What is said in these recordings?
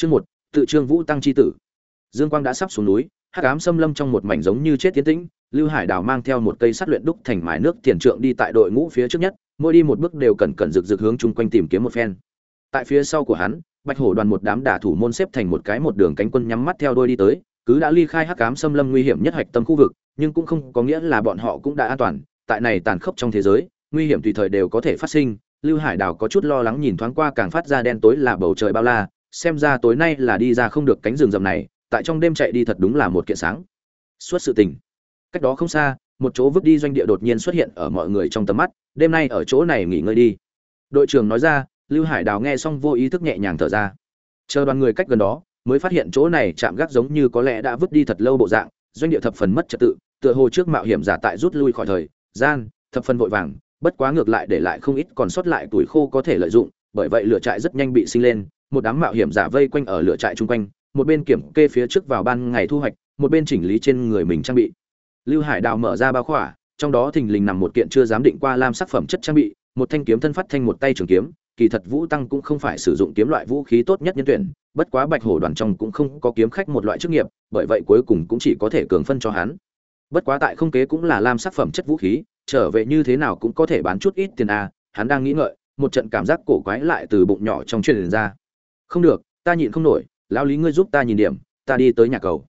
Chương một, tự trương Vũ tăng chi tử. Dương Quang đã sắp xuống núi, hắc ám xâm lâm trong một mảnh giống như chết tiến tĩnh, Lưu Hải Đào mang theo một cây sắt luyện đúc thành mài nước tiền trượng đi tại đội ngũ phía trước nhất, mỗi đi một bước đều cẩn cẩn rực rực hướng chung quanh tìm kiếm một phen. Tại phía sau của hắn, Bạch Hổ đoàn một đám đả thủ môn xếp thành một cái một đường cánh quân nhắm mắt theo đuôi đi tới, cứ đã ly khai hắc ám xâm lâm nguy hiểm nhất hạch tâm khu vực, nhưng cũng không có nghĩa là bọn họ cũng đã an toàn, tại này tàn khốc trong thế giới, nguy hiểm tùy thời đều có thể phát sinh. Lưu Hải Đào có chút lo lắng nhìn thoáng qua càng phát ra đen tối là bầu trời bao la, xem ra tối nay là đi ra không được cánh rừng rậm này, tại trong đêm chạy đi thật đúng là một kiện sáng. Suốt sự tình. Cách đó không xa, một chỗ vứt đi doanh địa đột nhiên xuất hiện ở mọi người trong tầm mắt, đêm nay ở chỗ này nghỉ ngơi đi. Đội trưởng nói ra, Lưu Hải Đào nghe xong vô ý thức nhẹ nhàng thở ra. Chờ đoàn người cách gần đó, mới phát hiện chỗ này chạm gác giống như có lẽ đã vứt đi thật lâu bộ dạng, doanh địa thập phần mất trật tự, tựa hồ trước mạo hiểm giả tại rút lui khỏi thời gian, thập phần vội vàng, bất quá ngược lại để lại không ít còn sót lại tuổi khô có thể lợi dụng, bởi vậy lửa trại rất nhanh bị sinh lên, một đám mạo hiểm giả vây quanh ở lửa trại chung quanh, một bên kiểm kê phía trước vào ban ngày thu hoạch, một bên chỉnh lý trên người mình trang bị. Lưu Hải Đào mở ra bao khỏa, trong đó thình lình nằm một kiện chưa dám định qua lam sắc phẩm chất trang bị, một thanh kiếm thân phát thanh một tay trường kiếm, kỳ thật Vũ Tăng cũng không phải sử dụng kiếm loại vũ khí tốt nhất nhân tuyển, bất quá Bạch Hổ đoàn trong cũng không có kiếm khách một loại chức nghiệp, bởi vậy cuối cùng cũng chỉ có thể cường phân cho hắn. Bất quá tại không kế cũng là lam sắc phẩm chất vũ khí, trở về như thế nào cũng có thể bán chút ít tiền a, hắn đang nghĩ ngợi, một trận cảm giác cổ quái lại từ bụng nhỏ trong truyền ra. Không được, ta nhịn không nổi, lão lý ngươi giúp ta nhìn điểm, ta đi tới nhà cầu.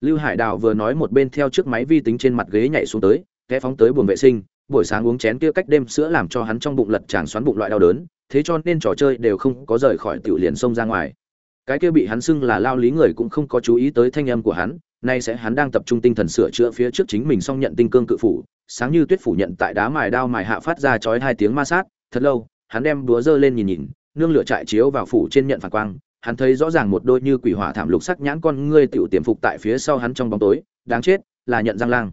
Lưu Hải Đào vừa nói một bên theo trước máy vi tính trên mặt ghế nhảy xuống tới, té phóng tới buồng vệ sinh, buổi sáng uống chén kia cách đêm sữa làm cho hắn trong bụng lật tràn xoắn bụng loại đau đớn, thế cho nên trò chơi đều không có rời khỏi tiểu liền xông ra ngoài. Cái kia bị hắn xưng là lao lý người cũng không có chú ý tới thanh âm của hắn, nay sẽ hắn đang tập trung tinh thần sửa chữa phía trước chính mình xong nhận tinh cương cự phủ, sáng như tuyết phủ nhận tại đá mài đao mài hạ phát ra chói hai tiếng ma sát, thật lâu, hắn đem đúa dơ lên nhìn nhìn, nương lửa trại chiếu vào phủ trên nhận phản quang, hắn thấy rõ ràng một đôi như quỷ hỏa thảm lục sắc nhãn con ngươi tiểu tiềm phục tại phía sau hắn trong bóng tối, đáng chết, là nhận răng lang.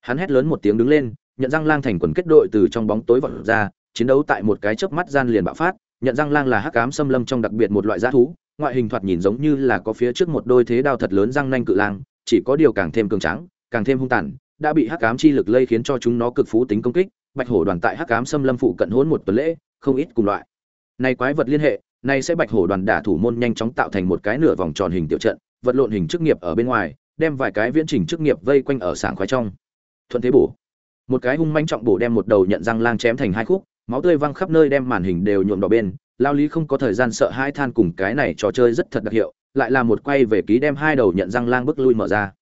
Hắn hét lớn một tiếng đứng lên, nhận răng lang thành quần kết đội từ trong bóng tối vọt ra, chiến đấu tại một cái chớp mắt gian liền bạo phát, nhận răng lang là hắc ám xâm lâm trong đặc biệt một loại dã thú, ngoại hình thoạt nhìn giống như là có phía trước một đôi thế đao thật lớn răng nanh cự lang, chỉ có điều càng thêm cường tráng, càng thêm hung tàn, đã bị hắc ám chi lực lây khiến cho chúng nó cực phú tính công kích, bạch hổ đoàn tại hắc ám xâm lâm phụ cận hỗn một tuần lễ, không ít cùng loại. Này quái vật liên hệ, này sẽ bạch hổ đoàn đả thủ môn nhanh chóng tạo thành một cái nửa vòng tròn hình tiểu trận, vật lộn hình chức nghiệp ở bên ngoài, đem vài cái viễn trình chức nghiệp vây quanh ở sảng khoái trong. Thuận thế bổ. Một cái hung manh trọng bổ đem một đầu nhận răng lang chém thành hai khúc, máu tươi văng khắp nơi đem màn hình đều nhuộm đỏ bên, lao lý không có thời gian sợ hai than cùng cái này trò chơi rất thật đặc hiệu, lại là một quay về ký đem hai đầu nhận răng lang bước lui mở ra.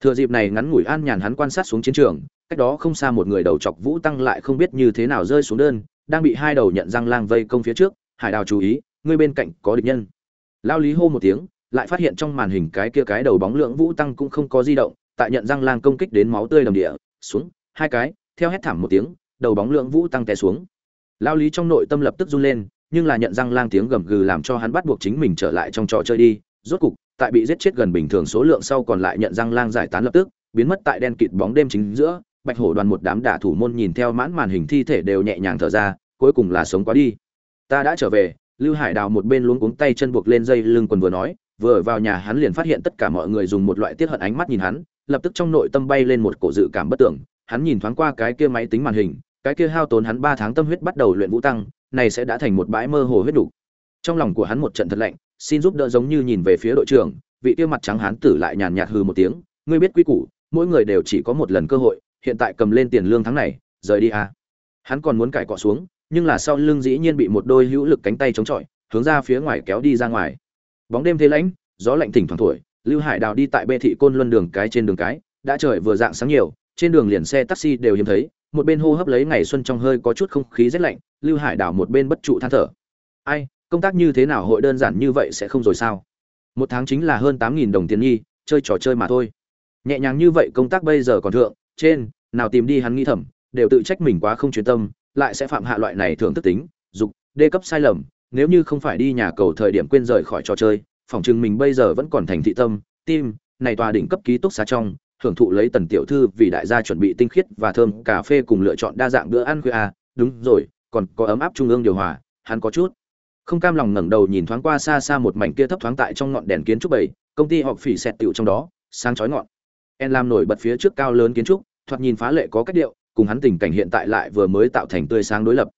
Thừa dịp này ngắn ngủi an nhàn hắn quan sát xuống chiến trường, cách đó không xa một người đầu chọc vũ tăng lại không biết như thế nào rơi xuống đơn, đang bị hai đầu nhận răng lang vây công phía trước, Hải Đào chú ý, người bên cạnh có địch nhân. Lao lý hô một tiếng, lại phát hiện trong màn hình cái kia cái đầu bóng lượng vũ tăng cũng không có di động, tại nhận răng lang công kích đến máu tươi đầm địa, xuống, hai cái, theo hét thảm một tiếng, đầu bóng lượng vũ tăng té xuống. Lao lý trong nội tâm lập tức run lên, nhưng là nhận răng lang tiếng gầm gừ làm cho hắn bắt buộc chính mình trở lại trong trò chơi đi, rốt cục, tại bị giết chết gần bình thường số lượng sau còn lại nhận răng lang giải tán lập tức biến mất tại đen kịt bóng đêm chính giữa bạch hổ đoàn một đám đả thủ môn nhìn theo mãn màn hình thi thể đều nhẹ nhàng thở ra cuối cùng là sống quá đi ta đã trở về, lưu hải đào một bên luống cuống tay chân buộc lên dây lưng quần vừa nói, vừa vào nhà hắn liền phát hiện tất cả mọi người dùng một loại tiết hận ánh mắt nhìn hắn, lập tức trong nội tâm bay lên một cổ dự cảm bất tưởng hắn nhìn thoáng qua cái kia máy tính màn hình, cái kia hao tốn hắn ba tháng tâm huyết bắt đầu luyện vũ tăng, này sẽ đã thành một bãi mơ hồ huyết đủ trong lòng của hắn một trận thật lạnh, xin giúp đỡ giống như nhìn về phía đội trưởng, vị kia mặt trắng hắn tử lại nhàn nhạt hừ một tiếng, ngươi biết quy củ, mỗi người đều chỉ có một lần cơ hội, hiện tại cầm lên tiền lương tháng này, rời đi à. hắn còn muốn cải cọ xuống nhưng là sau lưng dĩ nhiên bị một đôi hữu lực cánh tay chống chọi, hướng ra phía ngoài kéo đi ra ngoài. Bóng đêm thế lãnh, gió lạnh thỉnh thoảng thổi, lưu hải đào đi tại bê thị côn luân đường cái trên đường cái, đã trời vừa dạng sáng nhiều, trên đường liền xe taxi đều hiếm thấy, một bên hô hấp lấy ngày xuân trong hơi có chút không khí rét lạnh, lưu hải đào một bên bất trụ than thở. Ai, công tác như thế nào hội đơn giản như vậy sẽ không rồi sao? Một tháng chính là hơn tám nghìn đồng tiền nhi chơi trò chơi mà thôi. Nhẹ nhàng như vậy công tác bây giờ còn thượng, trên, nào tìm đi hắn nghĩ thầm, đều tự trách mình quá không chuyên tâm lại sẽ phạm hạ loại này thường thức tính dục đê cấp sai lầm nếu như không phải đi nhà cầu thời điểm quên rời khỏi trò chơi phỏng chừng mình bây giờ vẫn còn thành thị tâm tim này tòa đỉnh cấp ký túc xá trong hưởng thụ lấy tần tiểu thư vì đại gia chuẩn bị tinh khiết và thơm cà phê cùng lựa chọn đa dạng bữa ăn khuya. À, đúng rồi còn có ấm áp trung ương điều hòa hắn có chút không cam lòng ngẩng đầu nhìn thoáng qua xa xa một mảnh kia thấp thoáng tại trong ngọn đèn kiến trúc bảy công ty họp phỉ xẹt tiểu trong đó sáng chói ngọn. En làm nổi bật phía trước cao lớn kiến trúc thoạt nhìn phá lệ có cách điệu cùng hắn tình cảnh hiện tại lại vừa mới tạo thành tươi sáng đối lập.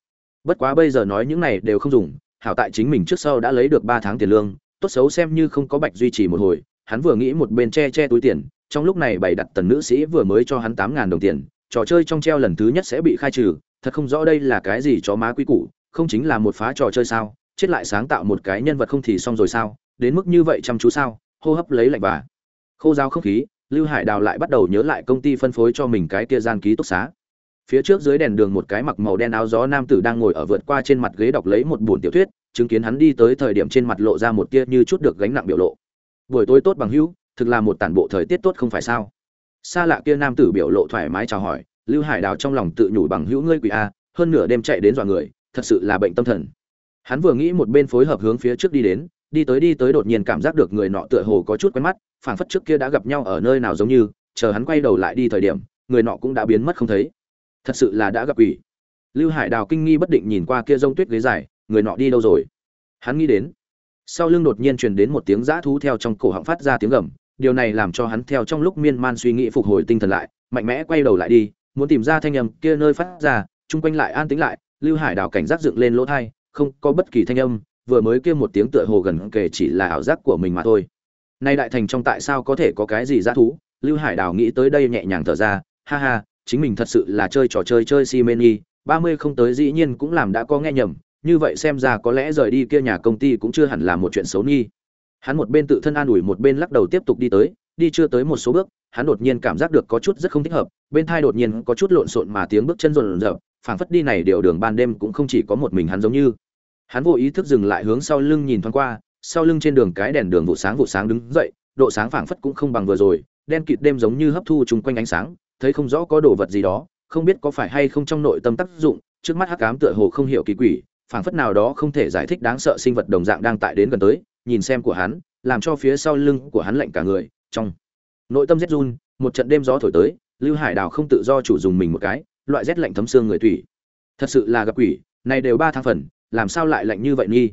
Bất quá bây giờ nói những này đều không dùng, hảo tại chính mình trước sau đã lấy được ba tháng tiền lương, tốt xấu xem như không có bạch duy trì một hồi, hắn vừa nghĩ một bên che che túi tiền, trong lúc này bày đặt tần nữ sĩ vừa mới cho hắn tám ngàn đồng tiền, trò chơi trong treo lần thứ nhất sẽ bị khai trừ, thật không rõ đây là cái gì cho má quý củ, không chính là một phá trò chơi sao, chết lại sáng tạo một cái nhân vật không thì xong rồi sao, đến mức như vậy chăm chú sao, hô hấp lấy lạnh và khô giao không khí, lưu hải đào lại bắt đầu nhớ lại công ty phân phối cho mình cái kia gian ký túc xá phía trước dưới đèn đường một cái mặc màu đen áo gió nam tử đang ngồi ở vượt qua trên mặt ghế đọc lấy một buồn tiểu thuyết, chứng kiến hắn đi tới thời điểm trên mặt lộ ra một tia như chút được gánh nặng biểu lộ. Buổi tối tốt bằng hữu, thực là một tản bộ thời tiết tốt không phải sao? Xa lạ kia nam tử biểu lộ thoải mái chào hỏi, lưu hải đào trong lòng tự nhủ bằng hữu ngươi quỷ a, hơn nửa đêm chạy đến dọa người, thật sự là bệnh tâm thần. Hắn vừa nghĩ một bên phối hợp hướng phía trước đi đến, đi tới đi tới đột nhiên cảm giác được người nọ tựa hồ có chút quen mắt, phảng phất trước kia đã gặp nhau ở nơi nào giống như, chờ hắn quay đầu lại đi thời điểm, người nọ cũng đã biến mất không thấy thật sự là đã gặp quỷ. Lưu hải đào kinh nghi bất định nhìn qua kia rông tuyết ghế dài, người nọ đi đâu rồi? Hắn nghĩ đến, sau lưng đột nhiên truyền đến một tiếng giã thú theo trong cổ họng phát ra tiếng gầm, điều này làm cho hắn theo trong lúc miên man suy nghĩ phục hồi tinh thần lại, mạnh mẽ quay đầu lại đi, muốn tìm ra thanh âm kia nơi phát ra, chung quanh lại an tĩnh lại, lưu hải đào cảnh giác dựng lên lỗ thai, không có bất kỳ thanh âm, vừa mới kia một tiếng tựa hồ gần kề chỉ là ảo giác của mình mà thôi. Nay đại thành trong tại sao có thể có cái gì giã thú? Lưu hải đào nghĩ tới đây nhẹ nhàng thở ra, ha ha chính mình thật sự là chơi trò chơi chơi si mê ba mươi không tới dĩ nhiên cũng làm đã có nghe nhầm, như vậy xem ra có lẽ rời đi kia nhà công ty cũng chưa hẳn là một chuyện xấu nghi hắn một bên tự thân an ủi một bên lắc đầu tiếp tục đi tới, đi chưa tới một số bước, hắn đột nhiên cảm giác được có chút rất không thích hợp, bên thai đột nhiên có chút lộn xộn mà tiếng bước chân rộn rợp phảng phất đi này điều đường ban đêm cũng không chỉ có một mình hắn giống như. Hắn vô ý thức dừng lại hướng sau lưng nhìn thoáng qua, sau lưng trên đường cái đèn đường vụ sáng vụ sáng đứng dậy, độ sáng phảng phất cũng không bằng vừa rồi, đen kịt đêm giống như hấp thu chung quanh ánh sáng thấy không rõ có đồ vật gì đó, không biết có phải hay không trong nội tâm tác dụng, trước mắt hắc ám tựa hồ không hiểu kỳ quỷ, phảng phất nào đó không thể giải thích đáng sợ sinh vật đồng dạng đang tại đến gần tới, nhìn xem của hắn, làm cho phía sau lưng của hắn lạnh cả người, trong nội tâm rét run, một trận đêm gió thổi tới, lưu hải đào không tự do chủ dùng mình một cái, loại rét lạnh thấm xương người thủy thật sự là gặp quỷ, này đều ba tháng phần, làm sao lại lạnh như vậy nghi?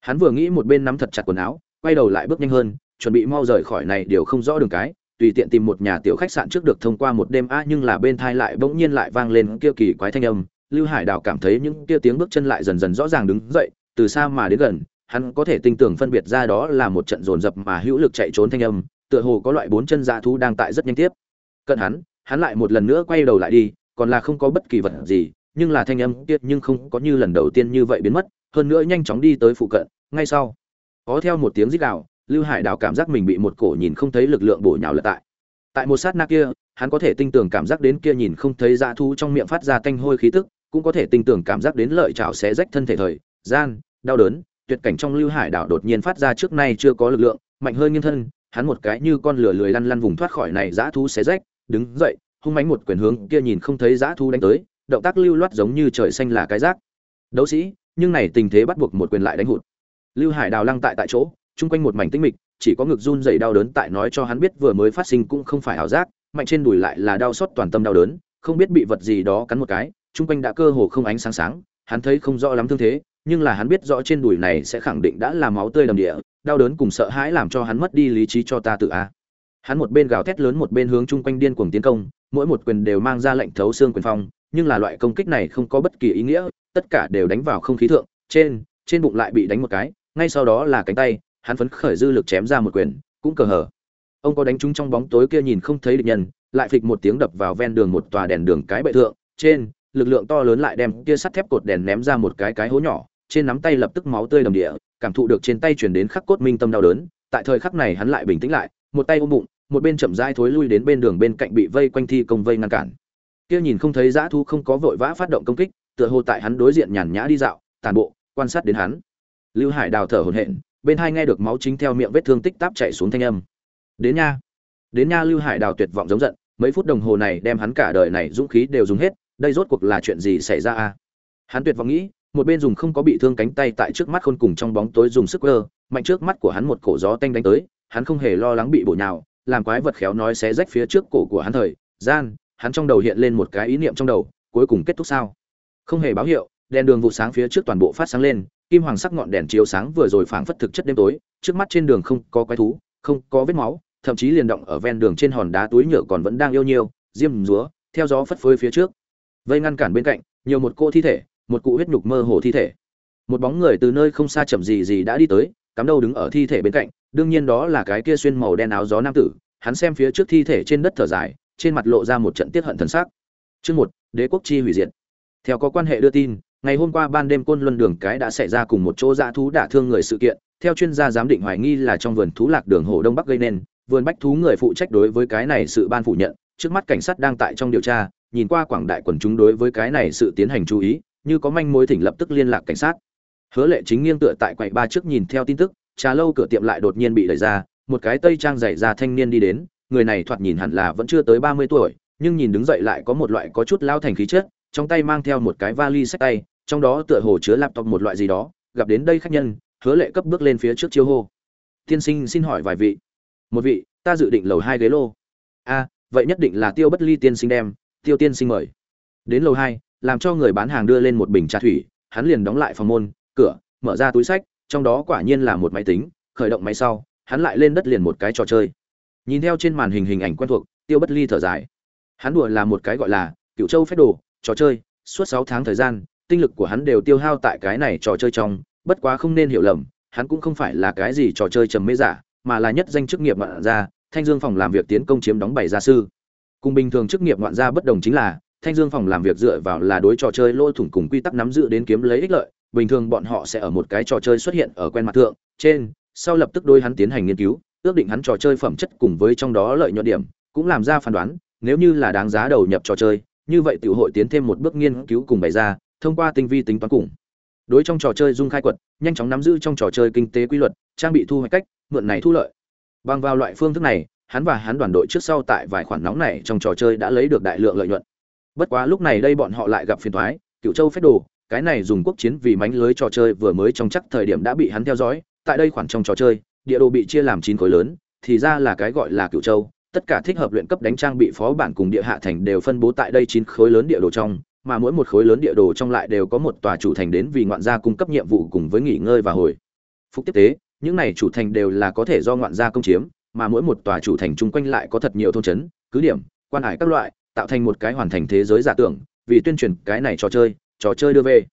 Hắn vừa nghĩ một bên nắm thật chặt quần áo, quay đầu lại bước nhanh hơn, chuẩn bị mau rời khỏi này đều không rõ đường cái tùy tiện tìm một nhà tiểu khách sạn trước được thông qua một đêm, a, nhưng là bên thai lại bỗng nhiên lại vang lên kia kỳ quái thanh âm. Lưu hải đào cảm thấy những kia tiếng bước chân lại dần dần rõ ràng đứng dậy, từ xa mà đến gần, hắn có thể tinh tường phân biệt ra đó là một trận dồn dập mà hữu lực chạy trốn thanh âm, tựa hồ có loại bốn chân dạ thú đang tại rất nhanh tiếp. Cận hắn hắn lại một lần nữa quay đầu lại đi, còn là không có bất kỳ vật gì, nhưng là thanh âm tiết nhưng không có như lần đầu tiên như vậy biến mất, hơn nữa nhanh chóng đi tới phụ cận. Ngay sau, có theo một tiếng rít gào lưu hải đào cảm giác mình bị một cổ nhìn không thấy lực lượng bổ nhào lật tại. Tại một sát na kia, hắn có thể tinh tường cảm giác đến kia nhìn không thấy dã thu trong miệng phát ra tanh hôi khí tức, cũng có thể tinh tường cảm giác đến lợi chảo xé rách thân thể thời, gian, đau đớn, tuyệt cảnh trong lưu hải đảo đột nhiên phát ra trước nay chưa có lực lượng, mạnh hơn nghiêng thân, hắn một cái như con lửa lười lăn lăn vùng thoát khỏi này dã thu xé rách, đứng dậy, hung mánh một quyền hướng kia nhìn không thấy dã thu đánh tới, động tác lưu loát giống như trời xanh là cái rác. Đấu sĩ, nhưng này tình thế bắt buộc một quyền lại đánh hụt. Lưu hải đào lăng tại tại chỗ chung quanh một mảnh tĩnh mịch, chỉ có ngực run rẩy đau đớn tại nói cho hắn biết vừa mới phát sinh cũng không phải ảo giác, mạnh trên đùi lại là đau xót toàn tâm đau đớn, không biết bị vật gì đó cắn một cái, chung quanh đã cơ hồ không ánh sáng sáng, hắn thấy không rõ lắm thương thế, nhưng là hắn biết rõ trên đùi này sẽ khẳng định đã là máu tươi đầm địa, đau đớn cùng sợ hãi làm cho hắn mất đi lý trí cho ta tự a. Hắn một bên gào thét lớn một bên hướng chung quanh điên cuồng tiến công, mỗi một quyền đều mang ra lệnh thấu xương quyền phong, nhưng là loại công kích này không có bất kỳ ý nghĩa, tất cả đều đánh vào không khí thượng, trên trên bụng lại bị đánh một cái, ngay sau đó là cánh tay hắn phấn khởi dư lực chém ra một quyền, cũng cờ hở ông có đánh trúng trong bóng tối kia nhìn không thấy địch nhân, lại phịch một tiếng đập vào ven đường một tòa đèn đường cái bệ thượng, trên, lực lượng to lớn lại đem kia sắt thép cột đèn ném ra một cái cái hố nhỏ, trên nắm tay lập tức máu tươi đầm địa, cảm thụ được trên tay truyền đến khắc cốt minh tâm đau đớn, tại thời khắc này hắn lại bình tĩnh lại, một tay ôm bụng, một bên chậm rãi thối lui đến bên đường bên cạnh bị vây quanh thi công vây ngăn cản. Kia nhìn không thấy dã thu không có vội vã phát động công kích, tựa hồ tại hắn đối diện nhàn nhã đi dạo tàn bộ, quan sát đến hắn. Lưu hải đào thở hổn hển bên hai nghe được máu chính theo miệng vết thương tích táp chảy xuống thanh âm. Đến nha đến nha, lưu hải đào tuyệt vọng giống giận, mấy phút đồng hồ này đem hắn cả đời này dũng khí đều dùng hết, đây rốt cuộc là chuyện gì xảy ra a? Hắn tuyệt vọng nghĩ, một bên dùng không có bị thương cánh tay tại trước mắt khôn cùng trong bóng tối dùng sức cơ mạnh trước mắt của hắn một cổ gió tanh đánh tới, hắn không hề lo lắng bị bổ nhào, làm quái vật khéo nói xé rách phía trước cổ của hắn thời, gian, hắn trong đầu hiện lên một cái ý niệm trong đầu, cuối cùng kết thúc sao? Không hề báo hiệu, đèn đường vụ sáng phía trước toàn bộ phát sáng lên kim hoàng sắc ngọn đèn chiếu sáng vừa rồi phảng phất thực chất đêm tối, trước mắt trên đường không có quái thú, không có vết máu, thậm chí liền động ở ven đường trên hòn đá túi nhựa còn vẫn đang yêu nhiều, diêm rúa theo gió phất phới phía trước. Vây ngăn cản bên cạnh, nhiều một cô thi thể, một cụ huyết nhục mơ hồ thi thể. Một bóng người từ nơi không xa chậm gì gì đã đi tới, cắm đầu đứng ở thi thể bên cạnh, đương nhiên đó là cái kia xuyên màu đen áo gió nam tử, hắn xem phía trước thi thể trên đất thở dài, trên mặt lộ ra một trận tiết hận thần sắc. Chương một, đế quốc chi hủy diệt. Theo có quan hệ đưa tin ngày hôm qua ban đêm côn luân đường cái đã xảy ra cùng một chỗ dã thú đả thương người sự kiện, theo chuyên gia giám định hoài nghi là trong vườn thú lạc đường hồ đông bắc gây nên, vườn bách thú người phụ trách đối với cái này sự ban phủ nhận, trước mắt cảnh sát đang tại trong điều tra, nhìn qua quảng đại quần chúng đối với cái này sự tiến hành chú ý, như có manh mối thỉnh lập tức liên lạc cảnh sát. Hứa lệ chính nghiêng tựa tại quầy ba trước nhìn theo tin tức, trà lâu cửa tiệm lại đột nhiên bị đẩy ra, một cái tây trang dày ra thanh niên đi đến, người này thoạt nhìn hẳn là vẫn chưa tới ba mươi tuổi, nhưng nhìn đứng dậy lại có một loại có chút lao thành khí chất, trong tay mang theo một cái vali sách tay trong đó tựa hồ chứa laptop một loại gì đó, gặp đến đây khách nhân, hứa lệ cấp bước lên phía trước chiêu hô. Tiên sinh xin hỏi vài vị. Một vị, ta dự định lầu hai ghế lô. A, vậy nhất định là tiêu bất ly tiên sinh đem, tiêu tiên sinh mời. Đến lầu hai, làm cho người bán hàng đưa lên một bình trà thủy, hắn liền đóng lại phòng môn, cửa, mở ra túi sách, trong đó quả nhiên là một máy tính, khởi động máy sau, hắn lại lên đất liền một cái trò chơi. Nhìn theo trên màn hình hình ảnh quen thuộc, tiêu bất ly thở dài. Hắn đùa là một cái gọi là cựu châu phép đồ, trò chơi, suốt sáu tháng thời gian tinh lực của hắn đều tiêu hao tại cái này trò chơi trong, bất quá không nên hiểu lầm, hắn cũng không phải là cái gì trò chơi trầm mê giả, mà là nhất danh chức nghiệp ngoạn gia, thanh dương phòng làm việc tiến công chiếm đóng bảy gia sư. Cùng bình thường chức nghiệp ngoạn gia bất đồng chính là, thanh dương phòng làm việc dựa vào là đối trò chơi lôi thủng cùng quy tắc nắm giữ đến kiếm lấy ích lợi, bình thường bọn họ sẽ ở một cái trò chơi xuất hiện ở quen mặt thượng, trên, sau lập tức đôi hắn tiến hành nghiên cứu, ước định hắn trò chơi phẩm chất cùng với trong đó lợi nhuận điểm, cũng làm ra phán đoán, nếu như là đáng giá đầu nhập trò chơi, như vậy tiểu hội tiến thêm một bước nghiên cứu cùng bày ra thông qua tinh vi tính toán cùng. Đối trong trò chơi dung khai quật, nhanh chóng nắm giữ trong trò chơi kinh tế quy luật, trang bị thu hoạch cách, mượn này thu lợi. Bằng vào loại phương thức này, hắn và hắn đoàn đội trước sau tại vài khoản nóng này trong trò chơi đã lấy được đại lượng lợi nhuận. Bất quá lúc này đây bọn họ lại gặp phiền thoái cựu châu phép đồ, cái này dùng quốc chiến vì mánh lưới trò chơi vừa mới trong chắc thời điểm đã bị hắn theo dõi, tại đây khoản trong trò chơi, địa đồ bị chia làm chín khối lớn, thì ra là cái gọi là cựu châu, tất cả thích hợp luyện cấp đánh trang bị phó bản cùng địa hạ thành đều phân bố tại đây chín khối lớn địa đồ trong mà mỗi một khối lớn địa đồ trong lại đều có một tòa chủ thành đến vì ngoạn gia cung cấp nhiệm vụ cùng với nghỉ ngơi và hồi. Phục tiếp tế, những này chủ thành đều là có thể do ngoạn gia công chiếm, mà mỗi một tòa chủ thành chung quanh lại có thật nhiều thôn trấn, cứ điểm, quan hải các loại, tạo thành một cái hoàn thành thế giới giả tưởng, vì tuyên truyền cái này trò chơi trò chơi đưa về.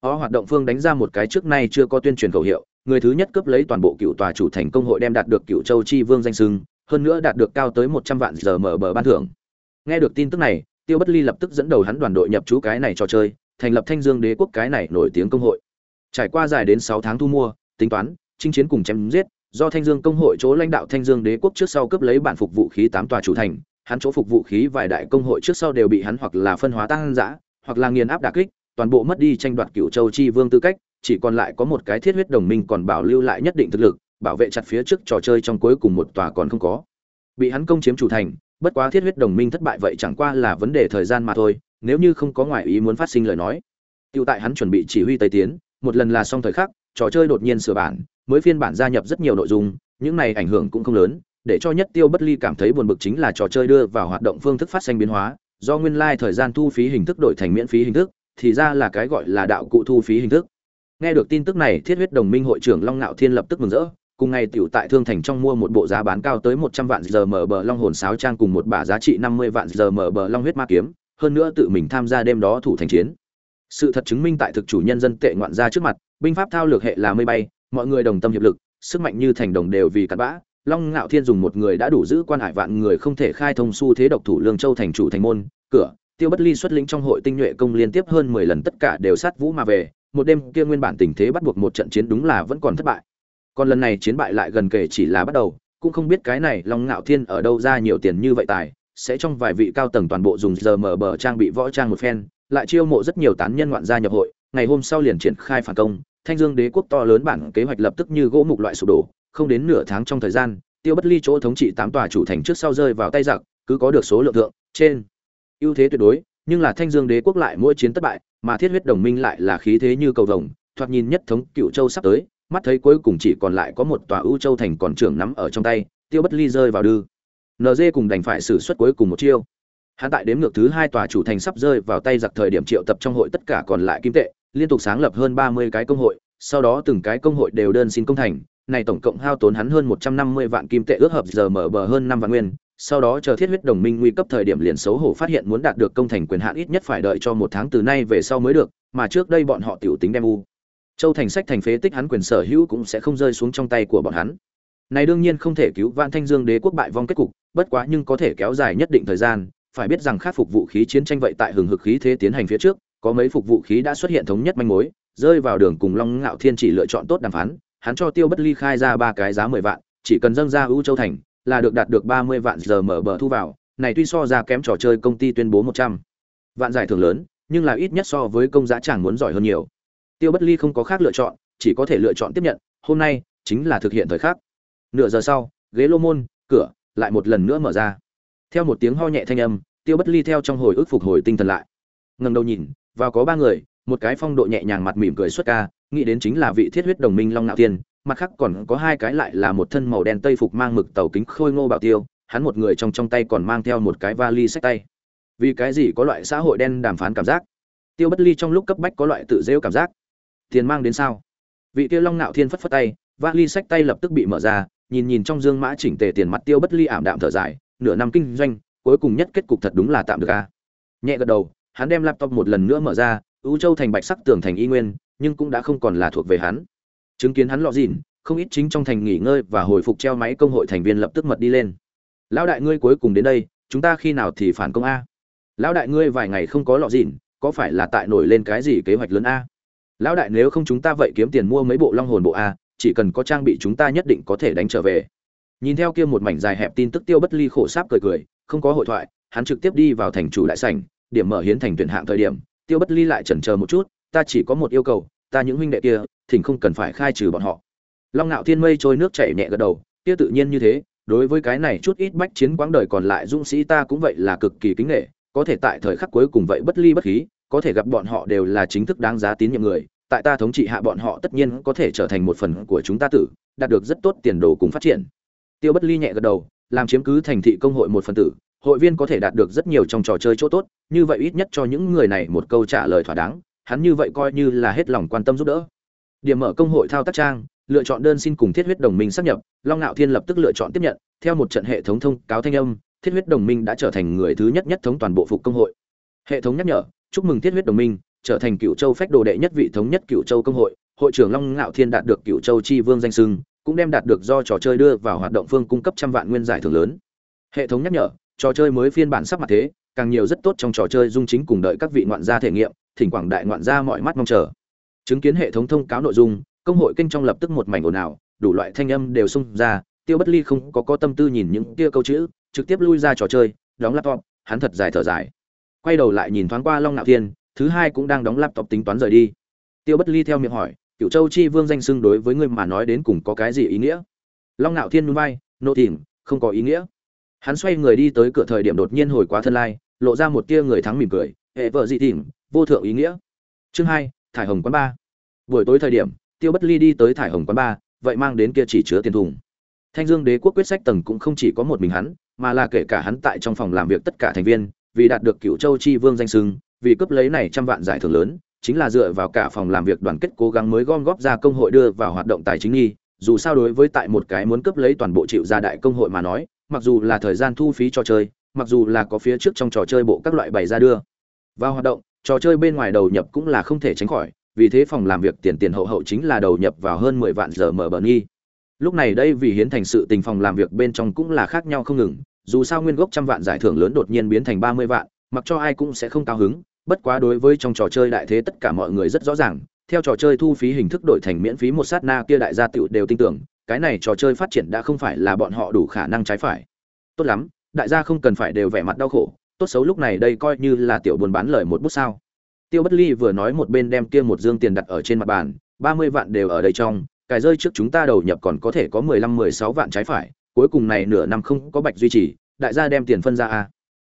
Ó hoạt động phương đánh ra một cái trước nay chưa có tuyên truyền khẩu hiệu, người thứ nhất cướp lấy toàn bộ cựu tòa chủ thành công hội đem đạt được cựu châu chi vương danh sưng hơn nữa đạt được cao tới một trăm vạn giờ mở bờ ban thưởng. Nghe được tin tức này tiêu bất ly lập tức dẫn đầu hắn đoàn đội nhập chú cái này trò chơi, thành lập thanh dương đế quốc cái này nổi tiếng công hội. Trải qua dài đến sáu tháng thu mua, tính toán, chinh chiến cùng chém giết, do thanh dương công hội chỗ lãnh đạo thanh dương đế quốc trước sau cướp lấy bản phục vũ khí tám tòa chủ thành, hắn chỗ phục vũ khí vài đại công hội trước sau đều bị hắn hoặc là phân hóa tăng giã hoặc là nghiền áp đà kích, toàn bộ mất đi tranh đoạt cựu châu chi vương tư cách, chỉ còn lại có một cái thiết huyết đồng minh còn bảo lưu lại nhất định thực lực, bảo vệ chặt phía trước trò chơi trong cuối cùng một tòa còn không có. Bị hắn công chiếm chủ thành bất quá thiết huyết đồng minh thất bại vậy chẳng qua là vấn đề thời gian mà thôi, nếu như không có ngoại ý muốn phát sinh lời nói. Tiêu tại hắn chuẩn bị chỉ huy tây tiến, một lần là xong thời khắc, trò chơi đột nhiên sửa bản, mới phiên bản gia nhập rất nhiều nội dung, những này ảnh hưởng cũng không lớn, để cho nhất tiêu bất ly cảm thấy buồn bực chính là trò chơi đưa vào hoạt động phương thức phát sinh biến hóa, do nguyên lai like thời gian thu phí hình thức đổi thành miễn phí hình thức, thì ra là cái gọi là đạo cụ thu phí hình thức. Nghe được tin tức này, thiết huyết đồng minh hội trưởng long ngạo thiên lập tức mừng rỡ cùng ngày tiểu tại thương thành trong mua một bộ giá bán cao tới một trăm vạn giờ mở bờ long hồn sáo trang cùng một bả giá trị năm mươi vạn giờ mở bờ long huyết ma kiếm, hơn nữa tự mình tham gia đêm đó thủ thành chiến. Sự thật chứng minh tại thực chủ nhân dân tệ ngoạn ra trước mặt, binh pháp thao lược hệ là mây bay, mọi người đồng tâm hiệp lực, sức mạnh như thành đồng đều vì cặn bã. Long Ngạo Thiên dùng một người đã đủ giữ quan hải vạn người không thể khai thông su thế độc thủ Lương Châu thành chủ thành môn, cửa, Tiêu Bất Ly xuất lĩnh trong hội tinh nhuệ công liên tiếp hơn mười lần tất cả đều sát vũ mà về, một đêm kia nguyên bản tình thế bắt buộc một trận chiến đúng là vẫn còn thất bại còn lần này chiến bại lại gần kể chỉ là bắt đầu, cũng không biết cái này long ngạo thiên ở đâu ra nhiều tiền như vậy tài, sẽ trong vài vị cao tầng toàn bộ dùng giờ mở bờ trang bị võ trang một phen, lại chiêu mộ rất nhiều tán nhân ngoạn gia nhập hội, ngày hôm sau liền triển khai phản công, thanh dương đế quốc to lớn bản kế hoạch lập tức như gỗ mục loại sụp đổ, không đến nửa tháng trong thời gian, tiêu bất ly chỗ thống trị tám tòa chủ thành trước sau rơi vào tay giặc, cứ có được số lượng thượng, trên. Ưu thế tuyệt đối, nhưng là thanh dương đế quốc lại mỗi chiến thất bại, mà thiết huyết đồng minh lại là khí thế như cầu vồng, thoạt nhìn nhất thống cựu châu sắp tới mắt thấy cuối cùng chỉ còn lại có một tòa ưu châu thành còn trưởng nắm ở trong tay, tiêu bất ly rơi vào đư. Nd cùng đành phải xử suất cuối cùng một chiêu. Hắn tại đếm ngược thứ hai tòa chủ thành sắp rơi vào tay giặc thời điểm triệu tập trong hội tất cả còn lại kim tệ, liên tục sáng lập hơn ba mươi cái công hội, sau đó từng cái công hội đều đơn xin công thành. Này tổng cộng hao tốn hắn hơn một trăm năm mươi vạn kim tệ ước hợp giờ mở bờ hơn năm vạn nguyên, sau đó chờ thiết huyết đồng minh nguy cấp thời điểm liền xấu hổ phát hiện muốn đạt được công thành quyền hạn ít nhất phải đợi cho một tháng từ nay về sau mới được, mà trước đây bọn họ tiểu tính đem u châu thành sách thành phế tích hắn quyền sở hữu cũng sẽ không rơi xuống trong tay của bọn hắn. Này đương nhiên không thể cứu Vạn thanh dương đế quốc bại vong kết cục, bất quá nhưng có thể kéo dài nhất định thời gian, phải biết rằng khắc phục vũ khí chiến tranh vậy tại hừng hực khí thế tiến hành phía trước, có mấy phục vũ khí đã xuất hiện thống nhất manh mối, rơi vào đường cùng long ngạo thiên chỉ lựa chọn tốt đàm phán, hắn cho tiêu bất ly khai ra ba cái giá mười vạn, chỉ cần dâng ra ưu châu thành, là được đạt được ba mươi vạn giờ mở bờ thu vào, này tuy so ra kém trò chơi công ty tuyên bố một trăm vạn giải thưởng lớn, nhưng là ít nhất so với công giá chẳng muốn giỏi hơn nhiều tiêu bất ly không có khác lựa chọn, chỉ có thể lựa chọn tiếp nhận, hôm nay chính là thực hiện thời khắc. Nửa giờ sau, ghế lô môn, cửa lại một lần nữa mở ra. Theo một tiếng ho nhẹ thanh âm, tiêu bất ly theo trong hồi ức phục hồi tinh thần lại. Ngần đầu nhìn, vào có ba người, một cái phong độ nhẹ nhàng mặt mỉm cười xuất ca, nghĩ đến chính là vị thiết huyết đồng minh long nạo tiên, mặt khác còn có hai cái lại là một thân màu đen tây phục mang mực tàu kính khôi ngô bảo tiêu, hắn một người trong trong tay còn mang theo một cái vali sách tay. Vì cái gì có loại xã hội đen đàm phán cảm giác? Tiêu bất ly trong lúc cấp bách có loại tự rêu cảm giác tiền mang đến sao? Vị tiêu long nạo thiên phất phất tay vali sách tay lập tức bị mở ra, nhìn nhìn trong dương mã chỉnh tề tiền mặt tiêu bất ly ảm đạm thở dài, nửa năm kinh doanh, cuối cùng nhất kết cục thật đúng là tạm được a. Nhẹ gật đầu, hắn đem laptop một lần nữa mở ra ưu châu thành bạch sắc tường thành y nguyên, nhưng cũng đã không còn là thuộc về hắn. Chứng kiến hắn lọ dìn không ít chính trong thành nghỉ ngơi và hồi phục treo máy công hội thành viên lập tức mật đi lên. Lão đại ngươi cuối cùng đến đây, chúng ta khi nào thì phản công a? Lão đại ngươi vài ngày không có lọ dìn có phải là tại nổi lên cái gì kế hoạch lớn a? Lão đại nếu không chúng ta vậy kiếm tiền mua mấy bộ long hồn bộ a, chỉ cần có trang bị chúng ta nhất định có thể đánh trở về. Nhìn theo kia một mảnh dài hẹp tin tức tiêu bất ly khổ sáp cười cười, không có hội thoại, hắn trực tiếp đi vào thành chủ đại sảnh, điểm mở hiến thành tuyển hạng thời điểm, tiêu bất ly lại chần chờ một chút, ta chỉ có một yêu cầu, ta những huynh đệ kia, thỉnh không cần phải khai trừ bọn họ. Long nạo thiên mây trôi nước chảy nhẹ gật đầu, kia tự nhiên như thế, đối với cái này chút ít bách chiến quãng đời còn lại dũng sĩ ta cũng vậy là cực kỳ kính nghệ có thể tại thời khắc cuối cùng vậy bất ly bất khí có thể gặp bọn họ đều là chính thức đáng giá tín nhiệm người, tại ta thống trị hạ bọn họ tất nhiên có thể trở thành một phần của chúng ta tử, đạt được rất tốt tiền đồ cùng phát triển. Tiêu bất ly nhẹ gật đầu, làm chiếm cứ thành thị công hội một phần tử, hội viên có thể đạt được rất nhiều trong trò chơi chỗ tốt, như vậy ít nhất cho những người này một câu trả lời thỏa đáng, hắn như vậy coi như là hết lòng quan tâm giúp đỡ. Điểm mở công hội thao tác trang, lựa chọn đơn xin cùng thiết huyết đồng minh xác nhập, long ngạo thiên lập tức lựa chọn tiếp nhận, theo một trận hệ thống thông cáo thanh âm, thiết huyết đồng minh đã trở thành người thứ nhất nhất thống toàn bộ phục công hội. Hệ thống nhắc nhở chúc mừng thiết huyết đồng minh, trở thành cựu châu phách đồ đệ nhất vị thống nhất cựu châu công hội. Hội trưởng long ngạo thiên đạt được cựu châu chi vương danh sưng cũng đem đạt được do trò chơi đưa vào hoạt động phương cung cấp trăm vạn nguyên giải thưởng lớn. Hệ thống nhắc nhở, trò chơi mới phiên bản sắp mặt thế, càng nhiều rất tốt trong trò chơi dung chính cùng đợi các vị ngoạn gia thể nghiệm, thỉnh quảng đại ngoạn gia mọi mắt mong chờ. Chứng kiến hệ thống thông cáo nội dung, công hội kinh trong lập tức một mảnh ồn ào, đủ loại thanh âm đều xung ra, tiêu bất ly không có có tâm tư nhìn những kia câu chữ, trực tiếp lui ra trò chơi, đóng laptop, hắn thật dài thở dài quay đầu lại nhìn thoáng qua long nạo thiên, thứ hai cũng đang đóng laptop tính toán rời đi. Tiêu bất ly theo miệng hỏi cựu châu chi vương danh xưng đối với ngươi mà nói đến cùng có cái gì ý nghĩa? Long nạo thiên núi vai, nô tìm không có ý nghĩa. Hắn xoay người đi tới cửa thời điểm đột nhiên hồi quá thân lai, lộ ra một tia người thắng mỉm cười, hệ vợ dị tìm vô thượng ý nghĩa. Chương hai, thải hồng quán ba. Buổi tối thời điểm, tiêu bất ly đi tới thải hồng quán ba, vậy mang đến kia chỉ chứa tiền thùng. Thanh dương đế quốc quyết sách tầng cũng không chỉ có một mình hắn, mà là kể cả hắn tại trong phòng làm việc tất cả thành viên vì đạt được cựu châu chi vương danh sưng vì cướp lấy này trăm vạn giải thưởng lớn, chính là dựa vào cả phòng làm việc đoàn kết cố gắng mới gom góp ra công hội đưa vào hoạt động tài chính nghi. Dù sao đối với tại một cái muốn cướp lấy toàn bộ chịu gia đại công hội mà nói, mặc dù là thời gian thu phí cho chơi, mặc dù là có phía trước trong trò chơi bộ các loại bày ra đưa vào hoạt động, trò chơi bên ngoài đầu nhập cũng là không thể tránh khỏi, vì thế phòng làm việc tiền tiền hậu hậu chính là đầu nhập vào hơn mười vạn giờ mở bờ nghi. Lúc này đây vì hiến thành sự tình phòng làm việc bên trong cũng là khác nhau không ngừng dù sao nguyên gốc trăm vạn giải thưởng lớn đột nhiên biến thành ba mươi vạn, mặc cho ai cũng sẽ không cao hứng, bất quá đối với trong trò chơi đại thế tất cả mọi người rất rõ ràng, theo trò chơi thu phí hình thức đổi thành miễn phí một sát na kia đại gia tựu đều tin tưởng, cái này trò chơi phát triển đã không phải là bọn họ đủ khả năng trái phải. Tốt lắm, đại gia không cần phải đều vẻ mặt đau khổ, tốt xấu lúc này đây coi như là tiểu buồn bán lời một bút sao. Tiêu bất ly vừa nói một bên đem kia một dương tiền đặt ở trên mặt bàn, ba mươi vạn đều ở đây trong, cái rơi trước chúng ta đầu nhập còn có thể có mười lăm, mười sáu vạn trái phải cuối cùng này nửa năm không có bạch duy trì, đại gia đem tiền phân ra a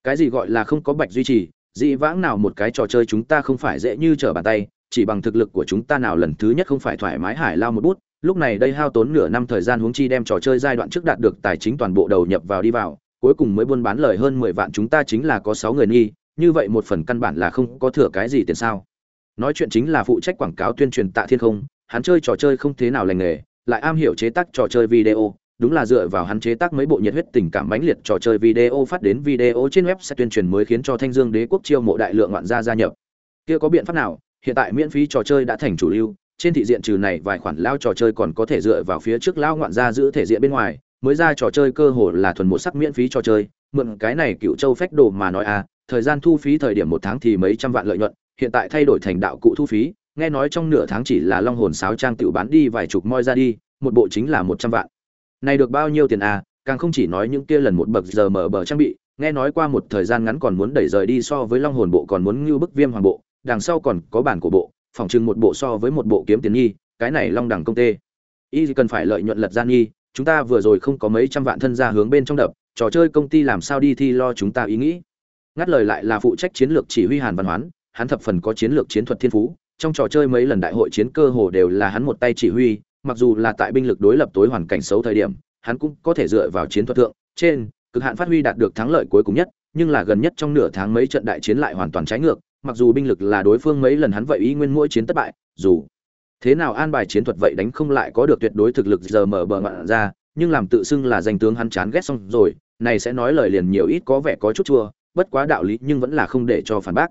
cái gì gọi là không có bạch duy trì dị vãng nào một cái trò chơi chúng ta không phải dễ như trở bàn tay, chỉ bằng thực lực của chúng ta nào lần thứ nhất không phải thoải mái hải lao một bút, lúc này đây hao tốn nửa năm thời gian huống chi đem trò chơi giai đoạn trước đạt được tài chính toàn bộ đầu nhập vào đi vào, cuối cùng mới buôn bán lời hơn mười vạn chúng ta chính là có sáu người nghi, như vậy một phần căn bản là không có thừa cái gì tiền sao? Nói chuyện chính là phụ trách quảng cáo tuyên truyền tạ thiên không, hắn chơi trò chơi không thế nào lành nghề, lại am hiểu chế tác trò chơi video đúng là dựa vào hắn chế tác mấy bộ nhiệt huyết tình cảm mãnh liệt trò chơi video phát đến video trên web sẽ tuyên truyền mới khiến cho Thanh Dương Đế quốc chiêu mộ đại lượng ngoạn gia gia nhập. Kia có biện pháp nào? Hiện tại miễn phí trò chơi đã thành chủ lưu, trên thị diện trừ này vài khoản lao trò chơi còn có thể dựa vào phía trước lao ngoạn gia giữ thể diện bên ngoài mới ra trò chơi cơ hồ là thuần một sắc miễn phí trò chơi mượn cái này cựu châu phách đồ mà nói à thời gian thu phí thời điểm một tháng thì mấy trăm vạn lợi nhuận hiện tại thay đổi thành đạo cụ thu phí nghe nói trong nửa tháng chỉ là long hồn sáo trang tự bán đi vài chục moi ra đi một bộ chính là một trăm vạn này được bao nhiêu tiền à càng không chỉ nói những kia lần một bậc giờ mở bờ trang bị, nghe nói qua một thời gian ngắn còn muốn đẩy rời đi so với long hồn bộ còn muốn như bức viêm hoàng bộ, đằng sau còn có bản của bộ, phòng trưng một bộ so với một bộ kiếm tiền nhi, cái này long đẳng công tê. Y cần phải lợi nhuận lật gian nhi, chúng ta vừa rồi không có mấy trăm vạn thân ra hướng bên trong đập, trò chơi công ty làm sao đi thi lo chúng ta ý nghĩ. Ngắt lời lại là phụ trách chiến lược chỉ huy hàn văn hoán, hắn thập phần có chiến lược chiến thuật thiên phú, trong trò chơi mấy lần đại hội chiến cơ hồ đều là hắn một tay chỉ huy mặc dù là tại binh lực đối lập tối hoàn cảnh xấu thời điểm, hắn cũng có thể dựa vào chiến thuật thượng, trên, cực hạn phát huy đạt được thắng lợi cuối cùng nhất, nhưng là gần nhất trong nửa tháng mấy trận đại chiến lại hoàn toàn trái ngược, mặc dù binh lực là đối phương mấy lần hắn vậy ý nguyên mỗi chiến thất bại, dù thế nào an bài chiến thuật vậy đánh không lại có được tuyệt đối thực lực giờ mở bờ ngoạn ra, nhưng làm tự xưng là danh tướng hắn chán ghét xong rồi, này sẽ nói lời liền nhiều ít có vẻ có chút chua, bất quá đạo lý nhưng vẫn là không để cho phản bác.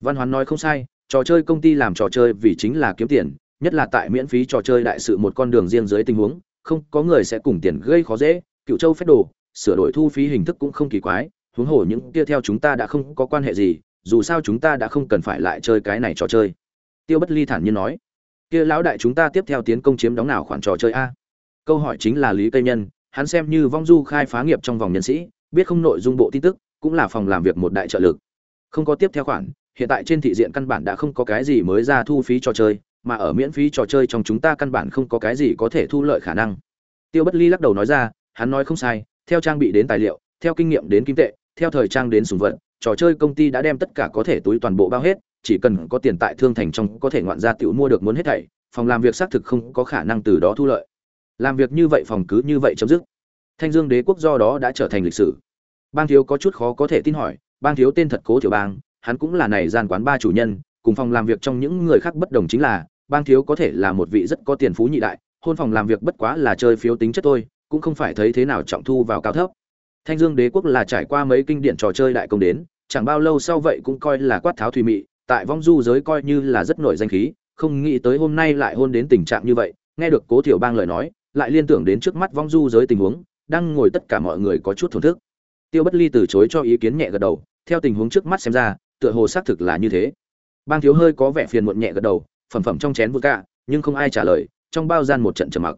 Văn hoán nói không sai, trò chơi công ty làm trò chơi vì chính là kiếm tiền nhất là tại miễn phí trò chơi đại sự một con đường riêng dưới tình huống, không có người sẽ cùng tiền gây khó dễ, cựu châu phép đồ, sửa đổi thu phí hình thức cũng không kỳ quái, huống hồ những kia theo chúng ta đã không có quan hệ gì, dù sao chúng ta đã không cần phải lại chơi cái này trò chơi. Tiêu bất ly thản nhiên nói. Kia lão đại chúng ta tiếp theo tiến công chiếm đóng nào khoản trò chơi a? Câu hỏi chính là lý cây nhân, hắn xem như vong du khai phá nghiệp trong vòng nhân sĩ, biết không nội dung bộ tin tức, cũng là phòng làm việc một đại trợ lực. Không có tiếp theo khoản, hiện tại trên thị diện căn bản đã không có cái gì mới ra thu phí trò chơi mà ở miễn phí trò chơi trong chúng ta căn bản không có cái gì có thể thu lợi khả năng. Tiêu bất ly lắc đầu nói ra, hắn nói không sai, theo trang bị đến tài liệu, theo kinh nghiệm đến kim tệ, theo thời trang đến sùng vật, trò chơi công ty đã đem tất cả có thể túi toàn bộ bao hết, chỉ cần có tiền tại thương thành trong có thể ngoạn ra tiểu mua được muốn hết thảy, phòng làm việc xác thực không có khả năng từ đó thu lợi. Làm việc như vậy phòng cứ như vậy chấm dứt. Thanh dương đế quốc do đó đã trở thành lịch sử. Bang thiếu có chút khó có thể tin hỏi, bang thiếu tên thật cố tiểu bang, hắn cũng là này gian quán ba chủ nhân, cùng phòng làm việc trong những người khác bất đồng chính là bang thiếu có thể là một vị rất có tiền phú nhị đại, hôn phòng làm việc bất quá là chơi phiếu tính chất thôi, cũng không phải thấy thế nào trọng thu vào cao thấp. Thanh dương đế quốc là trải qua mấy kinh điển trò chơi đại công đến, chẳng bao lâu sau vậy cũng coi là quát tháo thùy mị, tại vong du giới coi như là rất nổi danh khí, không nghĩ tới hôm nay lại hôn đến tình trạng như vậy, nghe được cố tiểu bang lời nói, lại liên tưởng đến trước mắt vong du giới tình huống, đang ngồi tất cả mọi người có chút thổn thức. Tiêu bất ly từ chối cho ý kiến nhẹ gật đầu, theo tình huống trước mắt xem ra, tựa hồ xác thực là như thế. Bang thiếu hơi có vẻ phiền muộn nhẹ gật đầu phẩm phẩm trong chén vừa cả nhưng không ai trả lời, trong bao gian một trận trầm mặc.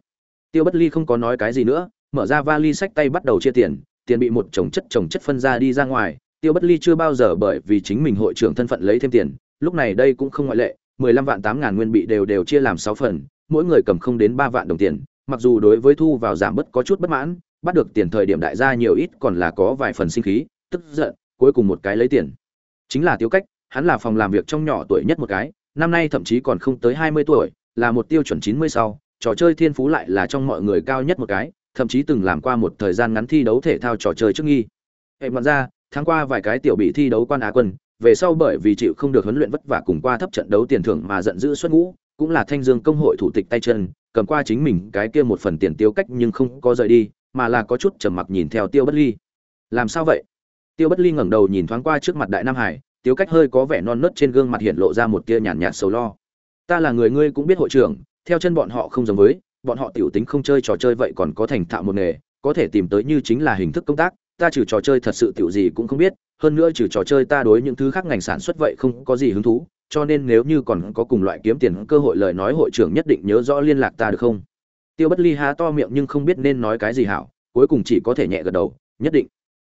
Tiêu bất ly không có nói cái gì nữa, mở ra vali sách tay bắt đầu chia tiền tiền bị một chồng chất chồng chất phân ra đi ra ngoài. Tiêu bất ly chưa bao giờ bởi vì chính mình hội trưởng thân phận lấy thêm tiền, lúc này đây cũng không ngoại lệ, mười lăm vạn tám ngàn nguyên bị đều đều chia làm sáu phần, mỗi người cầm không đến ba vạn đồng tiền, mặc dù đối với thu vào giảm bất có chút bất mãn, bắt được tiền thời điểm đại gia nhiều ít còn là có vài phần sinh khí, tức giận, cuối cùng một cái lấy tiền. Chính là tiêu cách, hắn là phòng làm việc trong nhỏ tuổi nhất một cái năm nay thậm chí còn không tới hai mươi tuổi, là một tiêu chuẩn chín mươi sau, trò chơi thiên phú lại là trong mọi người cao nhất một cái, thậm chí từng làm qua một thời gian ngắn thi đấu thể thao trò chơi trước nghi. Hệ ngoạn ra tháng qua vài cái tiểu bị thi đấu quan á quân, về sau bởi vì chịu không được huấn luyện vất vả cùng qua thấp trận đấu tiền thưởng mà giận dữ xuất ngũ, cũng là thanh dương công hội thủ tịch tay chân, cầm qua chính mình cái kia một phần tiền tiêu cách nhưng không có rời đi, mà là có chút trầm mặc nhìn theo tiêu bất ly. Làm sao vậy? Tiêu bất ly ngẩng đầu nhìn thoáng qua trước mặt đại nam hải Tiếu cách hơi có vẻ non nớt trên gương mặt hiện lộ ra một tia nhàn nhạt, nhạt sầu lo. Ta là người ngươi cũng biết hội trưởng theo chân bọn họ không giống với bọn họ tiểu tính không chơi trò chơi vậy còn có thành thạo một nghề có thể tìm tới như chính là hình thức công tác ta trừ trò chơi thật sự tiểu gì cũng không biết hơn nữa trừ trò chơi ta đối những thứ khác ngành sản xuất vậy không có gì hứng thú cho nên nếu như còn có cùng loại kiếm tiền cơ hội lời nói hội trưởng nhất định nhớ rõ liên lạc ta được không? Tiêu bất ly há to miệng nhưng không biết nên nói cái gì hảo cuối cùng chỉ có thể nhẹ gật đầu nhất định.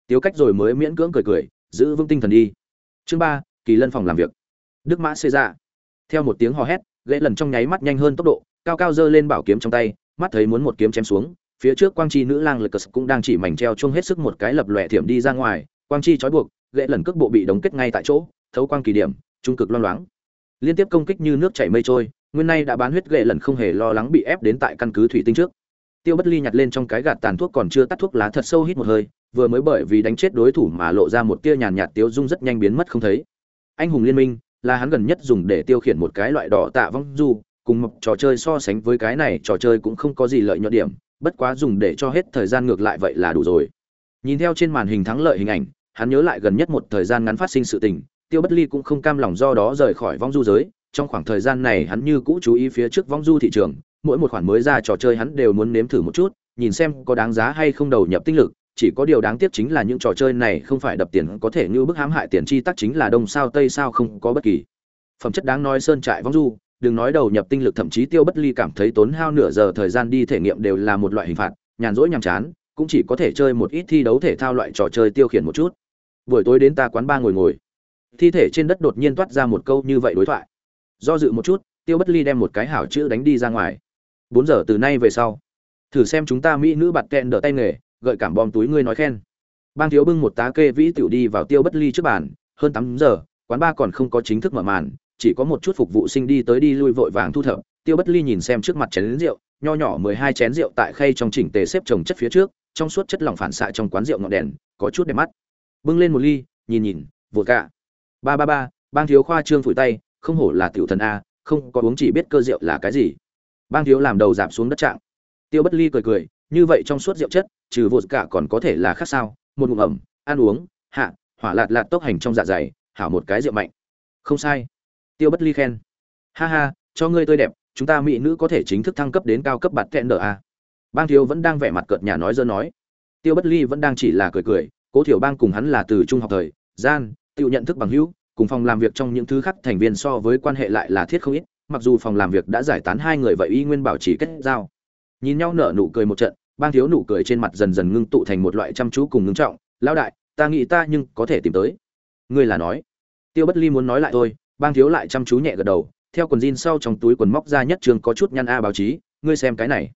Tiêu cách rồi mới miễn cưỡng cười cười giữ vững tinh thần đi chương ba, kỳ lân phòng làm việc. Đức mã xê ra theo một tiếng hò hét, gãy lần trong nháy mắt nhanh hơn tốc độ, cao cao giơ lên bảo kiếm trong tay, mắt thấy muốn một kiếm chém xuống, phía trước quang chi nữ lang lực cũng đang chỉ mảnh treo chung hết sức một cái lập lòe thiểm đi ra ngoài, quang chi trói buộc, gãy lần cước bộ bị đóng kết ngay tại chỗ, thấu quang kỳ điểm, trung cực loang loáng. Liên tiếp công kích như nước chảy mây trôi, nguyên nay đã bán huyết gãy lần không hề lo lắng bị ép đến tại căn cứ thủy tinh trước tiêu bất ly nhặt lên trong cái gạt tàn thuốc còn chưa tắt thuốc lá thật sâu hít một hơi, vừa mới bởi vì đánh chết đối thủ mà lộ ra một tia nhàn nhạt tiêu dung rất nhanh biến mất không thấy. Anh hùng liên minh, là hắn gần nhất dùng để tiêu khiển một cái loại đỏ tạ vong du, cùng một trò chơi so sánh với cái này trò chơi cũng không có gì lợi nhuận điểm, bất quá dùng để cho hết thời gian ngược lại vậy là đủ rồi. Nhìn theo trên màn hình thắng lợi hình ảnh, hắn nhớ lại gần nhất một thời gian ngắn phát sinh sự tình, tiêu bất ly cũng không cam lòng do đó rời khỏi vong du giới, trong khoảng thời gian này hắn như cũ chú ý phía trước vong du thị trường mỗi một khoản mới ra trò chơi hắn đều muốn nếm thử một chút, nhìn xem có đáng giá hay không đầu nhập tinh lực, chỉ có điều đáng tiếc chính là những trò chơi này không phải đập tiền có thể như bức hãm hại tiền chi tắc chính là đông sao tây sao không có bất kỳ. Phẩm chất đáng nói sơn trại vong du, đừng nói đầu nhập tinh lực thậm chí tiêu bất ly cảm thấy tốn hao nửa giờ thời gian đi thể nghiệm đều là một loại hình phạt, nhàn rỗi nhàm chán, cũng chỉ có thể chơi một ít thi đấu thể thao loại trò chơi tiêu khiển một chút. Buổi tối đến ta quán ba ngồi ngồi. Thi thể trên đất đột nhiên toát ra một câu như vậy đối thoại. Do dự một chút, tiêu bất ly đem một cái hảo chữ đánh đi ra ngoài bốn giờ từ nay về sau. Thử xem chúng ta mỹ nữ bạt kẹn đỡ tay nghề, gợi cảm bom túi ngươi nói khen. Bang thiếu bưng một tá kê vĩ tiểu đi vào tiêu bất ly trước bàn, hơn tám giờ, quán ba còn không có chính thức mở màn, chỉ có một chút phục vụ sinh đi tới đi lui vội vàng thu thập. Tiêu bất ly nhìn xem trước mặt chén rượu, nho nhỏ mười hai chén rượu tại khay trong chỉnh tề xếp chồng chất phía trước, trong suốt chất lỏng phản xạ trong quán rượu ngọn đèn, có chút đẹp mắt. Bưng lên một ly, nhìn nhìn vột cả ba ba ba, bang thiếu khoa trương phủi tay, không hổ là tiểu thần a, không có uống chỉ biết cơ rượu là cái gì bang thiếu làm đầu giảm xuống đất trạng. Tiêu bất ly cười cười, như vậy trong suốt rượu chất, trừ vột cả còn có thể là khác sao? Một ngụm ẩm, ăn uống, hạ, hỏa lạt lạt tốc hành trong dạ dày, hảo một cái rượu mạnh. Không sai. Tiêu bất ly khen. Ha ha, cho ngươi tươi đẹp, chúng ta mỹ nữ có thể chính thức thăng cấp đến cao cấp bạt kẹn đờ a. Bang thiếu vẫn đang vẻ mặt cợt nhà nói dơ nói. Tiêu bất ly vẫn đang chỉ là cười cười, cố thiểu bang cùng hắn là từ trung học thời, gian, tự nhận thức bằng hữu, cùng phòng làm việc trong những thứ khác thành viên so với quan hệ lại là thiết không ít mặc dù phòng làm việc đã giải tán hai người vậy y nguyên bảo trì kết giao. Nhìn nhau nở nụ cười một trận, bang thiếu nụ cười trên mặt dần dần ngưng tụ thành một loại chăm chú cùng ngưng trọng. Lão đại, ta nghĩ ta nhưng có thể tìm tới. Ngươi là nói. Tiêu bất ly muốn nói lại thôi, bang thiếu lại chăm chú nhẹ gật đầu. Theo quần jean sau trong túi quần móc ra nhất trường có chút nhăn a báo chí, ngươi xem cái này.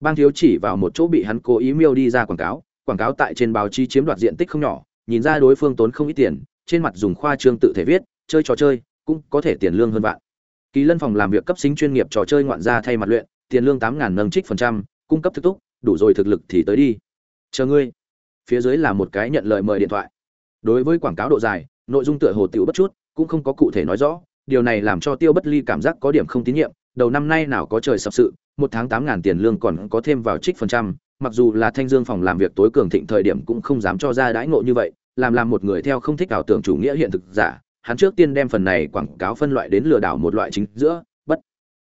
Bang thiếu chỉ vào một chỗ bị hắn cố ý miêu đi ra quảng cáo quảng cáo tại trên báo chí chiếm đoạt diện tích không nhỏ, nhìn ra đối phương tốn không ít tiền, trên mặt dùng khoa trương tự thể viết, chơi trò chơi, cũng có thể tiền lương hơn vạn kỳ lân phòng làm việc cấp xính chuyên nghiệp trò chơi ngoạn gia thay mặt luyện, tiền lương tám ngàn nâng trích phần trăm, cung cấp thực túc, đủ rồi thực lực thì tới đi. Chờ ngươi. Phía dưới là một cái nhận lời mời điện thoại. Đối với quảng cáo độ dài, nội dung tựa hồ tiểu bất chút, cũng không có cụ thể nói rõ, điều này làm cho tiêu bất ly cảm giác có điểm không tín nhiệm, đầu năm nay nào có trời sập sự, một tháng tám ngàn tiền lương còn có thêm vào trích phần trăm, mặc dù là thanh dương phòng làm việc tối cường thịnh thời điểm cũng không dám cho ra đãi ngộ như vậy, làm làm một người theo không thích ảo tưởng chủ nghĩa hiện thực giả hắn trước tiên đem phần này quảng cáo phân loại đến lừa đảo một loại chính giữa, bất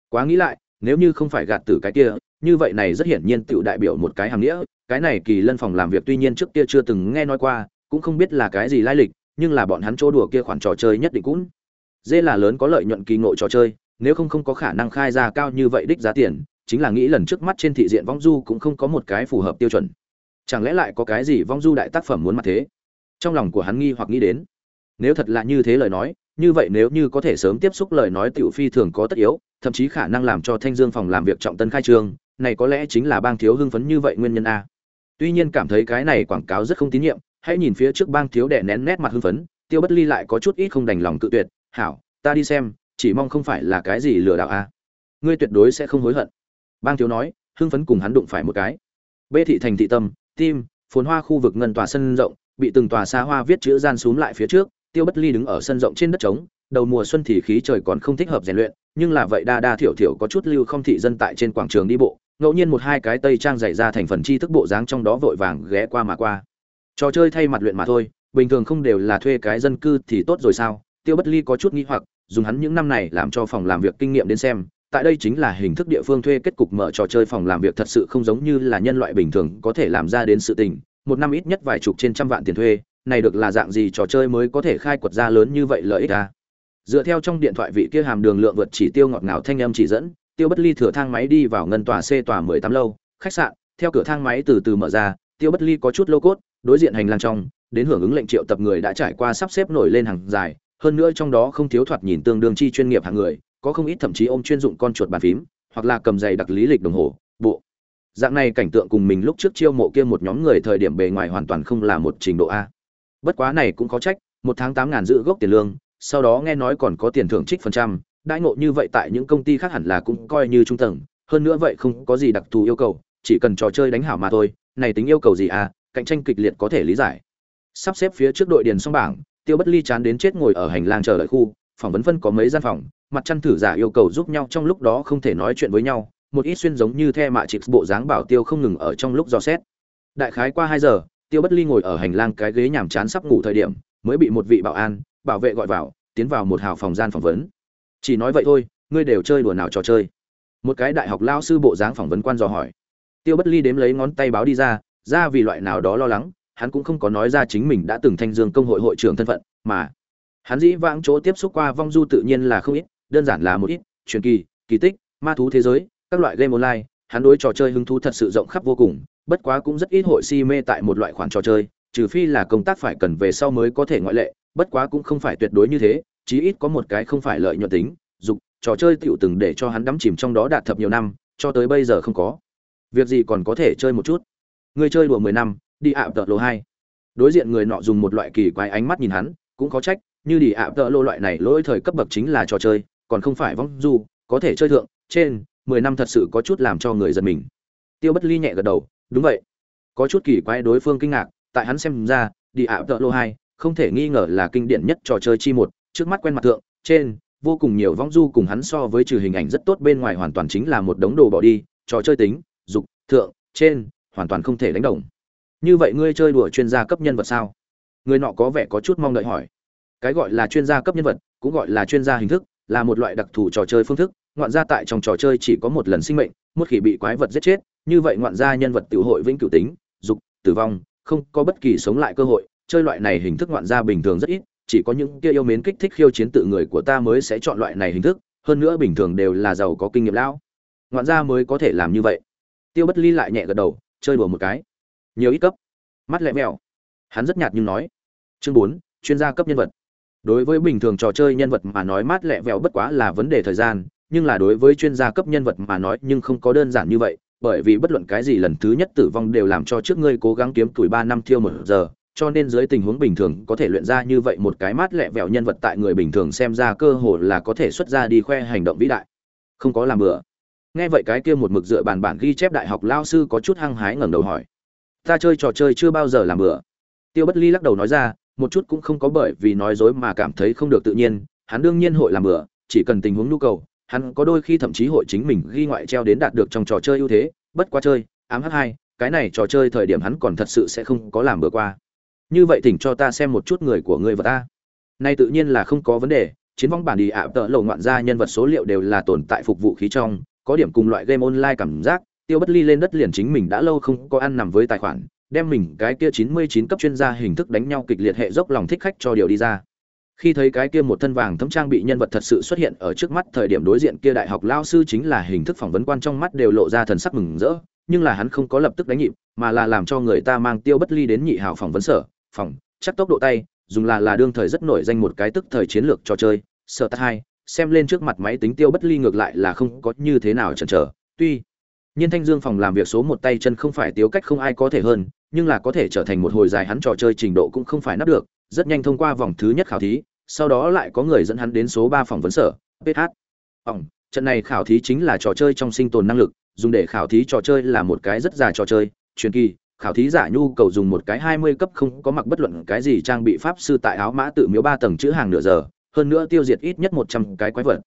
quá nghĩ lại, nếu như không phải gạt tử cái kia, như vậy này rất hiển nhiên tự đại biểu một cái hàm nghĩa, cái này kỳ lân phòng làm việc tuy nhiên trước kia chưa từng nghe nói qua, cũng không biết là cái gì lai lịch, nhưng là bọn hắn chỗ đùa kia khoản trò chơi nhất định cũng dê là lớn có lợi nhuận kỳ ngộ trò chơi, nếu không không có khả năng khai ra cao như vậy đích giá tiền, chính là nghĩ lần trước mắt trên thị diện vong du cũng không có một cái phù hợp tiêu chuẩn. Chẳng lẽ lại có cái gì vong du đại tác phẩm muốn mặt thế? Trong lòng của hắn nghi hoặc nghĩ đến nếu thật là như thế lời nói, như vậy nếu như có thể sớm tiếp xúc lời nói tiểu phi thường có tất yếu, thậm chí khả năng làm cho thanh dương phòng làm việc trọng tân khai trương, này có lẽ chính là bang thiếu hưng phấn như vậy nguyên nhân a. Tuy nhiên cảm thấy cái này quảng cáo rất không tín nhiệm, hãy nhìn phía trước bang thiếu đẻ nén nét mặt hưng phấn, tiêu bất ly lại có chút ít không đành lòng cự tuyệt, hảo, ta đi xem, chỉ mong không phải là cái gì lừa đảo a. Ngươi tuyệt đối sẽ không hối hận. Bang thiếu nói, hưng phấn cùng hắn đụng phải một cái. Bê thị thành thị tâm, tim, phồn hoa khu vực ngân tòa sân rộng, bị từng tòa xa hoa viết chữ gian xuống lại phía trước tiêu bất ly đứng ở sân rộng trên đất trống, đầu mùa xuân thì khí trời còn không thích hợp rèn luyện, nhưng là vậy đa đa thiểu thiểu có chút lưu không thị dân tại trên quảng trường đi bộ, ngẫu nhiên một hai cái tây trang dày ra thành phần chi thức bộ dáng trong đó vội vàng ghé qua mà qua. Trò chơi thay mặt luyện mà thôi, bình thường không đều là thuê cái dân cư thì tốt rồi sao? Tiêu bất ly có chút nghĩ hoặc, dùng hắn những năm này làm cho phòng làm việc kinh nghiệm đến xem, tại đây chính là hình thức địa phương thuê kết cục mở trò chơi phòng làm việc thật sự không giống như là nhân loại bình thường có thể làm ra đến sự tình, một năm ít nhất vài chục trên trăm vạn tiền thuê này được là dạng gì trò chơi mới có thể khai quật ra lớn như vậy lợi ích à? dựa theo trong điện thoại vị kia hàm đường lượng vượt chỉ tiêu ngọt ngào thanh âm chỉ dẫn, tiêu bất ly thừa thang máy đi vào ngân tòa c tòa mười tám lâu, khách sạn, theo cửa thang máy từ từ mở ra, tiêu bất ly có chút lô cốt, đối diện hành lang trong, đến hưởng ứng lệnh triệu tập người đã trải qua sắp xếp nổi lên hàng dài, hơn nữa trong đó không thiếu thoạt nhìn tương đương chi chuyên nghiệp hàng người, có không ít thậm chí ôm chuyên dụng con chuột bàn phím, hoặc là cầm giày đặc lý lịch đồng hồ, bộ dạng này cảnh tượng cùng mình lúc trước chiêu mộ kia một nhóm người thời điểm bề ngoài hoàn toàn không là một trình độ a bất quá này cũng có trách, một tháng tám ngàn giữ gốc tiền lương, sau đó nghe nói còn có tiền thưởng trích phần trăm, đãi ngộ như vậy tại những công ty khác hẳn là cũng coi như trung tầng, hơn nữa vậy không có gì đặc thù yêu cầu, chỉ cần trò chơi đánh hảo mà thôi, này tính yêu cầu gì à cạnh tranh kịch liệt có thể lý giải. Sắp xếp phía trước đội điền xong bảng, tiêu bất ly chán đến chết ngồi ở hành lang chờ đợi khu, phỏng vấn phân có mấy gian phòng, mặt chăn thử giả yêu cầu giúp nhau trong lúc đó không thể nói chuyện với nhau, một ít xuyên giống như the mạ chịp bộ dáng bảo tiêu không ngừng ở trong lúc dò xét. Đại khái qua hai giờ tiêu bất ly ngồi ở hành lang cái ghế nhàm chán sắp ngủ thời điểm, mới bị một vị bảo an, bảo vệ gọi vào, tiến vào một hào phòng gian phỏng vấn. Chỉ nói vậy thôi, ngươi đều chơi đùa nào trò chơi? Một cái đại học lao sư bộ dáng phỏng vấn quan dò hỏi. Tiêu bất ly đếm lấy ngón tay báo đi ra ra vì loại nào đó lo lắng, hắn cũng không có nói ra chính mình đã từng thanh dương công hội hội trưởng thân phận, mà hắn dĩ vãng chỗ tiếp xúc qua vong du tự nhiên là không ít, đơn giản là một ít, truyền kỳ kỳ tích, ma thú thế giới, các loại game online, hắn đối trò chơi hứng thú thật sự rộng khắp vô cùng bất quá cũng rất ít hội si mê tại một loại khoản trò chơi, trừ phi là công tác phải cần về sau mới có thể ngoại lệ, bất quá cũng không phải tuyệt đối như thế, chí ít có một cái không phải lợi nhuận tính, dục, trò chơi tựu từng để cho hắn đắm chìm trong đó đạt thập nhiều năm, cho tới bây giờ không có. Việc gì còn có thể chơi một chút? Người chơi đùa mười năm, đi ạ, tợ lô hai. Đối diện người nọ dùng một loại kỳ quái ánh mắt nhìn hắn, cũng có trách, như đi ạ, tợ lô loại này lỗi thời cấp bậc chính là trò chơi, còn không phải vong du, có thể chơi thượng, trên, mười năm thật sự có chút làm cho người giật mình. Tiêu bất ly nhẹ gật đầu đúng vậy. Có chút kỳ quái đối phương kinh ngạc, tại hắn xem ra, đi ạ tợ lô hai không thể nghi ngờ là kinh điển nhất trò chơi chi một, trước mắt quen mặt thượng, trên, vô cùng nhiều vong du cùng hắn so với trừ hình ảnh rất tốt bên ngoài hoàn toàn chính là một đống đồ bỏ đi, trò chơi tính, dục, thượng, trên, hoàn toàn không thể đánh đồng. Như vậy ngươi chơi đùa chuyên gia cấp nhân vật sao? Người nọ có vẻ có chút mong đợi hỏi. Cái gọi là chuyên gia cấp nhân vật, cũng gọi là chuyên gia hình thức, là một loại đặc thù trò chơi phương thức ngoạn gia tại trong trò chơi chỉ có một lần sinh mệnh, một khi bị quái vật giết chết, như vậy ngoạn gia nhân vật tự hội vĩnh cửu tính, dục, tử vong, không có bất kỳ sống lại cơ hội. Chơi loại này hình thức ngoạn gia bình thường rất ít, chỉ có những kia yêu mến kích thích khiêu chiến tự người của ta mới sẽ chọn loại này hình thức, hơn nữa bình thường đều là giàu có kinh nghiệm lão. Ngoạn gia mới có thể làm như vậy. Tiêu bất ly lại nhẹ gật đầu, chơi đùa một cái. Nhiều ít cấp. Mắt lẹ mèo. Hắn rất nhạt nhưng nói. Chương bốn, chuyên gia cấp nhân vật. Đối với bình thường trò chơi nhân vật mà nói mát lẹ vẹo bất quá là vấn đề thời gian nhưng là đối với chuyên gia cấp nhân vật mà nói nhưng không có đơn giản như vậy, bởi vì bất luận cái gì lần thứ nhất tử vong đều làm cho trước ngươi cố gắng kiếm tuổi ba năm thiêu một giờ, cho nên dưới tình huống bình thường có thể luyện ra như vậy một cái mát lẹ vẹo nhân vật tại người bình thường xem ra cơ hồ là có thể xuất ra đi khoe hành động vĩ đại. Không có làm bừa. Nghe vậy cái kia một mực dựa bàn bản ghi chép đại học lao sư có chút hăng hái ngẩng đầu hỏi. Ta chơi trò chơi chưa bao giờ làm bừa. Tiêu bất ly lắc đầu nói ra, một chút cũng không có bởi vì nói dối mà cảm thấy không được tự nhiên, hắn đương nhiên hội làm bừa, chỉ cần tình huống nhu cầu hắn có đôi khi thậm chí hội chính mình ghi ngoại treo đến đạt được trong trò chơi ưu thế, bất quá chơi, ám h hai, cái này trò chơi thời điểm hắn còn thật sự sẽ không có làm bừa qua. Như vậy thỉnh cho ta xem một chút người của ngươi và ta. Nay tự nhiên là không có vấn đề, chiến vong bản đi ạ, tợ lộ ngoạn ra nhân vật số liệu đều là tồn tại phục vụ khí trong, có điểm cùng loại game online cảm giác, tiêu bất ly lên đất liền chính mình đã lâu không có ăn nằm với tài khoản, đem mình cái kia chín mươi chín cấp chuyên gia hình thức đánh nhau kịch liệt hệ dốc lòng thích khách cho điều đi ra khi thấy cái kia một thân vàng thấm trang bị nhân vật thật sự xuất hiện ở trước mắt thời điểm đối diện kia đại học lao sư chính là hình thức phỏng vấn quan trong mắt đều lộ ra thần sắc mừng rỡ, nhưng là hắn không có lập tức đánh nhịp, mà là làm cho người ta mang tiêu bất ly đến nhị hào phỏng vấn sở phòng chắc tốc độ tay, dùng là là đương thời rất nổi danh một cái tức thời chiến lược trò chơi, sở tắt hai, xem lên trước mặt máy tính tiêu bất ly ngược lại là không có như thế nào chần chờ, tuy nhiên thanh dương phòng làm việc số một tay chân không phải tiêu cách không ai có thể hơn, nhưng là có thể trở thành một hồi dài hắn trò chơi trình độ cũng không phải nắp được rất nhanh thông qua vòng thứ nhất khảo thí, sau đó lại có người dẫn hắn đến số ba phòng vấn sở ph ỏng trận này khảo thí chính là trò chơi trong sinh tồn năng lực, dùng để khảo thí trò chơi là một cái rất dài trò chơi, truyền kỳ, khảo thí giả nhu cầu dùng một cái hai mươi cấp không có mặc bất luận cái gì trang bị pháp sư tại áo mã tự miếu ba tầng chữ hàng nửa giờ, hơn nữa tiêu diệt ít nhất một trăm cái quái vật.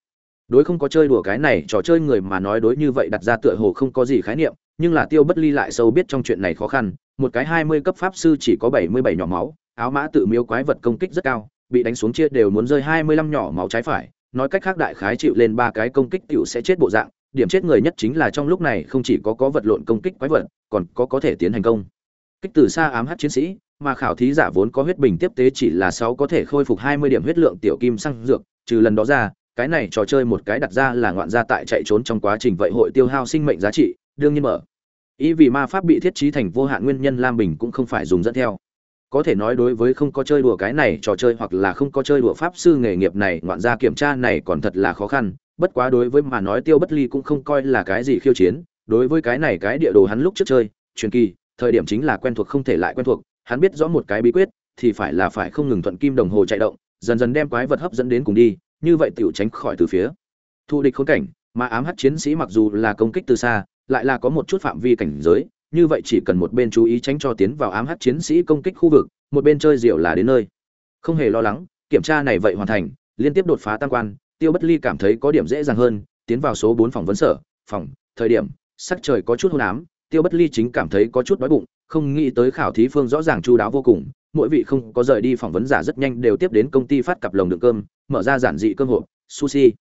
Đối không có chơi đùa cái này, trò chơi người mà nói đối như vậy đặt ra tựa hồ không có gì khái niệm, nhưng là tiêu bất ly lại sâu biết trong chuyện này khó khăn, một cái hai mươi cấp pháp sư chỉ có bảy mươi bảy nhỏ máu áo mã tự miếu quái vật công kích rất cao, bị đánh xuống chia đều muốn rơi hai mươi lăm nhỏ máu trái phải, nói cách khác đại khái chịu lên ba cái công kích tiểu sẽ chết bộ dạng, điểm chết người nhất chính là trong lúc này không chỉ có có vật lộn công kích quái vật, còn có có thể tiến hành công. Kích từ xa ám hát chiến sĩ, mà khảo thí giả vốn có huyết bình tiếp tế chỉ là sáu có thể khôi phục hai mươi điểm huyết lượng tiểu kim xăng dược, trừ lần đó ra, cái này trò chơi một cái đặt ra là ngoạn gia tại chạy trốn trong quá trình vậy hội tiêu hao sinh mệnh giá trị, đương nhiên mở. Ý vì ma pháp bị thiết trí thành vô hạn nguyên nhân lam bình cũng không phải dùng dẫn theo có thể nói đối với không có chơi đùa cái này trò chơi hoặc là không có chơi đùa pháp sư nghề nghiệp này, ngoạn ra kiểm tra này còn thật là khó khăn. Bất quá đối với mà nói tiêu bất ly cũng không coi là cái gì khiêu chiến. Đối với cái này cái địa đồ hắn lúc trước chơi, truyền kỳ, thời điểm chính là quen thuộc không thể lại quen thuộc. Hắn biết rõ một cái bí quyết, thì phải là phải không ngừng thuận kim đồng hồ chạy động, dần dần đem quái vật hấp dẫn đến cùng đi. Như vậy tiểu tránh khỏi từ phía thu địch khốn cảnh, mà ám hắc chiến sĩ mặc dù là công kích từ xa, lại là có một chút phạm vi cảnh giới như vậy chỉ cần một bên chú ý tránh cho tiến vào ám hắc chiến sĩ công kích khu vực, một bên chơi diệu là đến nơi. Không hề lo lắng, kiểm tra này vậy hoàn thành, liên tiếp đột phá tam quan, tiêu bất ly cảm thấy có điểm dễ dàng hơn, tiến vào số bốn phòng vấn sở, phòng, thời điểm, sắc trời có chút hôn ám, tiêu bất ly chính cảm thấy có chút đói bụng, không nghĩ tới khảo thí phương rõ ràng chu đáo vô cùng, mỗi vị không có rời đi phỏng vấn giả rất nhanh đều tiếp đến công ty phát cặp lồng đựng cơm, mở ra giản dị cơm hộp, sushi.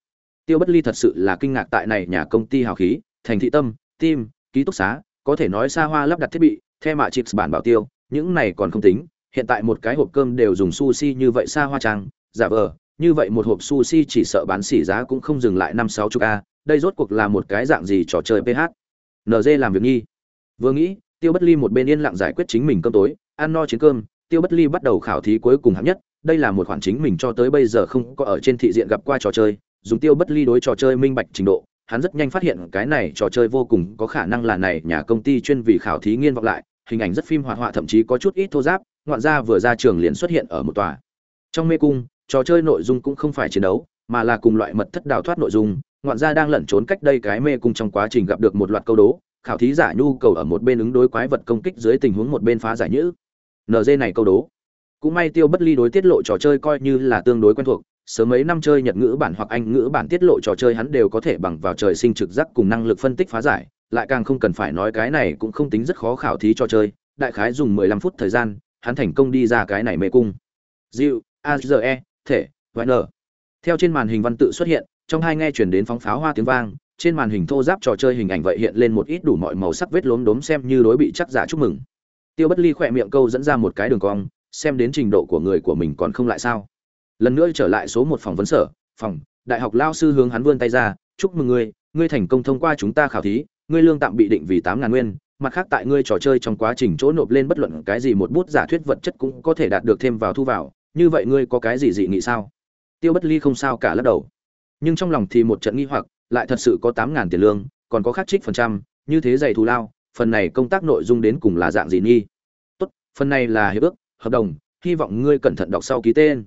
Tiêu bất ly thật sự là kinh ngạc tại này nhà công ty hào khí, thành thị tâm tim ký túc xá có thể nói xa hoa lắp đặt thiết bị, theo mạ chips bản bảo tiêu, những này còn không tính, hiện tại một cái hộp cơm đều dùng sushi như vậy xa hoa trang, giả vờ, như vậy một hộp sushi chỉ sợ bán xỉ giá cũng không dừng lại năm sáu chục a, đây rốt cuộc là một cái dạng gì trò chơi ph nd làm việc nghi. Vừa nghĩ, tiêu bất ly một bên yên lặng giải quyết chính mình cơm tối, ăn no chiến cơm, tiêu bất ly bắt đầu khảo thí cuối cùng hạng nhất, đây là một khoản chính mình cho tới bây giờ không có ở trên thị diện gặp qua trò chơi, dùng tiêu bất ly đối trò chơi minh bạch trình độ hắn rất nhanh phát hiện cái này trò chơi vô cùng có khả năng là này nhà công ty chuyên vì khảo thí nghiên vọng lại, hình ảnh rất phim hoạt họa thậm chí có chút ít thô giáp, ngoạn gia vừa ra trường liền xuất hiện ở một tòa. Trong mê cung, trò chơi nội dung cũng không phải chiến đấu, mà là cùng loại mật thất đào thoát nội dung, ngoạn gia đang lẩn trốn cách đây cái mê cung trong quá trình gặp được một loạt câu đố, khảo thí giả nhu cầu ở một bên ứng đối quái vật công kích dưới tình huống một bên phá giải nhữ. Nd này câu đố. Cũng may tiêu bất ly đối tiết lộ trò chơi coi như là tương đối quen thuộc sớm mấy năm chơi nhật ngữ bản hoặc anh ngữ bản tiết lộ trò chơi hắn đều có thể bằng vào trời sinh trực giác cùng năng lực phân tích phá giải, lại càng không cần phải nói cái này cũng không tính rất khó khảo thí trò chơi. Đại khái dùng 15 phút thời gian, hắn thành công đi ra cái này mê cung. Diệu aze thể n theo trên màn hình văn tự xuất hiện, trong hai nghe chuyển đến phóng pháo hoa tiếng vang, trên màn hình thô giáp trò chơi hình ảnh vậy hiện lên một ít đủ mọi màu sắc vết lốm đốm xem như đối bị chắc giả chúc mừng. Tiêu bất ly khỏe miệng câu dẫn ra một cái đường cong, xem đến trình độ của người của mình còn không lại sao? Lần nữa trở lại số một phòng vấn sở, phòng, đại học lao sư hướng hắn vươn tay ra, chúc mừng ngươi ngươi thành công thông qua chúng ta khảo thí, ngươi lương tạm bị định vì tám ngàn nguyên, mặt khác tại ngươi trò chơi trong quá trình chỗ nộp lên bất luận cái gì một bút giả thuyết vật chất cũng có thể đạt được thêm vào thu vào, như vậy ngươi có cái gì dị nghị sao? Tiêu bất ly không sao cả lắc đầu. Nhưng trong lòng thì một trận nghi hoặc, lại thật sự có tám ngàn tiền lương, còn có khắc trích phần trăm, như thế dày thù lao, phần này công tác nội dung đến cùng là dạng gì nghi? Tốt, phần này là hiệp ước, hợp đồng, hy vọng ngươi cẩn thận đọc sau ký tên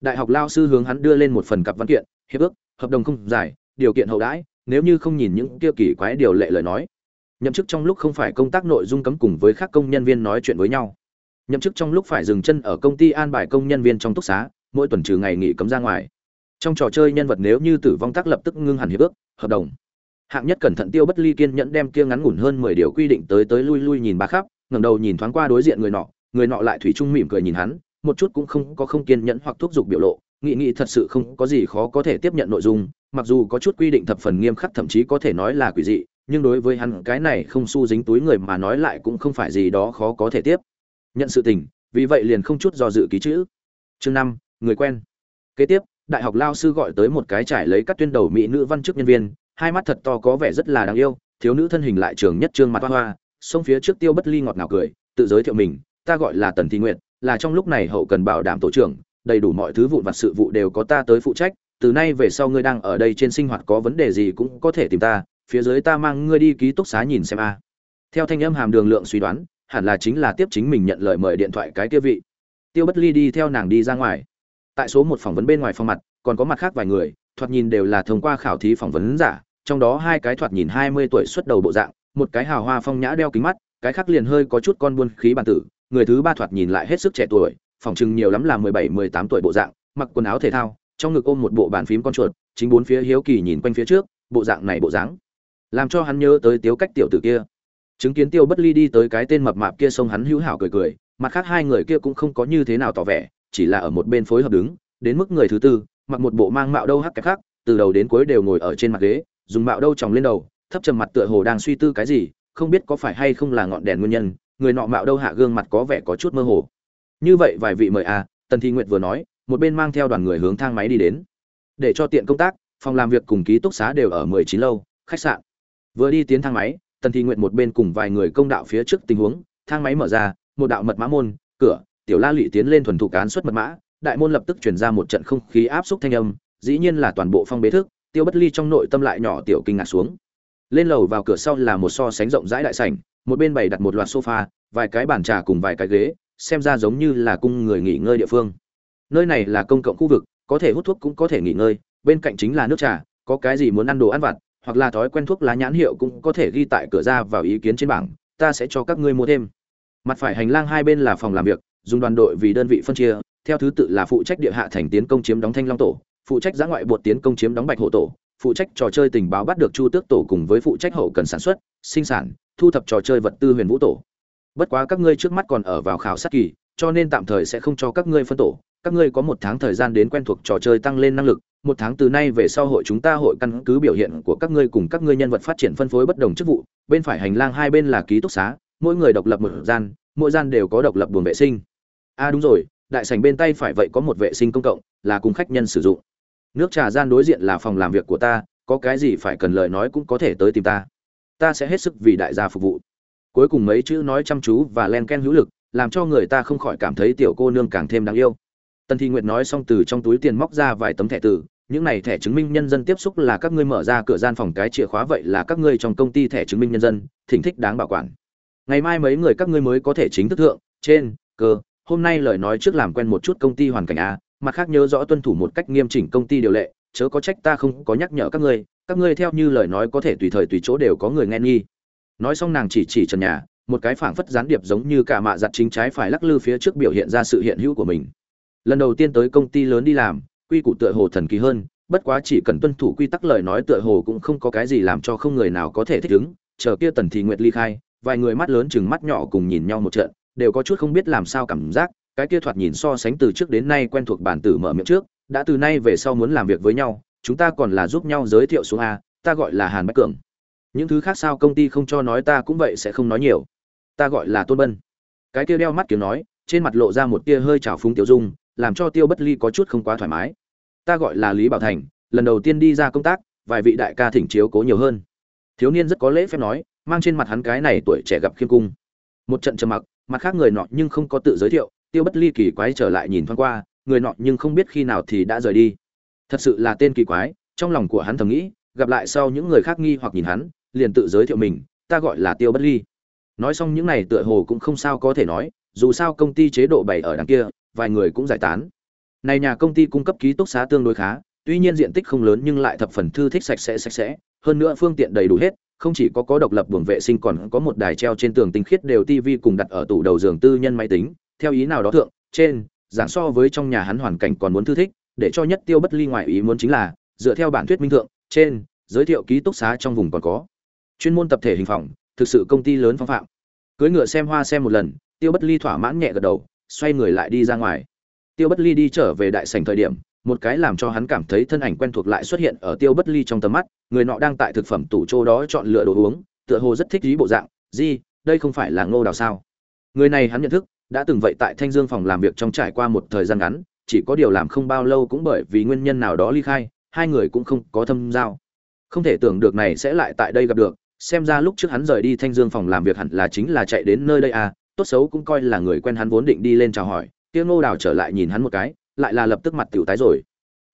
đại học lao sư hướng hắn đưa lên một phần cặp văn kiện, hiệp ước, hợp đồng không giải điều kiện hậu đãi, nếu như không nhìn những kia kỳ quái điều lệ lời nói. Nhậm chức trong lúc không phải công tác nội dung cấm cùng với các công nhân viên nói chuyện với nhau. Nhậm chức trong lúc phải dừng chân ở công ty an bài công nhân viên trong túc xá, mỗi tuần trừ ngày nghỉ cấm ra ngoài. Trong trò chơi nhân vật nếu như tử vong tác lập tức ngưng hẳn hiệp ước, hợp đồng. Hạng nhất cẩn thận tiêu bất ly kiên nhẫn đem kia ngắn ngủn hơn mười điều quy định tới tới lui lui nhìn ba khắp, ngẩng đầu nhìn thoáng qua đối diện người nọ người nọ lại thủy chung mỉm cười nhìn hắn một chút cũng không có không kiên nhẫn hoặc thúc giục biểu lộ, nghị nghị thật sự không có gì khó có thể tiếp nhận nội dung, mặc dù có chút quy định thập phần nghiêm khắc thậm chí có thể nói là quỷ dị, nhưng đối với hắn cái này không su dính túi người mà nói lại cũng không phải gì đó khó có thể tiếp. Nhận sự tình, vì vậy liền không chút do dự ký chữ. Chương năm, người quen. Kế tiếp, đại học lao sư gọi tới một cái trải lấy các tuyên đầu mỹ nữ văn chức nhân viên, hai mắt thật to có vẻ rất là đáng yêu, thiếu nữ thân hình lại trường nhất trương mặt hoa hoa xông phía trước tiêu bất ly ngọt ngào cười, tự giới thiệu mình, ta gọi là tần thị nguyện là trong lúc này hậu cần bảo đảm tổ trưởng, đầy đủ mọi thứ vụn vặt sự vụ đều có ta tới phụ trách, từ nay về sau ngươi đang ở đây trên sinh hoạt có vấn đề gì cũng có thể tìm ta, phía dưới ta mang ngươi đi ký túc xá nhìn xem a. Theo thanh âm hàm đường lượng suy đoán, hẳn là chính là tiếp chính mình nhận lời mời điện thoại cái kia vị. Tiêu bất ly đi theo nàng đi ra ngoài. Tại số một phỏng vấn bên ngoài phòng mặt, còn có mặt khác vài người, thoạt nhìn đều là thông qua khảo thí phỏng vấn giả, trong đó hai cái thoạt nhìn hai mươi tuổi xuất đầu bộ dạng, một cái hào hoa phong nhã đeo kính mắt, cái khác liền hơi có chút con buôn khí bản tử người thứ ba thoạt nhìn lại hết sức trẻ tuổi, phỏng chừng nhiều lắm là mười bảy, mười tám tuổi bộ dạng, mặc quần áo thể thao, trong ngực ôm một bộ bàn phím con chuột, chính bốn phía hiếu kỳ nhìn quanh phía trước, bộ dạng này bộ dáng, làm cho hắn nhớ tới tiếu cách tiểu tử kia. Chứng kiến tiêu bất ly đi tới cái tên mập mạp kia xông hắn hữu hảo cười cười, mặt khác hai người kia cũng không có như thế nào tỏ vẻ, chỉ là ở một bên phối hợp đứng, đến mức người thứ tư, mặc một bộ mang mạo đâu hắc kẹp khác từ đầu đến cuối đều ngồi ở trên mặt ghế, dùng mạo đâu tròng lên đầu, thấp trầm mặt tựa hồ đang suy tư cái gì, không biết có phải hay không là ngọn đèn nguyên nhân người nọ mạo đâu hạ gương mặt có vẻ có chút mơ hồ. Như vậy vài vị mời à tần thi nguyệt vừa nói, một bên mang theo đoàn người hướng thang máy đi đến. Để cho tiện công tác, phòng làm việc cùng ký túc xá đều ở mười chín lâu, khách sạn. Vừa đi tiến thang máy, tần thi nguyệt một bên cùng vài người công đạo phía trước tình huống, thang máy mở ra, một đạo mật mã môn, cửa, tiểu la lụy tiến lên thuần thủ cán xuất mật mã, đại môn lập tức chuyển ra một trận không khí áp xúc thanh âm, dĩ nhiên là toàn bộ phong bế thức, tiêu bất ly trong nội tâm lại nhỏ tiểu kinh ngạc xuống. Lên lầu vào cửa sau là một so sánh rộng rãi đại sảnh một bên bày đặt một loạt sofa, vài cái bàn trà cùng vài cái ghế, xem ra giống như là cung người nghỉ ngơi địa phương. Nơi này là công cộng khu vực, có thể hút thuốc cũng có thể nghỉ ngơi, bên cạnh chính là nước trà, có cái gì muốn ăn đồ ăn vặt, hoặc là thói quen thuốc lá nhãn hiệu cũng có thể ghi tại cửa ra vào ý kiến trên bảng, ta sẽ cho các ngươi mua thêm. Mặt phải hành lang hai bên là phòng làm việc, dùng đoàn đội vì đơn vị phân chia, theo thứ tự là phụ trách địa hạ thành tiến công chiếm đóng thanh long tổ, phụ trách giã ngoại bột tiến công chiếm đóng bạch hộ tổ phụ trách trò chơi tình báo bắt được chu tước tổ cùng với phụ trách hậu cần sản xuất, sinh sản, thu thập trò chơi vật tư huyền vũ tổ. Bất quá các ngươi trước mắt còn ở vào khảo sát kỳ, cho nên tạm thời sẽ không cho các ngươi phân tổ. Các ngươi có một tháng thời gian đến quen thuộc trò chơi tăng lên năng lực, một tháng từ nay về sau hội chúng ta hội căn cứ biểu hiện của các ngươi cùng các ngươi nhân vật phát triển phân phối bất đồng chức vụ, bên phải hành lang hai bên là ký túc xá, mỗi người độc lập một gian, mỗi gian đều có độc lập buồng vệ sinh. A à đúng rồi, đại sảnh bên tay phải vậy có một vệ sinh công cộng, là cùng khách nhân sử dụng nước trà gian đối diện là phòng làm việc của ta, có cái gì phải cần lời nói cũng có thể tới tìm ta. Ta sẽ hết sức vì đại gia phục vụ. Cuối cùng mấy chữ nói chăm chú và len ken hữu lực, làm cho người ta không khỏi cảm thấy tiểu cô nương càng thêm đáng yêu. Tần thị nguyệt nói xong từ trong túi tiền móc ra vài tấm thẻ từ những này thẻ chứng minh nhân dân tiếp xúc là các ngươi mở ra cửa gian phòng cái chìa khóa vậy là các ngươi trong công ty thẻ chứng minh nhân dân, thỉnh thích đáng bảo quản. Ngày mai mấy người các ngươi mới có thể chính thức thượng, trên cơ hôm nay lời nói trước làm quen một chút công ty hoàn cảnh a mặt khác nhớ rõ tuân thủ một cách nghiêm chỉnh công ty điều lệ, chớ có trách ta không có nhắc nhở các ngươi các ngươi theo như lời nói có thể tùy thời tùy chỗ đều có người nghe nghi. Nói xong nàng chỉ chỉ trần nhà, một cái phảng phất gián điệp giống như cả mạ giặt chính trái phải lắc lư phía trước biểu hiện ra sự hiện hữu của mình. Lần đầu tiên tới công ty lớn đi làm, quy củ tựa hồ thần kỳ hơn, bất quá chỉ cần tuân thủ quy tắc lời nói tựa hồ cũng không có cái gì làm cho không người nào có thể thích ứng. Chờ kia tần thì nguyệt ly khai, vài người mắt lớn chừng mắt nhỏ cùng nhìn nhau một trận, đều có chút không biết làm sao cảm giác cái kia thoạt nhìn so sánh từ trước đến nay quen thuộc bản tử mở miệng trước, đã từ nay về sau muốn làm việc với nhau, chúng ta còn là giúp nhau giới thiệu xuống a, ta gọi là hàn bách cường. Những thứ khác sao công ty không cho nói ta cũng vậy sẽ không nói nhiều. Ta gọi là tôn bân. Cái kia đeo mắt kiếm nói, trên mặt lộ ra một tia hơi trào phúng tiểu dung, làm cho tiêu bất ly có chút không quá thoải mái. Ta gọi là lý bảo thành, lần đầu tiên đi ra công tác, vài vị đại ca thỉnh chiếu cố nhiều hơn. Thiếu niên rất có lễ phép nói, mang trên mặt hắn cái này tuổi trẻ gặp khiêm cung. Một trận trầm mặc, mặt khác người nọ nhưng không có tự giới thiệu tiêu bất ly kỳ quái trở lại nhìn thoáng qua, người nọ nhưng không biết khi nào thì đã rời đi. Thật sự là tên kỳ quái, trong lòng của hắn thầm nghĩ, gặp lại sau những người khác nghi hoặc nhìn hắn, liền tự giới thiệu mình, ta gọi là tiêu bất ly. Nói xong những này tựa hồ cũng không sao có thể nói, dù sao công ty chế độ bày ở đằng kia, vài người cũng giải tán. Này nhà công ty cung cấp ký túc xá tương đối khá, tuy nhiên diện tích không lớn nhưng lại thập phần thư thích sạch sẽ sạch sẽ. Hơn nữa phương tiện đầy đủ hết, không chỉ có có độc lập buồng vệ sinh còn có một đài treo trên tường tinh khiết đều tivi cùng đặt ở tủ đầu giường tư nhân máy tính theo ý nào đó thượng, trên, giảng so với trong nhà hắn hoàn cảnh còn muốn thư thích, để cho nhất tiêu bất ly ngoại ý muốn chính là, dựa theo bản thuyết minh thượng, trên, giới thiệu ký túc xá trong vùng còn có. Chuyên môn tập thể hình phòng, thực sự công ty lớn phong phạm. Cưới ngựa xem hoa xem một lần, tiêu bất ly thỏa mãn nhẹ gật đầu, xoay người lại đi ra ngoài. Tiêu bất ly đi trở về đại sảnh thời điểm, một cái làm cho hắn cảm thấy thân ảnh quen thuộc lại xuất hiện ở tiêu bất ly trong tầm mắt, người nọ đang tại thực phẩm tủ chỗ đó chọn lựa đồ uống, tựa hồ rất thích ý bộ dạng gì đây không phải là ngô đào sao? Người này hắn nhận thức đã từng vậy tại thanh dương phòng làm việc trong trải qua một thời gian ngắn, chỉ có điều làm không bao lâu cũng bởi vì nguyên nhân nào đó ly khai, hai người cũng không có thâm giao. Không thể tưởng được này sẽ lại tại đây gặp được, xem ra lúc trước hắn rời đi thanh dương phòng làm việc hẳn là chính là chạy đến nơi đây à tốt xấu cũng coi là người quen hắn vốn định đi lên chào hỏi, kia ngô đào trở lại nhìn hắn một cái, lại là lập tức mặt tiểu tái rồi.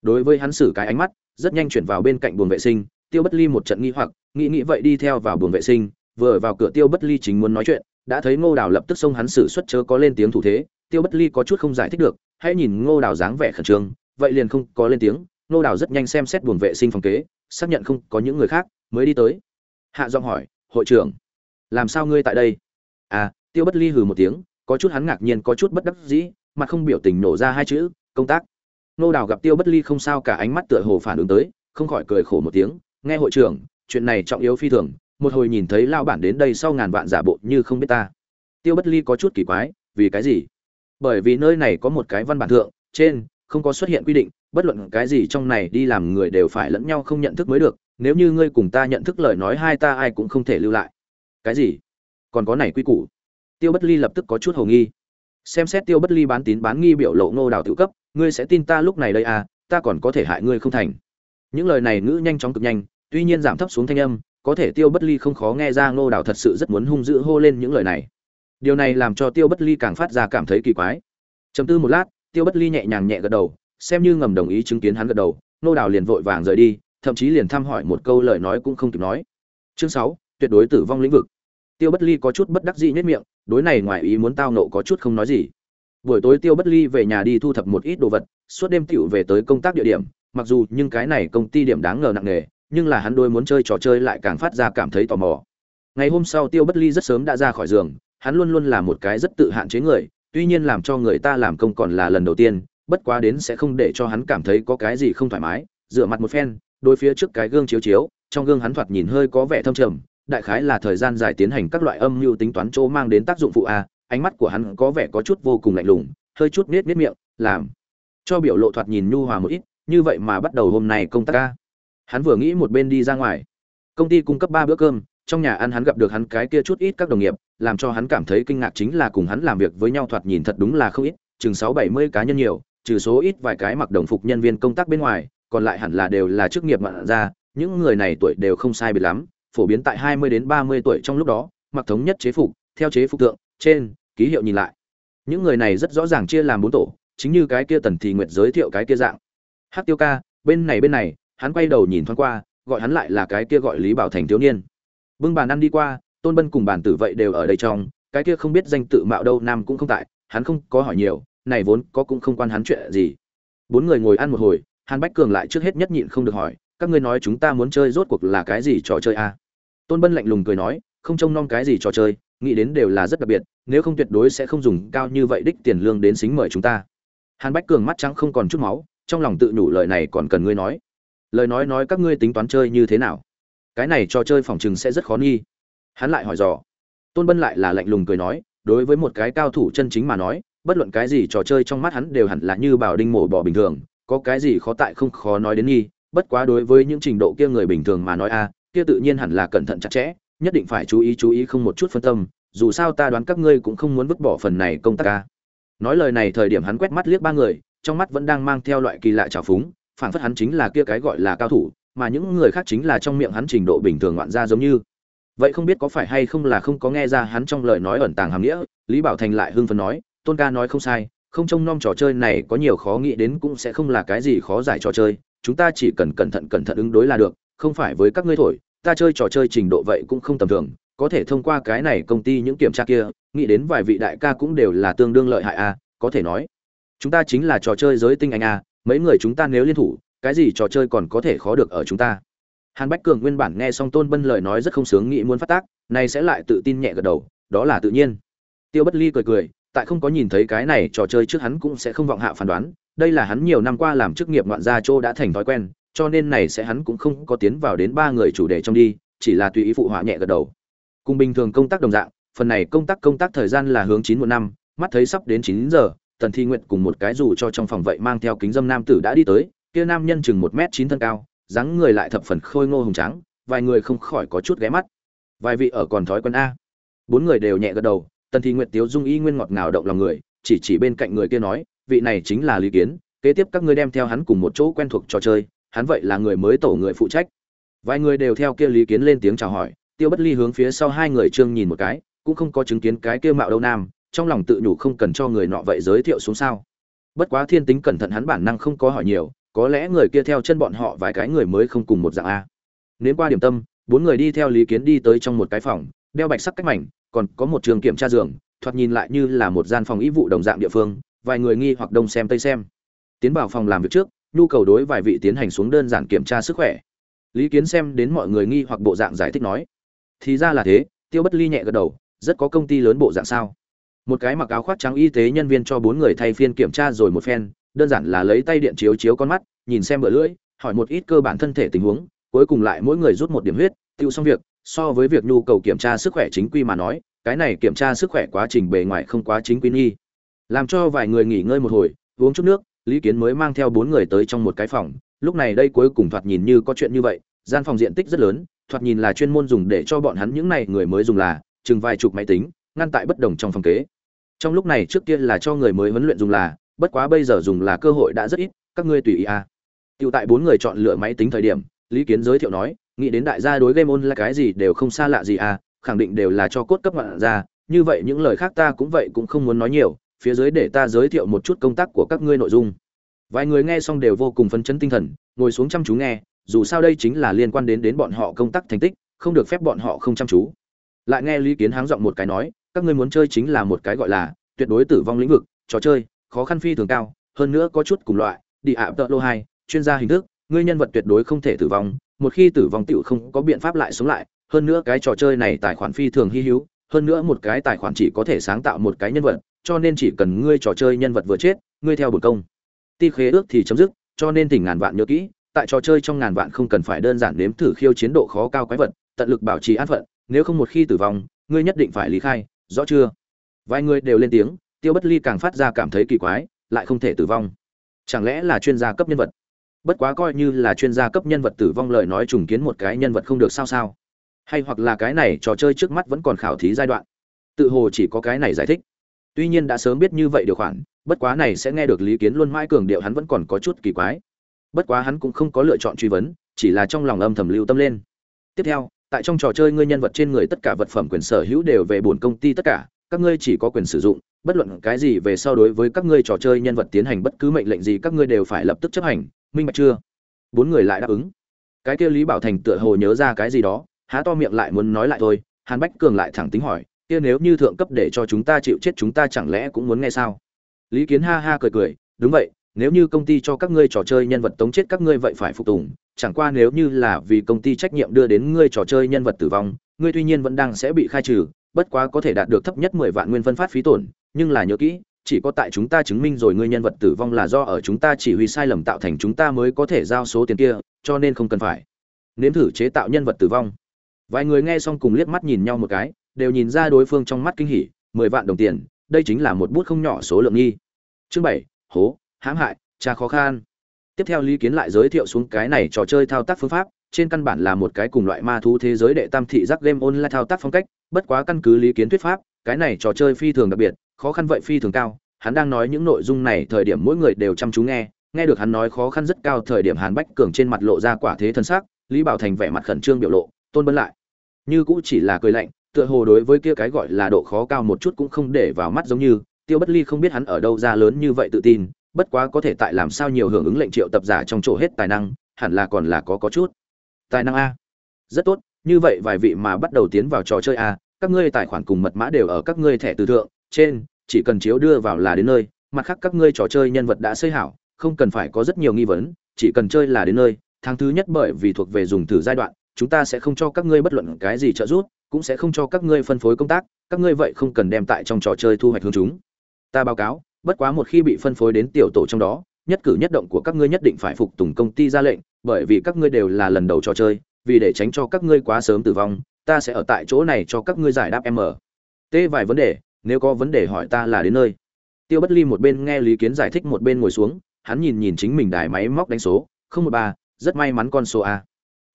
Đối với hắn xử cái ánh mắt, rất nhanh chuyển vào bên cạnh buồng vệ sinh, tiêu bất ly một trận nghi hoặc, nghĩ nghĩ vậy đi theo vào buồng vệ sinh, vừa vào cửa tiêu bất ly chính muốn nói chuyện đã thấy ngô đào lập tức xông hắn xử xuất chớ có lên tiếng thủ thế, tiêu bất ly có chút không giải thích được, hãy nhìn ngô đào dáng vẻ khẩn trương, vậy liền không có lên tiếng, ngô đào rất nhanh xem xét buồng vệ sinh phòng kế, xác nhận không có những người khác, mới đi tới. Hạ giọng hỏi, hội trưởng, làm sao ngươi tại đây? À tiêu bất ly hừ một tiếng, có chút hắn ngạc nhiên, có chút bất đắc dĩ, mặt không biểu tình nổ ra hai chữ, công tác. Ngô đào gặp tiêu bất ly không sao cả ánh mắt tựa hồ phản ứng tới, không khỏi cười khổ một tiếng, nghe hội trưởng, chuyện này trọng yếu phi thường một hồi nhìn thấy lao bản đến đây sau ngàn vạn giả bộ như không biết ta. Tiêu bất ly có chút kỳ quái, vì cái gì? Bởi vì nơi này có một cái văn bản thượng, trên, không có xuất hiện quy định, bất luận cái gì trong này đi làm người đều phải lẫn nhau không nhận thức mới được, nếu như ngươi cùng ta nhận thức lời nói hai ta ai cũng không thể lưu lại. Cái gì? Còn có này quy củ. Tiêu bất ly lập tức có chút hầu nghi. Xem xét tiêu bất ly bán tín bán nghi biểu lộ ngô đào tự cấp, ngươi sẽ tin ta lúc này đây à ta còn có thể hại ngươi không thành. Những lời này ngữ nhanh chóng cực nhanh, tuy nhiên giảm thấp xuống thanh âm có thể tiêu bất ly không khó nghe ra ngô đào thật sự rất muốn hung dữ hô lên những lời này. Điều này làm cho tiêu bất ly càng phát ra cảm thấy kỳ quái. Chấm tư một lát, tiêu bất ly nhẹ nhàng nhẹ gật đầu, xem như ngầm đồng ý chứng kiến hắn gật đầu, ngô đào liền vội vàng rời đi, thậm chí liền thăm hỏi một câu lời nói cũng không kịp nói. Chương sáu, tuyệt đối tử vong lĩnh vực. Tiêu bất ly có chút bất đắc dĩ nhất miệng, đối này ngoài ý muốn tao nộ có chút không nói gì. Buổi tối tiêu bất ly về nhà đi thu thập một ít đồ vật, suốt đêm tựu về tới công tác địa điểm, mặc dù nhưng cái này công ty điểm đáng ngờ nặng nề nhưng là hắn đôi muốn chơi trò chơi lại càng phát ra cảm thấy tò mò. Ngày hôm sau tiêu bất ly rất sớm đã ra khỏi giường, hắn luôn luôn là một cái rất tự hạn chế người, tuy nhiên làm cho người ta làm công còn là lần đầu tiên, bất quá đến sẽ không để cho hắn cảm thấy có cái gì không thoải mái, rửa mặt một phen, đôi phía trước cái gương chiếu chiếu, trong gương hắn thoạt nhìn hơi có vẻ thâm trầm, đại khái là thời gian dài tiến hành các loại âm mưu tính toán chỗ mang đến tác dụng phụ a, ánh mắt của hắn có vẻ có chút vô cùng lạnh lùng, hơi chút nết nết miệng, làm cho biểu lộ thoạt nhìn nhu hòa một ít, như vậy mà bắt đầu hôm nay công tác a hắn vừa nghĩ một bên đi ra ngoài. Công ty cung cấp ba bữa cơm, trong nhà ăn hắn gặp được hắn cái kia chút ít các đồng nghiệp, làm cho hắn cảm thấy kinh ngạc chính là cùng hắn làm việc với nhau thoạt nhìn thật đúng là không ít, chừng sáu bảy mươi cá nhân nhiều, trừ số ít vài cái mặc đồng phục nhân viên công tác bên ngoài, còn lại hẳn là đều là chức nghiệp ngoạn ra những người này tuổi đều không sai biệt lắm, phổ biến tại hai mươi đến ba mươi tuổi trong lúc đó, mặc thống nhất chế phục, theo chế phục tượng, trên, ký hiệu nhìn lại. Những người này rất rõ ràng chia làm bốn tổ, chính như cái kia tần thì nguyệt giới thiệu cái kia dạng. Hát tiêu ca, bên này bên này hắn quay đầu nhìn thoáng qua, gọi hắn lại là cái kia gọi lý bảo thành thiếu niên. Bưng bàn ăn đi qua, tôn bân cùng bàn tử vậy đều ở đây trong, cái kia không biết danh tự mạo đâu nam cũng không tại, hắn không có hỏi nhiều, này vốn có cũng không quan hắn chuyện gì. Bốn người ngồi ăn một hồi, hàn bách cường lại trước hết nhất nhịn không được hỏi, các ngươi nói chúng ta muốn chơi rốt cuộc là cái gì trò chơi a? À? tôn bân lạnh lùng cười nói, không trông nom cái gì trò chơi, nghĩ đến đều là rất đặc biệt, nếu không tuyệt đối sẽ không dùng cao như vậy đích tiền lương đến xính mời chúng ta. Hàn bách cường mắt trắng không còn chút máu, trong lòng tự nhủ lời này còn cần ngươi nói lời nói nói các ngươi tính toán chơi như thế nào? Cái này trò chơi phòng chừng sẽ rất khó nghi. Hắn lại hỏi dò. Tôn bân lại là lạnh lùng cười nói, đối với một cái cao thủ chân chính mà nói, bất luận cái gì trò chơi trong mắt hắn đều hẳn là như bảo đinh mổ bỏ bình thường, có cái gì khó tại không khó nói đến nghi, bất quá đối với những trình độ kia người bình thường mà nói a, kia tự nhiên hẳn là cẩn thận chặt chẽ, nhất định phải chú ý chú ý không một chút phân tâm, dù sao ta đoán các ngươi cũng không muốn vứt bỏ phần này công tác ca nói lời này thời điểm hắn quét mắt liếc ba người, trong mắt vẫn đang mang theo loại kỳ lạ trào phúng phản phất hắn chính là kia cái gọi là cao thủ, mà những người khác chính là trong miệng hắn trình độ bình thường ngoạn ra giống như. Vậy không biết có phải hay không là không có nghe ra hắn trong lời nói ẩn tàng hàm nghĩa, lý bảo thành lại hưng phấn nói, tôn ca nói không sai, không trông nom trò chơi này có nhiều khó nghĩ đến cũng sẽ không là cái gì khó giải trò chơi, chúng ta chỉ cần cẩn thận cẩn thận ứng đối là được, không phải với các ngươi thổi, ta chơi trò chơi trình độ vậy cũng không tầm thường, có thể thông qua cái này công ty những kiểm tra kia, nghĩ đến vài vị đại ca cũng đều là tương đương lợi hại a có thể nói, chúng ta chính là trò chơi giới tinh anh a mấy người chúng ta nếu liên thủ, cái gì trò chơi còn có thể khó được ở chúng ta? Hàn bách cường nguyên bản nghe xong tôn bân lời nói rất không sướng nghĩ muốn phát tác, nay sẽ lại tự tin nhẹ gật đầu, đó là tự nhiên. Tiêu bất ly cười cười, tại không có nhìn thấy cái này trò chơi trước hắn cũng sẽ không vọng hạ phán đoán, đây là hắn nhiều năm qua làm chức nghiệp ngoạn gia châu đã thành thói quen, cho nên này sẽ hắn cũng không có tiến vào đến ba người chủ đề trong đi, chỉ là tùy ý phụ họa nhẹ gật đầu. Cùng bình thường công tác đồng dạng, phần này công tác công tác thời gian là hướng chín một năm, mắt thấy sắp đến chín giờ tần thi Nguyệt cùng một cái dù cho trong phòng vậy mang theo kính dâm nam tử đã đi tới, kia nam nhân chừng một m chín thân cao, dáng người lại thập phần khôi ngô hùng trắng vài người không khỏi có chút ghé mắt. Vài vị ở còn thói quen a. Bốn người đều nhẹ gật đầu, tần thi Nguyệt tiếu dung y nguyên ngọt ngào động lòng người, chỉ chỉ bên cạnh người kia nói, vị này chính là lý kiến, kế tiếp các ngươi đem theo hắn cùng một chỗ quen thuộc trò chơi, hắn vậy là người mới tổ người phụ trách. Vài người đều theo kia lý kiến lên tiếng chào hỏi, tiêu bất ly hướng phía sau hai người trương nhìn một cái, cũng không có chứng kiến cái kia mạo đâu nam trong lòng tự nhủ không cần cho người nọ vậy giới thiệu xuống sao. Bất quá thiên tính cẩn thận hắn bản năng không có hỏi nhiều, có lẽ người kia theo chân bọn họ vài cái người mới không cùng một dạng a. Nếu qua điểm tâm, bốn người đi theo lý kiến đi tới trong một cái phòng, đeo bạch sắc cách mảnh, còn có một trường kiểm tra giường, thoạt nhìn lại như là một gian phòng ý vụ đồng dạng địa phương, vài người nghi hoặc đông xem tây xem. Tiến vào phòng làm việc trước, nhu cầu đối vài vị tiến hành xuống đơn giản kiểm tra sức khỏe. Lý kiến xem đến mọi người nghi hoặc bộ dạng giải thích nói, thì ra là thế, tiêu bất ly nhẹ gật đầu, rất có công ty lớn bộ dạng sao? Một cái mặc áo khoác trắng y tế nhân viên cho bốn người thay phiên kiểm tra rồi một phen, đơn giản là lấy tay điện chiếu chiếu con mắt, nhìn xem bờ lưỡi, hỏi một ít cơ bản thân thể tình huống, cuối cùng lại mỗi người rút một điểm huyết, tiêu xong việc, so với việc nhu cầu kiểm tra sức khỏe chính quy mà nói, cái này kiểm tra sức khỏe quá trình bề ngoài không quá chính quy nghi. Làm cho vài người nghỉ ngơi một hồi, uống chút nước, lý kiến mới mang theo bốn người tới trong một cái phòng, lúc này đây cuối cùng thoạt nhìn như có chuyện như vậy, gian phòng diện tích rất lớn, thoạt nhìn là chuyên môn dùng để cho bọn hắn những này người mới dùng là, chừng vài chục máy tính ngăn tại bất đồng trong phòng kế trong lúc này trước kia là cho người mới huấn luyện dùng là bất quá bây giờ dùng là cơ hội đã rất ít các ngươi tùy ý à. tiểu tại bốn người chọn lựa máy tính thời điểm, Lý Kiến giới thiệu nói, nghĩ đến đại gia đối game on là cái gì đều không xa lạ gì à, khẳng định đều là cho cốt cấp ngoạn ra, như vậy những lời khác ta cũng vậy cũng không muốn nói nhiều, phía dưới để ta giới thiệu một chút công tác của các ngươi nội dung. Vài người nghe xong đều vô cùng phấn chấn tinh thần, ngồi xuống chăm chú nghe, dù sao đây chính là liên quan đến đến bọn họ công tác thành tích, không được phép bọn họ không chăm chú. Lại nghe Lý Kiến háng giọng một cái nói, các ngươi muốn chơi chính là một cái gọi là tuyệt đối tử vong lĩnh vực, trò chơi, khó khăn phi thường cao, hơn nữa có chút cùng loại, đi ạ tợ lô hai chuyên gia hình thức ngươi nhân vật tuyệt đối không thể tử vong một khi tử vong tựu không có biện pháp lại sống lại hơn nữa cái trò chơi này tài khoản phi thường hy hữu hơn nữa một cái tài khoản chỉ có thể sáng tạo một cái nhân vật cho nên chỉ cần ngươi trò chơi nhân vật vừa chết ngươi theo bổn công. Ti khế ước thì chấm dứt cho nên tỉnh ngàn vạn nhớ kỹ tại trò chơi trong ngàn vạn không cần phải đơn giản nếm thử khiêu chiến độ khó cao quái vật tận lực bảo trì an phận nếu không một khi tử vong ngươi nhất định phải lý khai rõ chưa? Vài người đều lên tiếng, tiêu bất ly càng phát ra cảm thấy kỳ quái, lại không thể tử vong. Chẳng lẽ là chuyên gia cấp nhân vật? Bất quá coi như là chuyên gia cấp nhân vật tử vong lời nói trùng kiến một cái nhân vật không được sao sao. Hay hoặc là cái này trò chơi trước mắt vẫn còn khảo thí giai đoạn. Tự hồ chỉ có cái này giải thích. Tuy nhiên đã sớm biết như vậy điều khoản, bất quá này sẽ nghe được lý kiến luôn mãi cường điệu hắn vẫn còn có chút kỳ quái. Bất quá hắn cũng không có lựa chọn truy vấn, chỉ là trong lòng âm thầm lưu tâm lên. Tiếp theo tại trong trò chơi ngươi nhân vật trên người tất cả vật phẩm quyền sở hữu đều về bổn công ty tất cả, các ngươi chỉ có quyền sử dụng, bất luận cái gì về sau đối với các ngươi trò chơi nhân vật tiến hành bất cứ mệnh lệnh gì các ngươi đều phải lập tức chấp hành, minh bạch chưa? Bốn người lại đáp ứng. Cái kia lý bảo thành tựa hồ nhớ ra cái gì đó, há to miệng lại muốn nói lại thôi, hàn bách cường lại thẳng tính hỏi, kia nếu như thượng cấp để cho chúng ta chịu chết chúng ta chẳng lẽ cũng muốn nghe sao? Lý kiến ha ha cười cười, đúng vậy nếu như công ty cho các ngươi trò chơi nhân vật tống chết các ngươi vậy phải phục tùng, chẳng qua nếu như là vì công ty trách nhiệm đưa đến ngươi trò chơi nhân vật tử vong, ngươi tuy nhiên vẫn đang sẽ bị khai trừ, bất quá có thể đạt được thấp nhất mười vạn nguyên phân phát phí tổn, nhưng là nhớ kỹ, chỉ có tại chúng ta chứng minh rồi ngươi nhân vật tử vong là do ở chúng ta chỉ huy sai lầm tạo thành chúng ta mới có thể giao số tiền kia, cho nên không cần phải. Nếm thử chế tạo nhân vật tử vong. Vài người nghe xong cùng liếc mắt nhìn nhau một cái, đều nhìn ra đối phương trong mắt kinh hỉ, mười vạn đồng tiền, đây chính là một bút không nhỏ số lượng nghi. Chương bảy, hố hãm hại tra khó khăn. Tiếp theo lý kiến lại giới thiệu xuống cái này trò chơi thao tác phương pháp, trên căn bản là một cái cùng loại ma thú thế giới đệ tam thị giác game online thao tác phong cách, bất quá căn cứ lý kiến thuyết pháp, cái này trò chơi phi thường đặc biệt, khó khăn vậy phi thường cao, hắn đang nói những nội dung này thời điểm mỗi người đều chăm chú nghe nghe được hắn nói khó khăn rất cao thời điểm hàn bách cường trên mặt lộ ra quả thế thân xác lý bảo thành vẻ mặt khẩn trương biểu lộ, tôn bân lại. Như cũ chỉ là cười lạnh, tựa hồ đối với kia cái gọi là độ khó cao một chút cũng không để vào mắt giống như, tiêu bất ly không biết hắn ở đâu ra lớn như vậy tự tin bất quá có thể tại làm sao nhiều hưởng ứng lệnh triệu tập giả trong chỗ hết tài năng, hẳn là còn là có có chút. Tài năng a. Rất tốt, như vậy vài vị mà bắt đầu tiến vào trò chơi a, các ngươi tài khoản cùng mật mã đều ở các ngươi thẻ từ thượng, trên, chỉ cần chiếu đưa vào là đến nơi, mặt khác các ngươi trò chơi nhân vật đã xây hảo, không cần phải có rất nhiều nghi vấn, chỉ cần chơi là đến nơi, tháng thứ nhất bởi vì thuộc về dùng thử giai đoạn, chúng ta sẽ không cho các ngươi bất luận cái gì trợ giúp, cũng sẽ không cho các ngươi phân phối công tác, các ngươi vậy không cần đem tại trong trò chơi thu hoạch hướng chúng. Ta báo cáo bất quá một khi bị phân phối đến tiểu tổ trong đó, nhất cử nhất động của các ngươi nhất định phải phục tùng công ty ra lệnh, bởi vì các ngươi đều là lần đầu trò chơi, vì để tránh cho các ngươi quá sớm tử vong, ta sẽ ở tại chỗ này cho các ngươi giải đáp m t vài vấn đề, nếu có vấn đề hỏi ta là đến nơi. Tiêu bất ly một bên nghe lý kiến giải thích một bên ngồi xuống, hắn nhìn nhìn chính mình đài máy móc đánh số, không một ba, rất may mắn con số a.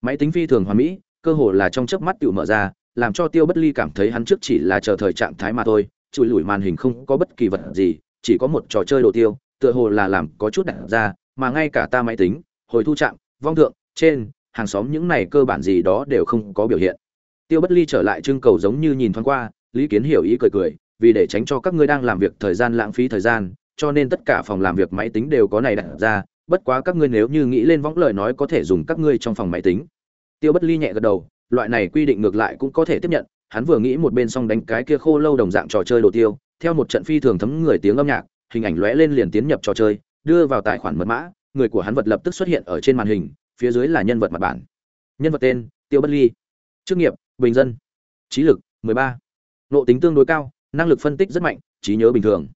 Máy tính phi thường hoàn mỹ, cơ hồ là trong chớp mắt tự mở ra, làm cho tiêu bất ly cảm thấy hắn trước chỉ là chờ thời trạng thái mà thôi, chùi lủi màn hình không có bất kỳ vật gì chỉ có một trò chơi đồ tiêu tựa hồ là làm có chút đặt ra mà ngay cả ta máy tính hồi thu trạm, vong thượng trên hàng xóm những này cơ bản gì đó đều không có biểu hiện. Tiêu bất ly trở lại trưng cầu giống như nhìn thoáng qua lý kiến hiểu ý cười cười vì để tránh cho các ngươi đang làm việc thời gian lãng phí thời gian cho nên tất cả phòng làm việc máy tính đều có này đặt ra bất quá các ngươi nếu như nghĩ lên võng lời nói có thể dùng các ngươi trong phòng máy tính. Tiêu bất ly nhẹ gật đầu loại này quy định ngược lại cũng có thể tiếp nhận hắn vừa nghĩ một bên xong đánh cái kia khô lâu đồng dạng trò chơi đồ tiêu theo một trận phi thường thấm người tiếng âm nhạc hình ảnh lóe lên liền tiến nhập trò chơi đưa vào tài khoản mật mã người của hắn vật lập tức xuất hiện ở trên màn hình phía dưới là nhân vật mặt bản. Nhân vật tên tiêu bất ly. Chức nghiệp bình dân. Trí lực 13. nộ tính tương đối cao năng lực phân tích rất mạnh trí nhớ bình thường.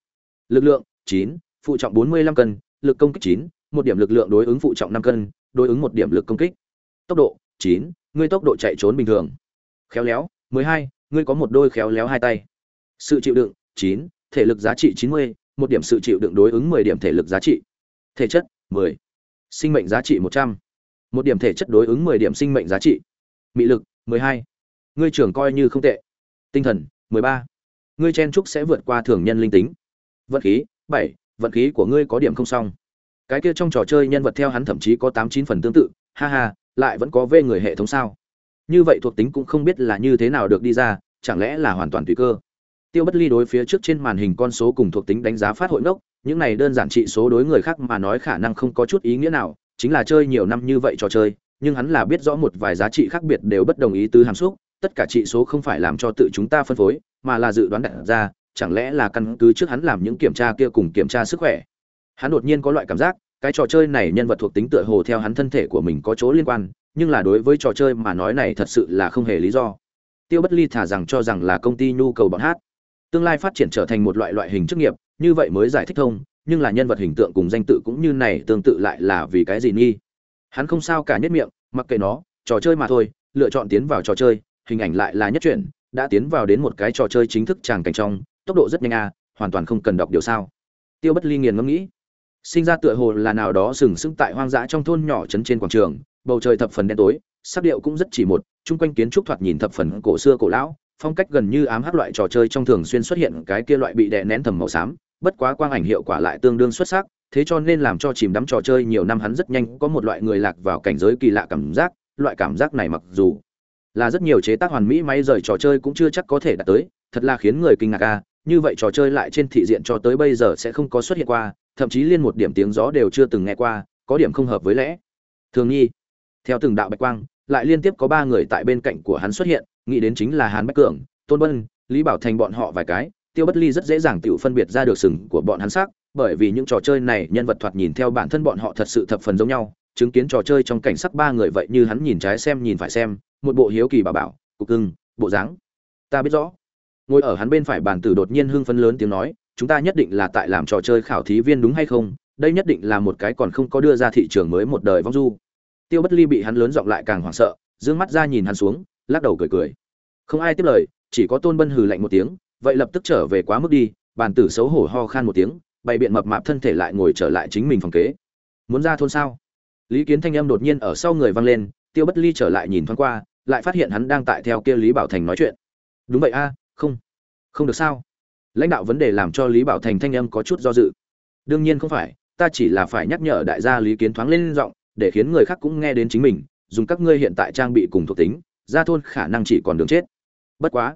Lực lượng 9, phụ trọng 45 cân lực công kích 9, một điểm lực lượng đối ứng phụ trọng 5 cân đối ứng một điểm lực công kích. Tốc độ 9, ngươi tốc độ chạy trốn bình thường. Khéo léo 12, ngươi có một đôi khéo léo hai tay. Sự chịu đựng 9, thể lực giá trị 90, một điểm sự chịu đựng đối ứng 10 điểm thể lực giá trị. Thể chất 10, sinh mệnh giá trị 100, một điểm thể chất đối ứng 10 điểm sinh mệnh giá trị. Mị lực 12, ngươi trưởng coi như không tệ. Tinh thần 13, ngươi chen trúc sẽ vượt qua thường nhân linh tính. Vận khí 7, vận khí của ngươi có điểm không xong. Cái kia trong trò chơi nhân vật theo hắn thậm chí có tám chín phần tương tự. Ha ha lại vẫn có vê người hệ thống sao? Như vậy thuộc tính cũng không biết là như thế nào được đi ra chẳng lẽ là hoàn toàn tùy cơ? Tiêu bất ly đối phía trước trên màn hình con số cùng thuộc tính đánh giá phát hội ngốc, những này đơn giản trị số đối người khác mà nói khả năng không có chút ý nghĩa nào, chính là chơi nhiều năm như vậy trò chơi, nhưng hắn là biết rõ một vài giá trị khác biệt đều bất đồng ý tứ hàm xúc, tất cả trị số không phải làm cho tự chúng ta phân phối, mà là dự đoán đặt ra, chẳng lẽ là căn cứ trước hắn làm những kiểm tra kia cùng kiểm tra sức khỏe. Hắn đột nhiên có loại cảm giác, cái trò chơi này nhân vật thuộc tính tựa hồ theo hắn thân thể của mình có chỗ liên quan, nhưng là đối với trò chơi mà nói này thật sự là không hề lý do. Tiêu bất ly thả rằng cho rằng là công ty nhu cầu bọn hát tương lai phát triển trở thành một loại loại hình chức nghiệp, như vậy mới giải thích thông, nhưng là nhân vật hình tượng cùng danh tự cũng như này tương tự lại là vì cái gì nghi? Hắn không sao cả nhất miệng, mặc kệ nó, trò chơi mà thôi, lựa chọn tiến vào trò chơi, hình ảnh lại là nhất chuyển, đã tiến vào đến một cái trò chơi chính thức tràng cảnh trong, tốc độ rất nhanh à hoàn toàn không cần đọc điều sao. Tiêu bất ly nghiền ngẫm nghĩ. Sinh ra tựa hồ là nào đó sừng sững tại hoang dã trong thôn nhỏ trấn trên quảng trường, bầu trời thập phần đen tối, sắc điệu cũng rất chỉ một, chung quanh kiến trúc thoạt nhìn thập phần cổ xưa cổ lão phong cách gần như ám hắc loại trò chơi trong thường xuyên xuất hiện cái kia loại bị đè nén thầm màu xám, bất quá quang ảnh hiệu quả lại tương đương xuất sắc, thế cho nên làm cho chìm đắm trò chơi nhiều năm hắn rất nhanh có một loại người lạc vào cảnh giới kỳ lạ cảm giác, loại cảm giác này mặc dù là rất nhiều chế tác hoàn mỹ máy rời trò chơi cũng chưa chắc có thể đạt tới, thật là khiến người kinh ngạc a, như vậy trò chơi lại trên thị diện cho tới bây giờ sẽ không có xuất hiện qua, thậm chí liên một điểm tiếng gió đều chưa từng nghe qua, có điểm không hợp với lẽ. Thường nhi, theo từng đạo bạch quang, lại liên tiếp có ba người tại bên cạnh của hắn xuất hiện nghĩ đến chính là hàn bách cường, tôn bân, lý bảo thành bọn họ vài cái, tiêu bất ly rất dễ dàng tự phân biệt ra được sừng của bọn hắn sắc, bởi vì những trò chơi này nhân vật thoạt nhìn theo bản thân bọn họ thật sự thập phần giống nhau, chứng kiến trò chơi trong cảnh sắc ba người vậy như hắn nhìn trái xem nhìn phải xem, một bộ hiếu kỳ bà bảo, cục cưng, bộ dáng. Ta biết rõ. Ngồi ở hắn bên phải bàn tử đột nhiên hưng phấn lớn tiếng nói, chúng ta nhất định là tại làm trò chơi khảo thí viên đúng hay không, đây nhất định là một cái còn không có đưa ra thị trường mới một đời vong du. Tiêu bất ly bị hắn lớn giọng lại càng hoảng sợ d ư ơ n g mắt ra nhìn hắn xuống lắc đầu cười cười. Không ai tiếp lời, chỉ có tôn bân hừ lạnh một tiếng, vậy lập tức trở về quá mức đi, bàn tử xấu hổ ho khan một tiếng, bày biện mập mạp thân thể lại ngồi trở lại chính mình phòng kế. Muốn ra thôn sao? Lý kiến thanh âm đột nhiên ở sau người vang lên, tiêu bất ly trở lại nhìn thoáng qua, lại phát hiện hắn đang tại theo kia lý bảo thành nói chuyện. Đúng vậy a, không. Không được sao? Lãnh đạo vấn đề làm cho lý bảo thành thanh âm có chút do dự. Đương nhiên không phải, ta chỉ là phải nhắc nhở đại gia lý kiến thoáng lên giọng, để khiến người khác cũng nghe đến chính mình, dùng các ngươi hiện tại trang bị cùng thuộc tính ra thôn khả năng chỉ còn đường chết. Bất quá,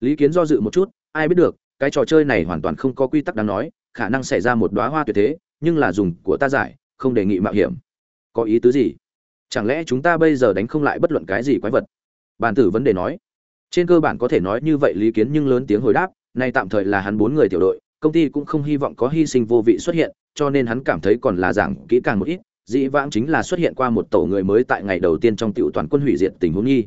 lý kiến do dự một chút, ai biết được, cái trò chơi này hoàn toàn không có quy tắc đáng nói, khả năng xảy ra một đoá hoa tuyệt thế, nhưng là dùng của ta giải, không đề nghị mạo hiểm. Có ý tứ gì? Chẳng lẽ chúng ta bây giờ đánh không lại bất luận cái gì quái vật? Bàn tử vấn đề nói. Trên cơ bản có thể nói như vậy lý kiến nhưng lớn tiếng hồi đáp, nay tạm thời là hắn bốn người tiểu đội, công ty cũng không hy vọng có hy sinh vô vị xuất hiện, cho nên hắn cảm thấy còn là giảng kỹ càng một ít, dĩ vãng chính là xuất hiện qua một tổ người mới tại ngày đầu tiên trong tiểu toàn quân hủy diệt tình huống nghi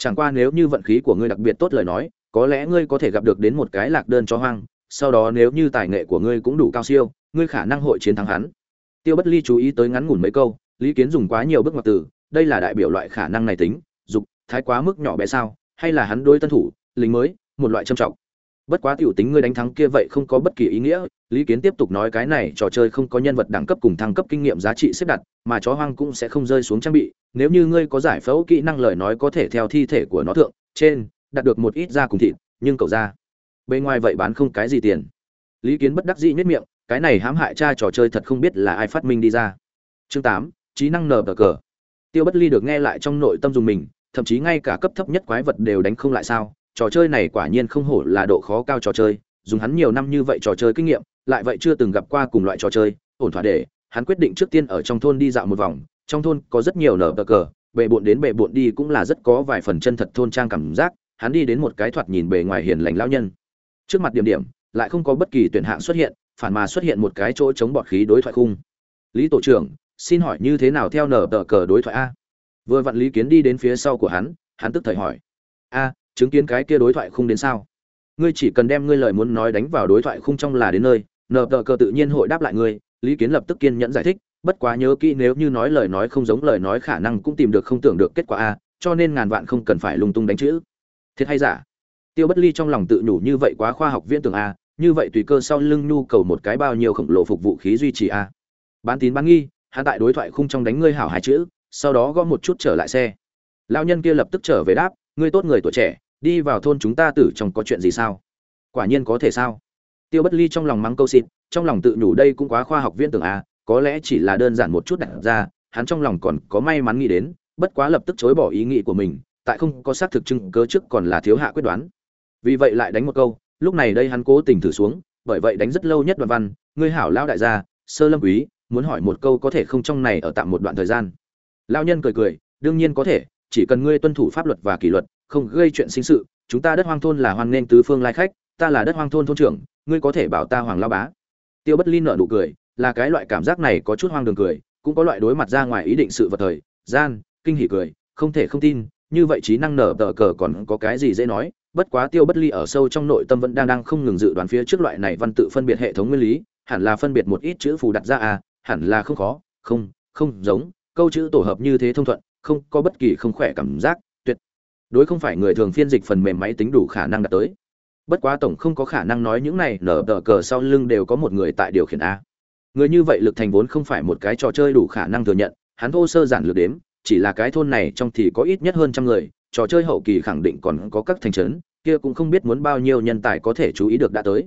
chẳng qua nếu như vận khí của ngươi đặc biệt tốt lời nói, có lẽ ngươi có thể gặp được đến một cái lạc đơn cho hoang, sau đó nếu như tài nghệ của ngươi cũng đủ cao siêu, ngươi khả năng hội chiến thắng hắn. Tiêu bất ly chú ý tới ngắn ngủn mấy câu, lý kiến dùng quá nhiều bước ngoặt từ, đây là đại biểu loại khả năng này tính, dục, thái quá mức nhỏ bé sao, hay là hắn đối tân thủ, lính mới, một loại trầm trọng bất quá tiểu tính ngươi đánh thắng kia vậy không có bất kỳ ý nghĩa, lý kiến tiếp tục nói cái này trò chơi không có nhân vật đẳng cấp cùng thăng cấp kinh nghiệm giá trị xếp đặt, mà chó hoang cũng sẽ không rơi xuống trang bị, nếu như ngươi có giải phẫu kỹ năng lời nói có thể theo thi thể của nó thượng, trên, đạt được một ít da cùng thịt, nhưng cậu ra bên ngoài vậy bán không cái gì tiền. Lý kiến bất đắc dĩ nhất miệng, cái này hãm hại cha trò chơi thật không biết là ai phát minh đi ra. Chương tám, trí năng nờ cờ. Tiêu bất ly được nghe lại trong nội tâm dùng mình, thậm chí ngay cả cấp thấp nhất quái vật đều đánh không lại sao? Trò chơi này quả nhiên không hổ là độ khó cao trò chơi, dùng hắn nhiều năm như vậy trò chơi kinh nghiệm, lại vậy chưa từng gặp qua cùng loại trò chơi, ổn thỏa để, hắn quyết định trước tiên ở trong thôn đi dạo một vòng, trong thôn có rất nhiều nở bờ cờ bệ bộn đến bệ bộn đi cũng là rất có vài phần chân thật thôn trang cảm giác, hắn đi đến một cái thoạt nhìn bề ngoài hiền lành lão nhân. Trước mặt điểm điểm, lại không có bất kỳ tuyển hạng xuất hiện, phản mà xuất hiện một cái chỗ chống bọt khí đối thoại khung. Lý tổ trưởng, xin hỏi như thế nào theo nở tờ cờ đối thoại a? Vừa vặn lý kiến đi đến phía sau của hắn hắn tức thời hỏi. A chứng kiến cái kia đối thoại không đến sao? Ngươi chỉ cần đem ngươi lời muốn nói đánh vào đối thoại khung trong là đến nơi, nợ tờ cờ tự nhiên hội đáp lại ngươi, lý kiến lập tức kiên nhẫn giải thích, bất quá nhớ kỹ nếu như nói lời nói không giống lời nói khả năng cũng tìm được không tưởng được kết quả a, cho nên ngàn vạn không cần phải lung tung đánh chữ. Thiệt hay giả? Tiêu bất ly trong lòng tự nhủ như vậy quá khoa học viễn tưởng a, như vậy tùy cơ sau lưng nhu cầu một cái bao nhiêu khổng lồ phục vụ khí duy trì a. Bán tín bán nghi hạ tại đối thoại khung trong đánh ngươi hảo hai chữ, sau đó gõ một chút trở lại xe. Lão nhân kia lập tức trở về đáp ngươi tốt người tuổi trẻ, đi vào thôn chúng ta tử trong có chuyện gì sao? Quả nhiên có thể sao? Tiêu bất ly trong lòng mắng câu xịt, trong lòng tự nhủ đây cũng quá khoa học viên tưởng à có lẽ chỉ là đơn giản một chút đặt ra, hắn trong lòng còn có may mắn nghĩ đến, bất quá lập tức chối bỏ ý nghĩ của mình, tại không có xác thực chứng cớ trước còn là thiếu hạ quyết đoán. Vì vậy lại đánh một câu, lúc này đây hắn cố tình thử xuống, bởi vậy đánh rất lâu nhất đoạn văn, ngươi hảo lao đại gia, sơ lâm quý, muốn hỏi một câu có thể không trong này ở tạm một đoạn thời gian? Lão nhân cười cười, đương nhiên có thể chỉ cần ngươi tuân thủ pháp luật và kỷ luật, không gây chuyện sinh sự, chúng ta đất hoang thôn là hoan nên tứ phương lai khách, ta là đất hoang thôn thôn trưởng, ngươi có thể bảo ta hoàng lao bá. Tiêu bất linh nở nụ cười, là cái loại cảm giác này có chút hoang đường cười, cũng có loại đối mặt ra ngoài ý định sự vật thời, gian, kinh hỉ cười, không thể không tin, như vậy trí năng nở tờ cờ còn có cái gì dễ nói, bất quá tiêu bất ly ở sâu trong nội tâm vẫn đang đang không ngừng dự đoán phía trước loại này văn tự phân biệt hệ thống nguyên lý, hẳn là phân biệt một ít chữ phù đặt ra à hẳn là không khó, không không giống, câu chữ tổ hợp như thế thông thuận không có bất kỳ không khỏe cảm giác, tuyệt. Đối không phải người thường phiên dịch phần mềm máy tính đủ khả năng đạt tới. Bất quá tổng không có khả năng nói những này nở tờ cờ sau lưng đều có một người tại điều khiển a. Người như vậy lực thành vốn không phải một cái trò chơi đủ khả năng thừa nhận, hắn thô sơ giản lược đếm, chỉ là cái thôn này trong thì có ít nhất hơn trăm người, trò chơi hậu kỳ khẳng định còn có các thành trấn, kia cũng không biết muốn bao nhiêu nhân tài có thể chú ý được đã tới.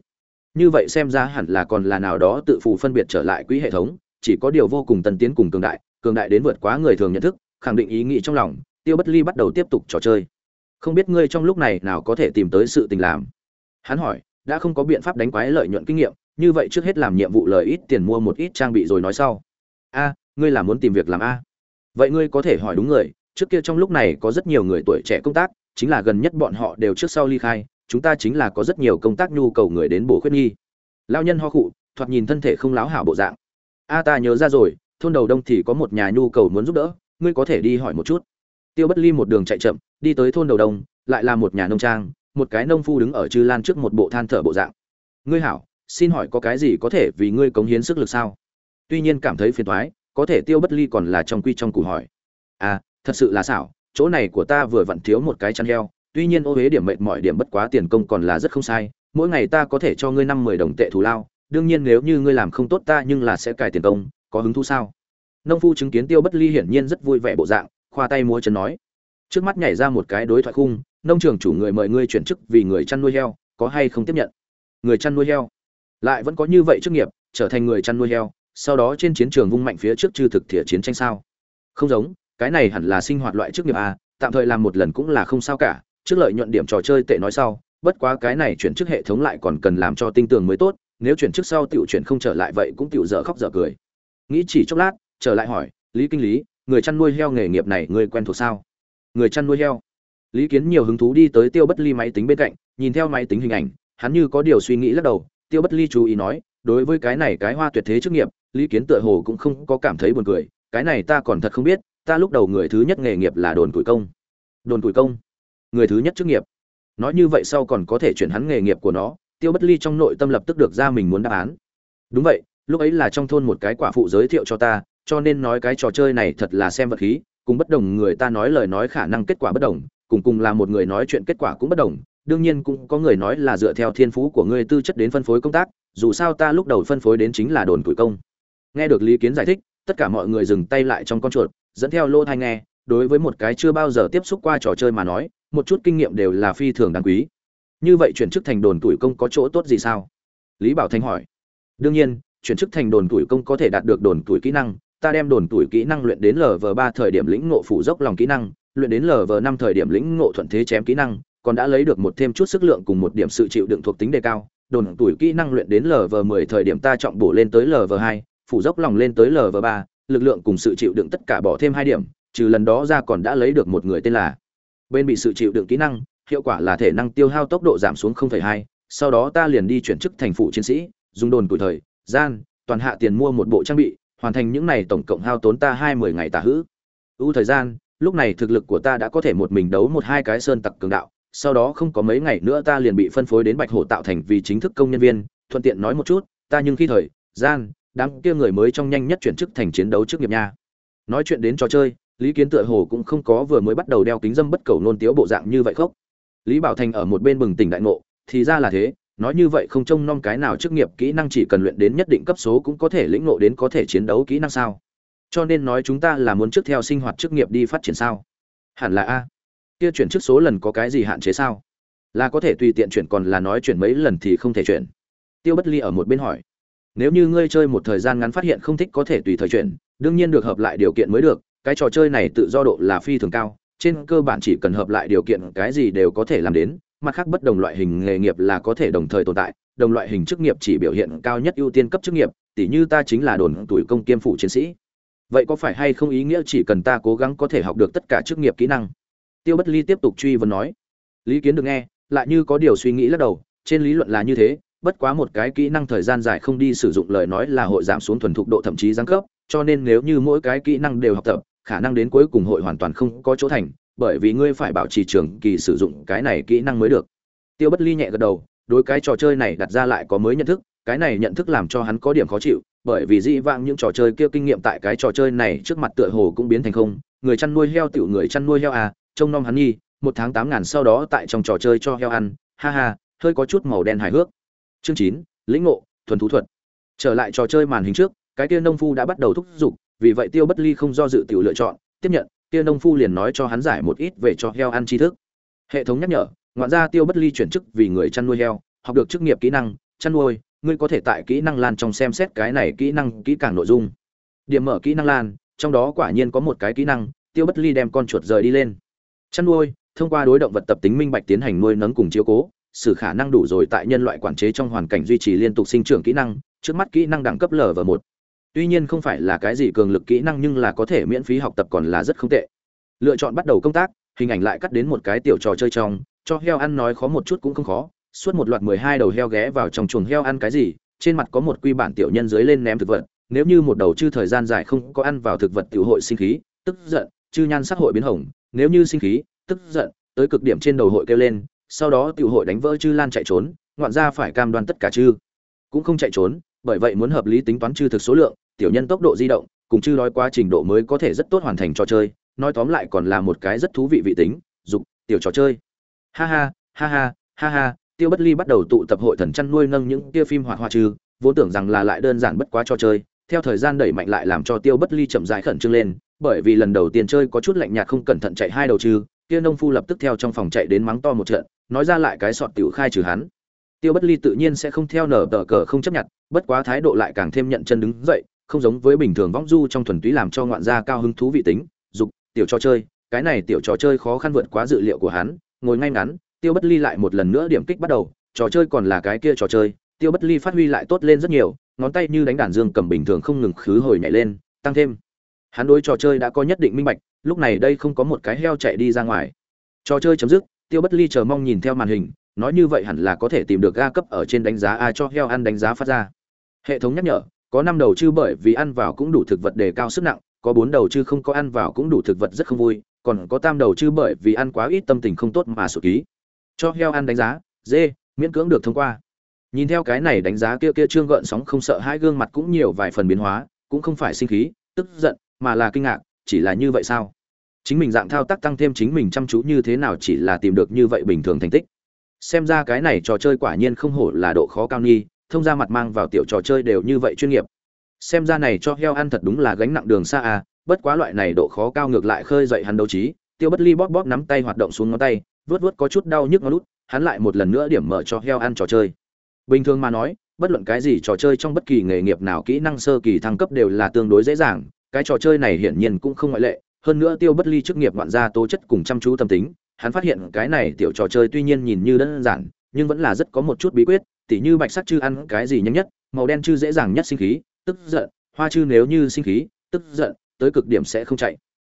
Như vậy xem ra hẳn là còn là nào đó tự phụ phân biệt trở lại quỹ hệ thống, chỉ có điều vô cùng tân tiến cùng cường đại cường đại đến vượt quá người thường nhận thức khẳng định ý nghĩ trong lòng, tiêu bất ly bắt đầu tiếp tục trò chơi. Không biết ngươi trong lúc này nào có thể tìm tới sự tình làm. Hắn hỏi, đã không có biện pháp đánh quái lợi nhuận kinh nghiệm, như vậy trước hết làm nhiệm vụ lời ít tiền mua một ít trang bị rồi nói sau. A, ngươi là muốn tìm việc làm a. Vậy ngươi có thể hỏi đúng người, trước kia trong lúc này có rất nhiều người tuổi trẻ công tác, chính là gần nhất bọn họ đều trước sau ly khai, chúng ta chính là có rất nhiều công tác nhu cầu người đến bổ khuyết nghi. Lao nhân ho khụ, thoạt nhìn thân thể không láo hảo bộ dạng. A ta nhớ ra rồi, thôn đầu đông thì có một nhà nhu cầu muốn giúp đỡ ngươi có thể đi hỏi một chút. Tiêu bất ly một đường chạy chậm, đi tới thôn đầu đông, lại là một nhà nông trang, một cái nông phu đứng ở chư lan trước một bộ than thở bộ dạng. Ngươi hảo, xin hỏi có cái gì có thể vì ngươi cống hiến sức lực sao? Tuy nhiên cảm thấy phiền thoái có thể tiêu bất ly còn là trong quy trong củ hỏi. À thật sự là xảo, chỗ này của ta vừa vặn thiếu một cái chăn heo, tuy nhiên ô huế điểm mệt mỏi điểm bất quá tiền công còn là rất không sai, mỗi ngày ta có thể cho ngươi năm mười đồng tệ thù lao, đương nhiên nếu như ngươi làm không tốt ta nhưng là sẽ cài tiền công, có hứng thú sao? Nông phu chứng kiến tiêu bất ly hiển nhiên rất vui vẻ bộ dạng, khoa tay múa chân nói. Trước mắt nhảy ra một cái đối thoại khung, nông trường chủ người mời ngươi chuyển chức vì người chăn nuôi heo, có hay không tiếp nhận? Người chăn nuôi heo. Lại vẫn có như vậy chức nghiệp, trở thành người chăn nuôi heo, sau đó trên chiến trường vung mạnh phía trước chư thực thỉa chiến tranh sao? Không giống, cái này hẳn là sinh hoạt loại chức nghiệp a tạm thời làm một lần cũng là không sao cả, trước lợi nhuận điểm trò chơi tệ nói sau, bất quá cái này chuyển chức hệ thống lại còn cần làm cho tinh tường mới tốt, nếu chuyển chức sau tiểu chuyển không trở lại vậy cũng tiểu dở khóc dở cười. Nghĩ chỉ chốc lát trở lại hỏi, lý kinh lý, người chăn nuôi heo nghề nghiệp này người quen thuộc sao? Người chăn nuôi heo? Lý kiến nhiều hứng thú đi tới tiêu bất ly máy tính bên cạnh, nhìn theo máy tính hình ảnh, hắn như có điều suy nghĩ lắc đầu. Tiêu bất ly chú ý nói, đối với cái này cái hoa tuyệt thế chức nghiệp, lý kiến tựa hồ cũng không có cảm thấy buồn cười. Cái này ta còn thật không biết, ta lúc đầu người thứ nhất nghề nghiệp là đồn tuổi công. Đồn tuổi công? Người thứ nhất chức nghiệp? Nói như vậy sau còn có thể chuyển hắn nghề nghiệp của nó, tiêu bất ly trong nội tâm lập tức được ra mình muốn đáp án. Đúng vậy, lúc ấy là trong thôn một cái quả phụ giới thiệu cho ta cho nên nói cái trò chơi này thật là xem vật khí, cùng bất đồng người ta nói lời nói khả năng kết quả bất đồng, cùng cùng là một người nói chuyện kết quả cũng bất đồng. Đương nhiên cũng có người nói là dựa theo thiên phú của ngươi tư chất đến phân phối công tác, dù sao ta lúc đầu phân phối đến chính là đồn tuổi công. Nghe được lý kiến giải thích, tất cả mọi người dừng tay lại trong con chuột, dẫn theo lô thai nghe, đối với một cái chưa bao giờ tiếp xúc qua trò chơi mà nói, một chút kinh nghiệm đều là phi thường đáng quý. Như vậy chuyển chức thành đồn tuổi công có chỗ tốt gì sao? Lý bảo thanh hỏi. Đương nhiên, chuyển chức thành đồn tuổi công có thể đạt được đồn tuổi kỹ năng ta đem đồn tuổi kỹ năng luyện đến lv ba thời điểm lĩnh ngộ phủ dốc lòng kỹ năng luyện đến lv năm thời điểm lĩnh ngộ thuận thế chém kỹ năng còn đã lấy được một thêm chút sức lượng cùng một điểm sự chịu đựng thuộc tính đề cao. Đồn tuổi kỹ năng luyện đến lv mười thời điểm ta trọng bổ lên tới lv hai phủ dốc lòng lên tới lv ba lực lượng cùng sự chịu đựng tất cả bỏ thêm hai điểm trừ lần đó ra còn đã lấy được một người tên là bên bị sự chịu đựng kỹ năng hiệu quả là thể năng tiêu hao tốc độ giảm xuống 0,2, sau đó ta liền đi chuyển chức thành phụ chiến sĩ dùng đồn tuổi thời gian toàn hạ tiền mua một bộ trang bị hoàn thành những này tổng cộng hao tốn ta hai mươi ngày tà hữ ưu thời gian, lúc này thực lực của ta đã có thể một mình đấu một hai cái sơn tặc cường đạo, sau đó không có mấy ngày nữa ta liền bị phân phối đến bạch hổ tạo thành vì chính thức công nhân viên, thuận tiện nói một chút, ta nhưng khi thời, gian, đám kia người mới trong nhanh nhất chuyển chức thành chiến đấu trước nghiệp nha. Nói chuyện đến trò chơi, lý kiến tựa hồ cũng không có vừa mới bắt đầu đeo kính dâm bất cầu nôn tiếu bộ dạng như vậy khóc lý bảo thành ở một bên bừng tỉnh đại ngộ, thì ra là thế nói như vậy không trông nom cái nào chức nghiệp kỹ năng chỉ cần luyện đến nhất định cấp số cũng có thể lĩnh ngộ đến có thể chiến đấu kỹ năng sao? Cho nên nói chúng ta là muốn trước theo sinh hoạt chức nghiệp đi phát triển sao? Hẳn là a. Kia chuyển chức số lần có cái gì hạn chế sao? Là có thể tùy tiện chuyển còn là nói chuyển mấy lần thì không thể chuyển? Tiêu bất ly ở một bên hỏi. Nếu như ngươi chơi một thời gian ngắn phát hiện không thích có thể tùy thời chuyển, đương nhiên được hợp lại điều kiện mới được, cái trò chơi này tự do độ là phi thường cao, trên cơ bản chỉ cần hợp lại điều kiện cái gì đều có thể làm đến mặt khác bất đồng loại hình nghề nghiệp là có thể đồng thời tồn tại, đồng loại hình chức nghiệp chỉ biểu hiện cao nhất ưu tiên cấp chức nghiệp, tỉ như ta chính là đồn tuổi công kiêm phủ chiến sĩ. Vậy có phải hay không ý nghĩa chỉ cần ta cố gắng có thể học được tất cả chức nghiệp kỹ năng? Tiêu bất ly tiếp tục truy vấn nói. Lý kiến được nghe, lại như có điều suy nghĩ lắc đầu, trên lý luận là như thế, bất quá một cái kỹ năng thời gian dài không đi sử dụng lời nói là hội giảm xuống thuần thục độ thậm chí giáng cấp, cho nên nếu như mỗi cái kỹ năng đều học tập, khả năng đến cuối cùng hội hoàn toàn không có chỗ thành bởi vì ngươi phải bảo trì trường kỳ sử dụng cái này kỹ năng mới được. Tiêu bất ly nhẹ gật đầu, đối cái trò chơi này đặt ra lại có mới nhận thức, cái này nhận thức làm cho hắn có điểm khó chịu, bởi vì dĩ vãng những trò chơi kia kinh nghiệm tại cái trò chơi này trước mặt tựa hồ cũng biến thành không, người chăn nuôi heo tiểu người chăn nuôi heo à trông nom hắn nhi, một tháng tám ngàn sau đó tại trong trò chơi cho heo ăn, ha ha, hơi có chút màu đen hài hước. Chương chín, lĩnh ngộ, thuần thú thuật. Trở lại trò chơi màn hình trước, cái kia nông phu đã bắt đầu thúc giục, vì vậy tiêu bất ly không do dự tiểu lựa chọn, tiếp nhận kia nông phu liền nói cho hắn giải một ít về cho heo ăn tri thức. Hệ thống nhắc nhở, ngoạn ra tiêu bất ly chuyển chức vì người chăn nuôi heo, học được chức nghiệp kỹ năng, chăn nuôi, ngươi có thể tại kỹ năng lan trong xem xét cái này kỹ năng, kỹ càng nội dung. Điểm mở kỹ năng lan, trong đó quả nhiên có một cái kỹ năng, tiêu bất ly đem con chuột rời đi lên. Chăn nuôi, thông qua đối động vật tập tính minh bạch tiến hành nuôi nấng cùng chiếu cố sự khả năng đủ rồi tại nhân loại quản chế trong hoàn cảnh duy trì liên tục sinh trưởng kỹ năng, trước mắt kỹ năng đẳng cấp lv một tuy nhiên không phải là cái gì cường lực kỹ năng nhưng là có thể miễn phí học tập còn là rất không tệ. Lựa chọn bắt đầu công tác, hình ảnh lại cắt đến một cái tiểu trò chơi trong, cho heo ăn nói khó một chút cũng không khó, suốt một loạt mười hai đầu heo ghé vào trong chuồng heo ăn cái gì, trên mặt có một quy bản tiểu nhân dưới lên ném thực vật, nếu như một đầu chư thời gian dài không có ăn vào thực vật tiểu hội sinh khí, tức giận, chư nhan sắc hội biến hỏng nếu như sinh khí, tức giận, tới cực điểm trên đầu hội kêu lên, sau đó tiểu hội đánh vỡ chư lan chạy trốn, ngoạn ra phải cam đoan tất cả chư cũng không chạy trốn, bởi vậy muốn hợp lý tính toán chư thực số lượng tiểu nhân tốc độ di động, cùng chư nói quá trình độ mới có thể rất tốt hoàn thành trò chơi, nói tóm lại còn là một cái rất thú vị vị tính, dục, tiểu trò chơi. Ha ha ha ha ha ha, tiêu bất ly bắt đầu tụ tập hội thần chăn nuôi nâng những tia phim hoạt hoa trừ, vốn tưởng rằng là lại đơn giản bất quá trò chơi, theo thời gian đẩy mạnh lại làm cho tiêu bất ly chậm rãi khẩn trương lên, bởi vì lần đầu tiên chơi có chút lạnh nhạt không cẩn thận chạy hai đầu trừ, kia nông phu lập tức theo trong phòng chạy đến mắng to một trận, nói ra lại cái sọt tiểu khai trừ hắn. Tiêu bất ly tự nhiên sẽ không theo nở tờ cờ không chấp nhận, bất quá thái độ lại càng thêm nhận chân đứng dậy không giống với bình thường võng du trong thuần túy làm cho ngoạn gia cao hứng thú vị tính, dục, tiểu trò chơi, cái này tiểu trò chơi khó khăn vượt quá dự liệu của hắn, ngồi ngay ngắn, tiêu bất ly lại một lần nữa điểm kích bắt đầu, trò chơi còn là cái kia trò chơi, tiêu bất ly phát huy lại tốt lên rất nhiều, ngón tay như đánh đàn dương cầm bình thường không ngừng khứ hồi nhảy lên, tăng thêm. Hắn đối trò chơi đã có nhất định minh bạch, lúc này đây không có một cái heo chạy đi ra ngoài. Trò chơi chấm dứt, tiêu bất ly chờ mong nhìn theo màn hình, nói như vậy hẳn là có thể tìm được ga cấp ở trên đánh giá a cho heo ăn đánh giá phát ra. Hệ thống nhắc nhở có năm đầu chư bởi vì ăn vào cũng đủ thực vật đề cao sức nặng, có bốn đầu chư không có ăn vào cũng đủ thực vật rất không vui, còn có tam đầu chư bởi vì ăn quá ít tâm tình không tốt mà sụt ký. Cho heo ăn đánh giá, dê, miễn cưỡng được thông qua. Nhìn theo cái này đánh giá kia kia trương gợn sóng không sợ hai gương mặt cũng nhiều vài phần biến hóa, cũng không phải sinh khí, tức giận, mà là kinh ngạc, chỉ là như vậy sao? Chính mình dạng thao tác tăng thêm chính mình chăm chú như thế nào chỉ là tìm được như vậy bình thường thành tích. Xem ra cái này trò chơi quả nhiên không hổ là độ khó cao nghi thông ra mặt mang vào tiểu trò chơi đều như vậy chuyên nghiệp. Xem ra này cho heo ăn thật đúng là gánh nặng đường xa à bất quá loại này độ khó cao ngược lại khơi dậy hắn đấu trí. Tiêu bất ly bóp bóp nắm tay hoạt động xuống ngón tay vớt vớt có chút đau nhức ngón lút, hắn lại một lần nữa điểm mở cho heo ăn trò chơi. Bình thường mà nói, bất luận cái gì trò chơi trong bất kỳ nghề nghiệp nào kỹ năng sơ kỳ thăng cấp đều là tương đối dễ dàng, cái trò chơi này hiển nhiên cũng không ngoại lệ. Hơn nữa tiêu bất ly chức nghiệp ngoạn gia tố chất cùng chăm chú tâm tính, hắn phát hiện cái này tiểu trò chơi tuy nhiên nhìn như đơn giản, nhưng vẫn là rất có một chút bí quyết tỉ như bạch sắc chư ăn cái gì nhanh nhất, màu đen chư dễ dàng nhất sinh khí, tức giận, hoa chư nếu như sinh khí, tức giận, tới cực điểm sẽ không chạy.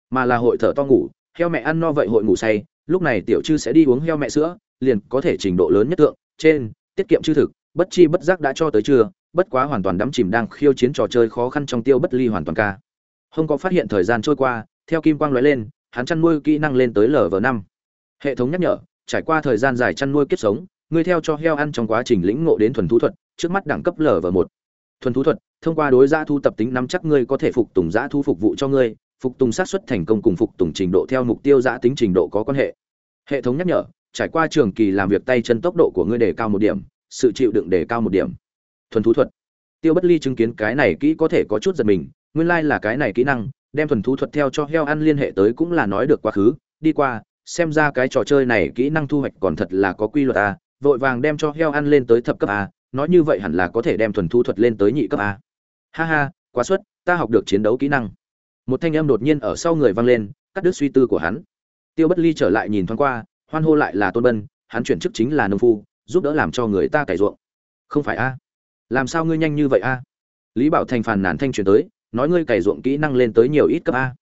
Mà là hội thở to ngủ, heo mẹ ăn no vậy hội ngủ say, lúc này tiểu chư sẽ đi uống heo mẹ sữa, liền có thể trình độ lớn nhất tượng, trên, tiết kiệm chư thực, bất chi bất giác đã cho tới trưa, bất quá hoàn toàn đắm chìm đang khiêu chiến trò chơi khó khăn trong tiêu bất ly hoàn toàn ca. Không có phát hiện thời gian trôi qua, theo kim quang lóe lên, hắn chăn nuôi kỹ năng lên tới lv năm. Hệ thống nhắc nhở, trải qua thời gian dài chăn nuôi kiếp sống ngươi theo cho heo ăn trong quá trình lĩnh ngộ đến thuần thú thuật, trước mắt đẳng cấp lv một. Thuần thú thuật, thông qua đối giã thu tập tính nắm chắc ngươi có thể phục tùng giã thu phục vụ cho ngươi, phục tùng sát suất thành công cùng phục tùng trình độ theo mục tiêu giã tính trình độ có quan hệ. Hệ thống nhắc nhở, trải qua trường kỳ làm việc tay chân tốc độ của ngươi đề cao một điểm, sự chịu đựng đề cao một điểm. Thuần thú thuật, tiêu bất ly chứng kiến cái này kỹ có thể có chút giật mình, nguyên lai là cái này kỹ năng, đem thuần thú thuật theo cho heo ăn liên hệ tới cũng là nói được quá khứ, đi qua, xem ra cái trò chơi này kỹ năng thu hoạch còn thật là có quy luật a vội vàng đem cho heo ăn lên tới thập cấp a, nói như vậy hẳn là có thể đem thuần thu thuật lên tới nhị cấp a. Ha ha, quá xuất, ta học được chiến đấu kỹ năng. Một thanh âm đột nhiên ở sau người vang lên, cắt đứt suy tư của hắn. Tiêu bất ly trở lại nhìn thoáng qua, hoan hô lại là tôn bân, hắn chuyển chức chính là nông phu, giúp đỡ làm cho người ta cải ruộng. Không phải a. Làm sao ngươi nhanh như vậy a? Lý bảo thành phàn nàn thanh chuyển tới, nói ngươi cày ruộng kỹ năng lên tới nhiều ít cấp a.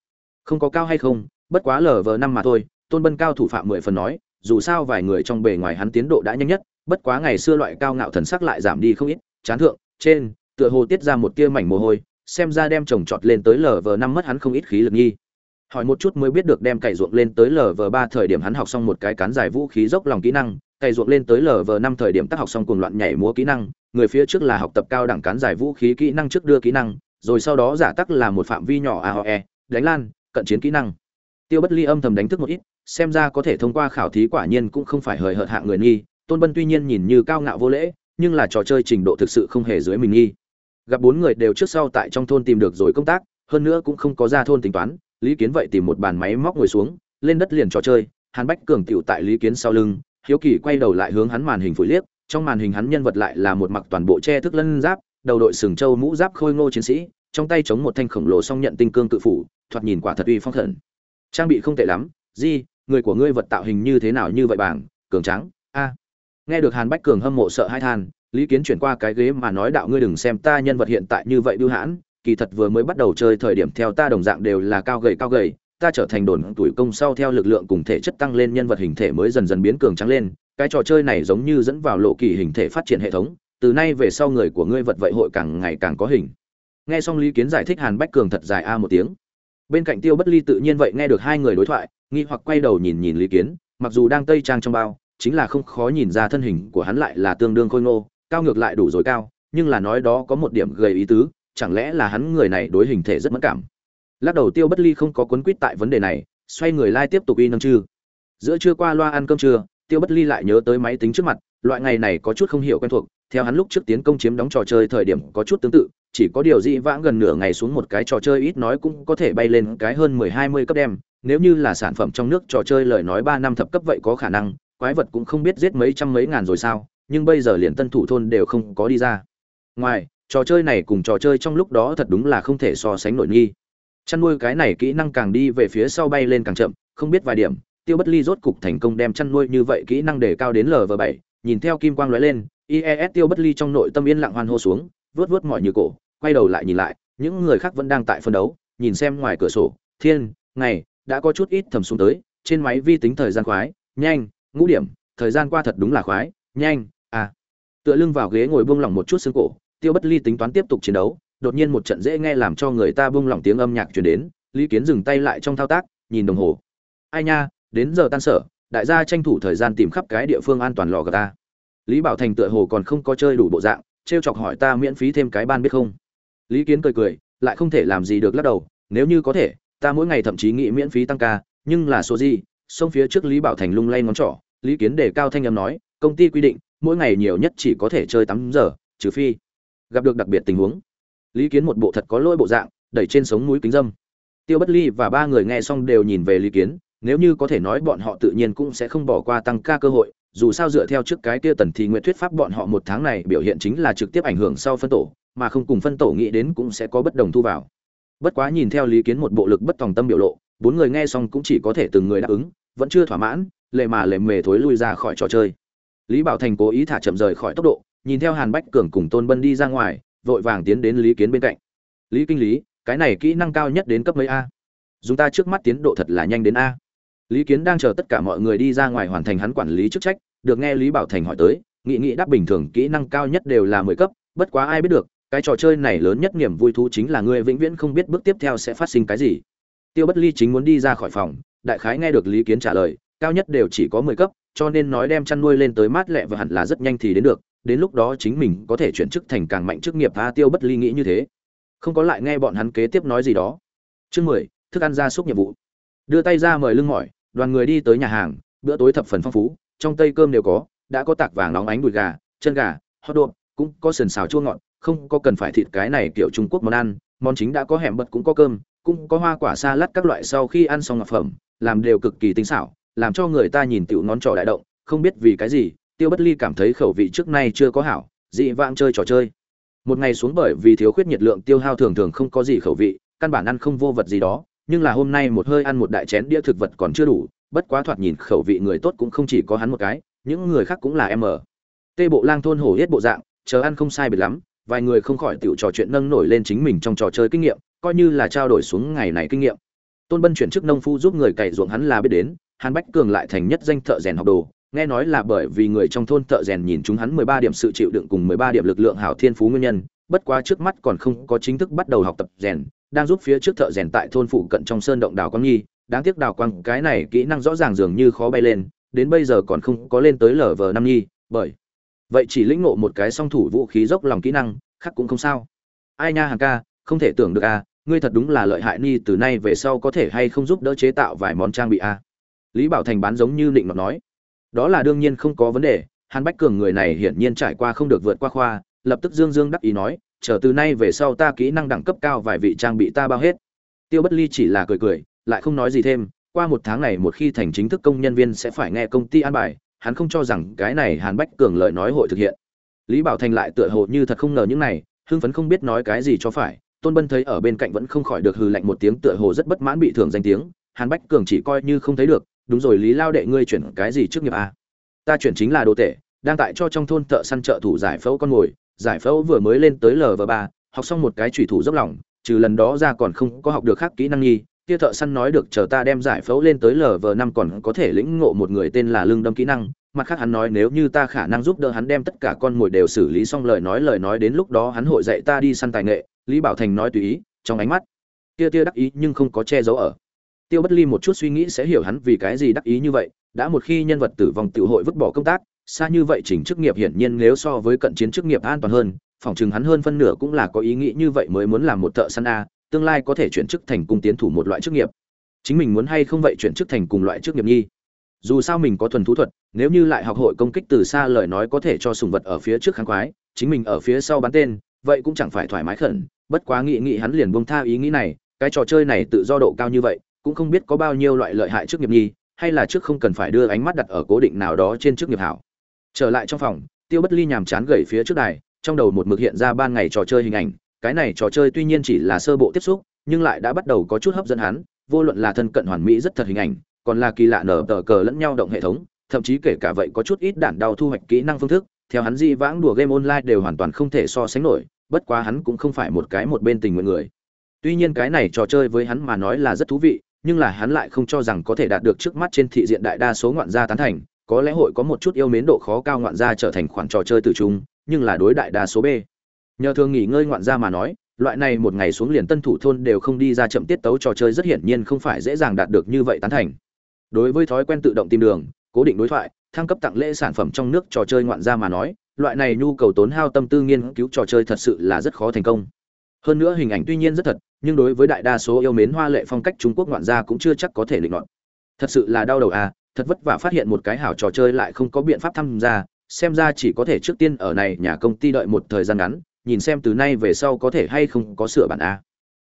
Không có cao hay không, bất quá lờ vờ năm mà thôi, tôn bân cao thủ phạm mười phần nói dù sao vài người trong bề ngoài hắn tiến độ đã nhanh nhất, bất quá ngày xưa loại cao ngạo thần sắc lại giảm đi không ít, chán thượng, trên, tựa hồ tiết ra một tia mảnh mồ hôi, xem ra đem trồng trọt lên tới lờ vờ năm mất hắn không ít khí lực nghi. Hỏi một chút mới biết được đem cày ruộng lên tới lv ba thời điểm hắn học xong một cái cán dài vũ khí dốc lòng kỹ năng, cày ruộng lên tới lv năm thời điểm tác học xong cùng loạn nhảy múa kỹ năng, người phía trước là học tập cao đẳng cán dài vũ khí kỹ năng trước đưa kỹ năng, rồi sau đó giả tắc là một phạm vi nhỏ aoe đánh lan, cận chiến kỹ năng. Tiêu bất ly âm thầm đánh thức một ít xem ra có thể thông qua khảo thí quả nhiên cũng không phải hời hợt hạng người nghi. Tôn bân tuy nhiên nhìn như cao ngạo vô lễ, nhưng là trò chơi trình độ thực sự không hề dưới mình nghi. Gặp bốn người đều trước sau tại trong thôn tìm được rồi công tác, hơn nữa cũng không có ra thôn tính toán, lý kiến vậy tìm một bàn máy móc ngồi xuống, lên đất liền trò chơi. Hàn bách cường tựu tại lý kiến sau lưng, hiếu kỳ quay đầu lại hướng hắn màn hình phủi liếc, trong màn hình hắn nhân vật lại là một mặc toàn bộ che thức lân giáp, đầu đội sừng châu mũ giáp khôi ngô chiến sĩ, trong tay chống một thanh khổng lồ song nhận tinh cương cự phủ, thoạt nhìn quả thật uy phong thần trang bị không tệ lắm di người của ngươi vật tạo hình như thế nào như vậy bảng, cường trắng a. Nghe được hàn bách cường hâm mộ sợ hai than, lý kiến chuyển qua cái ghế mà nói đạo ngươi đừng xem ta nhân vật hiện tại như vậy bưu hãn, kỳ thật vừa mới bắt đầu chơi thời điểm theo ta đồng dạng đều là cao gầy cao gầy, ta trở thành đồn tuổi công sau theo lực lượng cùng thể chất tăng lên nhân vật hình thể mới dần dần biến cường trắng lên, cái trò chơi này giống như dẫn vào lộ kỳ hình thể phát triển hệ thống, từ nay về sau người của ngươi vật vậy hội càng ngày càng có hình. Nghe xong lý kiến giải thích hàn bách cường thật dài a một tiếng. Bên cạnh tiêu bất ly tự nhiên vậy nghe được hai người đối thoại nghi hoặc quay đầu nhìn nhìn lý kiến, mặc dù đang tây trang trong bao, chính là không khó nhìn ra thân hình của hắn lại là tương đương khôi ngô, cao ngược lại đủ rồi cao, nhưng là nói đó có một điểm gầy ý tứ, chẳng lẽ là hắn người này đối hình thể rất mất cảm? Lắc đầu tiêu bất ly không có quấn quýt tại vấn đề này, xoay người lai tiếp tục y nâng chư. Giữa trưa qua loa ăn cơm trưa, tiêu bất ly lại nhớ tới máy tính trước mặt, loại ngày này có chút không hiểu quen thuộc, theo hắn lúc trước tiến công chiếm đóng trò chơi thời điểm có chút tương tự, chỉ có điều dị vãng gần nửa ngày xuống một cái trò chơi ít nói cũng có thể bay lên cái hơn mười hai mươi cấp đem nếu như là sản phẩm trong nước trò chơi lời nói ba năm thập cấp vậy có khả năng, quái vật cũng không biết giết mấy trăm mấy ngàn rồi sao, nhưng bây giờ liền tân thủ thôn đều không có đi ra. Ngoài, trò chơi này cùng trò chơi trong lúc đó thật đúng là không thể so sánh nổi nghi. Chăn nuôi cái này kỹ năng càng đi về phía sau bay lên càng chậm, không biết vài điểm, tiêu bất ly rốt cục thành công đem chăn nuôi như vậy kỹ năng để cao đến lv bảy, nhìn theo kim quang lóe lên ies tiêu bất ly trong nội tâm yên lặng hoan hô xuống, vuốt vuốt mọi như cổ, quay đầu lại nhìn lại, những người khác vẫn đang tại phân đấu, nhìn xem ngoài cửa sổ, thiên, ngày đã có chút ít thầm xuống tới, trên máy vi tính thời gian khoái, nhanh, ngũ điểm, thời gian qua thật đúng là khoái, nhanh à. Tựa lưng vào ghế ngồi buông lỏng một chút xương cổ, tiêu bất ly tính toán tiếp tục chiến đấu, đột nhiên một trận dễ nghe làm cho người ta buông lỏng tiếng âm nhạc truyền đến, lý kiến dừng tay lại trong thao tác, nhìn đồng hồ. Ai nha, đến giờ tan sở, đại gia tranh thủ thời gian tìm khắp cái địa phương an toàn lò gà ta. Lý bảo thành tựa hồ còn không có chơi đủ bộ dạng, trêu chọc hỏi ta miễn phí thêm cái ban biết không. Lý kiến cười cười, lại không thể làm gì được lắc đầu, nếu như có thể ta mỗi ngày thậm chí nghĩ miễn phí tăng ca, nhưng là số gì xong phía trước lý bảo thành lung lay ngón trỏ, lý kiến đề cao thanh âm nói, công ty quy định, mỗi ngày nhiều nhất chỉ có thể chơi tám giờ, trừ phi gặp được đặc biệt tình huống. Lý kiến một bộ thật có lỗi bộ dạng, đẩy trên sống núi kính dâm. Tiêu bất ly và ba người nghe xong đều nhìn về lý kiến, nếu như có thể nói bọn họ tự nhiên cũng sẽ không bỏ qua tăng ca cơ hội, dù sao dựa theo trước cái kia tần thì nguyện thuyết pháp bọn họ một tháng này biểu hiện chính là trực tiếp ảnh hưởng sau phân tổ, mà không cùng phân tổ nghĩ đến cũng sẽ có bất đồng thu vào bất quá nhìn theo lý kiến một bộ lực bất tòng tâm biểu lộ, bốn người nghe xong cũng chỉ có thể từng người đáp ứng, vẫn chưa thỏa mãn, lệ mà lệ mề thối lui ra khỏi trò chơi. Lý bảo thành cố ý thả chậm rời khỏi tốc độ, nhìn theo hàn bách cường cùng tôn bân đi ra ngoài, vội vàng tiến đến lý kiến bên cạnh. Lý kinh lý, cái này kỹ năng cao nhất đến cấp mấy a? Dùng ta trước mắt tiến độ thật là nhanh đến a. Lý kiến đang chờ tất cả mọi người đi ra ngoài hoàn thành hắn quản lý chức trách, được nghe lý bảo thành hỏi tới, nghị nghị đáp bình thường kỹ năng cao nhất đều là mười cấp, bất quá ai biết được cái trò chơi này lớn nhất niềm vui thú chính là người vĩnh viễn không biết bước tiếp theo sẽ phát sinh cái gì. Tiêu bất ly chính muốn đi ra khỏi phòng, đại khái nghe được lý kiến trả lời, cao nhất đều chỉ có mười cấp, cho nên nói đem chăn nuôi lên tới mát lẹ và hẳn là rất nhanh thì đến được, đến lúc đó chính mình có thể chuyển chức thành càng mạnh chức nghiệp a tiêu bất ly nghĩ như thế. Không có lại nghe bọn hắn kế tiếp nói gì đó. Chương mười, thức ăn gia súc nhiệm vụ. Đưa tay ra mời lưng mỏi, đoàn người đi tới nhà hàng, bữa tối thập phần phong phú, trong tây cơm đều có, đã có tạc vàng nóng ánh đùi gà, chân gà, hot dog, cũng có sườn xào chua ngọt không có cần phải thịt cái này kiểu trung quốc món ăn, món chính đã có hẻm bật cũng có cơm, cũng có hoa quả xa lát các loại sau khi ăn xong ngọc phẩm, làm đều cực kỳ tinh xảo, làm cho người ta nhìn tiểu ngón trỏ đại động, không biết vì cái gì, tiêu bất ly cảm thấy khẩu vị trước nay chưa có hảo, dị vãng chơi trò chơi. Một ngày xuống bởi vì thiếu khuyết nhiệt lượng tiêu hao thường thường không có gì khẩu vị, căn bản ăn không vô vật gì đó, nhưng là hôm nay một hơi ăn một đại chén đĩa thực vật còn chưa đủ, bất quá thoạt nhìn khẩu vị người tốt cũng không chỉ có hắn một cái, những người khác cũng là em ở. Tê bộ lang thôn hổ hết bộ dạng, chờ ăn không sai biệt lắm vài người không khỏi tiểu trò chuyện nâng nổi lên chính mình trong trò chơi kinh nghiệm, coi như là trao đổi xuống ngày này kinh nghiệm. Tôn bân chuyển chức nông phu giúp người cày ruộng hắn là biết đến, hàn bách cường lại thành nhất danh thợ rèn học đồ, nghe nói là bởi vì người trong thôn thợ rèn nhìn chúng hắn mười ba điểm sự chịu đựng cùng mười ba điểm lực lượng hảo thiên phú nguyên nhân, bất quá trước mắt còn không có chính thức bắt đầu học tập rèn, đang giúp phía trước thợ rèn tại thôn phụ cận trong sơn động đào quang nghi, đáng tiếc đào quang cái này kỹ năng rõ ràng dường như khó bay lên, đến bây giờ còn không có lên tới lở vở năm nghi, bởi vậy chỉ lĩnh ngộ một cái song thủ vũ khí dốc lòng kỹ năng, khác cũng không sao. Ai nha hàng ca, không thể tưởng được à ngươi thật đúng là lợi hại ni, từ nay về sau có thể hay không giúp đỡ chế tạo vài món trang bị a à? lý bảo thành bán giống như định ngọc nói. Đó là đương nhiên không có vấn đề, hàn bách cường người này hiển nhiên trải qua không được vượt qua khoa, lập tức dương dương đắc ý nói, chờ từ nay về sau ta kỹ năng đẳng cấp cao vài vị trang bị ta bao hết. Tiêu bất ly chỉ là cười cười, lại không nói gì thêm, qua một tháng này một khi thành chính thức công nhân viên sẽ phải nghe công ty an bài hắn không cho rằng cái này hàn bách cường lời nói hội thực hiện. Lý bảo thành lại tựa hồ như thật không ngờ những này, hưng phấn không biết nói cái gì cho phải. Tôn bân thấy ở bên cạnh vẫn không khỏi được hừ lạnh một tiếng tựa hồ rất bất mãn bị thưởng danh tiếng. Hàn bách cường chỉ coi như không thấy được. Đúng rồi lý lao đệ ngươi chuyển cái gì trước nghiệp a ta chuyển chính là đồ tể, đang tại cho trong thôn thợ săn trợ thủ giải phẫu con ngồi giải phẫu vừa mới lên tới lv ba, học xong một cái chủy thủ dốc lòng, trừ lần đó ra còn không có học được khác kỹ năng nghi kia thợ săn nói được chờ ta đem giải phẫu lên tới lv năm còn có thể lĩnh ngộ một người tên là lương đâm kỹ năng. Mặt khác hắn nói nếu như ta khả năng giúp đỡ hắn đem tất cả con mồi đều xử lý xong lời nói lời nói đến lúc đó hắn hội dạy ta đi săn tài nghệ. Lý bảo thành nói tùy ý, trong ánh mắt kia tia đắc ý nhưng không có che giấu ở. Tiêu bất ly một chút suy nghĩ sẽ hiểu hắn vì cái gì đắc ý như vậy. Đã một khi nhân vật tử vong tự hội vứt bỏ công tác, xa như vậy chỉnh chức nghiệp hiển nhiên nếu so với cận chiến chức nghiệp an toàn hơn, phỏng chừng hắn hơn phân nửa cũng là có ý nghĩ như vậy mới muốn làm một thợ săn a tương lai có thể chuyển chức thành cung tiến thủ một loại chức nghiệp. Chính mình muốn hay không vậy chuyển chức thành cùng loại chức nghiệp nhi? Dù sao mình có thuần thú thuật, nếu như lại học hội công kích từ xa lời nói có thể cho sùng vật ở phía trước kháng quái chính mình ở phía sau bắn tên, vậy cũng chẳng phải thoải mái khẩn. Bất quá nghĩ nghĩ hắn liền buông tha ý nghĩ này, cái trò chơi này tự do độ cao như vậy, cũng không biết có bao nhiêu loại lợi hại trước nghiệp nhi, hay là trước không cần phải đưa ánh mắt đặt ở cố định nào đó trên trước nghiệp hảo. Trở lại trong phòng, tiêu bất ly nhàm chán gầy phía trước đài, trong đầu một mực hiện ra ban ngày trò chơi hình ảnh cái này trò chơi tuy nhiên chỉ là sơ bộ tiếp xúc, nhưng lại đã bắt đầu có chút hấp dẫn hắn, vô luận là thân cận hoàn mỹ rất thật hình ảnh, còn là kỳ lạ nở tờ cờ lẫn nhau động hệ thống, thậm chí kể cả vậy có chút ít đạn đau thu hoạch kỹ năng phương thức, theo hắn di vãng đùa game online đều hoàn toàn không thể so sánh nổi, bất quá hắn cũng không phải một cái một bên tình nguyện người. Tuy nhiên cái này trò chơi với hắn mà nói là rất thú vị, nhưng là hắn lại không cho rằng có thể đạt được trước mắt trên thị diện đại đa số ngoạn gia tán thành, có lẽ hội có một chút yêu mến độ khó cao ngoạn gia trở thành khoản trò chơi từ chung, nhưng là đối đại đa số b nhờ thường nghỉ ngơi ngoạn gia mà nói, loại này một ngày xuống liền tân thủ thôn đều không đi ra chậm tiết tấu trò chơi rất hiển nhiên không phải dễ dàng đạt được như vậy tán thành. Đối với thói quen tự động tìm đường, cố định đối thoại, thăng cấp tặng lễ sản phẩm trong nước trò chơi ngoạn gia mà nói, loại này nhu cầu tốn hao tâm tư nghiên cứu trò chơi thật sự là rất khó thành công. Hơn nữa hình ảnh tuy nhiên rất thật, nhưng đối với đại đa số yêu mến hoa lệ phong cách trung quốc ngoạn gia cũng chưa chắc có thể lịnh luận thật sự là đau đầu à thật vất vả phát hiện một cái hảo trò chơi lại không có biện pháp tham gia, xem ra chỉ có thể trước tiên ở này nhà công ty đợi một thời gian ngắn nhìn xem từ nay về sau có thể hay không có sửa bản a.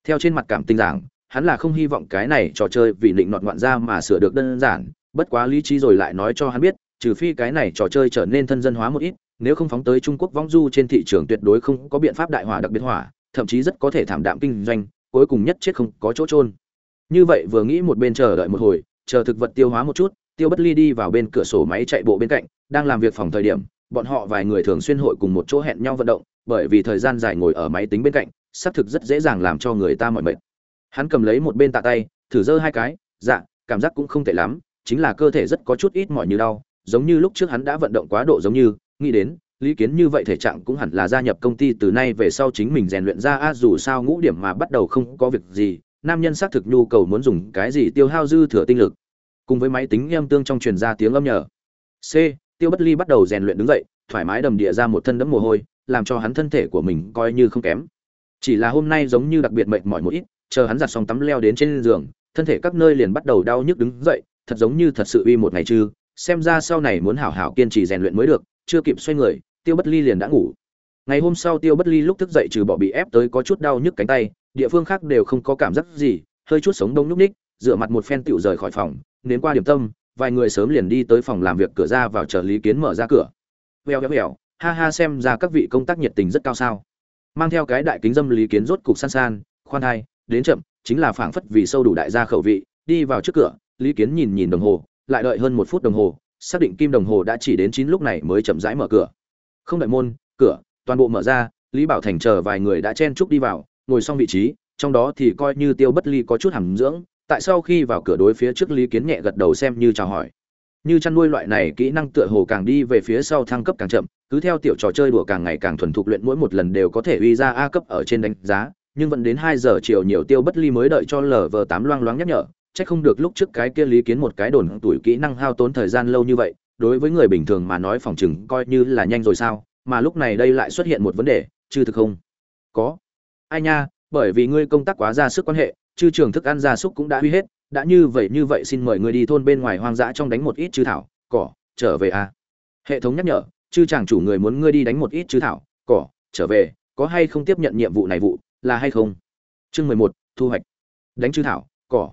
Theo trên mặt cảm tình giảng, hắn là không hy vọng cái này trò chơi vì định nọt ngoạn ra mà sửa được đơn giản, bất quá lý trí rồi lại nói cho hắn biết, trừ phi cái này trò chơi trở nên thân dân hóa một ít, nếu không phóng tới trung quốc vong du trên thị trường tuyệt đối không có biện pháp đại hỏa đặc biệt hỏa, thậm chí rất có thể thảm đạm kinh doanh, cuối cùng nhất chết không có chỗ trôn như vậy vừa nghĩ một bên chờ đợi một hồi, chờ thực vật tiêu hóa một chút, tiêu bất ly đi vào bên cửa sổ máy chạy bộ bên cạnh, đang làm việc phòng thời điểm bọn họ vài người thường xuyên hội cùng một chỗ hẹn nhau vận động, bởi vì thời gian dài ngồi ở máy tính bên cạnh, xác thực rất dễ dàng làm cho người ta mỏi mệt. Hắn cầm lấy một bên tạ tay, thử giơ hai cái dạ cảm giác cũng không tệ lắm, chính là cơ thể rất có chút ít mỏi như đau, giống như lúc trước hắn đã vận động quá độ giống như, nghĩ đến, lý kiến như vậy thể trạng cũng hẳn là gia nhập công ty từ nay về sau chính mình rèn luyện ra a, dù sao ngũ điểm mà bắt đầu không có việc gì, nam nhân xác thực nhu cầu muốn dùng cái gì tiêu hao dư thừa tinh lực. Cùng với máy tính em tương trong truyền ra tiếng âm nhở. c tiêu bất ly bắt đầu rèn luyện đứng dậy, thoải mái đầm địa ra một thân đẫm mồ hôi, làm cho hắn thân thể của mình coi như không kém. Chỉ là hôm nay giống như đặc biệt mệt mỏi một ít, chờ hắn giặt xong tắm leo đến trên giường, thân thể các nơi liền bắt đầu đau nhức đứng dậy, thật giống như thật sự uy một ngày chứ xem ra sau này muốn hảo hảo kiên trì rèn luyện mới được, chưa kịp xoay người, tiêu bất ly liền đã ngủ. Ngày hôm sau tiêu bất ly lúc thức dậy trừ bỏ bị ép tới có chút đau nhức cánh tay, địa phương khác đều không có cảm giác gì, hơi chút sống đông nhúc ních dựa mặt một phen tựu rời khỏi phòng đến qua điểm tâm vài người sớm liền đi tới phòng làm việc cửa ra vào chờ lý kiến mở ra cửa. Veo veo veo ha ha xem ra các vị công tác nhiệt tình rất cao sao. Mang theo cái đại kính dâm lý kiến rốt cục san san, khoan hai đến chậm, chính là phảng phất vì sâu đủ đại gia khẩu vị, đi vào trước cửa, lý kiến nhìn nhìn đồng hồ, lại đợi hơn một phút đồng hồ, xác định kim đồng hồ đã chỉ đến chín lúc này mới chậm rãi mở cửa. Không đợi môn, cửa, toàn bộ mở ra, lý bảo thành chờ vài người đã chen chúc đi vào, ngồi xong vị trí, trong đó thì coi như tiêu bất ly có chút hàm dưỡng tại sau khi vào cửa đối phía trước lý kiến nhẹ gật đầu xem như chào hỏi. Như chăn nuôi loại này kỹ năng tựa hồ càng đi về phía sau thăng cấp càng chậm, cứ theo tiểu trò chơi đùa càng ngày càng thuần thục luyện mỗi một lần đều có thể uy ra a cấp ở trên đánh giá, nhưng vẫn đến hai giờ chiều nhiều tiêu bất ly mới đợi cho lv tám loang loáng nhắc nhở, chắc không được lúc trước cái kia lý kiến một cái đồn tuổi kỹ năng hao tốn thời gian lâu như vậy, đối với người bình thường mà nói phòng chừng coi như là nhanh rồi sao, mà lúc này đây lại xuất hiện một vấn đề chứ thực không? Có. Ai nha, bởi vì ngươi công tác quá ra sức quan hệ chư trường thức ăn gia súc cũng đã uy hết, đã như vậy như vậy xin mời người đi thôn bên ngoài hoang dã trong đánh một ít chư thảo, cỏ, trở về a hệ thống nhắc nhở, chư chàng chủ người muốn ngươi đi đánh một ít chư thảo, cỏ, trở về, có hay không tiếp nhận nhiệm vụ này vụ, là hay không? Chương mười một, thu hoạch. Đánh chư thảo, cỏ.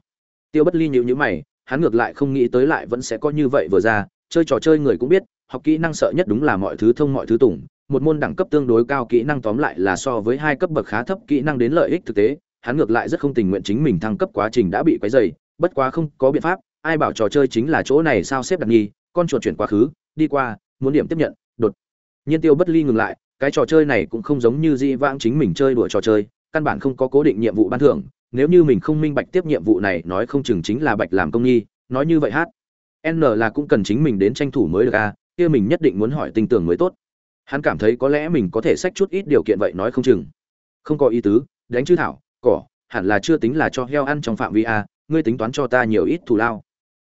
Tiêu bất ly nhịu nhữ mày, hắn ngược lại không nghĩ tới lại vẫn sẽ có như vậy vừa ra, chơi trò chơi người cũng biết, học kỹ năng sợ nhất đúng là mọi thứ thông mọi thứ tùng, một môn đẳng cấp tương đối cao kỹ năng tóm lại là so với hai cấp bậc khá thấp kỹ năng đến lợi ích thực tế hắn ngược lại rất không tình nguyện chính mình thăng cấp quá trình đã bị quấy dày bất quá không có biện pháp ai bảo trò chơi chính là chỗ này sao xếp đặt nghi con chuột chuyển quá khứ đi qua muốn điểm tiếp nhận đột. Nhiên tiêu bất ly ngừng lại cái trò chơi này cũng không giống như di vãng chính mình chơi đùa trò chơi căn bản không có cố định nhiệm vụ ban thưởng nếu như mình không minh bạch tiếp nhiệm vụ này nói không chừng chính là bạch làm công nghi, nói như vậy hát. N là cũng cần chính mình đến tranh thủ mới được a kia mình nhất định muốn hỏi tinh tưởng mới tốt. Hắn cảm thấy có lẽ mình có thể xách chút ít điều kiện vậy nói không chừng. Không có ý tứ đánh chữ thảo cỏ, hẳn là chưa tính là cho heo ăn trong phạm vi a, ngươi tính toán cho ta nhiều ít thù lao.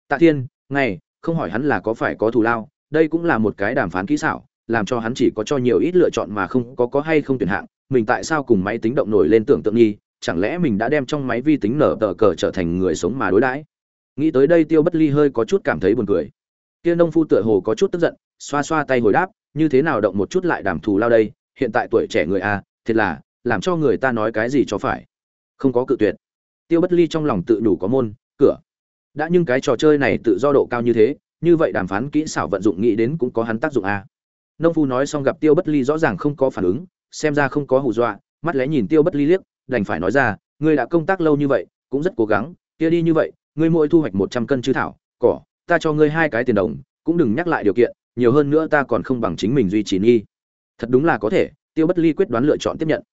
Tạ thiên ngày không hỏi hắn là có phải có thù lao, đây cũng là một cái đàm phán kỹ xảo, làm cho hắn chỉ có cho nhiều ít lựa chọn mà không có có hay không tuyển hạng, mình tại sao cùng máy tính động nổi lên tưởng tượng nghi, chẳng lẽ mình đã đem trong máy vi tính nở tờ cờ trở thành người sống mà đối đãi? Nghĩ tới đây tiêu bất ly hơi có chút cảm thấy buồn cười. Kia nông phu tựa hồ có chút tức giận, xoa xoa tay hồi đáp, như thế nào động một chút lại đàm thù lao đây, hiện tại tuổi trẻ người a, thiệt là, làm cho người ta nói cái gì cho phải không có cự tuyệt. Tiêu bất ly trong lòng tự đủ có môn, cửa. Đã nhưng cái trò chơi này tự do độ cao như thế, như vậy đàm phán kỹ xảo vận dụng nghĩ đến cũng có hắn tác dụng a nông phu nói xong gặp tiêu bất ly rõ ràng không có phản ứng, xem ra không có hù dọa, mắt lẽ nhìn tiêu bất ly liếc, đành phải nói ra, ngươi đã công tác lâu như vậy, cũng rất cố gắng, kia đi như vậy, ngươi mỗi thu hoạch một trăm cân chư thảo, cỏ, ta cho ngươi hai cái tiền đồng, cũng đừng nhắc lại điều kiện, nhiều hơn nữa ta còn không bằng chính mình duy trì nghi. Thật đúng là có thể, tiêu bất ly quyết đoán lựa chọn tiếp nhận.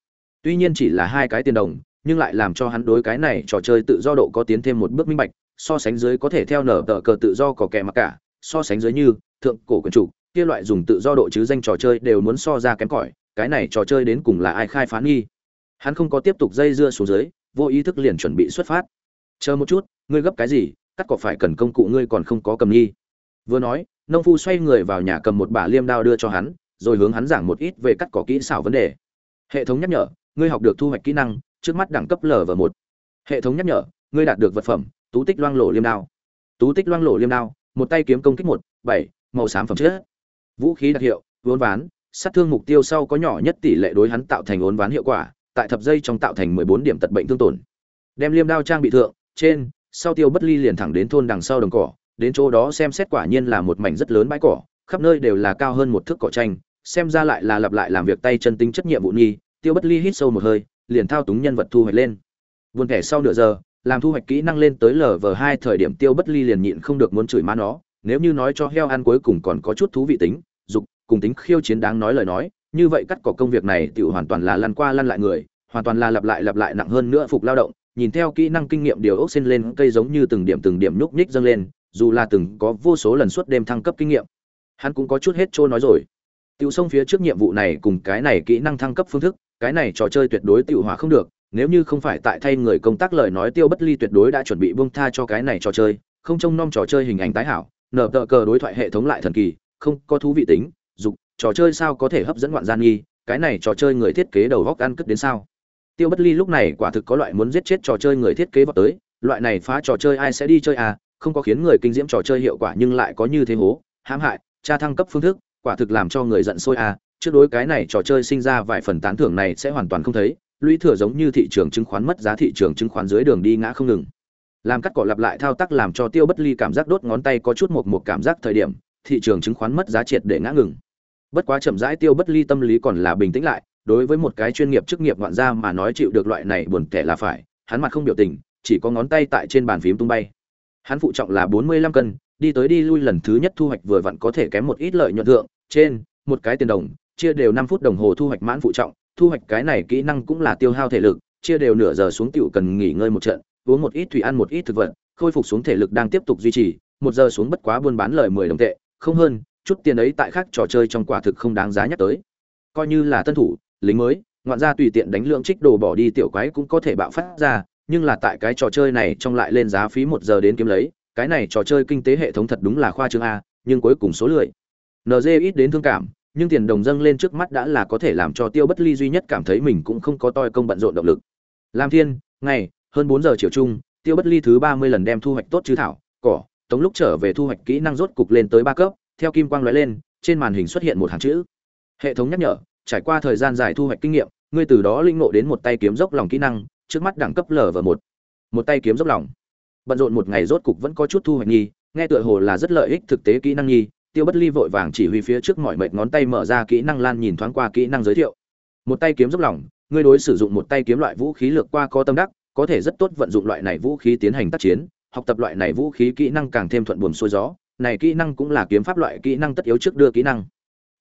Tuy nhiên chỉ là hai cái tiền đồng nhưng lại làm cho hắn đối cái này trò chơi tự do độ có tiến thêm một bước minh bạch, so sánh dưới có thể theo nở tờ cờ tự do có kẻ mặc cả, so sánh dưới như, thượng cổ quyền chủ, kia loại dùng tự do độ chứ danh trò chơi đều muốn so ra kém cỏi, cái này trò chơi đến cùng là ai khai phá nghi? Hắn không có tiếp tục dây dưa xuống dưới, vô ý thức liền chuẩn bị xuất phát. Chờ một chút, ngươi gấp cái gì, cắt cỏ phải cần công cụ ngươi còn không có cầm nghi. Vừa nói, nông phu xoay người vào nhà cầm một bả liêm đao đưa cho hắn, rồi hướng hắn giảng một ít về cắt cỏ kỹ xảo vấn đề. Hệ thống nhắc nhở, ngươi học được thu hoạch kỹ năng trước mắt đẳng cấp lở và một. Hệ thống nhắc nhở, ngươi đạt được vật phẩm, tú tích loang lộ liêm đao. Tú tích loang lộ liêm đao, một tay kiếm công kích một, bảy, màu xám phẩm chất. Vũ khí đặc hiệu vốn ván, sát thương mục tiêu sau có nhỏ nhất tỷ lệ đối hắn tạo thành ốn ván hiệu quả, tại thập giây trong tạo thành mười bốn điểm tật bệnh thương tổn. Đem liêm đao trang bị thượng, trên, sau tiêu bất ly liền thẳng đến thôn đằng sau đồng cỏ, đến chỗ đó xem xét quả nhiên là một mảnh rất lớn bãi cỏ, khắp nơi đều là cao hơn một thước cỏ tranh, xem ra lại là lặp lại làm việc tay chân tính chất nhiệm vụ nhi, tiêu bất ly hít sâu một hơi liền thao túng nhân vật thu hoạch lên. Buồn thẻ sau nửa giờ, làm thu hoạch kỹ năng lên tới lv hai thời điểm tiêu bất ly liền nhịn không được muốn chửi má nó, nếu như nói cho heo ăn cuối cùng còn có chút thú vị tính, dục, cùng tính khiêu chiến đáng nói lời nói, như vậy cắt cỏ công việc này tự hoàn toàn là lăn qua lăn lại người, hoàn toàn là lặp lại lặp lại nặng hơn nữa phục lao động, nhìn theo kỹ năng kinh nghiệm điều ốc xen lên cây giống như từng điểm từng điểm nhúc nhích dâng lên, dù là từng có vô số lần suốt đêm thăng cấp kinh nghiệm. Hắn cũng có chút hết trôi nói rồi. Tiêu sông phía trước nhiệm vụ này cùng cái này kỹ năng thăng cấp phương thức cái này trò chơi tuyệt đối tiểu hỏa không được, nếu như không phải tại thay người công tác lời nói tiêu bất ly tuyệt đối đã chuẩn bị buông tha cho cái này trò chơi, không trông nom trò chơi hình ảnh tái hảo, nở tờ cờ đối thoại hệ thống lại thần kỳ, không có thú vị tính, dục, trò chơi sao có thể hấp dẫn ngoạn gian nghi, cái này trò chơi người thiết kế đầu góc ăn cất đến sao? Tiêu bất ly lúc này quả thực có loại muốn giết chết trò chơi người thiết kế vào tới, loại này phá trò chơi ai sẽ đi chơi à không có khiến người kinh diễm trò chơi hiệu quả nhưng lại có như thế hố, hãm hại, tra thăng cấp phương thức, quả thực làm cho người giận sôi à trước đối cái này trò chơi sinh ra vài phần tán thưởng này sẽ hoàn toàn không thấy, lũy thừa giống như thị trường chứng khoán mất giá thị trường chứng khoán dưới đường đi ngã không ngừng. Làm cắt cỏ lặp lại thao tác làm cho tiêu bất ly cảm giác đốt ngón tay có chút một một cảm giác thời điểm, thị trường chứng khoán mất giá triệt để ngã ngừng. Bất quá chậm rãi tiêu bất ly tâm lý còn là bình tĩnh lại, đối với một cái chuyên nghiệp chức nghiệp ngoạn gia mà nói chịu được loại này buồn kẻ là phải, hắn mặt không biểu tình, chỉ có ngón tay tại trên bàn phím tung bay. Hắn phụ trọng là bốn mươi lăm cân, đi tới đi lui lần thứ nhất thu hoạch vừa vặn có thể kém một ít lợi nhuận thượng, trên, một cái tiền đồng chia đều năm phút đồng hồ thu hoạch mãn phụ trọng, thu hoạch cái này kỹ năng cũng là tiêu hao thể lực, chia đều nửa giờ xuống tiểu cần nghỉ ngơi một trận, uống một ít thủy ăn một ít thực vật, khôi phục xuống thể lực đang tiếp tục duy trì, một giờ xuống bất quá buôn bán lời mười đồng tệ, không hơn, chút tiền ấy tại khác trò chơi trong quả thực không đáng giá nhắc tới. Coi như là tân thủ, lính mới, ngoạn ra tùy tiện đánh lượng trích đồ bỏ đi tiểu quái cũng có thể bạo phát ra, nhưng là tại cái trò chơi này trong lại lên giá phí một giờ đến kiếm lấy, cái này trò chơi kinh tế hệ thống thật đúng là khoa trương a, nhưng cuối cùng số lười. NG ít đến thương cảm nhưng tiền đồng dâng lên trước mắt đã là có thể làm cho tiêu bất ly duy nhất cảm thấy mình cũng không có toi công bận rộn động lực. Làm thiên, ngày, hơn bốn giờ chiều chung, tiêu bất ly thứ ba mươi lần đem thu hoạch tốt chứ thảo, cỏ, tống lúc trở về thu hoạch kỹ năng rốt cục lên tới ba cấp, theo kim quang lóe lên, trên màn hình xuất hiện một hàng chữ. Hệ thống nhắc nhở, trải qua thời gian dài thu hoạch kinh nghiệm, ngươi từ đó linh ngộ đến một tay kiếm dốc lòng kỹ năng, trước mắt đẳng cấp lv một. Một tay kiếm dốc lòng. Bận rộn một ngày rốt cục vẫn có chút thu hoạch nghi, nghe tựa hồ là rất lợi ích thực tế kỹ năng nghi tiêu bất ly vội vàng chỉ huy phía trước mọi mệt ngón tay mở ra kỹ năng lan nhìn thoáng qua kỹ năng giới thiệu. Một tay kiếm dốc lòng, ngươi đối sử dụng một tay kiếm loại vũ khí lược qua có tâm đắc, có thể rất tốt vận dụng loại này vũ khí tiến hành tác chiến, học tập loại này vũ khí kỹ năng càng thêm thuận buồm xuôi gió. Này kỹ năng cũng là kiếm pháp loại kỹ năng tất yếu trước đưa kỹ năng.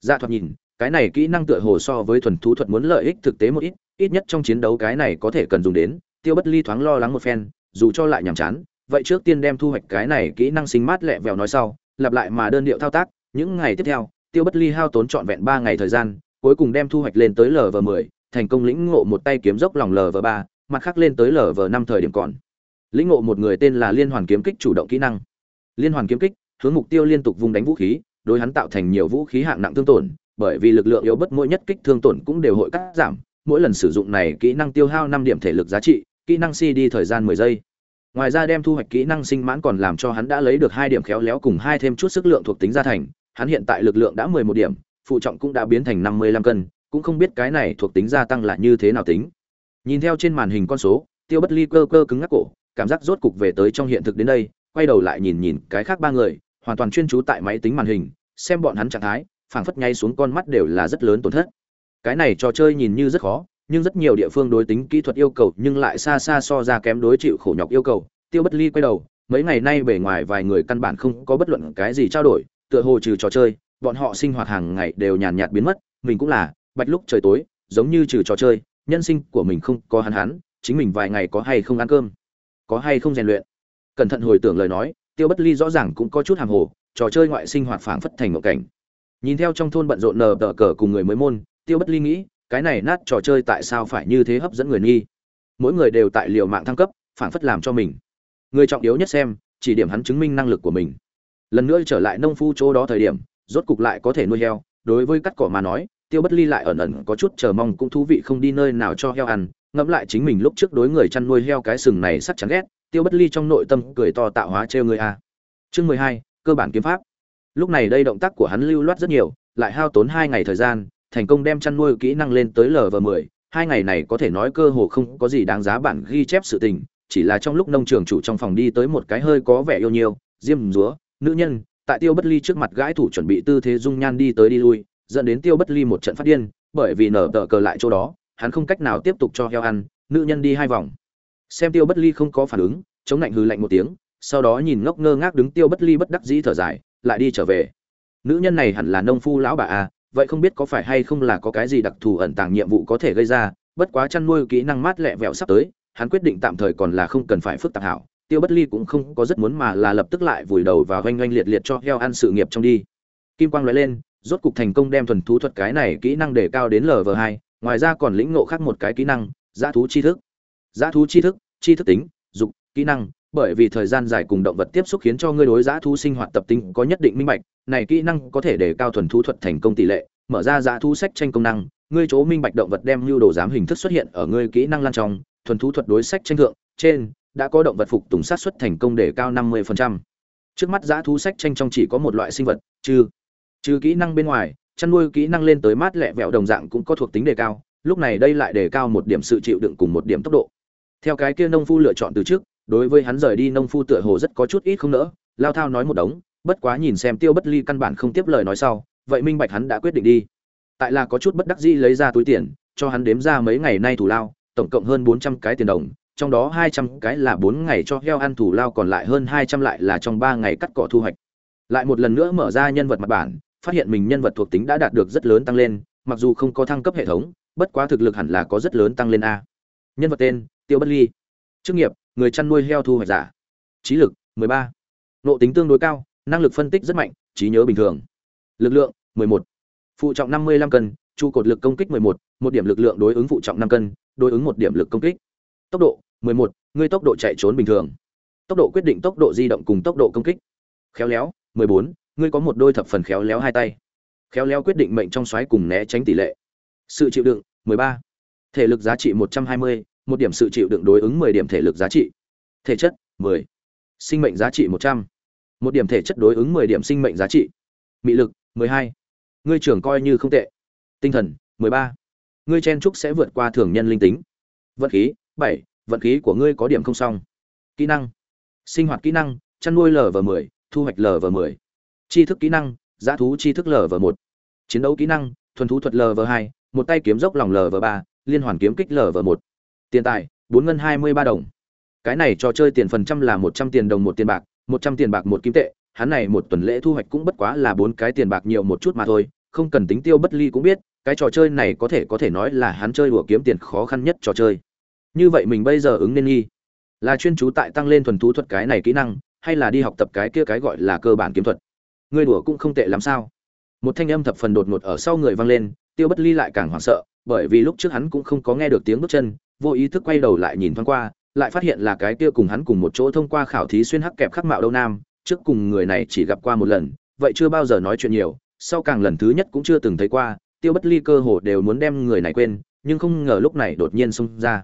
Dạ thoạt nhìn, cái này kỹ năng tựa hồ so với thuần thú thuật muốn lợi ích thực tế một ít ít nhất trong chiến đấu cái này có thể cần dùng đến. Tiêu bất ly thoáng lo lắng một phen, dù cho lại nhàm chán, vậy trước tiên đem thu hoạch cái này kỹ năng sinh mát lẹ vèo nói sau lặp lại mà đơn điệu thao tác, những ngày tiếp theo, tiêu bất ly hao tốn trọn vẹn ba ngày thời gian, cuối cùng đem thu hoạch lên tới lv mười, thành công lĩnh ngộ một tay kiếm dốc lòng lv ba, mặt khác lên tới lv năm thời điểm còn. Lĩnh ngộ một người tên là liên hoàn kiếm kích chủ động kỹ năng. Liên hoàn kiếm kích, hướng mục tiêu liên tục vùng đánh vũ khí, đối hắn tạo thành nhiều vũ khí hạng nặng thương tổn, bởi vì lực lượng yếu bất mỗi nhất kích thương tổn cũng đều hội cắt giảm, mỗi lần sử dụng này kỹ năng tiêu hao năm điểm thể lực giá trị, kỹ năng si đi thời gian mười giây ngoài ra đem thu hoạch kỹ năng sinh mãn còn làm cho hắn đã lấy được hai điểm khéo léo cùng hai thêm chút sức lượng thuộc tính gia thành, hắn hiện tại lực lượng đã mười một điểm, phụ trọng cũng đã biến thành năm mươi lăm cân, cũng không biết cái này thuộc tính gia tăng là như thế nào tính. Nhìn theo trên màn hình con số, tiêu bất ly cơ cơ cứng ngắc cổ, cảm giác rốt cục về tới trong hiện thực đến đây, quay đầu lại nhìn nhìn cái khác ba người, hoàn toàn chuyên trú tại máy tính màn hình, xem bọn hắn trạng thái, phảng phất ngay xuống con mắt đều là rất lớn tổn thất. Cái này trò chơi nhìn như rất khó nhưng rất nhiều địa phương đối tính kỹ thuật yêu cầu nhưng lại xa xa so ra kém đối chịu khổ nhọc yêu cầu. Tiêu bất ly quay đầu, mấy ngày nay bề ngoài vài người căn bản không có bất luận cái gì trao đổi, tựa hồ trừ trò chơi, bọn họ sinh hoạt hàng ngày đều nhàn nhạt biến mất, mình cũng là, bạch lúc trời tối, giống như trừ trò chơi, nhân sinh của mình không có hắn hắn, chính mình vài ngày có hay không ăn cơm, có hay không rèn luyện. Cẩn thận hồi tưởng lời nói, tiêu bất ly rõ ràng cũng có chút hàng hồ, trò chơi ngoại sinh hoạt phảng phất thành một cảnh. Nhìn theo trong thôn bận rộn nờ tờ cờ cùng người mới môn, tiêu bất ly nghĩ cái này nát trò chơi tại sao phải như thế hấp dẫn người nghi? Mỗi người đều tại liều mạng thăng cấp, phản phất làm cho mình. Người trọng yếu nhất xem, chỉ điểm hắn chứng minh năng lực của mình. Lần nữa trở lại nông phu chỗ đó thời điểm, rốt cục lại có thể nuôi heo. Đối với cắt cỏ mà nói, tiêu bất ly lại ẩn ẩn có chút chờ mong cũng thú vị không đi nơi nào cho heo ăn. Ngẫm lại chính mình lúc trước đối người chăn nuôi heo cái sừng này sắc chán ghét, tiêu bất ly trong nội tâm cười to tạo hóa trêu người a. Chương mười hai, cơ bản kiếm pháp. Lúc này đây động tác của hắn lưu loát rất nhiều, lại hao tốn hai ngày thời gian thành công đem chăn nuôi kỹ năng lên tới lv mười. Hai ngày này có thể nói cơ hồ không có gì đáng giá bản ghi chép sự tình, chỉ là trong lúc nông trường chủ trong phòng đi tới một cái hơi có vẻ yêu nhiều, diêm dúa, nữ nhân, tại tiêu bất ly trước mặt gãi thủ chuẩn bị tư thế dung nhan đi tới đi lui, dẫn đến tiêu bất ly một trận phát điên, bởi vì nở tờ cờ lại chỗ đó, hắn không cách nào tiếp tục cho heo ăn, nữ nhân đi hai vòng. Xem tiêu bất ly không có phản ứng, chống lạnh hừ lạnh một tiếng, sau đó nhìn ngốc ngơ ngác đứng tiêu bất ly bất đắc dĩ thở dài, lại đi trở về. Nữ nhân này hẳn là nông phu lão bà a vậy không biết có phải hay không là có cái gì đặc thù ẩn tàng nhiệm vụ có thể gây ra, bất quá chăn nuôi kỹ năng mát lẹ vẹo sắp tới, hắn quyết định tạm thời còn là không cần phải phức tạp hảo, tiêu bất ly cũng không có rất muốn mà là lập tức lại vùi đầu và oanh oanh liệt liệt cho heo ăn sự nghiệp trong đi. Kim quang nói lên, rốt cục thành công đem thuần thú thuật cái này kỹ năng để cao đến lv hai, ngoài ra còn lĩnh ngộ khác một cái kỹ năng dã thú chi thức. Dã thú chi thức chi thức tính, dục, kỹ năng bởi vì thời gian dài cùng động vật tiếp xúc khiến cho ngươi đối dã thu sinh hoạt tập tính có nhất định minh bạch, này kỹ năng có thể để cao thuần thú thuật thành công tỷ lệ, mở ra dã thu sách tranh công năng, ngươi chỗ minh bạch động vật đem lưu đồ giám hình thức xuất hiện ở ngươi kỹ năng lan trong, thuần thú thuật đối sách tranh thượng, trên, đã có động vật phục tùng sát xuất thành công để cao 50%. trước mắt dã thu sách tranh trong chỉ có một loại sinh vật, trừ trừ kỹ năng bên ngoài, chăn nuôi kỹ năng lên tới mát lẹ vẹo đồng dạng cũng có thuộc tính đề cao, lúc này đây lại đề cao một điểm sự chịu đựng cùng một điểm tốc độ theo cái kia nông phu lựa chọn từ trước đối với hắn rời đi nông phu tựa hồ rất có chút ít không nỡ, lao thao nói một đống, bất quá nhìn xem tiêu bất ly căn bản không tiếp lời nói sau, vậy minh bạch hắn đã quyết định đi. Tại là có chút bất đắc dĩ lấy ra túi tiền, cho hắn đếm ra mấy ngày nay thủ lao, tổng cộng hơn bốn trăm cái tiền đồng, trong đó hai trăm cái là bốn ngày cho heo ăn, thủ lao còn lại hơn hai trăm lại là trong ba ngày cắt cỏ thu hoạch. Lại một lần nữa mở ra nhân vật mặt bản, phát hiện mình nhân vật thuộc tính đã đạt được rất lớn tăng lên, mặc dù không có thăng cấp hệ thống, bất quá thực lực hẳn là có rất lớn tăng lên a. Nhân vật tên, tiêu bất ly. Chức nghiệp người chăn nuôi heo thu hoạch giả. Trí lực 13. nộ tính tương đối cao năng lực phân tích rất mạnh trí nhớ bình thường. Lực lượng 11. phụ trọng 55 cân trụ cột lực công kích 11, một điểm lực lượng đối ứng phụ trọng 5 cân đối ứng một điểm lực công kích. Tốc độ 11, người tốc độ chạy trốn bình thường. Tốc độ quyết định tốc độ di động cùng tốc độ công kích. Khéo léo 14, ngươi có một đôi thập phần khéo léo hai tay. Khéo léo quyết định mệnh trong xoáy cùng né tránh tỷ lệ. Sự chịu đựng 13. thể lực giá trị 120, một điểm sự chịu đựng đối ứng 10 điểm thể lực giá trị. Thể chất 10. sinh mệnh giá trị 100. một điểm thể chất đối ứng 10 điểm sinh mệnh giá trị. Mị lực 12. ngươi trưởng coi như không tệ. Tinh thần, mười ba. Ngươi chen trúc sẽ vượt qua thường nhân linh tính. Vận khí, bảy. Vận khí của ngươi có điểm không xong. Kỹ năng. Sinh hoạt kỹ năng, chăn nuôi lv mười, thu hoạch lv mười. Tri thức kỹ năng giá thú tri thức lv một. Chiến đấu kỹ năng, thuần thú thuật lv hai, một tay kiếm dốc lòng lv ba, liên hoàn kiếm kích lv một tiền tài, bốn ngân hai mươi ba đồng. Cái này trò chơi tiền phần trăm là một trăm tiền đồng một tiền bạc, một trăm tiền bạc một kim tệ. Hắn này một tuần lễ thu hoạch cũng bất quá là bốn cái tiền bạc nhiều một chút mà thôi, không cần tính tiêu bất ly cũng biết, cái trò chơi này có thể có thể nói là hắn chơi đùa kiếm tiền khó khăn nhất trò chơi. Như vậy mình bây giờ ứng nên nghi. Là chuyên chú tại tăng lên thuần thú thuật cái này kỹ năng, hay là đi học tập cái kia cái gọi là cơ bản kiếm thuật? Người đùa cũng không tệ lắm sao? Một thanh âm thập phần đột ngột ở sau người vang lên, tiêu bất ly lại càng hoảng sợ, bởi vì lúc trước hắn cũng không có nghe được tiếng bước chân vô ý thức quay đầu lại nhìn thoáng qua, lại phát hiện là cái kia cùng hắn cùng một chỗ thông qua khảo thí xuyên hắc kẹp khắc mạo đâu nam, trước cùng người này chỉ gặp qua một lần, vậy chưa bao giờ nói chuyện nhiều, sau càng lần thứ nhất cũng chưa từng thấy qua, tiêu bất ly cơ hồ đều muốn đem người này quên, nhưng không ngờ lúc này đột nhiên xông ra.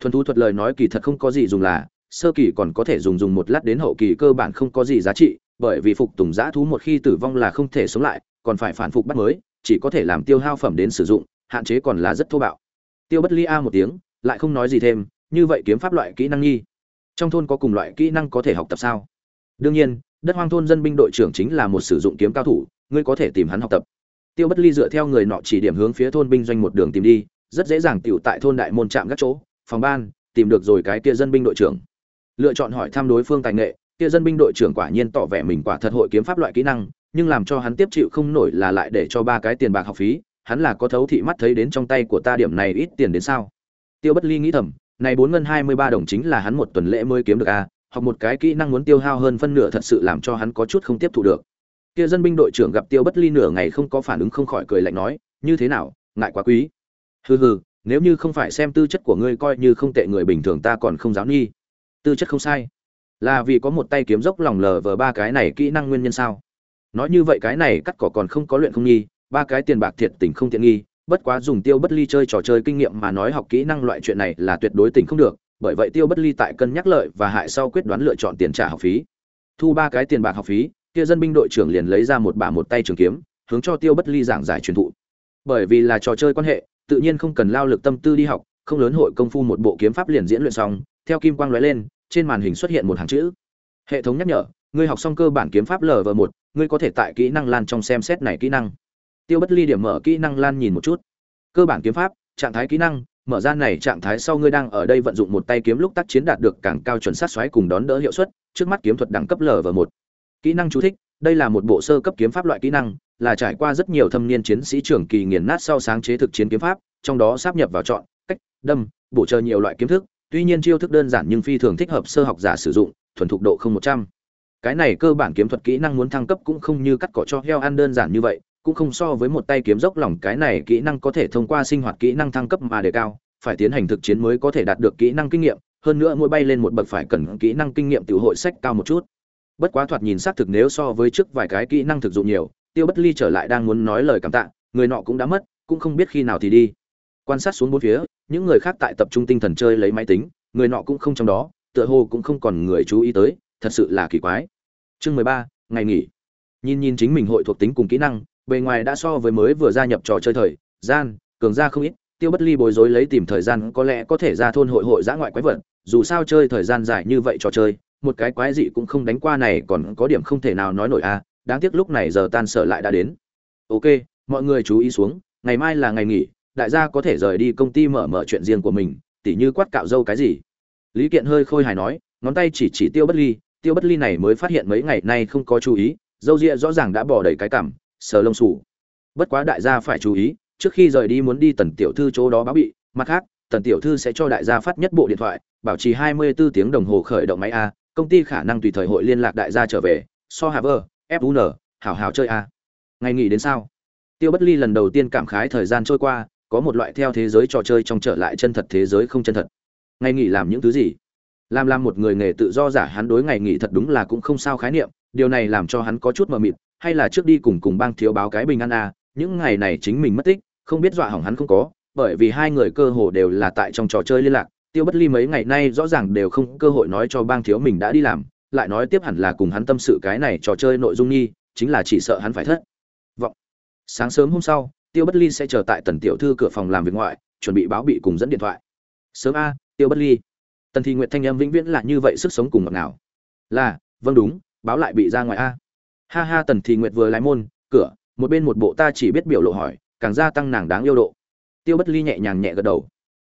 Thuần thú thuật lời nói kỳ thật không có gì dùng là, sơ kỳ còn có thể dùng dùng một lát đến hậu kỳ cơ bản không có gì giá trị, bởi vì phục tùng giã thú một khi tử vong là không thể sống lại, còn phải phản phục bắt mới, chỉ có thể làm tiêu hao phẩm đến sử dụng, hạn chế còn là rất thô bạo. Tiêu bất ly a một tiếng lại không nói gì thêm, như vậy kiếm pháp loại kỹ năng nghi trong thôn có cùng loại kỹ năng có thể học tập sao? Đương nhiên, đất hoang thôn dân binh đội trưởng chính là một sử dụng kiếm cao thủ, ngươi có thể tìm hắn học tập. Tiêu bất ly dựa theo người nọ chỉ điểm hướng phía thôn binh doanh một đường tìm đi, rất dễ dàng tựu tại thôn đại môn trạm các chỗ, phòng ban, tìm được rồi cái kia dân binh đội trưởng. Lựa chọn hỏi thăm đối phương tài nghệ, kia dân binh đội trưởng quả nhiên tỏ vẻ mình quả thật hội kiếm pháp loại kỹ năng, nhưng làm cho hắn tiếp chịu không nổi là lại để cho ba cái tiền bạc học phí, hắn là có thấu thị mắt thấy đến trong tay của ta điểm này ít tiền đến sao? Tiêu bất ly nghĩ thầm, này bốn ngân hai mươi ba đồng chính là hắn một tuần lễ mới kiếm được a hoặc học một cái kỹ năng muốn tiêu hao hơn phân nửa thật sự làm cho hắn có chút không tiếp thu được. Kia dân binh đội trưởng gặp tiêu bất ly nửa ngày không có phản ứng không khỏi cười lạnh nói, như thế nào, ngại quá quý. Hừ hừ, nếu như không phải xem tư chất của ngươi coi như không tệ người bình thường ta còn không dám nghi. Tư chất không sai. Là vì có một tay kiếm dốc lòng lờ vờ ba cái này kỹ năng nguyên nhân sao? Nói như vậy cái này cắt cỏ còn không có luyện không nghi, ba cái tiền bạc thiệt tình không tiện nghi bất quá dùng tiêu bất ly chơi trò chơi kinh nghiệm mà nói học kỹ năng loại chuyện này là tuyệt đối tình không được, bởi vậy tiêu bất ly tại cân nhắc lợi và hại sau quyết đoán lựa chọn tiền trả học phí. Thu ba cái tiền bạc học phí, kia dân binh đội trưởng liền lấy ra một bả một tay trường kiếm, hướng cho tiêu bất ly giảng giải truyền thụ. Bởi vì là trò chơi quan hệ, tự nhiên không cần lao lực tâm tư đi học, không lớn hội công phu một bộ kiếm pháp liền diễn luyện xong, theo kim quang lóe lên, trên màn hình xuất hiện một hàng chữ. Hệ thống nhắc nhở, ngươi học xong cơ bản kiếm pháp lv một, ngươi có thể tại kỹ năng lan trong xem xét này kỹ năng tiêu bất ly điểm mở kỹ năng lan nhìn một chút. Cơ bản kiếm pháp, trạng thái kỹ năng, mở ra này trạng thái sau ngươi đang ở đây vận dụng một tay kiếm lúc tác chiến đạt được càng cao chuẩn sát xoáy cùng đón đỡ hiệu suất, trước mắt kiếm thuật đẳng cấp lv một. Kỹ năng chú thích, đây là một bộ sơ cấp kiếm pháp loại kỹ năng, là trải qua rất nhiều thâm niên chiến sĩ trưởng kỳ nghiền nát sau sáng chế thực chiến kiếm pháp, trong đó sáp nhập vào chọn, cách, đâm, bổ trợ nhiều loại kiếm thức, tuy nhiên chiêu thức đơn giản nhưng phi thường thích hợp sơ học giả sử dụng, thuần thục độ không một trăm. Cái này cơ bản kiếm thuật kỹ năng muốn thăng cấp cũng không như cắt cỏ cho heo ăn đơn giản như vậy cũng không so với một tay kiếm dốc lòng cái này kỹ năng có thể thông qua sinh hoạt kỹ năng thăng cấp mà đề cao, phải tiến hành thực chiến mới có thể đạt được kỹ năng kinh nghiệm, hơn nữa mỗi bay lên một bậc phải cần kỹ năng kinh nghiệm tiểu hội sách cao một chút. Bất quá thoạt nhìn xác thực nếu so với trước vài cái kỹ năng thực dụng nhiều, tiêu bất ly trở lại đang muốn nói lời cảm tạ, người nọ cũng đã mất, cũng không biết khi nào thì đi. Quan sát xuống bốn phía, những người khác tại tập trung tinh thần chơi lấy máy tính, người nọ cũng không trong đó, tựa hồ cũng không còn người chú ý tới, thật sự là kỳ quái. Chương mười ba, ngày nghỉ. Nhìn nhìn chính mình hội thuộc tính cùng kỹ năng bề ngoài đã so với mới vừa gia nhập trò chơi thời gian cường ra không ít tiêu bất ly bối rối lấy tìm thời gian có lẽ có thể ra thôn hội hội giã ngoại quái vật dù sao chơi thời gian dài như vậy trò chơi một cái quái dị cũng không đánh qua này còn có điểm không thể nào nói nổi a à, đáng tiếc lúc này giờ tan sở lại đã đến. Ok mọi người chú ý xuống ngày mai là ngày nghỉ đại gia có thể rời đi công ty mở mở chuyện riêng của mình tỉ như quát cạo dâu cái gì. Lý kiện hơi khôi hài nói ngón tay chỉ chỉ tiêu bất ly tiêu bất ly này mới phát hiện mấy ngày nay không có chú ý dâu ria rõ ràng đã bỏ đầy cái cảm sờ lông sủ. Bất quá đại gia phải chú ý, trước khi rời đi muốn đi tần tiểu thư chỗ đó báo bị, mặt khác, tần tiểu thư sẽ cho đại gia phát nhất bộ điện thoại, bảo trì 24 tiếng đồng hồ khởi động máy a, công ty khả năng tùy thời hội liên lạc đại gia trở về, so haver fun hảo hảo chơi a. Ngày nghỉ đến sao? Tiêu bất ly lần đầu tiên cảm khái thời gian trôi qua, có một loại theo thế giới trò chơi trong trở lại chân thật thế giới không chân thật. Ngày nghỉ làm những thứ gì? Làm làm một người nghề tự do giả hắn đối ngày nghỉ thật đúng là cũng không sao khái niệm, điều này làm cho hắn có chút mờ mịt hay là trước đi cùng cùng bang thiếu báo cái bình an a những ngày này chính mình mất tích, không biết dọa hỏng hắn không có, bởi vì hai người cơ hồ đều là tại trong trò chơi liên lạc. Tiêu bất ly mấy ngày nay rõ ràng đều không cơ hội nói cho bang thiếu mình đã đi làm, lại nói tiếp hẳn là cùng hắn tâm sự cái này trò chơi nội dung nghi, chính là chỉ sợ hắn phải thất vọng. Sáng sớm hôm sau, tiêu bất ly sẽ chờ tại tần tiểu thư cửa phòng làm việc ngoại, chuẩn bị báo bị cùng dẫn điện thoại. Sớm a, tiêu bất ly. Tần thị nguyệt thanh âm vĩnh viễn là như vậy sức sống cùng ngọt ngào. Là vâng đúng, báo lại bị ra ngoài a ha ha, tần thì nguyệt vừa lái môn, cửa, một bên một bộ ta chỉ biết biểu lộ hỏi, càng gia tăng nàng đáng yêu độ. Tiêu bất ly nhẹ nhàng nhẹ gật đầu.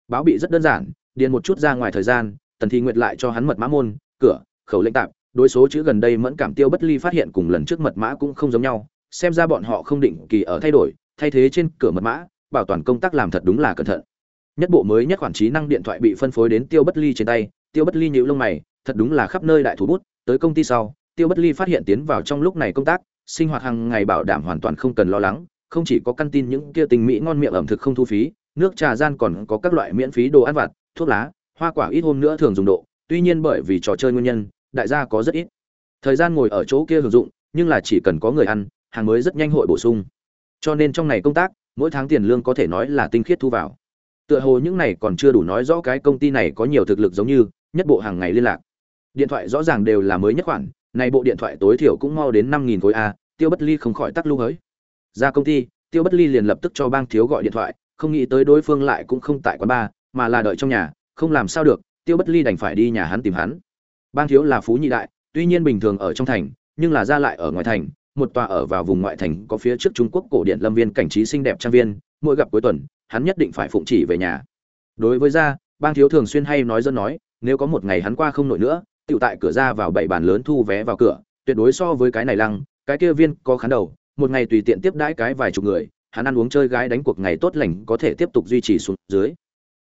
Báo bị rất đơn giản, điền một chút ra ngoài thời gian, tần thì nguyệt lại cho hắn mật mã môn, cửa, khẩu lệnh tạm, đối số chữ gần đây mẫn cảm tiêu bất ly phát hiện cùng lần trước mật mã cũng không giống nhau, xem ra bọn họ không định kỳ ở thay đổi, thay thế trên cửa mật mã, bảo toàn công tác làm thật đúng là cẩn thận. Nhất bộ mới nhất khoản trí năng điện thoại bị phân phối đến tiêu bất ly trên tay, tiêu bất ly nhíu lông mày, thật đúng là khắp nơi đại thủ bút, tới công ty sau tiêu bất ly phát hiện tiến vào trong lúc này công tác, sinh hoạt hàng ngày bảo đảm hoàn toàn không cần lo lắng, không chỉ có căn tin những kia tình mỹ ngon miệng ẩm thực không thu phí, nước trà gian còn có các loại miễn phí đồ ăn vặt, thuốc lá, hoa quả ít hôm nữa thường dùng độ. Tuy nhiên bởi vì trò chơi nguyên nhân, đại gia có rất ít thời gian ngồi ở chỗ kia hưởng dụng, nhưng là chỉ cần có người ăn, hàng mới rất nhanh hội bổ sung. Cho nên trong này công tác, mỗi tháng tiền lương có thể nói là tinh khiết thu vào. Tựa hồ những này còn chưa đủ nói rõ cái công ty này có nhiều thực lực giống như, nhất bộ hàng ngày liên lạc. Điện thoại rõ ràng đều là mới nhất khoản này bộ điện thoại tối thiểu cũng mau đến năm nghìn khối a, tiêu bất ly không khỏi tắc lưu hới. Ra công ty, tiêu bất ly liền lập tức cho bang thiếu gọi điện thoại, không nghĩ tới đối phương lại cũng không tại quán bar, mà là đợi trong nhà, không làm sao được, tiêu bất ly đành phải đi nhà hắn tìm hắn. Bang thiếu là phú nhị đại, tuy nhiên bình thường ở trong thành, nhưng là ra lại ở ngoài thành, một tòa ở vào vùng ngoại thành có phía trước trung quốc cổ điện lâm viên cảnh trí xinh đẹp trang viên, mỗi gặp cuối tuần, hắn nhất định phải phụng chỉ về nhà. Đối với gia bang thiếu thường xuyên hay nói dân nói, nếu có một ngày hắn qua không nổi nữa tiểu tại cửa ra vào bảy bàn lớn thu vé vào cửa, tuyệt đối so với cái này lăng, cái kia viên có khán đầu, một ngày tùy tiện tiếp đãi cái vài chục người, hắn ăn uống chơi gái đánh cuộc ngày tốt lành có thể tiếp tục duy trì xuống dưới.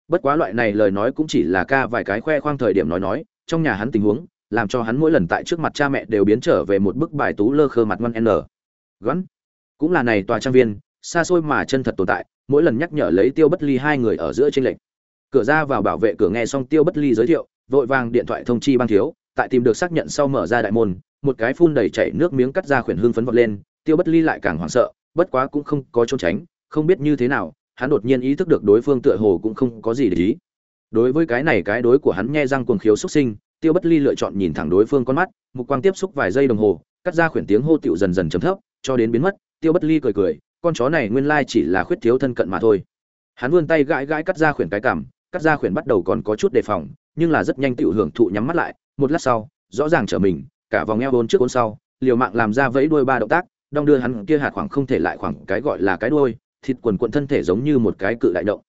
Bất quá loại này lời nói cũng chỉ là ca vài cái khoe khoang thời điểm nói nói, trong nhà hắn tình huống, làm cho hắn mỗi lần tại trước mặt cha mẹ đều biến trở về một bức bài tú lơ khơ mặt ngoan n. Gắn. Cũng là này tòa trang viên, xa xôi mà chân thật tồn tại, mỗi lần nhắc nhở lấy tiêu bất ly hai người ở giữa trên lệnh cửa ra vào bảo vệ cửa nghe xong tiêu bất ly giới thiệu, vội vàng điện thoại thông chi băng thiếu tại tìm được xác nhận sau mở ra đại môn, một cái phun đầy chảy nước miếng cắt ra khuyển hương phấn vọt lên, tiêu bất ly lại càng hoảng sợ, bất quá cũng không có trốn tránh, không biết như thế nào, hắn đột nhiên ý thức được đối phương tựa hồ cũng không có gì để ý. Đối với cái này cái đối của hắn nghe răng cuồng khiếu xuất sinh, tiêu bất ly lựa chọn nhìn thẳng đối phương con mắt, mục quang tiếp xúc vài giây đồng hồ, cắt ra khuyển tiếng hô tựu dần dần chấm thấp, cho đến biến mất, tiêu bất ly cười cười, con chó này nguyên lai chỉ là khuyết thiếu thân cận mà thôi. Hắn vươn tay gãi gãi cắt ra khuyển cái cảm cắt ra khuyển bắt đầu còn có chút đề phòng, nhưng là rất nhanh tựu hưởng thụ nhắm mắt lại một lát sau, rõ ràng trở mình, cả vòng eo bốn trước ôn sau, liều mạng làm ra vẫy đuôi ba động tác, đong đưa hắn kia hạt khoảng không thể lại khoảng cái gọi là cái đuôi, thịt quần quận thân thể giống như một cái cự đại động.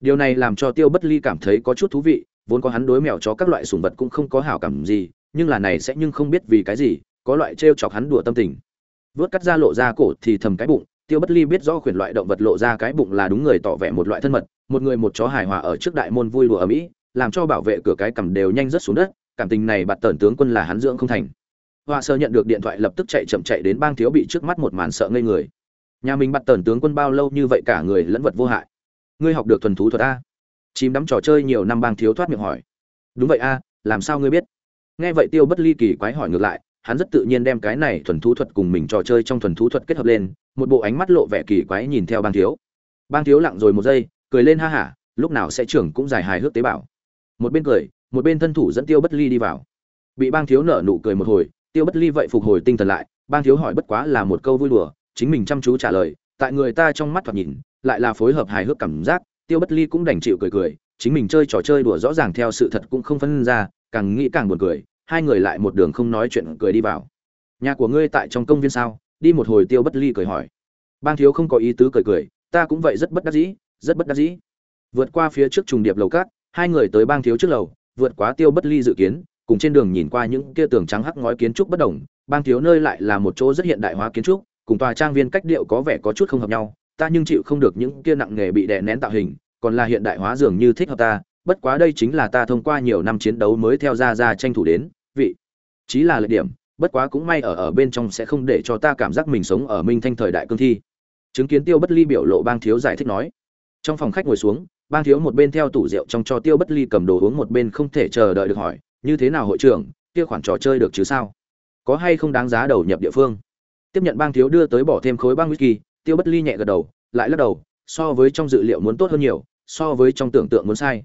Điều này làm cho tiêu bất ly cảm thấy có chút thú vị, vốn có hắn đối mèo chó các loại sủng vật cũng không có hảo cảm gì, nhưng là này sẽ nhưng không biết vì cái gì, có loại trêu chọc hắn đùa tâm tình. Vớt cắt ra lộ ra cổ thì thầm cái bụng, tiêu bất ly biết rõ khuyển loại động vật lộ ra cái bụng là đúng người tỏ vẻ một loại thân mật, một người một chó hài hòa ở trước đại môn vui đùa ở mỹ, làm cho bảo vệ cửa cái cầm đều nhanh rất xuống đất cảm tình này bạt tần tướng quân là hắn dưỡng không thành. Họa sơ nhận được điện thoại lập tức chạy chậm chạy đến bang thiếu bị trước mắt một màn sợ ngây người. Nhà mình bạt tần tướng quân bao lâu như vậy cả người lẫn vật vô hại. Ngươi học được thuần thú thuật a. Chìm đắm trò chơi nhiều năm bang thiếu thoát miệng hỏi. Đúng vậy a, làm sao ngươi biết? Nghe vậy tiêu bất ly kỳ quái hỏi ngược lại, hắn rất tự nhiên đem cái này thuần thú thuật cùng mình trò chơi trong thuần thú thuật kết hợp lên, một bộ ánh mắt lộ vẻ kỳ quái nhìn theo bang thiếu. Bang thiếu lặng rồi một giây, cười lên ha hả, lúc nào sẽ trưởng cũng dài hài hước tế bào. Một bên cười một bên thân thủ dẫn tiêu bất ly đi vào. Bị bang thiếu nở nụ cười một hồi, tiêu bất ly vậy phục hồi tinh thần lại, bang thiếu hỏi bất quá là một câu vui đùa, chính mình chăm chú trả lời, tại người ta trong mắt thoạt nhìn, lại là phối hợp hài hước cảm giác, tiêu bất ly cũng đành chịu cười cười, chính mình chơi trò chơi đùa rõ ràng theo sự thật cũng không phân ra, càng nghĩ càng buồn cười, hai người lại một đường không nói chuyện cười đi vào. Nhà của ngươi tại trong công viên sao? Đi một hồi tiêu bất ly cười hỏi. Bang thiếu không có ý tứ cười cười, ta cũng vậy rất bất đắc dĩ, rất bất đắc dĩ. Vượt qua phía trước trùng điệp lầu cát, hai người tới bang thiếu trước lầu vượt quá tiêu bất ly dự kiến, cùng trên đường nhìn qua những kia tường trắng hắc ngói kiến trúc bất đồng, bang thiếu nơi lại là một chỗ rất hiện đại hóa kiến trúc, cùng tòa trang viên cách điệu có vẻ có chút không hợp nhau, ta nhưng chịu không được những kia nặng nghề bị đè nén tạo hình, còn là hiện đại hóa dường như thích hợp ta, bất quá đây chính là ta thông qua nhiều năm chiến đấu mới theo ra ra tranh thủ đến, vị chí là lợi điểm, bất quá cũng may ở ở bên trong sẽ không để cho ta cảm giác mình sống ở minh thanh thời đại cương thi. Chứng kiến tiêu bất ly biểu lộ bang thiếu giải thích nói. Trong phòng khách ngồi xuống bang thiếu một bên theo tủ rượu trong cho tiêu bất ly cầm đồ uống một bên không thể chờ đợi được hỏi, như thế nào hội trưởng, kia khoản trò chơi được chứ sao? Có hay không đáng giá đầu nhập địa phương? Tiếp nhận bang thiếu đưa tới bỏ thêm khối băng whisky, tiêu bất ly nhẹ gật đầu, lại lắc đầu, so với trong dự liệu muốn tốt hơn nhiều, so với trong tưởng tượng muốn sai.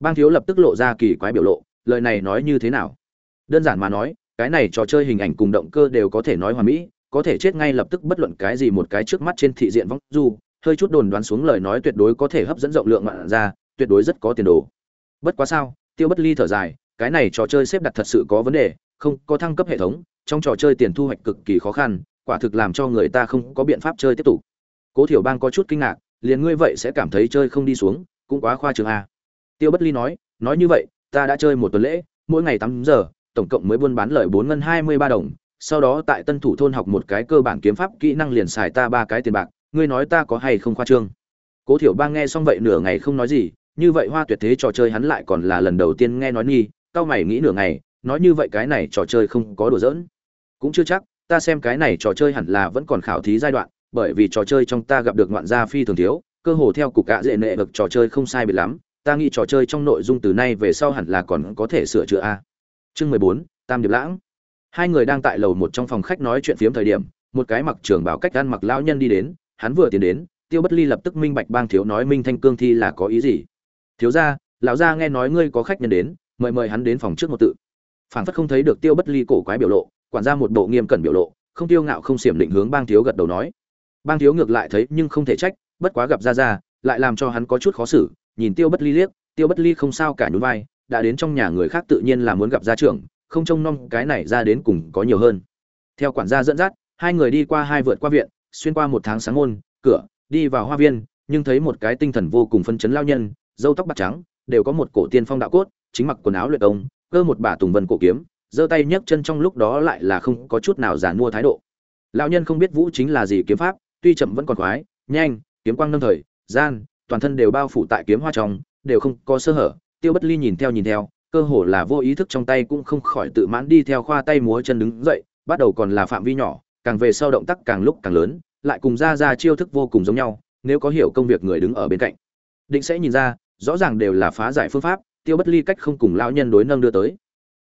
Bang thiếu lập tức lộ ra kỳ quái biểu lộ, lời này nói như thế nào? Đơn giản mà nói, cái này trò chơi hình ảnh cùng động cơ đều có thể nói hoàn mỹ, có thể chết ngay lập tức bất luận cái gì một cái trước mắt trên thị diện vong du hơi chút đồn đoán xuống lời nói tuyệt đối có thể hấp dẫn rộng lượng ngoạn ra, tuyệt đối rất có tiền đồ. Bất quá sao, tiêu bất ly thở dài, cái này trò chơi xếp đặt thật sự có vấn đề, không có thăng cấp hệ thống, trong trò chơi tiền thu hoạch cực kỳ khó khăn, quả thực làm cho người ta không có biện pháp chơi tiếp tục. Cố thiểu bang có chút kinh ngạc, liền ngươi vậy sẽ cảm thấy chơi không đi xuống, cũng quá khoa trường a. Tiêu bất ly nói nói như vậy, ta đã chơi một tuần lễ, mỗi ngày tám giờ, tổng cộng mới buôn bán lời bốn ngân hai mươi ba đồng, sau đó tại tân thủ thôn học một cái cơ bản kiếm pháp kỹ năng liền xài ta ba cái tiền bạc ngươi nói ta có hay không khoa trương? Cố thiểu bang nghe xong vậy nửa ngày không nói gì, như vậy hoa tuyệt thế trò chơi hắn lại còn là lần đầu tiên nghe nói nghi, cao mày nghĩ nửa ngày, nói như vậy cái này trò chơi không có đùa giỡn. Cũng chưa chắc, ta xem cái này trò chơi hẳn là vẫn còn khảo thí giai đoạn, bởi vì trò chơi trong ta gặp được ngoạn gia phi thường thiếu, cơ hồ theo cục ạ dễ nệ bậc trò chơi không sai biệt lắm, ta nghĩ trò chơi trong nội dung từ nay về sau hẳn là còn có thể sửa chữa a. Chương mười bốn, tam điệp lãng. Hai người đang tại lầu một trong phòng khách nói chuyện phiếm thời điểm, một cái mặc trường bảo cách ăn mặc lão nhân đi đến hắn vừa tiến đến, tiêu bất ly lập tức minh bạch bang thiếu nói minh thanh cương thi là có ý gì. Thiếu gia, lão gia nghe nói ngươi có khách nhân đến, mời mời hắn đến phòng trước một tự. Phảng phất không thấy được tiêu bất ly cổ quái biểu lộ, quản gia một bộ nghiêm cẩn biểu lộ, không tiêu ngạo không xiểm định hướng bang thiếu gật đầu nói. Bang thiếu ngược lại thấy nhưng không thể trách, bất quá gặp ra ra, lại làm cho hắn có chút khó xử, nhìn tiêu bất ly liếc, tiêu bất ly không sao cả nhún vai, đã đến trong nhà người khác tự nhiên là muốn gặp gia trưởng, không trông nom cái này ra đến cùng có nhiều hơn. Theo quản gia dẫn dắt, hai người đi qua hai vượt qua viện xuyên qua một tháng sáng môn, cửa, đi vào hoa viên, nhưng thấy một cái tinh thần vô cùng phân chấn lao nhân dâu tóc bạc trắng, đều có một cổ tiên phong đạo cốt, chính mặc quần áo luyện công, cơ một bả tùng vân cổ kiếm, giơ tay nhấc chân trong lúc đó lại là không có chút nào giản mua thái độ. Lão nhân không biết vũ chính là gì kiếm pháp, tuy chậm vẫn còn khoái, nhanh, kiếm quang nâng thời, gian, toàn thân đều bao phủ tại kiếm hoa trong, đều không có sơ hở. Tiêu bất ly nhìn theo nhìn theo, cơ hồ là vô ý thức trong tay cũng không khỏi tự mãn đi theo khoa tay múa chân đứng dậy, bắt đầu còn là phạm vi nhỏ càng về sau động tác càng lúc càng lớn, lại cùng ra ra chiêu thức vô cùng giống nhau, nếu có hiểu công việc người đứng ở bên cạnh. Định sẽ nhìn ra, rõ ràng đều là phá giải phương pháp, tiêu bất ly cách không cùng lão nhân đối nâng đưa tới.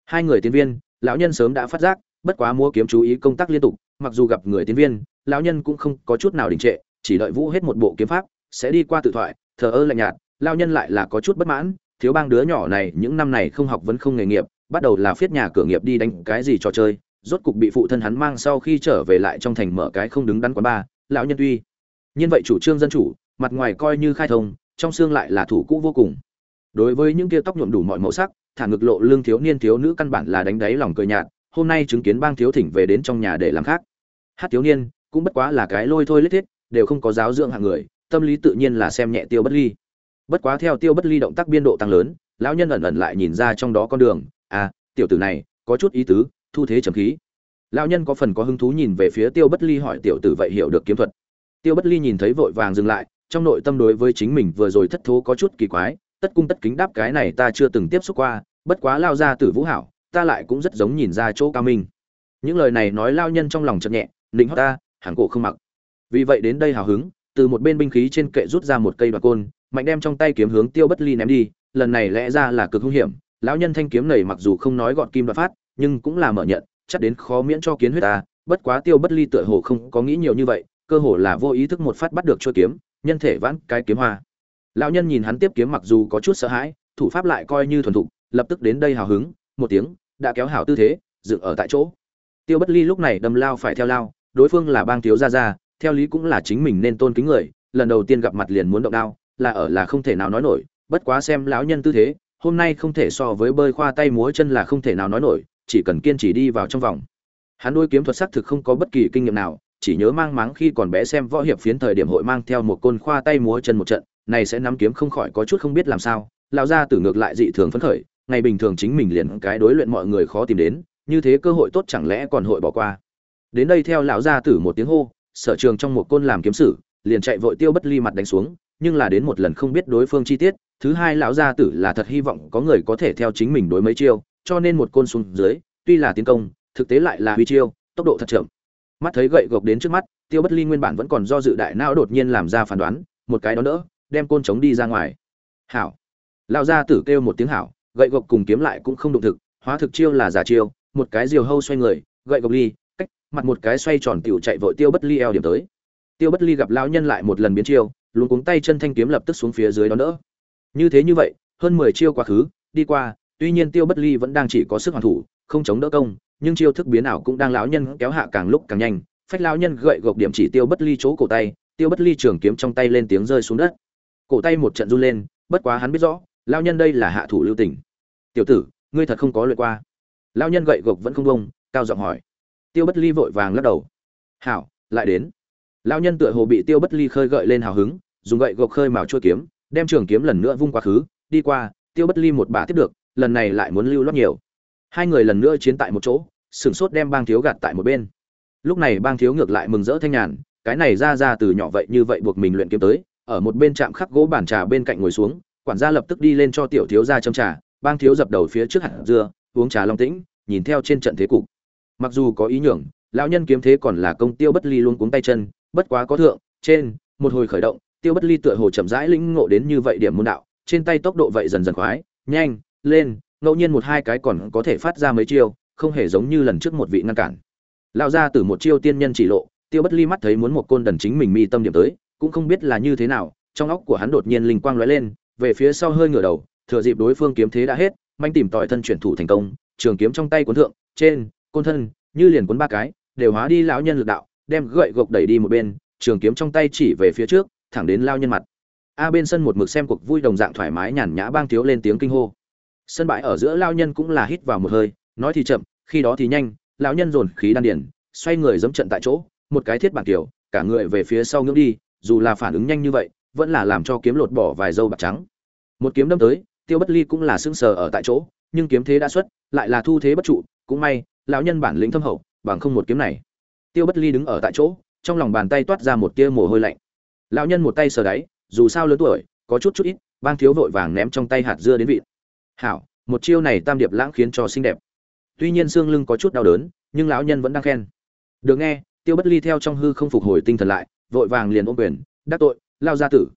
Hai người tiến viên, lão nhân sớm đã phát giác, bất quá mua kiếm chú ý công tác liên tục, mặc dù gặp người tiến viên, lão nhân cũng không có chút nào đình trệ, chỉ đợi vũ hết một bộ kiếm pháp, sẽ đi qua tự thoại, thờ ơ lạnh nhạt, lão nhân lại là có chút bất mãn, thiếu bang đứa nhỏ này những năm này không học vẫn không nghề nghiệp, bắt đầu là phiết nhà cửa nghiệp đi đánh cái gì trò chơi rốt cục bị phụ thân hắn mang sau khi trở về lại trong thành mở cái không đứng đắn quán ba lão nhân tuy nhiên vậy chủ trương dân chủ, mặt ngoài coi như khai thông, trong xương lại là thủ cũ vô cùng. Đối với những kia tóc nhuộm đủ mọi màu sắc, thả ngực lộ lương thiếu niên thiếu nữ căn bản là đánh đáy lòng cười nhạt, hôm nay chứng kiến bang thiếu thỉnh về đến trong nhà để làm khác. Hát thiếu niên, cũng bất quá là cái lôi thôi lết thiết, đều không có giáo dưỡng hạng người, tâm lý tự nhiên là xem nhẹ tiêu bất ly. Bất quá theo tiêu bất ly động tác biên độ tăng lớn, lão nhân ẩn ẩn lại nhìn ra trong đó con đường à tiểu tử này, có chút ý tứ thu thế trầm khí. Lão nhân có phần có hứng thú nhìn về phía tiêu bất ly hỏi tiểu tử vậy hiểu được kiếm thuật. Tiêu bất ly nhìn thấy vội vàng dừng lại, trong nội tâm đối với chính mình vừa rồi thất thố có chút kỳ quái, tất cung tất kính đáp cái này ta chưa từng tiếp xúc qua, bất quá lao ra tử vũ hảo, ta lại cũng rất giống nhìn ra chỗ cao minh. Những lời này nói lao nhân trong lòng chậm nhẹ định hót ta hàng cổ không mặc. Vì vậy đến đây hào hứng, từ một bên binh khí trên kệ rút ra một cây đoạn côn, mạnh đem trong tay kiếm hướng tiêu bất ly ném đi, lần này lẽ ra là cực hung hiểm, lão nhân thanh kiếm này mặc dù không nói gọn kim đoạn phát nhưng cũng là mở nhận, chắc đến khó miễn cho kiến huyết ta, bất quá tiêu bất ly tựa hồ không có nghĩ nhiều như vậy, cơ hồ là vô ý thức một phát bắt được chuôi kiếm, nhân thể vãn cái kiếm hoa. Lão nhân nhìn hắn tiếp kiếm mặc dù có chút sợ hãi, thủ pháp lại coi như thuần thục, lập tức đến đây hào hứng, một tiếng, đã kéo hảo tư thế, dựng ở tại chỗ. Tiêu bất ly lúc này đâm lao phải theo lao, đối phương là bang thiếu gia gia, theo lý cũng là chính mình nên tôn kính người, lần đầu tiên gặp mặt liền muốn động đao, là ở là không thể nào nói nổi, bất quá xem lão nhân tư thế, hôm nay không thể so với bơi khoa tay múa chân là không thể nào nói nổi chỉ cần kiên trì đi vào trong vòng. Hắn đôi kiếm thuật sắc thực không có bất kỳ kinh nghiệm nào, chỉ nhớ mang máng khi còn bé xem võ hiệp phiến thời điểm hội mang theo một côn khoa tay múa chân một trận, này sẽ nắm kiếm không khỏi có chút không biết làm sao. Lão gia tử ngược lại dị thường phấn khởi, ngày bình thường chính mình liền cái đối luyện mọi người khó tìm đến, như thế cơ hội tốt chẳng lẽ còn hội bỏ qua. Đến đây theo lão gia tử một tiếng hô, sở trường trong một côn làm kiếm sử, liền chạy vội tiêu bất ly mặt đánh xuống, nhưng là đến một lần không biết đối phương chi tiết, thứ hai lão gia tử là thật hy vọng có người có thể theo chính mình đối mấy chiêu cho nên một côn xuống dưới, tuy là tiến công, thực tế lại là huy chiêu, tốc độ thật chậm. Mắt thấy gậy gộc đến trước mắt, tiêu bất ly nguyên bản vẫn còn do dự đại não đột nhiên làm ra phán đoán, một cái đó đỡ đem côn chống đi ra ngoài. Hảo. Lão gia tử kêu một tiếng hảo, gậy gộc cùng kiếm lại cũng không động thực, hóa thực chiêu là giả chiêu, một cái diều hâu xoay người, gậy gộc ly, cách, mặt một cái xoay tròn tiểu chạy vội tiêu bất ly eo điểm tới. Tiêu bất ly gặp lão nhân lại một lần biến chiêu luôn cuống tay chân thanh kiếm lập tức xuống phía dưới đó đỡ như thế như vậy, hơn mười chiêu quá khứ, đi qua tuy nhiên tiêu bất ly vẫn đang chỉ có sức hoàn thủ, không chống đỡ công, nhưng chiêu thức biến ảo cũng đang lão nhân kéo hạ càng lúc càng nhanh. Phách lão nhân gậy gộc điểm chỉ tiêu bất ly chỗ cổ tay, tiêu bất ly trường kiếm trong tay lên tiếng rơi xuống đất. Cổ tay một trận run lên, bất quá hắn biết rõ, lão nhân đây là hạ thủ lưu tình. Tiểu tử, ngươi thật không có luyện qua. Lão nhân gậy gộc vẫn không bông cao giọng hỏi. Tiêu bất ly vội vàng lắc đầu. Hảo, lại đến. Lão nhân tựa hồ bị tiêu bất ly khơi gợi lên hào hứng, dùng gậy gộc khơi mào chua kiếm, đem trường kiếm lần nữa vung quá khứ. Đi qua, tiêu bất ly một bà tiếp được lần này lại muốn lưu lót nhiều. Hai người lần nữa chiến tại một chỗ sửng sốt đem bang thiếu gạt tại một bên. Lúc này bang thiếu ngược lại mừng rỡ thanh nhàn, cái này ra ra từ nhỏ vậy như vậy buộc mình luyện kiếm tới, ở một bên trạm khắc gỗ bàn trà bên cạnh ngồi xuống, quản gia lập tức đi lên cho tiểu thiếu ra châm trà, bang thiếu dập đầu phía trước hạt dưa, uống trà long tĩnh, nhìn theo trên trận thế cục. Mặc dù có ý nhường, lão nhân kiếm thế còn là công tiêu bất ly luôn cuống tay chân, bất quá có thượng, trên, một hồi khởi động, tiêu bất ly tựa hồ chậm rãi lĩnh ngộ đến như vậy điểm môn đạo, trên tay tốc độ vậy dần dần khoái, nhanh lên, ngẫu nhiên một hai cái còn có thể phát ra mấy chiêu, không hề giống như lần trước một vị ngăn cản. Lao ra từ một chiêu tiên nhân chỉ lộ, tiêu bất ly mắt thấy muốn một côn đần chính mình mi tâm điểm tới, cũng không biết là như thế nào, trong óc của hắn đột nhiên linh quang lóe lên, về phía sau hơi ngửa đầu, thừa dịp đối phương kiếm thế đã hết, manh tìm tỏi thân chuyển thủ thành công, trường kiếm trong tay cuốn thượng, trên, côn thân, như liền cuốn ba cái, đều hóa đi lão nhân lực đạo, đem gậy gộc đẩy đi một bên, trường kiếm trong tay chỉ về phía trước, thẳng đến lao nhân mặt. A bên sân một mực xem cuộc vui đồng dạng thoải mái nhàn nhã bang thiếu lên tiếng kinh hô sân bãi ở giữa lao nhân cũng là hít vào một hơi, nói thì chậm, khi đó thì nhanh, lão nhân dồn khí đan điển xoay người dẫm trận tại chỗ, một cái thiết bản kiểu, cả người về phía sau ngưỡng đi, dù là phản ứng nhanh như vậy, vẫn là làm cho kiếm lột bỏ vài dâu bạc trắng. Một kiếm đâm tới, tiêu bất ly cũng là sững sờ ở tại chỗ, nhưng kiếm thế đã xuất, lại là thu thế bất trụ, cũng may, lão nhân bản lĩnh thâm hậu, bằng không một kiếm này. Tiêu bất ly đứng ở tại chỗ, trong lòng bàn tay toát ra một tia mồ hôi lạnh. Lão nhân một tay sờ đáy, dù sao lớn tuổi, có chút chút ít, bang thiếu vội vàng ném trong tay hạt dưa đến vị hảo, một chiêu này tam điệp lãng khiến cho xinh đẹp. Tuy nhiên xương lưng có chút đau đớn, nhưng lão nhân vẫn đang khen. Được nghe, tiêu bất ly theo trong hư không phục hồi tinh thần lại, vội vàng liền ôm quyền, đắc tội, lao ra tử.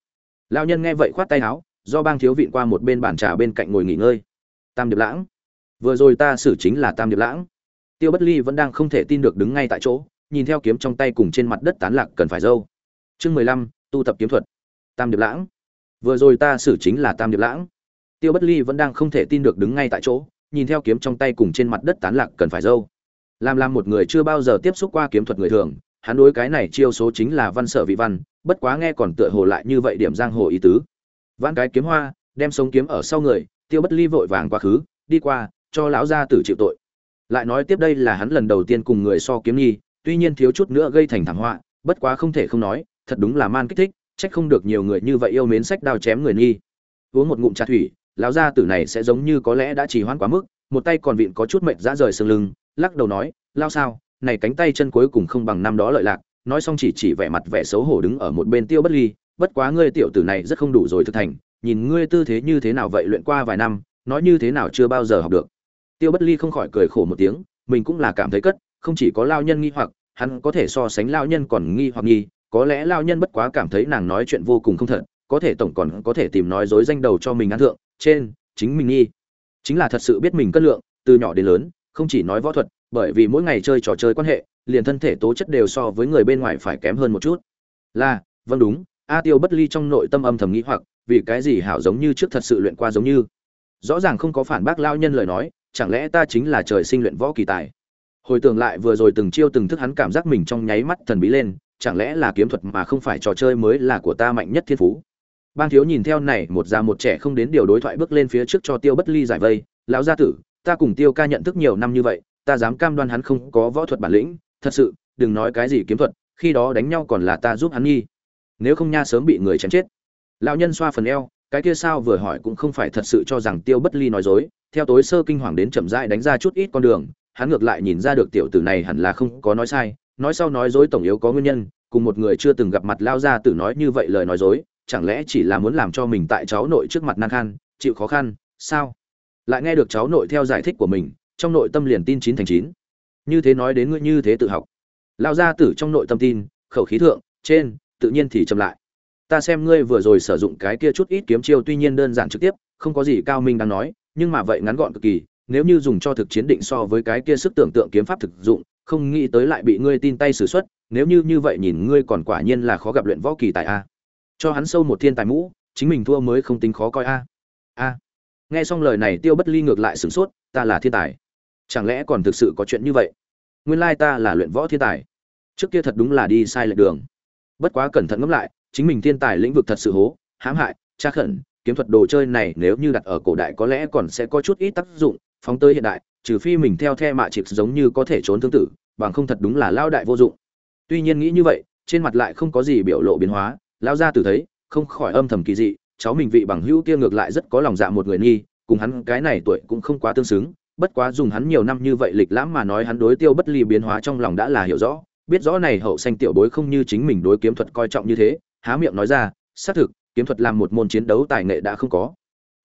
Lão nhân nghe vậy khoát tay áo, do bang thiếu vịn qua một bên bàn trà bên cạnh ngồi nghỉ ngơi. Tam điệp lãng. Vừa rồi ta xử chính là tam điệp lãng. Tiêu bất ly vẫn đang không thể tin được đứng ngay tại chỗ, nhìn theo kiếm trong tay cùng trên mặt đất tán lạc cần phải dâu. Chương mười lăm, tu tập kiếm thuật. Tam điệp lãng. Vừa rồi ta xử chính là tam điệp lãng tiêu bất ly vẫn đang không thể tin được đứng ngay tại chỗ nhìn theo kiếm trong tay cùng trên mặt đất tán lạc cần phải dâu. Làm làm một người chưa bao giờ tiếp xúc qua kiếm thuật người thường hắn đối cái này chiêu số chính là văn sở vị văn bất quá nghe còn tựa hồ lại như vậy điểm giang hồ ý tứ. Vãn cái kiếm hoa đem sống kiếm ở sau người tiêu bất ly vội vàng quá khứ đi qua cho lão gia tử chịu tội. Lại nói tiếp đây là hắn lần đầu tiên cùng người so kiếm nghi, tuy nhiên thiếu chút nữa gây thành thảm họa bất quá không thể không nói thật đúng là man kích thích trách không được nhiều người như vậy yêu mến sách đao chém người nghi. Uống một ngụm trà thủy lão gia tử này sẽ giống như có lẽ đã trì hoãn quá mức, một tay còn vịn có chút mệt dã rời sừng lưng, lắc đầu nói lao sao, này cánh tay chân cuối cùng không bằng năm đó lợi lạc. Nói xong chỉ chỉ vẻ mặt vẻ xấu hổ đứng ở một bên tiêu bất ly, bất quá ngươi tiểu tử này rất không đủ rồi thực thành, nhìn ngươi tư thế như thế nào vậy luyện qua vài năm, nói như thế nào chưa bao giờ học được. Tiêu bất ly không khỏi cười khổ một tiếng, mình cũng là cảm thấy cất, không chỉ có lao nhân nghi hoặc, hắn có thể so sánh lao nhân còn nghi hoặc nghi, có lẽ lao nhân bất quá cảm thấy nàng nói chuyện vô cùng không thật có thể tổng còn có thể tìm nói dối danh đầu cho mình ăn thượng, trên, chính mình nghi. Chính là thật sự biết mình cân lượng, từ nhỏ đến lớn, không chỉ nói võ thuật, bởi vì mỗi ngày chơi trò chơi quan hệ, liền thân thể tố chất đều so với người bên ngoài phải kém hơn một chút. Là vâng đúng, a tiêu bất ly trong nội tâm âm thầm nghĩ hoặc, vì cái gì hảo giống như trước thật sự luyện qua giống như. Rõ ràng không có phản bác lao nhân lời nói, chẳng lẽ ta chính là trời sinh luyện võ kỳ tài? Hồi tưởng lại vừa rồi từng chiêu từng thức hắn cảm giác mình trong nháy mắt thần bí lên, chẳng lẽ là kiếm thuật mà không phải trò chơi mới là của ta mạnh nhất thiên phú? Bang thiếu nhìn theo này, một già một trẻ không đến điều đối thoại bước lên phía trước cho tiêu bất ly giải vây. Lão gia tử, ta cùng tiêu ca nhận thức nhiều năm như vậy, ta dám cam đoan hắn không có võ thuật bản lĩnh. Thật sự, đừng nói cái gì kiếm thuật, khi đó đánh nhau còn là ta giúp hắn nghi. Nếu không nha sớm bị người chém chết. Lão nhân xoa phần eo, cái kia sao vừa hỏi cũng không phải thật sự cho rằng tiêu bất ly nói dối. Theo tối sơ kinh hoàng đến chậm rãi đánh ra chút ít con đường, hắn ngược lại nhìn ra được tiểu tử này hẳn là không có nói sai. Nói sau nói dối tổng yếu có nguyên nhân, cùng một người chưa từng gặp mặt lao ra tử nói như vậy lời nói dối chẳng lẽ chỉ là muốn làm cho mình tại cháu nội trước mặt nan khan, chịu khó khăn, sao? Lại nghe được cháu nội theo giải thích của mình, trong nội tâm liền tin chín thành chín. Như thế nói đến ngươi như thế tự học. Lao ra tử trong nội tâm tin, khẩu khí thượng, trên, tự nhiên thì chậm lại. Ta xem ngươi vừa rồi sử dụng cái kia chút ít kiếm chiêu tuy nhiên đơn giản trực tiếp, không có gì cao minh đang nói, nhưng mà vậy ngắn gọn cực kỳ, nếu như dùng cho thực chiến định so với cái kia sức tưởng tượng kiếm pháp thực dụng, không nghĩ tới lại bị ngươi tin tay xử xuất, nếu như như vậy nhìn ngươi còn quả nhiên là khó gặp luyện võ kỳ tại a cho hắn sâu một thiên tài mũ chính mình thua mới không tính khó coi a. A. Nghe xong lời này tiêu bất ly ngược lại sửng sốt ta là thiên tài. Chẳng lẽ còn thực sự có chuyện như vậy? Nguyên lai ta là luyện võ thiên tài. Trước kia thật đúng là đi sai lệch đường. Bất quá cẩn thận ngẫm lại chính mình thiên tài lĩnh vực thật sự hố hãm hại tra khẩn kiếm thuật đồ chơi này nếu như đặt ở cổ đại có lẽ còn sẽ có chút ít tác dụng phóng tới hiện đại trừ phi mình theo the mạ chịp giống như có thể trốn thương tử, bằng không thật đúng là lao đại vô dụng. Tuy nhiên nghĩ như vậy trên mặt lại không có gì biểu lộ biến hóa lao ra từ thấy, không khỏi âm thầm kỳ dị, cháu mình vị bằng hữu kia ngược lại rất có lòng dạ một người nghi, cùng hắn cái này tuổi cũng không quá tương xứng, bất quá dùng hắn nhiều năm như vậy lịch lãm mà nói hắn đối tiêu bất ly biến hóa trong lòng đã là hiểu rõ, biết rõ này hậu xanh tiểu bối không như chính mình đối kiếm thuật coi trọng như thế, há miệng nói ra, xác thực, kiếm thuật làm một môn chiến đấu tài nghệ đã không có.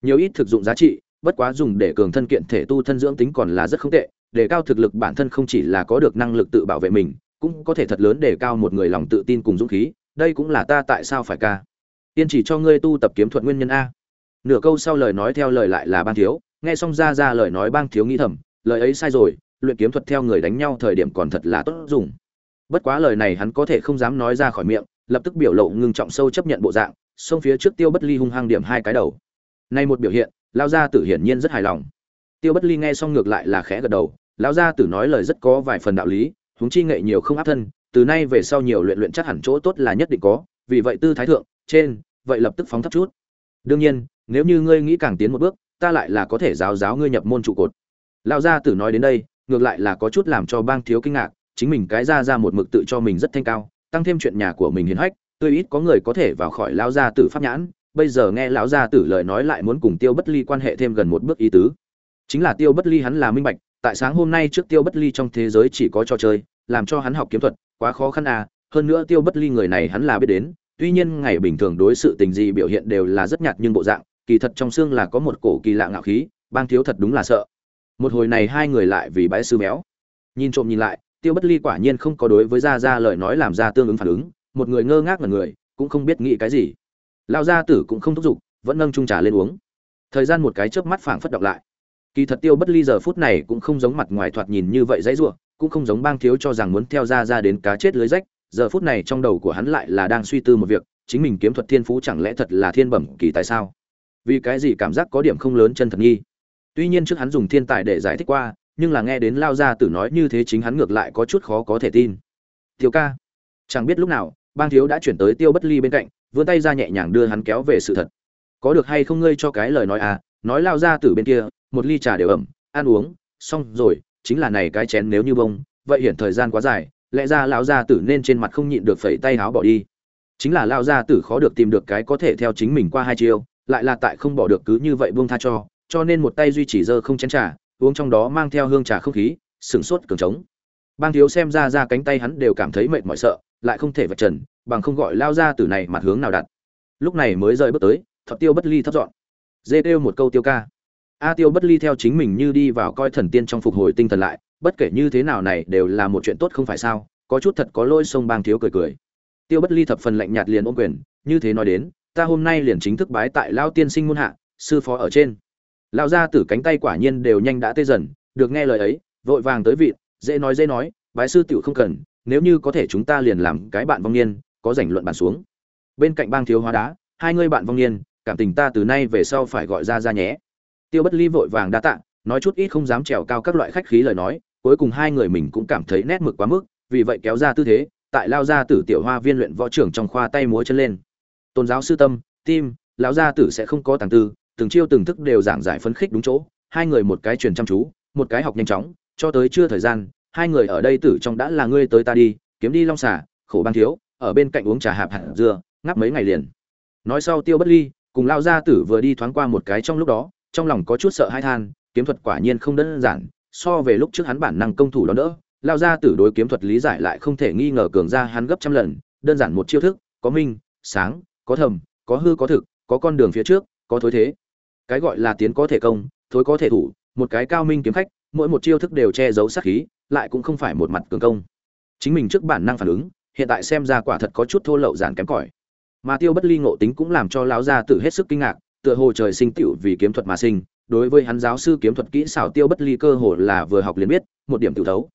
Nhiều ít thực dụng giá trị, bất quá dùng để cường thân kiện thể tu thân dưỡng tính còn là rất không tệ, để cao thực lực bản thân không chỉ là có được năng lực tự bảo vệ mình, cũng có thể thật lớn để cao một người lòng tự tin cùng dũng khí đây cũng là ta tại sao phải ca? Tiên chỉ cho ngươi tu tập kiếm thuật nguyên nhân a. Nửa câu sau lời nói theo lời lại là ban thiếu, nghe xong ra ra lời nói bang thiếu nghĩ thầm, lời ấy sai rồi, luyện kiếm thuật theo người đánh nhau thời điểm còn thật là tốt dùng. Bất quá lời này hắn có thể không dám nói ra khỏi miệng, lập tức biểu lộ ngưng trọng sâu chấp nhận bộ dạng, xông phía trước tiêu bất ly hung hăng điểm hai cái đầu. Nay một biểu hiện lao gia tử hiển nhiên rất hài lòng. Tiêu bất ly nghe xong ngược lại là khẽ gật đầu, lão gia tử nói lời rất có vài phần đạo lý huống chi nghệ nhiều không áp thân, từ nay về sau nhiều luyện luyện chắc hẳn chỗ tốt là nhất định có, vì vậy tư thái thượng, trên, vậy lập tức phóng thấp chút. Đương nhiên, nếu như ngươi nghĩ càng tiến một bước, ta lại là có thể giáo giáo ngươi nhập môn trụ cột. Lão gia tử nói đến đây, ngược lại là có chút làm cho bang thiếu kinh ngạc, chính mình cái ra ra một mực tự cho mình rất thanh cao, tăng thêm chuyện nhà của mình hiền hách tuy ít có người có thể vào khỏi lão gia tử pháp nhãn, bây giờ nghe lão gia tử lời nói lại muốn cùng tiêu bất ly quan hệ thêm gần một bước ý tứ. Chính là tiêu bất ly hắn là minh bạch tại sáng hôm nay trước tiêu bất ly trong thế giới chỉ có trò chơi, làm cho hắn học kiếm thuật, quá khó khăn à hơn nữa tiêu bất ly người này hắn là biết đến, tuy nhiên ngày bình thường đối sự tình gì biểu hiện đều là rất nhạt nhưng bộ dạng, kỳ thật trong xương là có một cổ kỳ lạ ngạo khí, bang thiếu thật đúng là sợ. Một hồi này hai người lại vì bãi sư béo. Nhìn trộm nhìn lại, tiêu bất ly quả nhiên không có đối với gia gia lời nói làm ra tương ứng phản ứng, một người ngơ ngác là người, cũng không biết nghĩ cái gì. Lão gia tử cũng không thúc giục, vẫn nâng chung trà lên uống. Thời gian một cái chớp mắt phảng phất đọc lại kỳ thật tiêu bất ly giờ phút này cũng không giống mặt ngoài thoạt nhìn như vậy dãy rủa, cũng không giống bang thiếu cho rằng muốn theo ra ra đến cá chết lưới rách, giờ phút này trong đầu của hắn lại là đang suy tư một việc, chính mình kiếm thuật thiên phú chẳng lẽ thật là thiên bẩm kỳ tại sao? Vì cái gì cảm giác có điểm không lớn chân thật nghi? Tuy nhiên trước hắn dùng thiên tài để giải thích qua, nhưng là nghe đến lao ra tử nói như thế chính hắn ngược lại có chút khó có thể tin. Tiêu ca, chẳng biết lúc nào, bang thiếu đã chuyển tới tiêu bất ly bên cạnh, vươn tay ra nhẹ nhàng đưa hắn kéo về sự thật. Có được hay không ngươi cho cái lời nói à nói lao ra từ bên kia một ly trà đều ẩm, ăn uống, xong rồi, chính là này cái chén nếu như bông, vậy hiện thời gian quá dài, lẽ ra lão gia tử nên trên mặt không nhịn được phẩy tay háo bỏ đi. Chính là lão gia tử khó được tìm được cái có thể theo chính mình qua hai chiêu, lại là tại không bỏ được cứ như vậy buông tha cho cho nên một tay duy trì dơ không chén trà, uống trong đó mang theo hương trà không khí sừng sốt cường trống. Bang thiếu xem ra ra cánh tay hắn đều cảm thấy mệt mỏi sợ, lại không thể vạch trần, bằng không gọi lao ra từ này mặt hướng nào đặt. Lúc này mới rời bước tới thập tiêu bất ly thấp dọn dê kêu một câu tiêu ca a tiêu bất ly theo chính mình như đi vào coi thần tiên trong phục hồi tinh thần lại, bất kể như thế nào này đều là một chuyện tốt không phải sao, có chút thật có lỗi sông bang thiếu cười cười. Tiêu bất ly thập phần lạnh nhạt liền ôm quyền, như thế nói đến, ta hôm nay liền chính thức bái tại lao tiên sinh muôn hạ, sư phó ở trên. Lao ra tử cánh tay quả nhiên đều nhanh đã tê dần, được nghe lời ấy, vội vàng tới vị, dễ nói dễ nói, bái sư tiểu không cần, nếu như có thể chúng ta liền làm cái bạn vong niên, có rảnh luận bàn xuống. Bên cạnh bang thiếu hóa đá, hai người bạn vong niên, cảm tình ta từ nay về sau phải gọi ra ra nhé tiêu bất ly vội vàng đa tạ, nói chút ít không dám trèo cao các loại khách khí lời nói, cuối cùng hai người mình cũng cảm thấy nét mực quá mức, vì vậy kéo ra tư thế, tại lao ra tử tiểu hoa viên luyện võ trưởng trong khoa tay múa chân lên. Tôn giáo sư tâm, tim lão gia tử sẽ không có tàng tư, từng chiêu từng thức đều giảng giải phấn khích đúng chỗ, hai người một cái truyền chăm chú, một cái học nhanh chóng, cho tới chưa thời gian, hai người ở đây tử trong đã là ngươi tới ta đi, kiếm đi long xả khổ băng thiếu, ở bên cạnh uống trà hạp hạt dưa, ngáp mấy ngày liền. Nói sau tiêu bất ly, cùng lao gia tử vừa đi thoáng qua một cái trong lúc đó trong lòng có chút sợ hai than, kiếm thuật quả nhiên không đơn giản, so về lúc trước hắn bản năng công thủ đó nữa lao gia tử đối kiếm thuật lý giải lại không thể nghi ngờ cường ra hắn gấp trăm lần, đơn giản một chiêu thức, có minh, sáng, có thầm, có hư, có thực, có con đường phía trước, có thối thế. Cái gọi là tiến có thể công, thối có thể thủ, một cái cao minh kiếm khách, mỗi một chiêu thức đều che giấu sát khí, lại cũng không phải một mặt cường công. Chính mình trước bản năng phản ứng, hiện tại xem ra quả thật có chút thô lậu giản kém cỏi. Mà tiêu bất ly ngộ tính cũng làm cho lão gia tử hết sức kinh ngạc tựa hồ trời sinh tiểu vì kiếm thuật mà sinh, đối với hắn giáo sư kiếm thuật kỹ xảo tiêu bất ly cơ hồ là vừa học liền biết, một điểm tiểu thấu.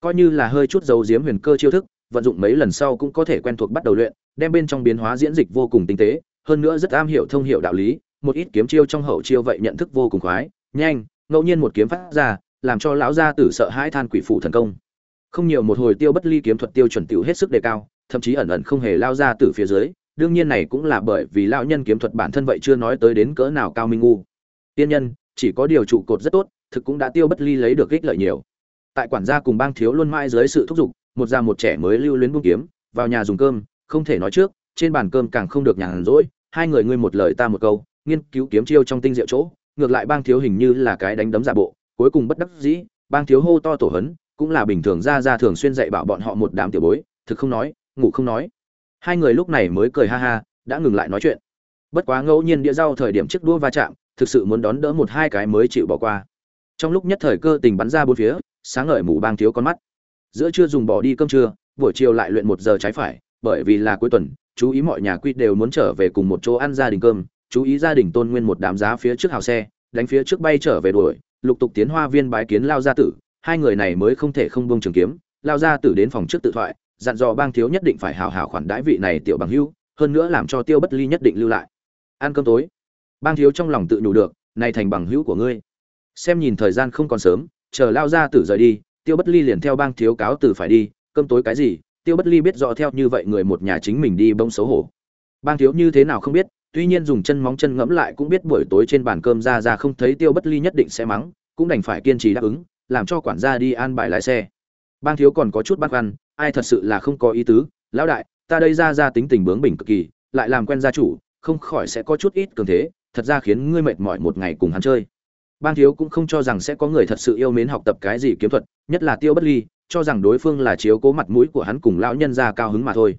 Coi như là hơi chút dấu diếm huyền cơ chiêu thức, vận dụng mấy lần sau cũng có thể quen thuộc bắt đầu luyện, đem bên trong biến hóa diễn dịch vô cùng tinh tế, hơn nữa rất am hiểu thông hiểu đạo lý, một ít kiếm chiêu trong hậu chiêu vậy nhận thức vô cùng khoái, nhanh, ngẫu nhiên một kiếm phát ra, làm cho lão gia tử sợ hãi than quỷ phụ thần công. Không nhiều một hồi tiêu bất ly kiếm thuật tiêu chuẩn tiểu hết sức đề cao, thậm chí ẩn ẩn không hề lao ra từ phía dưới đương nhiên này cũng là bởi vì lão nhân kiếm thuật bản thân vậy chưa nói tới đến cỡ nào cao minh ngu. Tiên nhân, chỉ có điều trụ cột rất tốt, thực cũng đã tiêu bất ly lấy được ích lợi nhiều. Tại quản gia cùng bang thiếu luôn mãi dưới sự thúc giục, một già một trẻ mới lưu luyến buông kiếm, vào nhà dùng cơm, không thể nói trước, trên bàn cơm càng không được nhàn rỗi, hai người ngươi một lời ta một câu, nghiên cứu kiếm chiêu trong tinh diệu chỗ, ngược lại bang thiếu hình như là cái đánh đấm giả bộ, cuối cùng bất đắc dĩ, bang thiếu hô to tổ hấn, cũng là bình thường ra ra thường xuyên dạy bảo bọn họ một đám tiểu bối, thực không nói, ngủ không nói hai người lúc này mới cười ha ha, đã ngừng lại nói chuyện. Bất quá ngẫu nhiên đĩa rau thời điểm chiếc đũa va chạm, thực sự muốn đón đỡ một hai cái mới chịu bỏ qua. Trong lúc nhất thời cơ tình bắn ra bốn phía, sáng ngời mù bang thiếu con mắt. Giữa trưa dùng bỏ đi cơm trưa, buổi chiều lại luyện một giờ trái phải, bởi vì là cuối tuần, chú ý mọi nhà quy đều muốn trở về cùng một chỗ ăn gia đình cơm, chú ý gia đình tôn nguyên một đám giá phía trước hào xe, đánh phía trước bay trở về đuổi, lục tục tiến hoa viên bái kiến lao gia tử, hai người này mới không thể không bông trường kiếm, lao gia tử đến phòng trước tự thoại dặn dò bang thiếu nhất định phải hào hào khoản đãi vị này tiểu bằng hưu hơn nữa làm cho tiêu bất ly nhất định lưu lại. Ăn cơm tối. Bang thiếu trong lòng tự nhủ được, này thành bằng hữu của ngươi. Xem nhìn thời gian không còn sớm, chờ lao ra tử rời đi, tiêu bất ly liền theo bang thiếu cáo tử phải đi, cơm tối cái gì? Tiêu bất ly biết rõ theo như vậy người một nhà chính mình đi bông xấu hổ. Bang thiếu như thế nào không biết, tuy nhiên dùng chân móng chân ngẫm lại cũng biết buổi tối trên bàn cơm ra ra không thấy tiêu bất ly nhất định sẽ mắng, cũng đành phải kiên trì đáp ứng, làm cho quản gia đi an bài lái xe. Bang thiếu còn có chút băn khoăn ai thật sự là không có ý tứ, lão đại, ta đây ra ra tính tình bướng bỉnh cực kỳ, lại làm quen gia chủ, không khỏi sẽ có chút ít cường thế, thật ra khiến ngươi mệt mỏi một ngày cùng hắn chơi. Bang thiếu cũng không cho rằng sẽ có người thật sự yêu mến học tập cái gì kiếm thuật, nhất là tiêu bất ly, cho rằng đối phương là chiếu cố mặt mũi của hắn cùng lão nhân gia cao hứng mà thôi.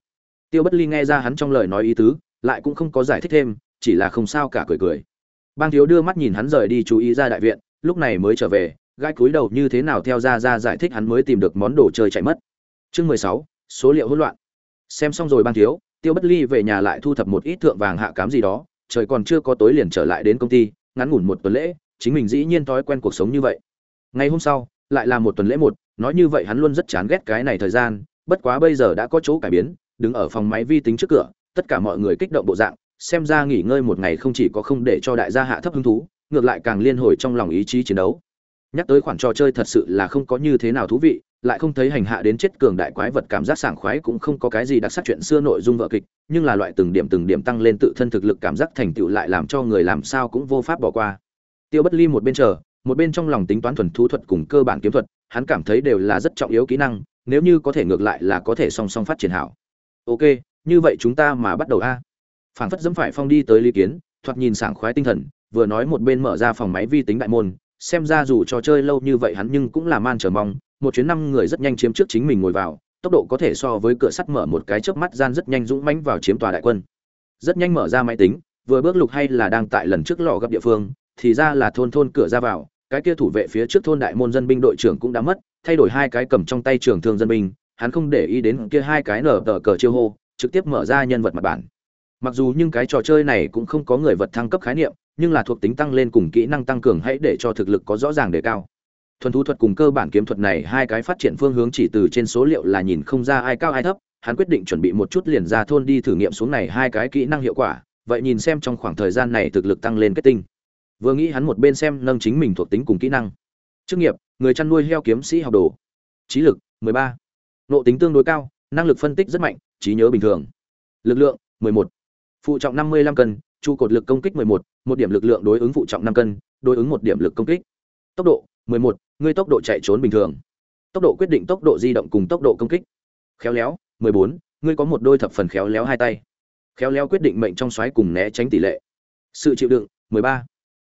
Tiêu bất ly nghe ra hắn trong lời nói ý tứ, lại cũng không có giải thích thêm, chỉ là không sao cả cười cười. Bang thiếu đưa mắt nhìn hắn rời đi chú ý ra đại viện, lúc này mới trở về gai cúi đầu như thế nào theo ra ra giải thích hắn mới tìm được món đồ chơi chạy mất chương mười sáu, số liệu hỗn loạn. Xem xong rồi ban thiếu, tiêu bất ly về nhà lại thu thập một ít thượng vàng hạ cám gì đó, trời còn chưa có tối liền trở lại đến công ty, ngắn ngủn một tuần lễ, chính mình dĩ nhiên thói quen cuộc sống như vậy. Ngày hôm sau, lại là một tuần lễ một, nói như vậy hắn luôn rất chán ghét cái này thời gian, bất quá bây giờ đã có chỗ cải biến, đứng ở phòng máy vi tính trước cửa, tất cả mọi người kích động bộ dạng, xem ra nghỉ ngơi một ngày không chỉ có không để cho đại gia hạ thấp hứng thú, ngược lại càng liên hồi trong lòng ý chí chiến đấu. Nhắc tới khoản trò chơi thật sự là không có như thế nào thú vị lại không thấy hành hạ đến chết cường đại quái vật cảm giác sảng khoái cũng không có cái gì đặc sắc chuyện xưa nội dung vợ kịch, nhưng là loại từng điểm từng điểm tăng lên tự thân thực lực cảm giác thành tựu lại làm cho người làm sao cũng vô pháp bỏ qua. Tiêu bất ly một bên chờ, một bên trong lòng tính toán thuần thú thuật cùng cơ bản kiếm thuật, hắn cảm thấy đều là rất trọng yếu kỹ năng, nếu như có thể ngược lại là có thể song song phát triển hảo. Ok, như vậy chúng ta mà bắt đầu a. Phảng phất dẫm phải phong đi tới lý kiến, thoạt nhìn sảng khoái tinh thần, vừa nói một bên mở ra phòng máy vi tính đại môn, xem ra dù trò chơi lâu như vậy hắn nhưng cũng là man chờ mong một chuyến năm người rất nhanh chiếm trước chính mình ngồi vào, tốc độ có thể so với cửa sắt mở một cái chớp mắt gian rất nhanh dũng mãnh vào chiếm tòa đại quân. Rất nhanh mở ra máy tính, vừa bước lục hay là đang tại lần trước lò gặp địa phương, thì ra là thôn thôn cửa ra vào, cái kia thủ vệ phía trước thôn đại môn dân binh đội trưởng cũng đã mất, thay đổi hai cái cầm trong tay trường thương dân binh, hắn không để ý đến kia hai cái nở tờ cờ chiêu hô, trực tiếp mở ra nhân vật mặt bản. Mặc dù nhưng cái trò chơi này cũng không có người vật thăng cấp khái niệm, nhưng là thuộc tính tăng lên cùng kỹ năng tăng cường hãy để cho thực lực có rõ ràng đề cao thuần thú thuật cùng cơ bản kiếm thuật này hai cái phát triển phương hướng chỉ từ trên số liệu là nhìn không ra ai cao ai thấp hắn quyết định chuẩn bị một chút liền ra thôn đi thử nghiệm xuống này hai cái kỹ năng hiệu quả vậy nhìn xem trong khoảng thời gian này thực lực tăng lên kết tinh. Vừa nghĩ hắn một bên xem nâng chính mình thuộc tính cùng kỹ năng. Chức nghiệp người chăn nuôi heo kiếm sĩ học đồ. Trí lực 13. nộ tính tương đối cao năng lực phân tích rất mạnh trí nhớ bình thường. Lực lượng 11. phụ trọng 55 cân trụ cột lực công kích 11, một điểm lực lượng đối ứng phụ trọng 5 cân đối ứng một điểm lực công kích. Tốc độ 11, ngươi tốc độ chạy trốn bình thường tốc độ quyết định tốc độ di động cùng tốc độ công kích khéo léo 14, ngươi có một đôi thập phần khéo léo hai tay khéo léo quyết định mệnh trong xoáy cùng né tránh tỷ lệ sự chịu đựng 13.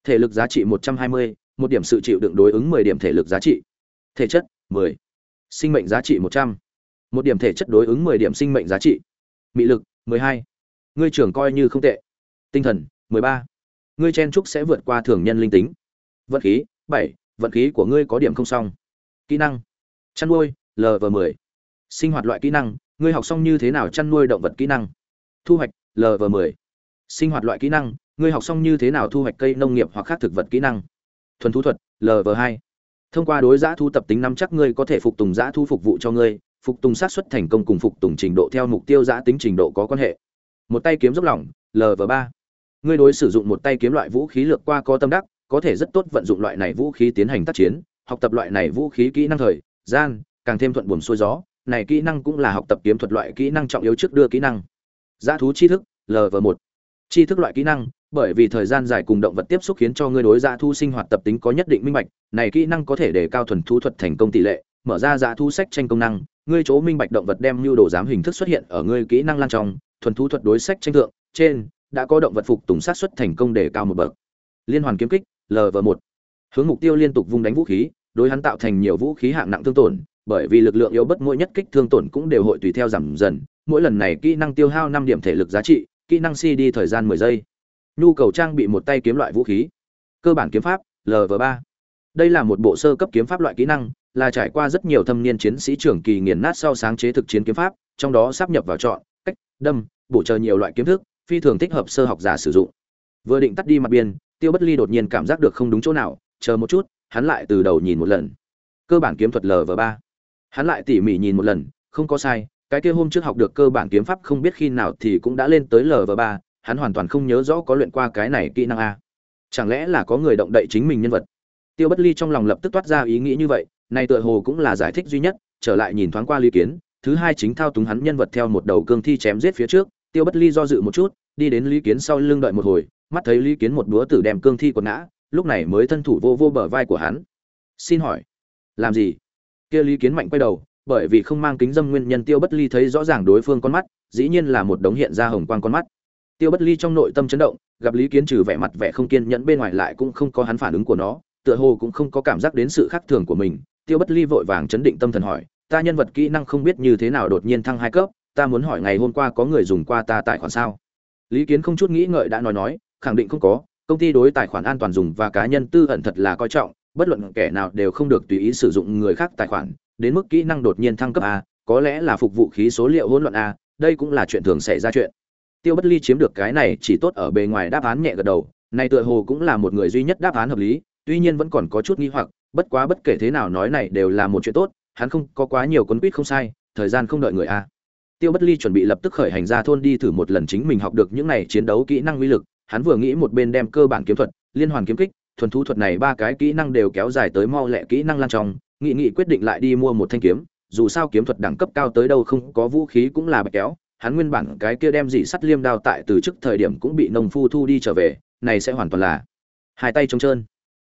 thể lực giá trị 120, một điểm sự chịu đựng đối ứng 10 điểm thể lực giá trị thể chất 10. sinh mệnh giá trị 100. một điểm thể chất đối ứng 10 điểm sinh mệnh giá trị mị lực 12. ngươi trưởng coi như không tệ tinh thần 13. ngươi chen trúc sẽ vượt qua thường nhân linh tính vận khí bảy vận khí của ngươi có điểm không xong. Kỹ năng. Chăn nuôi lv 10 sinh hoạt loại kỹ năng, ngươi học xong như thế nào chăn nuôi động vật kỹ năng? Thu hoạch lv 10 sinh hoạt loại kỹ năng, ngươi học xong như thế nào thu hoạch cây nông nghiệp hoặc khác thực vật kỹ năng? Thuần thú thuật lv 2 thông qua đối giã thu tập tính năm chắc ngươi có thể phục tùng giã thu phục vụ cho ngươi, phục tùng sát xuất thành công cùng phục tùng trình độ theo mục tiêu giã tính trình độ có quan hệ. Một tay kiếm dốc lỏng lv 3 ngươi đối sử dụng một tay kiếm loại vũ khí lược qua có tâm đắc có thể rất tốt vận dụng loại này vũ khí tiến hành tác chiến, học tập loại này vũ khí kỹ năng thời gian, càng thêm thuận buồm xuôi gió, này kỹ năng cũng là học tập kiếm thuật loại kỹ năng trọng yếu trước đưa kỹ năng. Giá thú tri thức lv một. Tri thức loại kỹ năng, bởi vì thời gian dài cùng động vật tiếp xúc khiến cho ngươi đối giá thu sinh hoạt tập tính có nhất định minh bạch, này kỹ năng có thể để cao thuần thu thuật thành công tỷ lệ, mở ra giá thu sách tranh công năng, ngươi chỗ minh bạch động vật đem lưu đồ giám hình thức xuất hiện ở ngươi kỹ năng lan trong, thuần thu thuật đối sách tranh thượng, trên, đã có động vật phục tùng sát xuất thành công để cao một bậc. Liên hoàn kiếm kích lv một. Hướng mục tiêu liên tục vung đánh vũ khí, đối hắn tạo thành nhiều vũ khí hạng nặng thương tổn, bởi vì lực lượng yếu bất mỗi nhất kích thương tổn cũng đều hội tùy theo giảm dần. Mỗi lần này kỹ năng tiêu hao năm điểm thể lực giá trị, kỹ năng si đi thời gian mười giây. Nhu cầu trang bị một tay kiếm loại vũ khí. Cơ bản kiếm pháp lv ba. Đây là một bộ sơ cấp kiếm pháp loại kỹ năng, là trải qua rất nhiều thâm niên chiến sĩ trưởng kỳ nghiền nát sau sáng chế thực chiến kiếm pháp, trong đó sắp nhập vào chọn, cách, đâm, bổ chờ nhiều loại kiếm thức, phi thường thích hợp sơ học giả sử dụng. Vừa định tắt đi mặt biên tiêu bất ly đột nhiên cảm giác được không đúng chỗ nào, chờ một chút, hắn lại từ đầu nhìn một lần. Cơ bản kiếm thuật lv ba. Hắn lại tỉ mỉ nhìn một lần, không có sai, cái kia hôm trước học được cơ bản kiếm pháp không biết khi nào thì cũng đã lên tới lv ba, hắn hoàn toàn không nhớ rõ có luyện qua cái này kỹ năng a. Chẳng lẽ là có người động đậy chính mình nhân vật? Tiêu bất ly trong lòng lập tức toát ra ý nghĩ như vậy, này tựa hồ cũng là giải thích duy nhất, trở lại nhìn thoáng qua lý kiến, thứ hai chính thao túng hắn nhân vật theo một đầu cương thi chém giết phía trước. Tiêu bất ly do dự một chút, đi đến lý kiến sau lưng đợi một hồi mắt thấy lý kiến một đũa tử đem cương thi quật ngã, lúc này mới thân thủ vô vô bờ vai của hắn. Xin hỏi, làm gì? Kia lý kiến mạnh quay đầu, bởi vì không mang kính dâm nguyên nhân tiêu bất ly thấy rõ ràng đối phương con mắt, dĩ nhiên là một đống hiện ra hồng quang con mắt. Tiêu bất ly trong nội tâm chấn động, gặp lý kiến trừ vẻ mặt vẻ không kiên nhẫn bên ngoài lại cũng không có hắn phản ứng của nó, tựa hồ cũng không có cảm giác đến sự khác thường của mình. Tiêu bất ly vội vàng chấn định tâm thần hỏi, ta nhân vật kỹ năng không biết như thế nào đột nhiên thăng hai cấp, ta muốn hỏi ngày hôm qua có người dùng qua ta tài khoản sao? Lý kiến không chút nghĩ ngợi đã nói nói khẳng định không có, công ty đối tài khoản an toàn dùng và cá nhân tư ẩn thật là coi trọng, bất luận kẻ nào đều không được tùy ý sử dụng người khác tài khoản, đến mức kỹ năng đột nhiên thăng cấp a, có lẽ là phục vụ khí số liệu hỗn loạn a, đây cũng là chuyện thường xảy ra chuyện. Tiêu bất ly chiếm được cái này chỉ tốt ở bề ngoài đáp án nhẹ gật đầu, này tựa hồ cũng là một người duy nhất đáp án hợp lý, tuy nhiên vẫn còn có chút nghi hoặc, bất quá bất kể thế nào nói này đều là một chuyện tốt, hắn không có quá nhiều quấn quýt không sai, thời gian không đợi người a. Tiêu bất ly chuẩn bị lập tức khởi hành ra thôn đi thử một lần chính mình học được những này chiến đấu kỹ năng uy lực hắn vừa nghĩ một bên đem cơ bản kiếm thuật, liên hoàn kiếm kích, thuần thú thuật này ba cái kỹ năng đều kéo dài tới mau lẹ kỹ năng lan trong, nghị nghị quyết định lại đi mua một thanh kiếm, dù sao kiếm thuật đẳng cấp cao tới đâu không có vũ khí cũng là bạch kéo, hắn nguyên bản cái kia đem dị sắt liêm đao tại từ trước thời điểm cũng bị nông phu thu đi trở về, này sẽ hoàn toàn là hai tay trống trơn.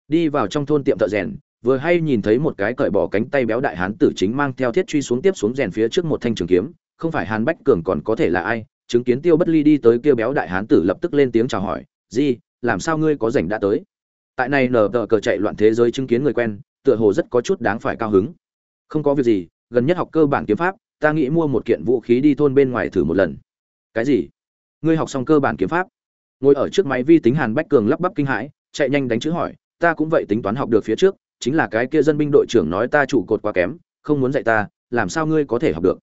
Đi vào trong thôn tiệm thợ rèn, vừa hay nhìn thấy một cái cởi bỏ cánh tay béo đại hán tử chính mang theo thiết truy xuống tiếp xuống rèn phía trước một thanh trường kiếm, không phải hàn bách cường còn có thể là ai chứng kiến tiêu bất ly đi tới kia béo đại hán tử lập tức lên tiếng chào hỏi, di, làm sao ngươi có rảnh đã tới? Tại này nở tờ cờ chạy loạn thế giới chứng kiến người quen, tựa hồ rất có chút đáng phải cao hứng. Không có việc gì, gần nhất học cơ bản kiếm pháp, ta nghĩ mua một kiện vũ khí đi thôn bên ngoài thử một lần. Cái gì? Ngươi học xong cơ bản kiếm pháp? Ngồi ở trước máy vi tính hàn bách cường lắp bắp kinh hãi, chạy nhanh đánh chữ hỏi, ta cũng vậy tính toán học được phía trước, chính là cái kia dân binh đội trưởng nói ta trụ cột quá kém, không muốn dạy ta, làm sao ngươi có thể học được?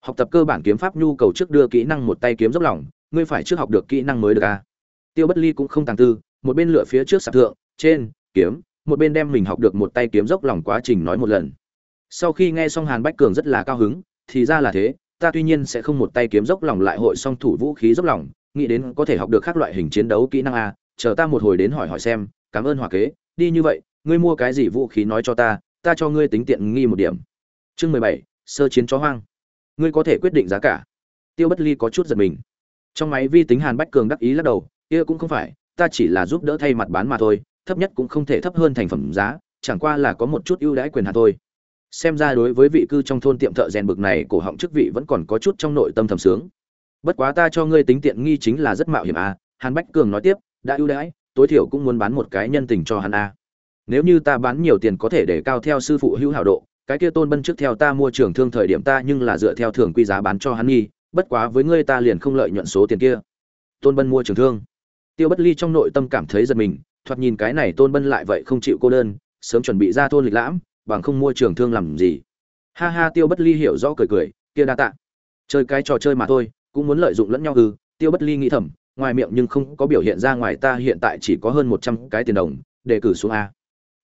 Học tập cơ bản kiếm pháp nhu cầu trước đưa kỹ năng một tay kiếm dốc lòng, ngươi phải trước học được kỹ năng mới được a tiêu bất ly cũng không tàng tư, một bên lựa phía trước sạp thượng, trên, kiếm, một bên đem mình học được một tay kiếm dốc lòng quá trình nói một lần. Sau khi nghe xong hàn bách cường rất là cao hứng, thì ra là thế, ta tuy nhiên sẽ không một tay kiếm dốc lòng lại hội song thủ vũ khí dốc lòng, nghĩ đến có thể học được các loại hình chiến đấu kỹ năng a chờ ta một hồi đến hỏi hỏi xem, cảm ơn hòa kế, đi như vậy, ngươi mua cái gì vũ khí nói cho ta ta cho ngươi tính tiện nghi một điểm. Chương mười bảy, sơ chiến chó hoang ngươi có thể quyết định giá cả. Tiêu bất ly có chút giật mình. Trong máy vi tính hàn bách cường đắc ý lắc đầu, kia cũng không phải, ta chỉ là giúp đỡ thay mặt bán mà thôi, thấp nhất cũng không thể thấp hơn thành phẩm giá, chẳng qua là có một chút ưu đãi quyền hạn thôi. Xem ra đối với vị cư trong thôn tiệm thợ rèn bực này, cổ họng chức vị vẫn còn có chút trong nội tâm thầm sướng. Bất quá ta cho ngươi tính tiện nghi chính là rất mạo hiểm à. Hàn bách cường nói tiếp, đã ưu đãi, tối thiểu cũng muốn bán một cái nhân tình cho hắn à. Nếu như ta bán nhiều tiền có thể để cao theo sư phụ hữu hảo độ cái kia tôn bân trước theo ta mua trường thương thời điểm ta nhưng là dựa theo thường quy giá bán cho hắn nghi, bất quá với ngươi ta liền không lợi nhuận số tiền kia. Tôn bân mua trường thương. Tiêu bất ly trong nội tâm cảm thấy giật mình, thoạt nhìn cái này tôn bân lại vậy không chịu cô đơn, sớm chuẩn bị ra thôn lịch lãm, bằng không mua trường thương làm gì. Ha ha, tiêu bất ly hiểu rõ cười cười, kia đa tạ. Chơi cái trò chơi mà thôi, cũng muốn lợi dụng lẫn nhau ư? Tiêu bất ly nghĩ thầm, ngoài miệng nhưng không có biểu hiện ra ngoài ta hiện tại chỉ có hơn một trăm cái tiền đồng đề cử xuống a.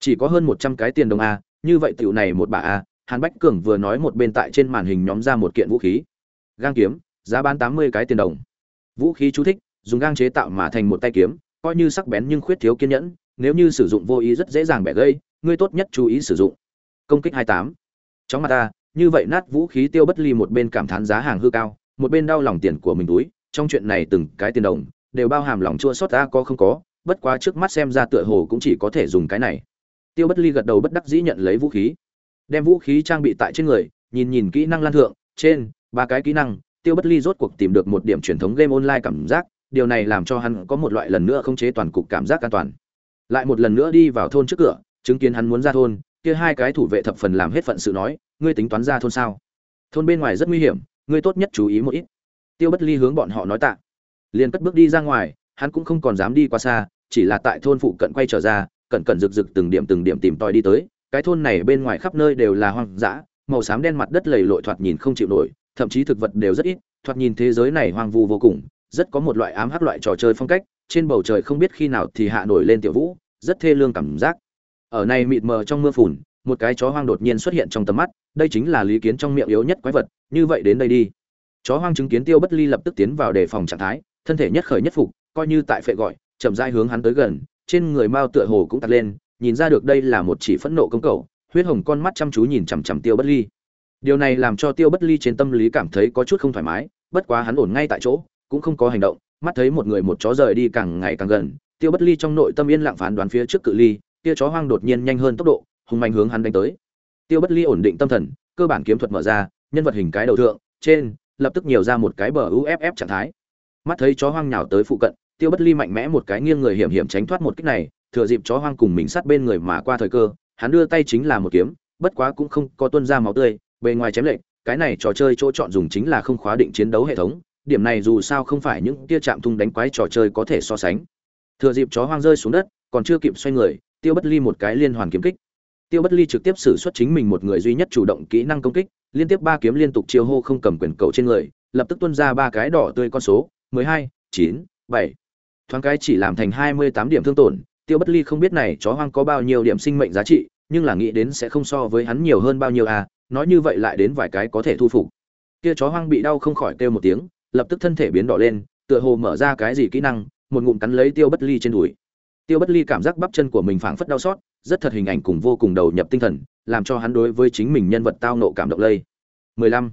Chỉ có hơn một trăm cái tiền đồng a như vậy tiểu này một bà a, hàn bách cường vừa nói một bên tại trên màn hình nhóm ra một kiện vũ khí. Gang kiếm, giá bán tám mươi cái tiền đồng. Vũ khí chú thích, dùng gang chế tạo mà thành một tay kiếm, coi như sắc bén nhưng khuyết thiếu kiên nhẫn, nếu như sử dụng vô ý rất dễ dàng bẻ gây ngươi tốt nhất chú ý sử dụng. Công kích hai tám. Chóng mặt ta như vậy nát vũ khí tiêu bất ly một bên cảm thán giá hàng hư cao, một bên đau lòng tiền của mình túi, trong chuyện này từng cái tiền đồng, đều bao hàm lòng chua xót ta có không có, bất quá trước mắt xem ra tựa hồ cũng chỉ có thể dùng cái này tiêu bất ly gật đầu bất đắc dĩ nhận lấy vũ khí. Đem vũ khí trang bị tại trên người, nhìn nhìn kỹ năng lan thượng, trên, ba cái kỹ năng, tiêu bất ly rốt cuộc tìm được một điểm truyền thống game online cảm giác, điều này làm cho hắn có một loại lần nữa không chế toàn cục cảm giác an toàn. Lại một lần nữa đi vào thôn trước cửa, chứng kiến hắn muốn ra thôn, kia hai cái thủ vệ thập phần làm hết phận sự nói, ngươi tính toán ra thôn sao? Thôn bên ngoài rất nguy hiểm, ngươi tốt nhất chú ý một ít. Tiêu bất ly hướng bọn họ nói tạ. Liền cất bước đi ra ngoài, hắn cũng không còn dám đi qua xa, chỉ là tại thôn phụ cận quay trở ra cẩn cẩn rực rực từng điểm từng điểm tìm tòi đi tới. Cái thôn này bên ngoài khắp nơi đều là hoang dã, màu xám đen mặt đất lầy lội thoạt nhìn không chịu nổi, thậm chí thực vật đều rất ít, thoạt nhìn thế giới này hoang vu vô cùng, rất có một loại ám hắc loại trò chơi phong cách, trên bầu trời không biết khi nào thì hạ nổi lên tiểu vũ, rất thê lương cảm giác. Ở này mịt mờ trong mưa phùn, một cái chó hoang đột nhiên xuất hiện trong tầm mắt, đây chính là lý kiến trong miệng yếu nhất quái vật, như vậy đến đây đi. Chó hoang chứng kiến tiêu bất ly lập tức tiến vào đề phòng trạng thái, thân thể nhất khởi nhất phục, coi như tại phệ gọi, chậm rãi hướng hắn tới gần trên người mao tựa hồ cũng tạt lên, nhìn ra được đây là một chỉ phẫn nộ công cầu, huyết hồng con mắt chăm chú nhìn chằm chằm tiêu bất ly. Điều này làm cho tiêu bất ly trên tâm lý cảm thấy có chút không thoải mái, bất quá hắn ổn ngay tại chỗ, cũng không có hành động, mắt thấy một người một chó rời đi càng ngày càng gần, tiêu bất ly trong nội tâm yên lặng phán đoán phía trước cự ly, kia chó hoang đột nhiên nhanh hơn tốc độ hùng mạnh hướng hắn đánh tới. Tiêu bất ly ổn định tâm thần, cơ bản kiếm thuật mở ra, nhân vật hình cái đầu thượng, trên, lập tức nhiều ra một cái bờ uff trạng thái. Mắt thấy chó hoang nhào tới phụ cận tiêu bất ly mạnh mẽ một cái nghiêng người hiểm hiểm tránh thoát một kích này, thừa dịp chó hoang cùng mình sát bên người mà qua thời cơ, hắn đưa tay chính là một kiếm, bất quá cũng không có tuân ra máu tươi, bề ngoài chém lệnh cái này trò chơi chỗ chọn dùng chính là không khóa định chiến đấu hệ thống, điểm này dù sao không phải những tia chạm thung đánh quái trò chơi có thể so sánh. Thừa dịp chó hoang rơi xuống đất, còn chưa kịp xoay người, tiêu bất ly một cái liên hoàn kiếm kích. Tiêu bất ly trực tiếp xử xuất chính mình một người duy nhất chủ động kỹ năng công kích, liên tiếp ba kiếm liên tục chiêu hô không cầm quyền cầu trên người, lập tức tuân ra ba cái đỏ tươi con số, mười hai, chín, bảy thoáng cái chỉ làm thành hai mươi tám điểm thương tổn, tiêu bất ly không biết này chó hoang có bao nhiêu điểm sinh mệnh giá trị, nhưng là nghĩ đến sẽ không so với hắn nhiều hơn bao nhiêu à nói như vậy lại đến vài cái có thể thu phục. Kia chó hoang bị đau không khỏi kêu một tiếng, lập tức thân thể biến đỏ lên, tựa hồ mở ra cái gì kỹ năng, một ngụm cắn lấy tiêu bất ly trên đùi. Tiêu bất ly cảm giác bắp chân của mình phảng phất đau xót, rất thật hình ảnh cùng vô cùng đầu nhập tinh thần, làm cho hắn đối với chính mình nhân vật tao nộ cảm động lây. 15.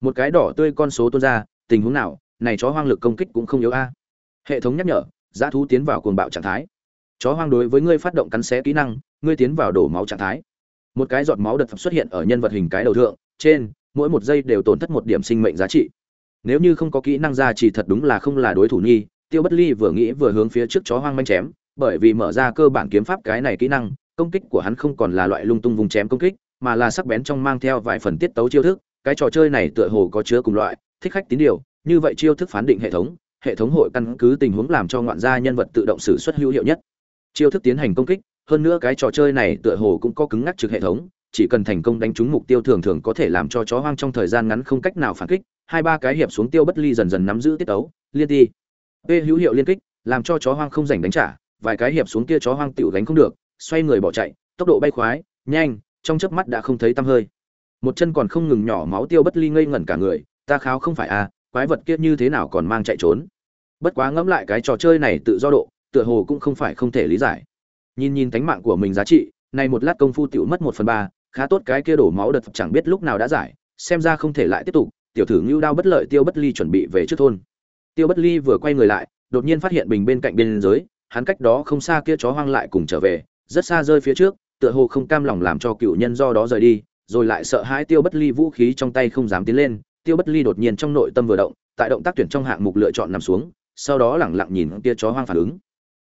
một cái đỏ tươi con số tuôn ra, tình huống nào, này chó hoang lực công kích cũng không yếu a hệ thống nhắc nhở, giá thú tiến vào cuồng bạo trạng thái. Chó hoang đối với ngươi phát động cắn xé kỹ năng, ngươi tiến vào đổ máu trạng thái. Một cái giọt máu đợt xuất hiện ở nhân vật hình cái đầu thượng, trên, mỗi một giây đều tổn thất một điểm sinh mệnh giá trị. Nếu như không có kỹ năng ra chỉ thật đúng là không là đối thủ nhi, tiêu bất ly vừa nghĩ vừa hướng phía trước chó hoang manh chém, bởi vì mở ra cơ bản kiếm pháp cái này kỹ năng, công kích của hắn không còn là loại lung tung vùng chém công kích, mà là sắc bén trong mang theo vài phần tiết tấu chiêu thức, cái trò chơi này tựa hồ có chứa cùng loại, thích khách tín điều, như vậy chiêu thức phán định hệ thống hệ thống hội căn cứ tình huống làm cho ngoạn gia nhân vật tự động xử xuất hữu hiệu nhất. Chiêu thức tiến hành công kích, hơn nữa cái trò chơi này tựa hồ cũng có cứng ngắc trực hệ thống, chỉ cần thành công đánh trúng mục tiêu thường thường có thể làm cho chó hoang trong thời gian ngắn không cách nào phản kích, hai ba cái hiệp xuống tiêu bất ly dần dần nắm giữ tiết tấu, liên ti p hữu hiệu liên kích, làm cho chó hoang không giành đánh trả, vài cái hiệp xuống kia chó hoang tựu đánh không được, xoay người bỏ chạy, tốc độ bay khoái, nhanh, trong chớp mắt đã không thấy tăm hơi. Một chân còn không ngừng nhỏ máu tiêu bất ly ngây ngẩn cả người, ta kháo không phải à quái vật kia như thế nào còn mang chạy trốn. Bất quá ngẫm lại cái trò chơi này tự do độ, tựa hồ cũng không phải không thể lý giải. Nhìn nhìn tánh mạng của mình giá trị, này một lát công phu tiểu mất một phần ba, khá tốt cái kia đổ máu đợt chẳng biết lúc nào đã giải, xem ra không thể lại tiếp tục, tiểu thử ngưu đao bất lợi tiêu bất ly chuẩn bị về trước thôn. Tiêu bất ly vừa quay người lại, đột nhiên phát hiện bình bên cạnh biên giới, hắn cách đó không xa kia chó hoang lại cùng trở về, rất xa rơi phía trước, tựa hồ không cam lòng làm cho cựu nhân do đó rời đi, rồi lại sợ hãi tiêu bất ly vũ khí trong tay không dám tiến lên tiêu bất ly đột nhiên trong nội tâm vừa động, tại động tác tuyển trong hạng mục lựa chọn nằm xuống, sau đó lẳng lặng nhìn tia chó hoang phản ứng.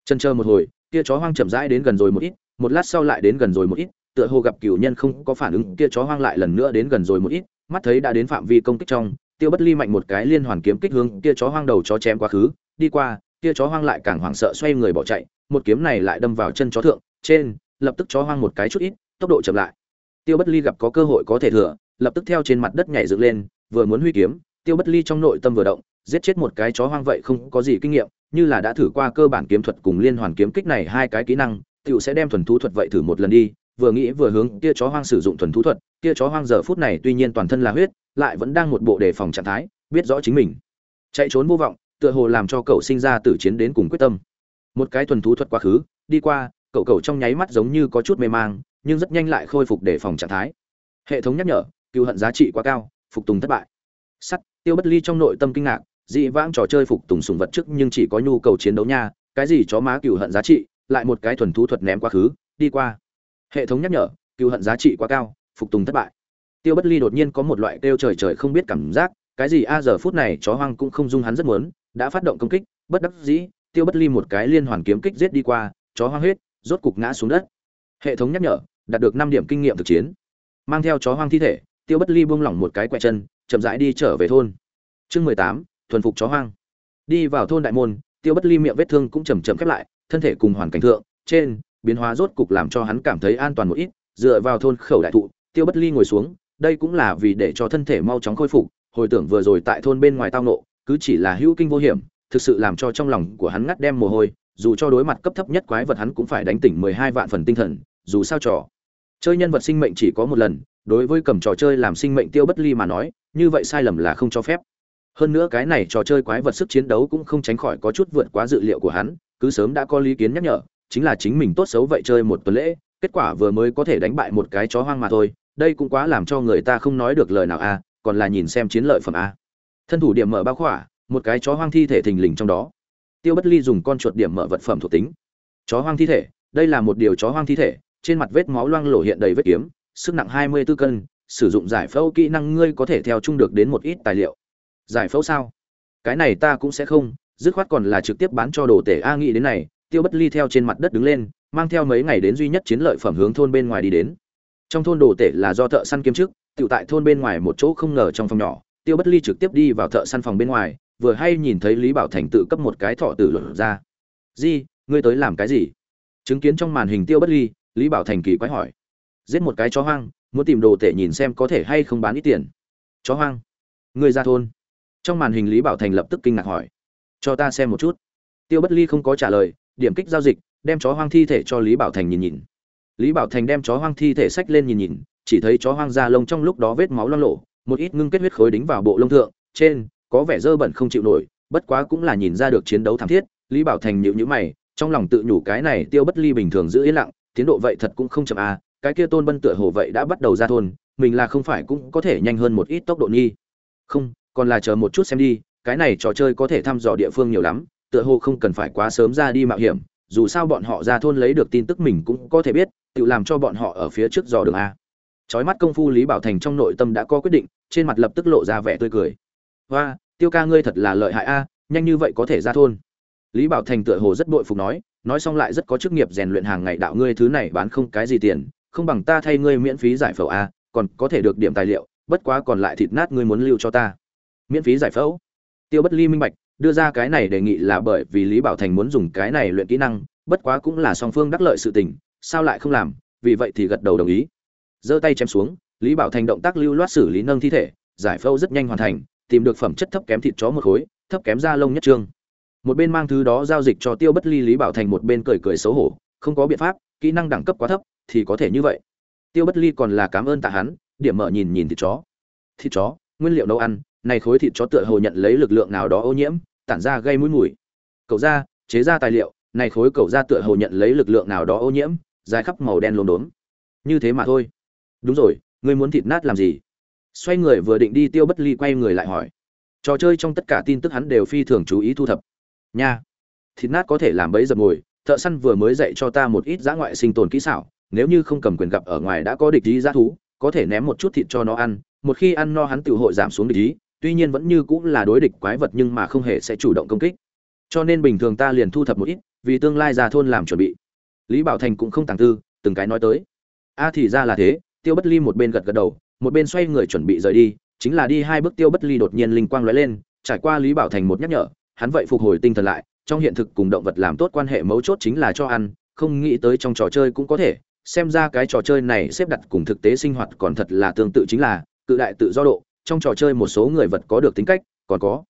Chân chờ một hồi, tia chó hoang chậm rãi đến gần rồi một ít, một lát sau lại đến gần rồi một ít, tựa hồ gặp cựu nhân không có phản ứng, tia chó hoang lại lần nữa đến gần rồi một ít, mắt thấy đã đến phạm vi công kích trong, tiêu bất ly mạnh một cái liên hoàn kiếm kích hướng tia chó hoang đầu chó chém quá khứ, đi qua, tia chó hoang lại càng hoảng sợ xoay người bỏ chạy, một kiếm này lại đâm vào chân chó thượng, trên, lập tức chó hoang một cái chút ít, tốc độ chậm lại. Tiêu bất ly gặp có cơ hội có thể thừa, lập tức theo trên mặt đất nhảy dựng lên vừa muốn huy kiếm, tiêu bất ly trong nội tâm vừa động, giết chết một cái chó hoang vậy không có gì kinh nghiệm, như là đã thử qua cơ bản kiếm thuật cùng liên hoàn kiếm kích này hai cái kỹ năng tiểu sẽ đem thuần thú thuật vậy thử một lần đi, vừa nghĩ vừa hướng kia chó hoang sử dụng thuần thú thuật, kia chó hoang giờ phút này tuy nhiên toàn thân là huyết, lại vẫn đang một bộ đề phòng trạng thái, biết rõ chính mình. Chạy trốn vô vọng, tựa hồ làm cho cậu sinh ra tử chiến đến cùng quyết tâm. Một cái thuần thú thuật quá khứ, đi qua, cậu cậu trong nháy mắt giống như có chút mê mang, nhưng rất nhanh lại khôi phục đề phòng trạng thái. Hệ thống nhắc nhở cựu hận giá trị quá cao phục tùng thất bại. Sắt, tiêu bất ly trong nội tâm kinh ngạc, dị vãng trò chơi phục tùng sùng vật trước nhưng chỉ có nhu cầu chiến đấu nha, cái gì chó má cựu hận giá trị, lại một cái thuần thú thuật ném quá khứ, đi qua. Hệ thống nhắc nhở cựu hận giá trị quá cao, phục tùng thất bại. Tiêu bất ly đột nhiên có một loại kêu trời trời không biết cảm giác, cái gì a giờ phút này chó hoang cũng không dung hắn rất muốn, đã phát động công kích, bất đắc dĩ, tiêu bất ly một cái liên hoàn kiếm kích giết đi qua, chó hoang huyết rốt cục ngã xuống đất. Hệ thống nhắc nhở, đạt được năm điểm kinh nghiệm thực chiến. Mang theo chó hoang thi thể tiêu bất ly buông lỏng một cái quẹ chân, chậm rãi đi trở về thôn. Chương mười tám, thuần phục chó hoang. Đi vào thôn đại môn, tiêu bất ly miệng vết thương cũng chầm chậm khép lại, thân thể cùng hoàn cảnh thượng, trên, biến hóa rốt cục làm cho hắn cảm thấy an toàn một ít. Dựa vào thôn khẩu đại thụ, tiêu bất ly ngồi xuống, đây cũng là vì để cho thân thể mau chóng khôi phục, hồi tưởng vừa rồi tại thôn bên ngoài tao nộ cứ chỉ là hữu kinh vô hiểm, thực sự làm cho trong lòng của hắn ngắt đem mồ hôi, dù cho đối mặt cấp thấp nhất quái vật hắn cũng phải đánh tỉnh mười hai vạn phần tinh thần, dù sao trò chơi nhân vật sinh mệnh chỉ có một lần, đối với cầm trò chơi làm sinh mệnh tiêu bất ly mà nói, như vậy sai lầm là không cho phép. Hơn nữa cái này trò chơi quái vật sức chiến đấu cũng không tránh khỏi có chút vượt quá dự liệu của hắn, cứ sớm đã có lý kiến nhắc nhở, chính là chính mình tốt xấu vậy chơi một tuần lễ, kết quả vừa mới có thể đánh bại một cái chó hoang mà thôi, đây cũng quá làm cho người ta không nói được lời nào a còn là nhìn xem chiến lợi phẩm a thân thủ điểm mở bao khỏa, một cái chó hoang thi thể thình lình trong đó. Tiêu bất ly dùng con chuột điểm mở vật phẩm thuộc tính. Chó hoang thi thể, đây là một điều chó hoang thi thể trên mặt vết máu loang lổ hiện đầy vết kiếm sức nặng hai mươi 24 cân sử dụng giải phẫu kỹ năng ngươi có thể theo chung được đến một ít tài liệu. Giải phẫu sao? Cái này ta cũng sẽ không dứt khoát còn là trực tiếp bán cho đồ tể a nghĩ đến này tiêu bất ly theo trên mặt đất đứng lên mang theo mấy ngày đến duy nhất chiến lợi phẩm hướng thôn bên ngoài đi đến. Trong thôn đồ tể là do thợ săn kiếm trước, tiểu tại thôn bên ngoài một chỗ không ngờ trong phòng nhỏ tiêu bất ly trực tiếp đi vào thợ săn phòng bên ngoài vừa hay nhìn thấy lý bảo thành tự cấp một cái thọ tử luận ra. Gì, ngươi tới làm cái gì? Chứng kiến trong màn hình tiêu bất ly lý bảo thành kỳ quái hỏi. Giết một cái chó hoang, muốn tìm đồ tể nhìn xem có thể hay không bán ít tiền. Chó hoang? Người ra thôn. Trong màn hình lý bảo thành lập tức kinh ngạc hỏi. Cho ta xem một chút. Tiêu bất ly không có trả lời, điểm kích giao dịch, đem chó hoang thi thể cho lý bảo thành nhìn nhìn. Lý bảo thành đem chó hoang thi thể sách lên nhìn nhìn, chỉ thấy chó hoang da lông trong lúc đó vết máu loang lộ một ít ngưng kết huyết khối đính vào bộ lông thượng, trên, có vẻ dơ bẩn không chịu nổi, bất quá cũng là nhìn ra được chiến đấu thảm thiết, lý bảo thành nhịu nhữ mày, trong lòng tự nhủ cái này tiêu bất ly bình thường giữ yên lặng tiến độ vậy thật cũng không chậm à cái kia tôn bân tựa hồ vậy đã bắt đầu ra thôn, mình là không phải cũng có thể nhanh hơn một ít tốc độ nghi. Không, còn là chờ một chút xem đi, cái này trò chơi có thể thăm dò địa phương nhiều lắm, tựa hồ không cần phải quá sớm ra đi mạo hiểm, dù sao bọn họ ra thôn lấy được tin tức mình cũng có thể biết, tự làm cho bọn họ ở phía trước dò đường a. Chói mắt công phu lý bảo thành trong nội tâm đã có quyết định, trên mặt lập tức lộ ra vẻ tươi cười. Hoa tiêu ca ngươi thật là lợi hại a, nhanh như vậy có thể ra thôn. Lý bảo thành tựa hồ rất bội phục nói nói xong lại rất có chức nghiệp rèn luyện hàng ngày đạo ngươi thứ này bán không cái gì tiền, không bằng ta thay ngươi miễn phí giải phẫu a, còn có thể được điểm tài liệu, bất quá còn lại thịt nát ngươi muốn lưu cho ta. Miễn phí giải phẫu? Tiêu bất ly minh bạch, đưa ra cái này đề nghị là bởi vì lý bảo thành muốn dùng cái này luyện kỹ năng, bất quá cũng là song phương đắc lợi sự tình, sao lại không làm, vì vậy thì gật đầu đồng ý. Giơ tay chém xuống, lý bảo thành động tác lưu loát xử lý nâng thi thể, giải phẫu rất nhanh hoàn thành, tìm được phẩm chất thấp kém thịt chó một khối, thấp kém da lông nhất trương một bên mang thứ đó giao dịch cho tiêu bất ly lý bảo thành một bên cười cười xấu hổ, không có biện pháp, kỹ năng đẳng cấp quá thấp, thì có thể như vậy. Tiêu bất ly còn là cảm ơn tạ hắn, điểm mở nhìn nhìn thịt chó. Thịt chó, nguyên liệu nấu ăn, này khối thịt chó tựa hồ nhận lấy lực lượng nào đó ô nhiễm, tản ra gây mũi mùi. Cậu ra, chế ra tài liệu, này khối cậu ra tựa hồ nhận lấy lực lượng nào đó ô nhiễm, dài khắp màu đen lốm đốm. Như thế mà thôi. Đúng rồi, ngươi muốn thịt nát làm gì? Xoay người vừa định đi, tiêu bất ly quay người lại hỏi. Trò chơi trong tất cả tin tức hắn đều phi thường chú ý thu thập nha. Thịt nát có thể làm bẫy dập ngồi thợ săn vừa mới dạy cho ta một ít giã ngoại sinh tồn kỹ xảo, nếu như không cầm quyền gặp ở ngoài đã có địch ý giá thú, có thể ném một chút thịt cho nó ăn, một khi ăn no hắn tự hội giảm xuống địch ý, tuy nhiên vẫn như cũng là đối địch quái vật nhưng mà không hề sẽ chủ động công kích. Cho nên bình thường ta liền thu thập một ít, vì tương lai ra thôn làm chuẩn bị. Lý bảo thành cũng không tàng tư, từng cái nói tới. A thì ra là thế, tiêu bất ly một bên gật gật đầu, một bên xoay người chuẩn bị rời đi, chính là đi hai bước tiêu bất ly đột nhiên linh quang lóe lên, trải qua lý bảo thành một nhắc nhở hắn vậy phục hồi tinh thần lại, trong hiện thực cùng động vật làm tốt quan hệ mấu chốt chính là cho ăn, không nghĩ tới trong trò chơi cũng có thể. Xem ra cái trò chơi này xếp đặt cùng thực tế sinh hoạt còn thật là tương tự chính là, cự đại tự do độ, trong trò chơi một số người vật có được tính cách, còn có.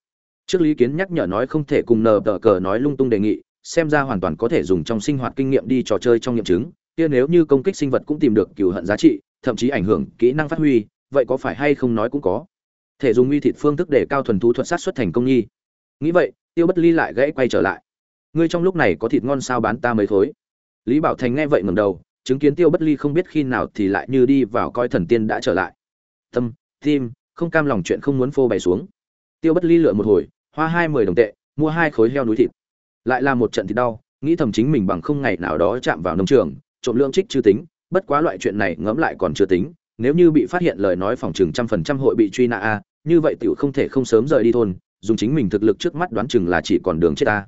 Trước lý kiến nhắc nhở nói không thể cùng nờ tờ cờ nói lung tung đề nghị, xem ra hoàn toàn có thể dùng trong sinh hoạt kinh nghiệm đi trò chơi trong nghiệm chứng. Kia nếu như công kích sinh vật cũng tìm được cừu hận giá trị, thậm chí ảnh hưởng kỹ năng phát huy, vậy có phải hay không nói cũng có. Thể dùng uy thịt phương thức để cao thuần thú thuật sát xuất thành công nhi nghĩ vậy, tiêu bất ly lại gãy quay trở lại. Ngươi trong lúc này có thịt ngon sao bán ta mấy thối lý bảo thành nghe vậy ngầm đầu, chứng kiến tiêu bất ly không biết khi nào thì lại như đi vào coi thần tiên đã trở lại. Tâm, tim, không cam lòng chuyện không muốn phô bày xuống. Tiêu bất ly lựa một hồi, hoa hai mươi đồng tệ, mua hai khối heo núi thịt. Lại là một trận thịt đau, nghĩ thầm chính mình bằng không ngày nào đó chạm vào nông trường, trộm lượng trích chưa tính, bất quá loại chuyện này ngẫm lại còn chưa tính, nếu như bị phát hiện lời nói phòng chừng trăm phần trăm hội bị truy nã a, như vậy tiểu không thể không sớm rời đi thôn dùng chính mình thực lực trước mắt đoán chừng là chỉ còn đường chết ta.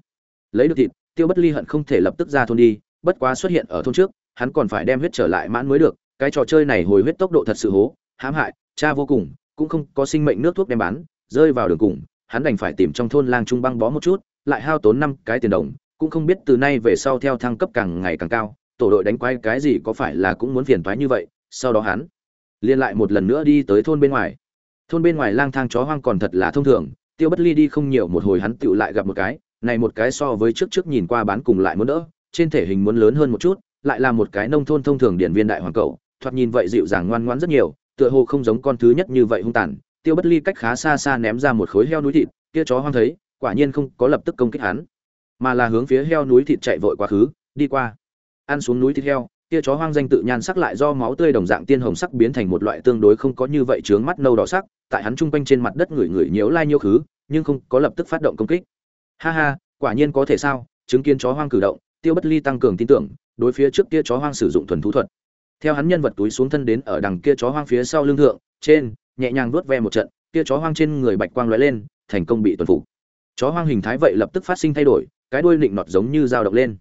Lấy được thịt, tiêu bất ly hận không thể lập tức ra thôn đi, bất quá xuất hiện ở thôn trước, hắn còn phải đem huyết trở lại mãn mới được, cái trò chơi này hồi huyết tốc độ thật sự hố, hãm hại, cha vô cùng, cũng không có sinh mệnh nước thuốc đem bán, rơi vào đường cùng, hắn đành phải tìm trong thôn lang trung băng bó một chút, lại hao tốn năm cái tiền đồng, cũng không biết từ nay về sau theo thăng cấp càng ngày càng cao, tổ đội đánh quái cái gì có phải là cũng muốn phiền toái như vậy, sau đó hắn liên lại một lần nữa đi tới thôn bên ngoài. Thôn bên ngoài lang thang chó hoang còn thật là thông thường tiêu bất ly đi không nhiều, một hồi hắn tựu lại gặp một cái, này một cái so với trước trước nhìn qua bán cùng lại muốn đỡ, trên thể hình muốn lớn hơn một chút, lại là một cái nông thôn thông thường điển viên đại hoàng cậu, thoạt nhìn vậy dịu dàng ngoan ngoãn rất nhiều, tựa hồ không giống con thứ nhất như vậy hung tàn. Tiêu bất ly cách khá xa xa ném ra một khối heo núi thịt, kia chó hoang thấy, quả nhiên không có lập tức công kích hắn, mà là hướng phía heo núi thịt chạy vội quá khứ, đi qua, ăn xuống núi thịt heo kia chó hoang danh tự nhan sắc lại do máu tươi đồng dạng tiên hồng sắc biến thành một loại tương đối không có như vậy chướng mắt nâu đỏ sắc, tại hắn trung quanh trên mặt đất người người nhiễu lai nhiễu khứ, nhưng không có lập tức phát động công kích. Ha ha, quả nhiên có thể sao? Chứng kiến chó hoang cử động, tiêu bất ly tăng cường tin tưởng, đối phía trước kia chó hoang sử dụng thuần thú thuật. Theo hắn nhân vật túi xuống thân đến ở đằng kia chó hoang phía sau lưng thượng, trên, nhẹ nhàng vuốt ve một trận, kia chó hoang trên người bạch quang lóe lên, thành công bị tuần phục. Chó hoang hình thái vậy lập tức phát sinh thay đổi, cái đuôi lịnh nọt giống như dao động lên.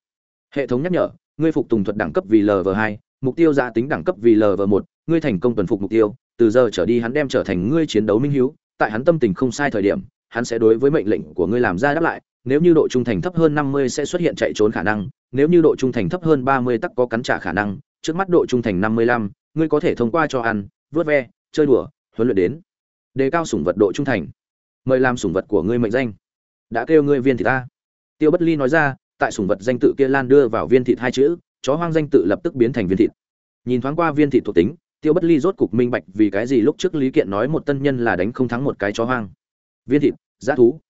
Hệ thống nhắc nhở ngươi phục tùng thuật đẳng cấp vì lv hai, mục tiêu gia tính đẳng cấp vì lv một, ngươi thành công tuần phục mục tiêu, từ giờ trở đi hắn đem trở thành ngươi chiến đấu minh hiếu, tại hắn tâm tình không sai thời điểm, hắn sẽ đối với mệnh lệnh của ngươi làm ra đáp lại, nếu như độ trung thành thấp hơn năm mươi sẽ xuất hiện chạy trốn khả năng, nếu như độ trung thành thấp hơn ba mươi tắc có cắn trả khả năng, trước mắt độ trung thành năm mươi lăm, ngươi có thể thông qua cho ăn, vớt ve, chơi đùa, huấn luyện đến. Đề cao sủng vật độ trung thành. Mời làm sủng vật của ngươi mệnh danh. Đã kêu ngươi viên thì ta. Tiêu bất ly nói ra tại sủng vật danh tự kia lan đưa vào viên thịt hai chữ, chó hoang danh tự lập tức biến thành viên thịt. Nhìn thoáng qua viên thịt thuộc tính, tiêu bất ly rốt cục minh bạch vì cái gì lúc trước lý kiện nói một tân nhân là đánh không thắng một cái chó hoang. Viên thịt, giá thú,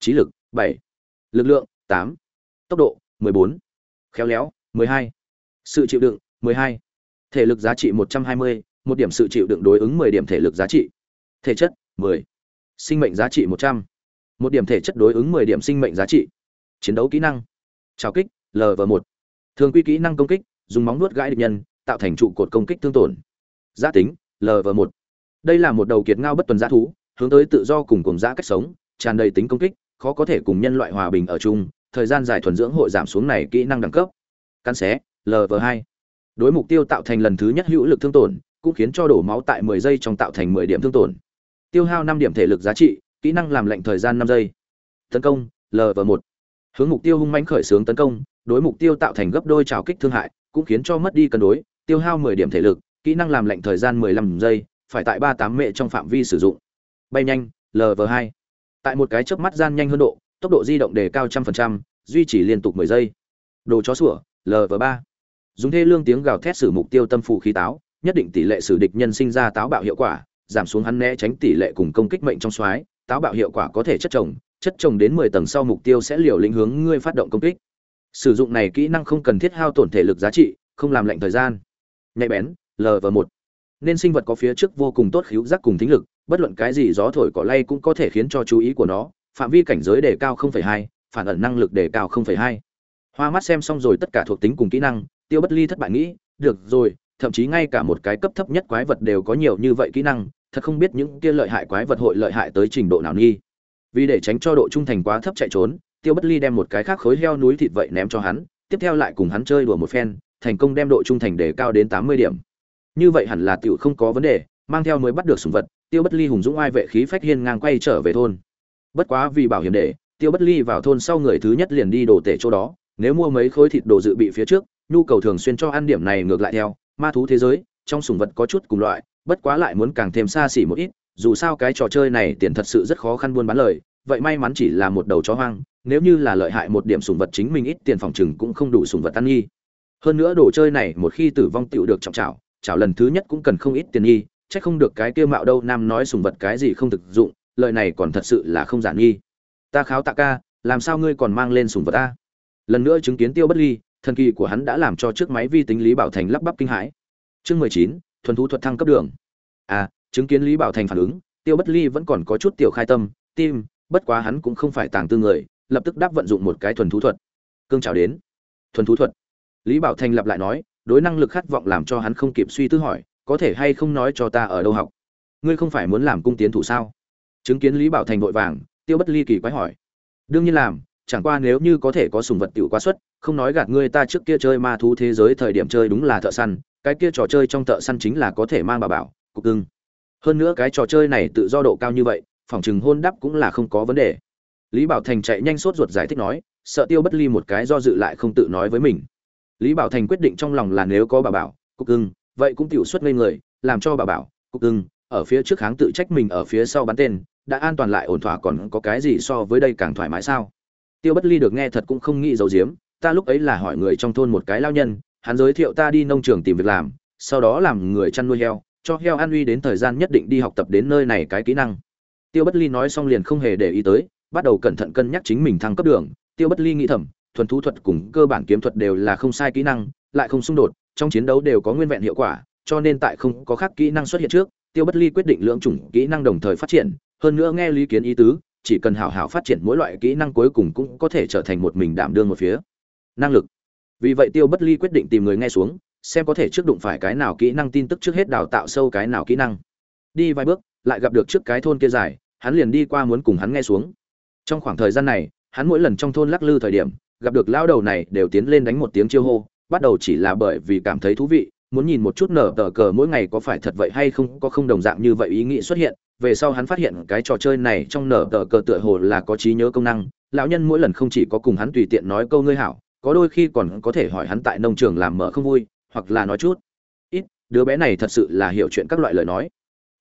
trí lực, bảy, lực lượng, tám, tốc độ, mười bốn, khéo léo, mười hai, sự chịu đựng, mười hai, thể lực giá trị một trăm hai mươi, một điểm sự chịu đựng đối ứng mười điểm thể lực giá trị, thể chất, mười, sinh mệnh giá trị một trăm, một điểm thể chất đối ứng mười điểm sinh mệnh giá trị, chiến đấu kỹ năng trào kích lv một. Thường quy kỹ năng công kích, dùng móng nuốt gãi địch nhân, tạo thành trụ cột công kích thương tổn. Giá tính lv một. Đây là một đầu kiệt ngao bất tuần giá thú, hướng tới tự do cùng cùng giá cách sống, tràn đầy tính công kích, khó có thể cùng nhân loại hòa bình ở chung, thời gian dài thuần dưỡng hội giảm xuống này kỹ năng đẳng cấp. Cắn xé lv hai. Đối mục tiêu tạo thành lần thứ nhất hữu lực thương tổn, cũng khiến cho đổ máu tại 10 giây trong tạo thành 10 điểm thương tổn. Tiêu hao 5 điểm thể lực giá trị, kỹ năng làm lệnh thời gian 5 giây. Tấn công lv một hướng mục tiêu hung mãnh khởi xướng tấn công, đối mục tiêu tạo thành gấp đôi trào kích thương hại, cũng khiến cho mất đi cân đối, tiêu hao 10 điểm thể lực, kỹ năng làm lệnh thời gian 15 giây, phải tại 38 mệ trong phạm vi sử dụng. Bay nhanh lv 2 tại một cái chớp mắt gian nhanh hơn độ, tốc độ di động đề cao trăm phần trăm, duy trì liên tục mười giây. Đồ chó sủa lv ba. Dùng thê lương tiếng gào thét xử mục tiêu tâm phụ khí táo, nhất định tỷ lệ xử địch nhân sinh ra táo bạo hiệu quả, giảm xuống hắn né tránh tỷ lệ cùng công kích mệnh trong xoáy táo bạo hiệu quả có thể chất trồng chất trồng đến mười tầng sau mục tiêu sẽ liều lĩnh hướng ngươi phát động công kích. Sử dụng này kỹ năng không cần thiết hao tổn thể lực giá trị không làm lệnh thời gian. Nhạy bén lv một. Nên sinh vật có phía trước vô cùng tốt khíu giác cùng thính lực bất luận cái gì gió thổi cỏ lay cũng có thể khiến cho chú ý của nó phạm vi cảnh giới đề cao 0.2, phản ẩn năng lực đề cao 0.2. hoa mắt xem xong rồi tất cả thuộc tính cùng kỹ năng tiêu bất ly thất bại nghĩ được rồi thậm chí ngay cả một cái cấp thấp nhất quái vật đều có nhiều như vậy kỹ năng thật không biết những kia lợi hại quái vật hội lợi hại tới trình độ nào nghi vì để tránh cho độ trung thành quá thấp chạy trốn, tiêu bất ly đem một cái khác khối heo núi thịt vậy ném cho hắn, tiếp theo lại cùng hắn chơi đùa một phen, thành công đem độ trung thành đề cao đến 80 điểm. Như vậy hẳn là tiểu không có vấn đề, mang theo mới bắt được sủng vật, tiêu bất ly hùng dũng ai vệ khí phách hiên ngang quay trở về thôn. Bất quá vì bảo hiểm để, tiêu bất ly vào thôn sau người thứ nhất liền đi đồ tể chỗ đó, nếu mua mấy khối thịt đồ dự bị phía trước, nhu cầu thường xuyên cho ăn điểm này ngược lại theo, ma thú thế giới, trong sủng vật có chút cùng loại, bất quá lại muốn càng thêm xa xỉ một ít dù sao cái trò chơi này tiền thật sự rất khó khăn buôn bán lời, vậy may mắn chỉ là một đầu chó hoang, nếu như là lợi hại một điểm sủng vật chính mình ít tiền phòng chừng cũng không đủ sủng vật ăn nghi. Hơn nữa đồ chơi này một khi tử vong tựu được trọng trảo trảo lần thứ nhất cũng cần không ít tiền nghi, chắc không được cái kia mạo đâu, nam nói sùng vật cái gì không thực dụng lợi này còn thật sự là không giản nghi. Ta kháo tạ ca, làm sao ngươi còn mang lên sùng vật ta? Lần nữa chứng kiến tiêu bất ly, thần kỳ của hắn đã làm cho chiếc máy vi tính lý bảo thành lắp bắp kinh hãi. Chương mười chín, thuần thú thuật thăng cấp đường. À chứng kiến lý bảo thành phản ứng, tiêu bất ly vẫn còn có chút tiểu khai tâm, tim, bất quá hắn cũng không phải tàng tư người, lập tức đáp vận dụng một cái thuần thú thuật. Cương chào đến. Thuần thú thuật? Lý bảo thành lặp lại nói, đối năng lực khát vọng làm cho hắn không kịp suy tư hỏi, có thể hay không nói cho ta ở đâu học? Ngươi không phải muốn làm cung tiến thủ sao? Chứng kiến lý bảo thành vội vàng, tiêu bất ly kỳ quái hỏi, đương nhiên làm, chẳng qua nếu như có thể có sùng vật tiểu quá xuất, không nói gạt ngươi ta trước kia chơi ma thú thế giới thời điểm chơi đúng là thợ săn, cái kia trò chơi trong thợ săn chính là có thể mang bà bảo, cục cưng hơn nữa cái trò chơi này tự do độ cao như vậy, phòng chừng hôn đắp cũng là không có vấn đề. Lý bảo thành chạy nhanh sốt ruột giải thích nói, sợ tiêu bất ly một cái do dự lại không tự nói với mình. Lý bảo thành quyết định trong lòng là nếu có bà bảo, cục cưng vậy cũng tiểu xuất ngây người, làm cho bà bảo, cục cưng ở phía trước kháng tự trách mình ở phía sau bắn tên, đã an toàn lại ổn thỏa còn có cái gì so với đây càng thoải mái sao? Tiêu bất ly được nghe thật cũng không nghĩ giấu giếm, ta lúc ấy là hỏi người trong thôn một cái lao nhân, hắn giới thiệu ta đi nông trường tìm việc làm, sau đó làm người chăn nuôi heo cho heo an uy đến thời gian nhất định đi học tập đến nơi này cái kỹ năng. Tiêu bất ly nói xong liền không hề để ý tới, bắt đầu cẩn thận cân nhắc chính mình thăng cấp đường. Tiêu bất ly nghĩ thầm, thuần thú thuật cùng cơ bản kiếm thuật đều là không sai kỹ năng, lại không xung đột, trong chiến đấu đều có nguyên vẹn hiệu quả, cho nên tại không có khác kỹ năng xuất hiện trước, tiêu bất ly quyết định lưỡng chủng kỹ năng đồng thời phát triển. Hơn nữa nghe lý kiến ý tứ, chỉ cần hảo hảo phát triển mỗi loại kỹ năng cuối cùng cũng có thể trở thành một mình đảm đương một phía. Năng lực. Vì vậy tiêu bất ly quyết định tìm người nghe xuống xem có thể trước đụng phải cái nào kỹ năng tin tức trước hết đào tạo sâu cái nào kỹ năng. Đi vài bước, lại gặp được trước cái thôn kia dài, hắn liền đi qua muốn cùng hắn nghe xuống. Trong khoảng thời gian này, hắn mỗi lần trong thôn lắc lư thời điểm, gặp được lão đầu này đều tiến lên đánh một tiếng chiêu hô, bắt đầu chỉ là bởi vì cảm thấy thú vị, muốn nhìn một chút nở tờ cờ mỗi ngày có phải thật vậy hay không, có không đồng dạng như vậy ý nghĩ xuất hiện. Về sau hắn phát hiện cái trò chơi này trong nở tờ cờ tựa hồ là có trí nhớ công năng, lão nhân mỗi lần không chỉ có cùng hắn tùy tiện nói câu ngươi hảo, có đôi khi còn có thể hỏi hắn tại nông trường làm mở không vui hoặc là nói chút. Ít, đứa bé này thật sự là hiểu chuyện các loại lời nói.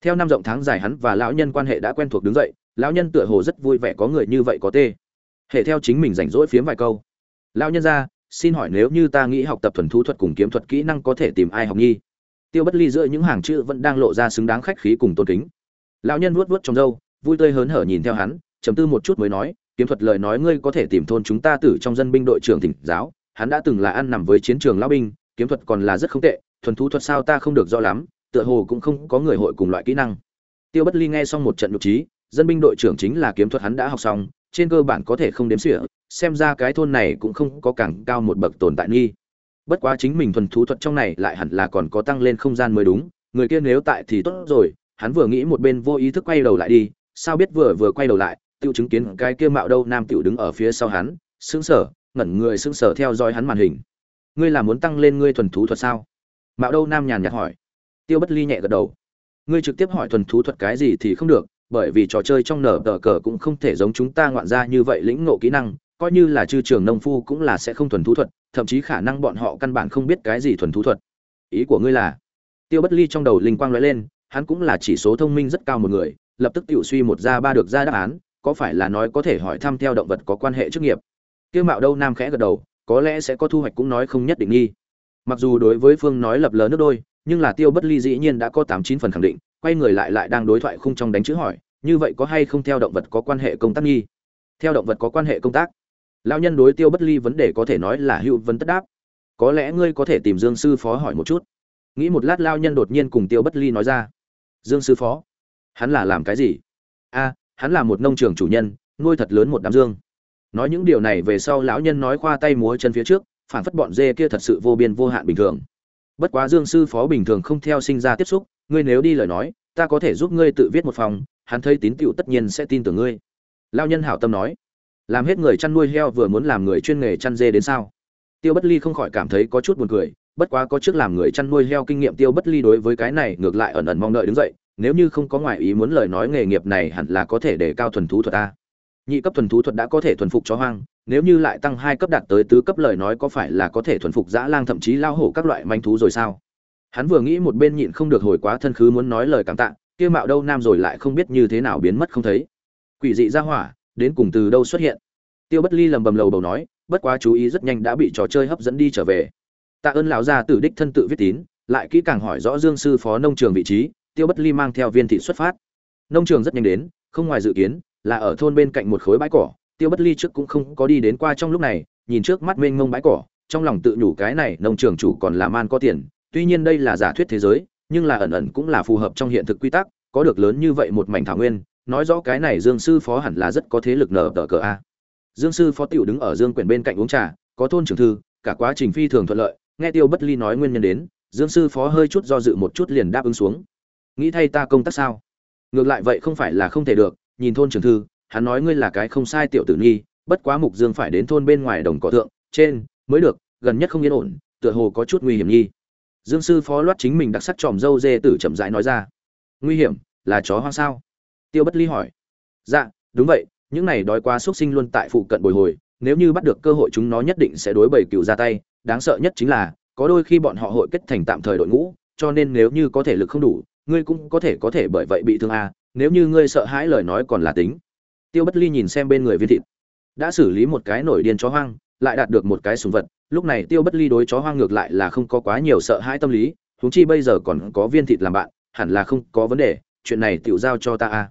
Theo năm rộng tháng dài hắn và lão nhân quan hệ đã quen thuộc đứng dậy, lão nhân tựa hồ rất vui vẻ có người như vậy có tê. Hệ theo chính mình rảnh rỗi phiếm vài câu. Lão nhân ra, xin hỏi nếu như ta nghĩ học tập thuần thú thuật cùng kiếm thuật kỹ năng có thể tìm ai học nghi? tiêu bất ly giữa những hàng chữ vẫn đang lộ ra xứng đáng khách khí cùng tôn kính. Lão nhân vuốt vuốt trong râu, vui tươi hớn hở nhìn theo hắn chấm tư một chút mới nói, kiếm thuật lời nói ngươi có thể tìm thôn chúng ta tử trong dân binh đội trưởng tỉnh giáo, hắn đã từng là ăn nằm với chiến trường lão binh kiếm thuật còn là rất không tệ, thuần thú thuật sao ta không được rõ lắm, tựa hồ cũng không có người hội cùng loại kỹ năng. Tiêu bất ly nghe xong một trận nhục trí dân binh đội trưởng chính là kiếm thuật hắn đã học xong, trên cơ bản có thể không đếm xỉa, xem ra cái thôn này cũng không có càng cao một bậc tồn tại nghi. Bất quá chính mình thuần thú thuật trong này lại hẳn là còn có tăng lên không gian mới đúng, người kia nếu tại thì tốt rồi, hắn vừa nghĩ một bên vô ý thức quay đầu lại đi, sao biết vừa vừa quay đầu lại, tiêu chứng kiến cái kia mạo đâu nam tiểu đứng ở phía sau hắn, sững sờ, ngẩn người sững sờ theo dõi hắn màn hình ngươi là muốn tăng lên ngươi thuần thú thuật sao? Mạo đâu nam nhàn nhạt hỏi. Tiêu bất ly nhẹ gật đầu. Ngươi trực tiếp hỏi thuần thú thuật cái gì thì không được, bởi vì trò chơi trong nở tờ cờ cũng không thể giống chúng ta ngoạn ra như vậy lĩnh ngộ kỹ năng, coi như là chư trường nông phu cũng là sẽ không thuần thú thuật, thậm chí khả năng bọn họ căn bản không biết cái gì thuần thú thuật. Ý của ngươi là? Tiêu bất ly trong đầu linh quang lóe lên, hắn cũng là chỉ số thông minh rất cao một người, lập tức tự suy một ra ba được ra đáp án, có phải là nói có thể hỏi thăm theo động vật có quan hệ chức nghiệp? Tiêu mạo đâu nam khẽ gật đầu có lẽ sẽ có thu hoạch cũng nói không nhất định nghi. Mặc dù đối với phương nói lập lờ nước đôi, nhưng là tiêu bất ly dĩ nhiên đã có tám chín phần khẳng định, quay người lại lại đang đối thoại khung trong đánh chữ hỏi, như vậy có hay không theo động vật có quan hệ công tác nghi? Theo động vật có quan hệ công tác? Lão nhân đối tiêu bất ly vấn đề có thể nói là hữu vấn tất đáp. Có lẽ ngươi có thể tìm dương sư phó hỏi một chút. Nghĩ một lát lao nhân đột nhiên cùng tiêu bất ly nói ra. Dương sư phó? Hắn là làm cái gì? A hắn là một nông trường chủ nhân, nuôi thật lớn một đám dương nói những điều này về sau lão nhân nói khoa tay múa chân phía trước, phản phất bọn dê kia thật sự vô biên vô hạn bình thường. Bất quá dương sư phó bình thường không theo sinh ra tiếp xúc, ngươi nếu đi lời nói, ta có thể giúp ngươi tự viết một phòng, hắn thấy tín tựu tất nhiên sẽ tin tưởng ngươi. Lao nhân hảo tâm nói. Làm hết người chăn nuôi heo vừa muốn làm người chuyên nghề chăn dê đến sao? Tiêu bất ly không khỏi cảm thấy có chút buồn cười, bất quá có trước làm người chăn nuôi heo kinh nghiệm tiêu bất ly đối với cái này ngược lại ẩn ẩn mong đợi đứng dậy, nếu như không có ngoại ý muốn lời nói nghề nghiệp này hẳn là có thể để cao thuần thú thuật ta nhị cấp thuần thú thuật đã có thể thuần phục chó hoang, nếu như lại tăng hai cấp đạt tới tứ cấp lời nói có phải là có thể thuần phục dã lang thậm chí lao hổ các loại manh thú rồi sao? Hắn vừa nghĩ một bên nhịn không được hồi quá thân khứ muốn nói lời cảm tạ, kia mạo đâu nam rồi lại không biết như thế nào biến mất không thấy. Quỷ dị ra hỏa, đến cùng từ đâu xuất hiện? Tiêu bất ly lầm bầm lầu bầu nói, bất quá chú ý rất nhanh đã bị trò chơi hấp dẫn đi trở về. Tạ ơn lão gia tử đích thân tự viết tín, lại kỹ càng hỏi rõ dương sư phó nông trường vị trí, tiêu bất ly mang theo viên thị xuất phát. Nông trường rất nhanh đến, không ngoài dự kiến là ở thôn bên cạnh một khối bãi cỏ, tiêu bất ly trước cũng không có đi đến qua trong lúc này, nhìn trước mắt mênh mông bãi cỏ, trong lòng tự nhủ cái này nông trường chủ còn là man có tiền, tuy nhiên đây là giả thuyết thế giới, nhưng là ẩn ẩn cũng là phù hợp trong hiện thực quy tắc, có được lớn như vậy một mảnh thảo nguyên, nói rõ cái này dương sư phó hẳn là rất có thế lực nở tờ cờ a. Dương sư phó tiểu đứng ở dương quyển bên cạnh uống trà, có thôn trưởng thư, cả quá trình phi thường thuận lợi, nghe tiêu bất ly nói nguyên nhân đến, dương sư phó hơi chút do dự một chút liền đáp ứng xuống. Nghĩ thay ta công tác sao? Ngược lại vậy không phải là không thể được nhìn thôn trưởng thư, hắn nói ngươi là cái không sai tiểu tử nghi, bất quá mục dương phải đến thôn bên ngoài đồng cỏ thượng, trên, mới được, gần nhất không yên ổn, tựa hồ có chút nguy hiểm nghi. Dương sư phó loát chính mình đặc sắc tròm dâu dê tử chậm rãi nói ra. Nguy hiểm, là chó hoang sao? Tiêu bất ly hỏi. Dạ đúng vậy, những này đói quá xuất sinh luôn tại phụ cận bồi hồi, nếu như bắt được cơ hội chúng nó nhất định sẽ đối bầy cựu ra tay, đáng sợ nhất chính là, có đôi khi bọn họ hội kết thành tạm thời đội ngũ, cho nên nếu như có thể lực không đủ, ngươi cũng có thể có thể bởi vậy bị thương a nếu như ngươi sợ hãi lời nói còn là tính. Tiêu bất ly nhìn xem bên người viên thịt. Đã xử lý một cái nổi điên chó hoang, lại đạt được một cái sùng vật. Lúc này tiêu bất ly đối chó hoang ngược lại là không có quá nhiều sợ hãi tâm lý, huống chi bây giờ còn có viên thịt làm bạn, hẳn là không có vấn đề, chuyện này tiểu giao cho ta a.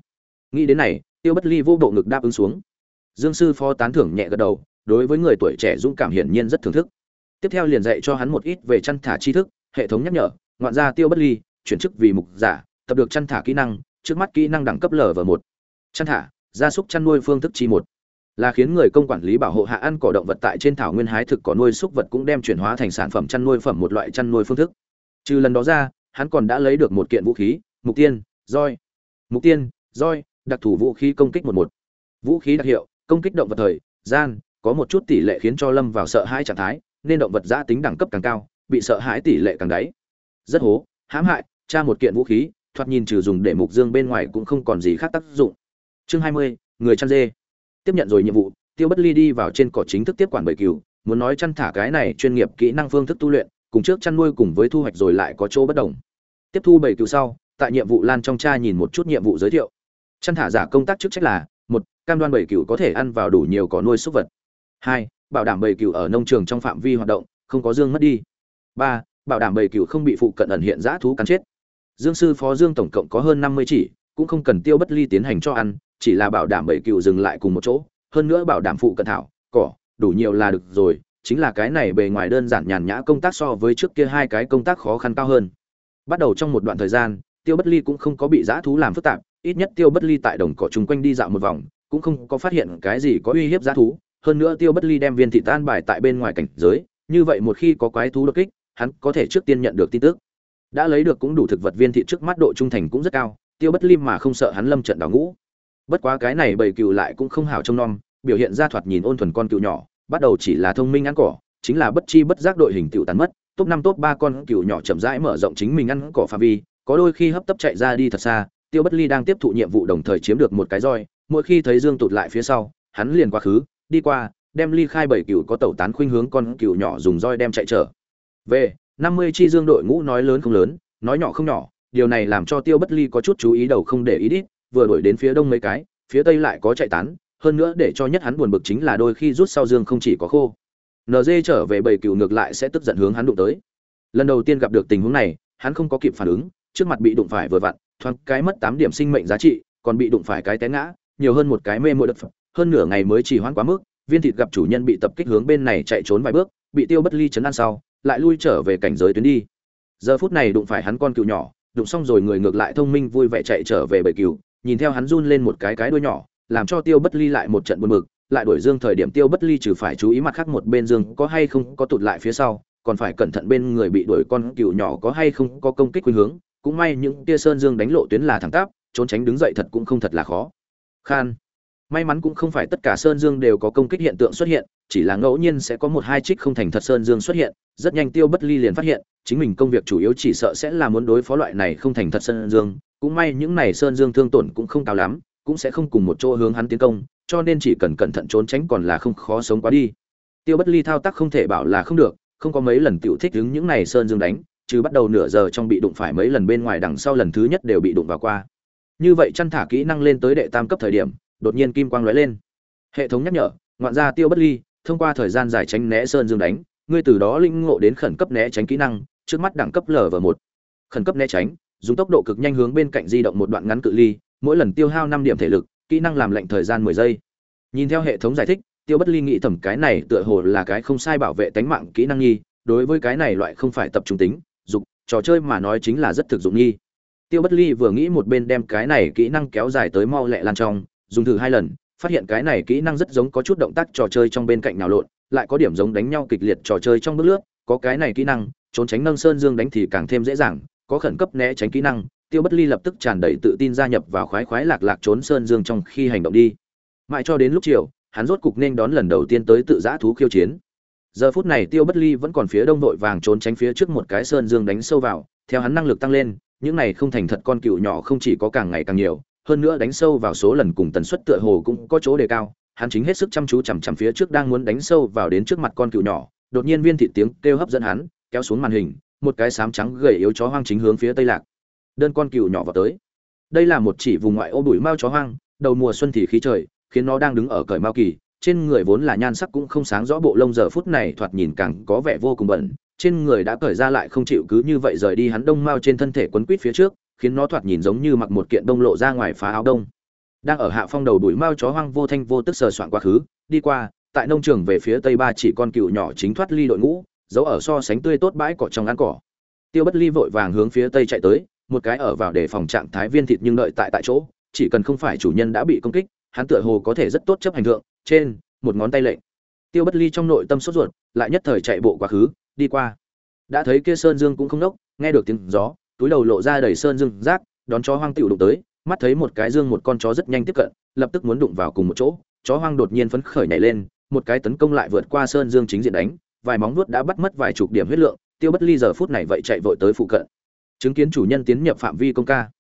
Nghĩ đến này, tiêu bất ly vô bộ ngực đáp ứng xuống. Dương sư phó tán thưởng nhẹ gật đầu, đối với người tuổi trẻ dũng cảm hiển nhiên rất thưởng thức. Tiếp theo liền dạy cho hắn một ít về chăn thả tri thức, hệ thống nhắc nhở, ngoạn ra tiêu bất ly, chuyển chức vì mục giả, tập được chăn thả kỹ năng trước mắt kỹ năng đẳng cấp lv một. Chăn thả, gia súc chăn nuôi phương thức chi một. Là khiến người công quản lý bảo hộ hạ ăn cỏ động vật tại trên thảo nguyên hái thực cỏ nuôi súc vật cũng đem chuyển hóa thành sản phẩm chăn nuôi phẩm một loại chăn nuôi phương thức. Trừ lần đó ra, hắn còn đã lấy được một kiện vũ khí, mục tiên, roi. Mục tiên, roi, đặc thù vũ khí công kích một một. Vũ khí đặc hiệu, công kích động vật thời, gian, có một chút tỷ lệ khiến cho lâm vào sợ hãi trạng thái, nên động vật giã tính đẳng cấp càng cao, bị sợ hãi tỷ lệ càng đáy. Rất hố, hãm hại, tra một kiện vũ khí thoạt nhìn trừ dùng để mục dương bên ngoài cũng không còn gì khác tác dụng. Chương hai mươi, người chăn dê. Tiếp nhận rồi nhiệm vụ, tiêu bất ly đi vào trên cỏ chính thức tiếp quản bầy cừu, muốn nói chăn thả cái này chuyên nghiệp kỹ năng phương thức tu luyện, cùng trước chăn nuôi cùng với thu hoạch rồi lại có chỗ bất đồng. Tiếp thu bầy cừu sau, tại nhiệm vụ lan trong cha nhìn một chút nhiệm vụ giới thiệu. Chăn thả giả công tác chức trách là, một, cam đoan bầy cừu có thể ăn vào đủ nhiều cỏ nuôi súc vật. Hai, bảo đảm bầy cừu ở nông trường trong phạm vi hoạt động, không có dương mất đi. Ba, bảo đảm bầy cừu không bị phụ cận ẩn hiện giã thú cắn chết dương sư phó dương tổng cộng có hơn năm mươi chỉ, cũng không cần tiêu bất ly tiến hành cho ăn, chỉ là bảo đảm bảy cựu dừng lại cùng một chỗ, hơn nữa bảo đảm phụ cận thảo, cỏ, đủ nhiều là được rồi, chính là cái này bề ngoài đơn giản nhàn nhã công tác so với trước kia hai cái công tác khó khăn cao hơn. Bắt đầu trong một đoạn thời gian, tiêu bất ly cũng không có bị giã thú làm phức tạp, ít nhất tiêu bất ly tại đồng cỏ chung quanh đi dạo một vòng, cũng không có phát hiện cái gì có uy hiếp giã thú, hơn nữa tiêu bất ly đem viên thị tan bài tại bên ngoài cảnh giới, như vậy một khi có quái thú đột kích, hắn có thể trước tiên nhận được tin tức đã lấy được cũng đủ thực vật viên thị trước mắt độ trung thành cũng rất cao, tiêu bất lim mà không sợ hắn lâm trận đào ngũ. Bất quá cái này bầy cừu lại cũng không hảo trông nom, biểu hiện ra thoạt nhìn ôn thuần con cừu nhỏ, bắt đầu chỉ là thông minh ăn cỏ, chính là bất chi bất giác đội hình tiểu tàn mất, top năm top ba con cừu nhỏ chậm rãi mở rộng chính mình ăn cỏ phạm vi, có đôi khi hấp tấp chạy ra đi thật xa, tiêu bất ly đang tiếp thụ nhiệm vụ đồng thời chiếm được một cái roi, mỗi khi thấy dương tụt lại phía sau, hắn liền quá khứ, đi qua, đem ly khai bảy cừu có tẩu tán khuynh hướng con cừu nhỏ dùng roi đem chạy trở. Về năm mươi chi dương đội ngũ nói lớn không lớn, nói nhỏ không nhỏ, điều này làm cho tiêu bất ly có chút chú ý đầu không để ý đít, vừa đuổi đến phía đông mấy cái, phía tây lại có chạy tán, hơn nữa để cho nhất hắn buồn bực chính là đôi khi rút sau dương không chỉ có khô. Nd trở về bầy cừu ngược lại sẽ tức giận hướng hắn đụng tới. Lần đầu tiên gặp được tình huống này, hắn không có kịp phản ứng, trước mặt bị đụng phải vừa vặn, thoáng cái mất tám điểm sinh mệnh giá trị, còn bị đụng phải cái té ngã, nhiều hơn một cái mê mội đập hơn nửa ngày mới chỉ hoãn quá mức, viên thịt gặp chủ nhân bị tập kích hướng bên này chạy trốn vài bước, bị tiêu bất ly chấn an sau lại lui trở về cảnh giới tuyến đi. Giờ phút này đụng phải hắn con cừu nhỏ, đụng xong rồi người ngược lại thông minh vui vẻ chạy trở về bầy cừu, nhìn theo hắn run lên một cái cái đuôi nhỏ, làm cho tiêu bất ly lại một trận buồn bực, lại đuổi dương thời điểm tiêu bất ly trừ phải chú ý mặt khác một bên dương có hay không có tụt lại phía sau, còn phải cẩn thận bên người bị đuổi con cừu nhỏ có hay không có công kích khuynh hướng, cũng may những tia sơn dương đánh lộ tuyến là thẳng tắp, trốn tránh đứng dậy thật cũng không thật là khó. Khan may mắn cũng không phải tất cả sơn dương đều có công kích hiện tượng xuất hiện, chỉ là ngẫu nhiên sẽ có một hai trích không thành thật sơn dương xuất hiện, rất nhanh tiêu bất ly liền phát hiện, chính mình công việc chủ yếu chỉ sợ sẽ là muốn đối phó loại này không thành thật sơn dương. Cũng may những này sơn dương thương tổn cũng không cao lắm, cũng sẽ không cùng một chỗ hướng hắn tiến công, cho nên chỉ cần cẩn thận trốn tránh còn là không khó sống quá đi. Tiêu bất ly thao tác không thể bảo là không được, không có mấy lần tiểu thích đứng những này sơn dương đánh chứ bắt đầu nửa giờ trong bị đụng phải mấy lần bên ngoài đằng sau lần thứ nhất đều bị đụng vào qua. Như vậy chăn thả kỹ năng lên tới đệ tam cấp thời điểm đột nhiên kim quang lóe lên. Hệ thống nhắc nhở, ngoạn gia tiêu bất ly, thông qua thời gian dài tránh né sơn dương đánh, ngươi từ đó linh ngộ đến khẩn cấp né tránh kỹ năng, trước mắt đẳng cấp lv một. Khẩn cấp né tránh, dùng tốc độ cực nhanh hướng bên cạnh di động một đoạn ngắn cự ly, mỗi lần tiêu hao năm điểm thể lực, kỹ năng làm lệnh thời gian mười giây. Nhìn theo hệ thống giải thích, tiêu bất ly nghĩ thầm cái này tựa hồ là cái không sai bảo vệ tánh mạng kỹ năng nghi đối với cái này loại không phải tập trung tính, dục, trò chơi mà nói chính là rất thực dụng nghi tiêu bất ly vừa nghĩ một bên đem cái này kỹ năng kéo dài tới mau lẹ lan trong dùng thử hai lần, phát hiện cái này kỹ năng rất giống có chút động tác trò chơi trong bên cạnh nào lộn, lại có điểm giống đánh nhau kịch liệt trò chơi trong bước lướt, có cái này kỹ năng, trốn tránh nâng sơn dương đánh thì càng thêm dễ dàng, có khẩn cấp né tránh kỹ năng, tiêu bất ly lập tức tràn đầy tự tin gia nhập vào khoái khoái lạc lạc trốn sơn dương trong khi hành động đi. Mãi cho đến lúc chiều, hắn rốt cục nên đón lần đầu tiên tới tự giã thú khiêu chiến. Giờ phút này tiêu bất ly vẫn còn phía đông đội vàng trốn tránh phía trước một cái sơn dương đánh sâu vào, theo hắn năng lực tăng lên, những này không thành thật con cựu nhỏ không chỉ có càng ngày càng nhiều hơn nữa đánh sâu vào số lần cùng tần suất tựa hồ cũng có chỗ đề cao, hắn chính hết sức chăm chú chằm chằm phía trước đang muốn đánh sâu vào đến trước mặt con cựu nhỏ, đột nhiên viên thị tiếng kêu hấp dẫn hắn, kéo xuống màn hình, một cái sám trắng gầy yếu chó hoang chính hướng phía tây lạc. Đơn con cựu nhỏ vào tới. Đây là một chỉ vùng ngoại ô bụi mao chó hoang, đầu mùa xuân thì khí trời, khiến nó đang đứng ở cởi mao kỳ, trên người vốn là nhan sắc cũng không sáng rõ bộ lông giờ phút này thoạt nhìn càng có vẻ vô cùng bẩn, trên người đã cởi ra lại không chịu cứ như vậy rời đi hắn đông mao trên thân thể quấn quít phía trước khiến nó thoạt nhìn giống như mặc một kiện đông lộ ra ngoài phá áo đông. Đang ở hạ phong đầu đuổi mao chó hoang vô thanh vô tức sờ soạn quá khứ, đi qua, tại nông trường về phía tây ba chỉ con cừu nhỏ chính thoát ly đội ngũ, giấu ở so sánh tươi tốt bãi cỏ trong ăn cỏ. Tiêu bất ly vội vàng hướng phía tây chạy tới, một cái ở vào để phòng trạng thái viên thịt nhưng đợi tại tại chỗ, chỉ cần không phải chủ nhân đã bị công kích, hắn tựa hồ có thể rất tốt chấp hành thượng, trên, một ngón tay lệnh. Tiêu bất ly trong nội tâm sốt ruột, lại nhất thời chạy bộ quá khứ, đi qua. Đã thấy kia sơn dương cũng không nốc, nghe được tiếng gió túi đầu lộ ra đầy sơn dương rác, đón chó hoang tiểu đụng tới, mắt thấy một cái dương một con chó rất nhanh tiếp cận, lập tức muốn đụng vào cùng một chỗ, chó hoang đột nhiên phấn khởi nhảy lên, một cái tấn công lại vượt qua sơn dương chính diện đánh, vài móng vuốt đã bắt mất vài chục điểm huyết lượng, tiêu bất ly giờ phút này vậy chạy vội tới phụ cận. Chứng kiến chủ nhân tiến nhập phạm vi công ca.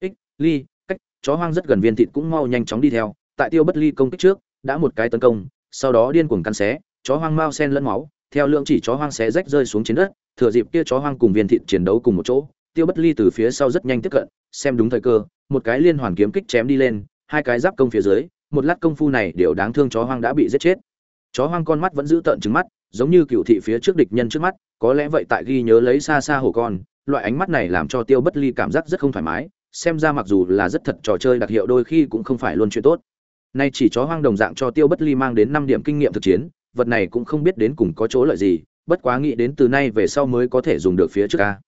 Ích, ly, cách, chó hoang rất gần viên thịt cũng mau nhanh chóng đi theo, tại tiêu bất ly công kích trước, đã một cái tấn công, sau đó điên cuồng căn xé, chó hoang mau sen lẫn máu, theo lượng chỉ chó hoang xé rách rơi xuống trên đất, thừa dịp kia chó hoang cùng viên thịt chiến đấu cùng một chỗ tiêu bất ly từ phía sau rất nhanh tiếp cận, xem đúng thời cơ, một cái liên hoàn kiếm kích chém đi lên, hai cái giáp công phía dưới, một lát công phu này đều đáng thương chó hoang đã bị giết chết. Chó hoang con mắt vẫn giữ tợn trứng mắt, giống như cựu thị phía trước địch nhân trước mắt, có lẽ vậy tại ghi nhớ lấy xa xa hổ con, loại ánh mắt này làm cho tiêu bất ly cảm giác rất không thoải mái, xem ra mặc dù là rất thật trò chơi đặc hiệu đôi khi cũng không phải luôn chuyện tốt. Nay chỉ chó hoang đồng dạng cho tiêu bất ly mang đến năm điểm kinh nghiệm thực chiến, vật này cũng không biết đến cùng có chỗ lợi gì, bất quá nghĩ đến từ nay về sau mới có thể dùng được phía trước ca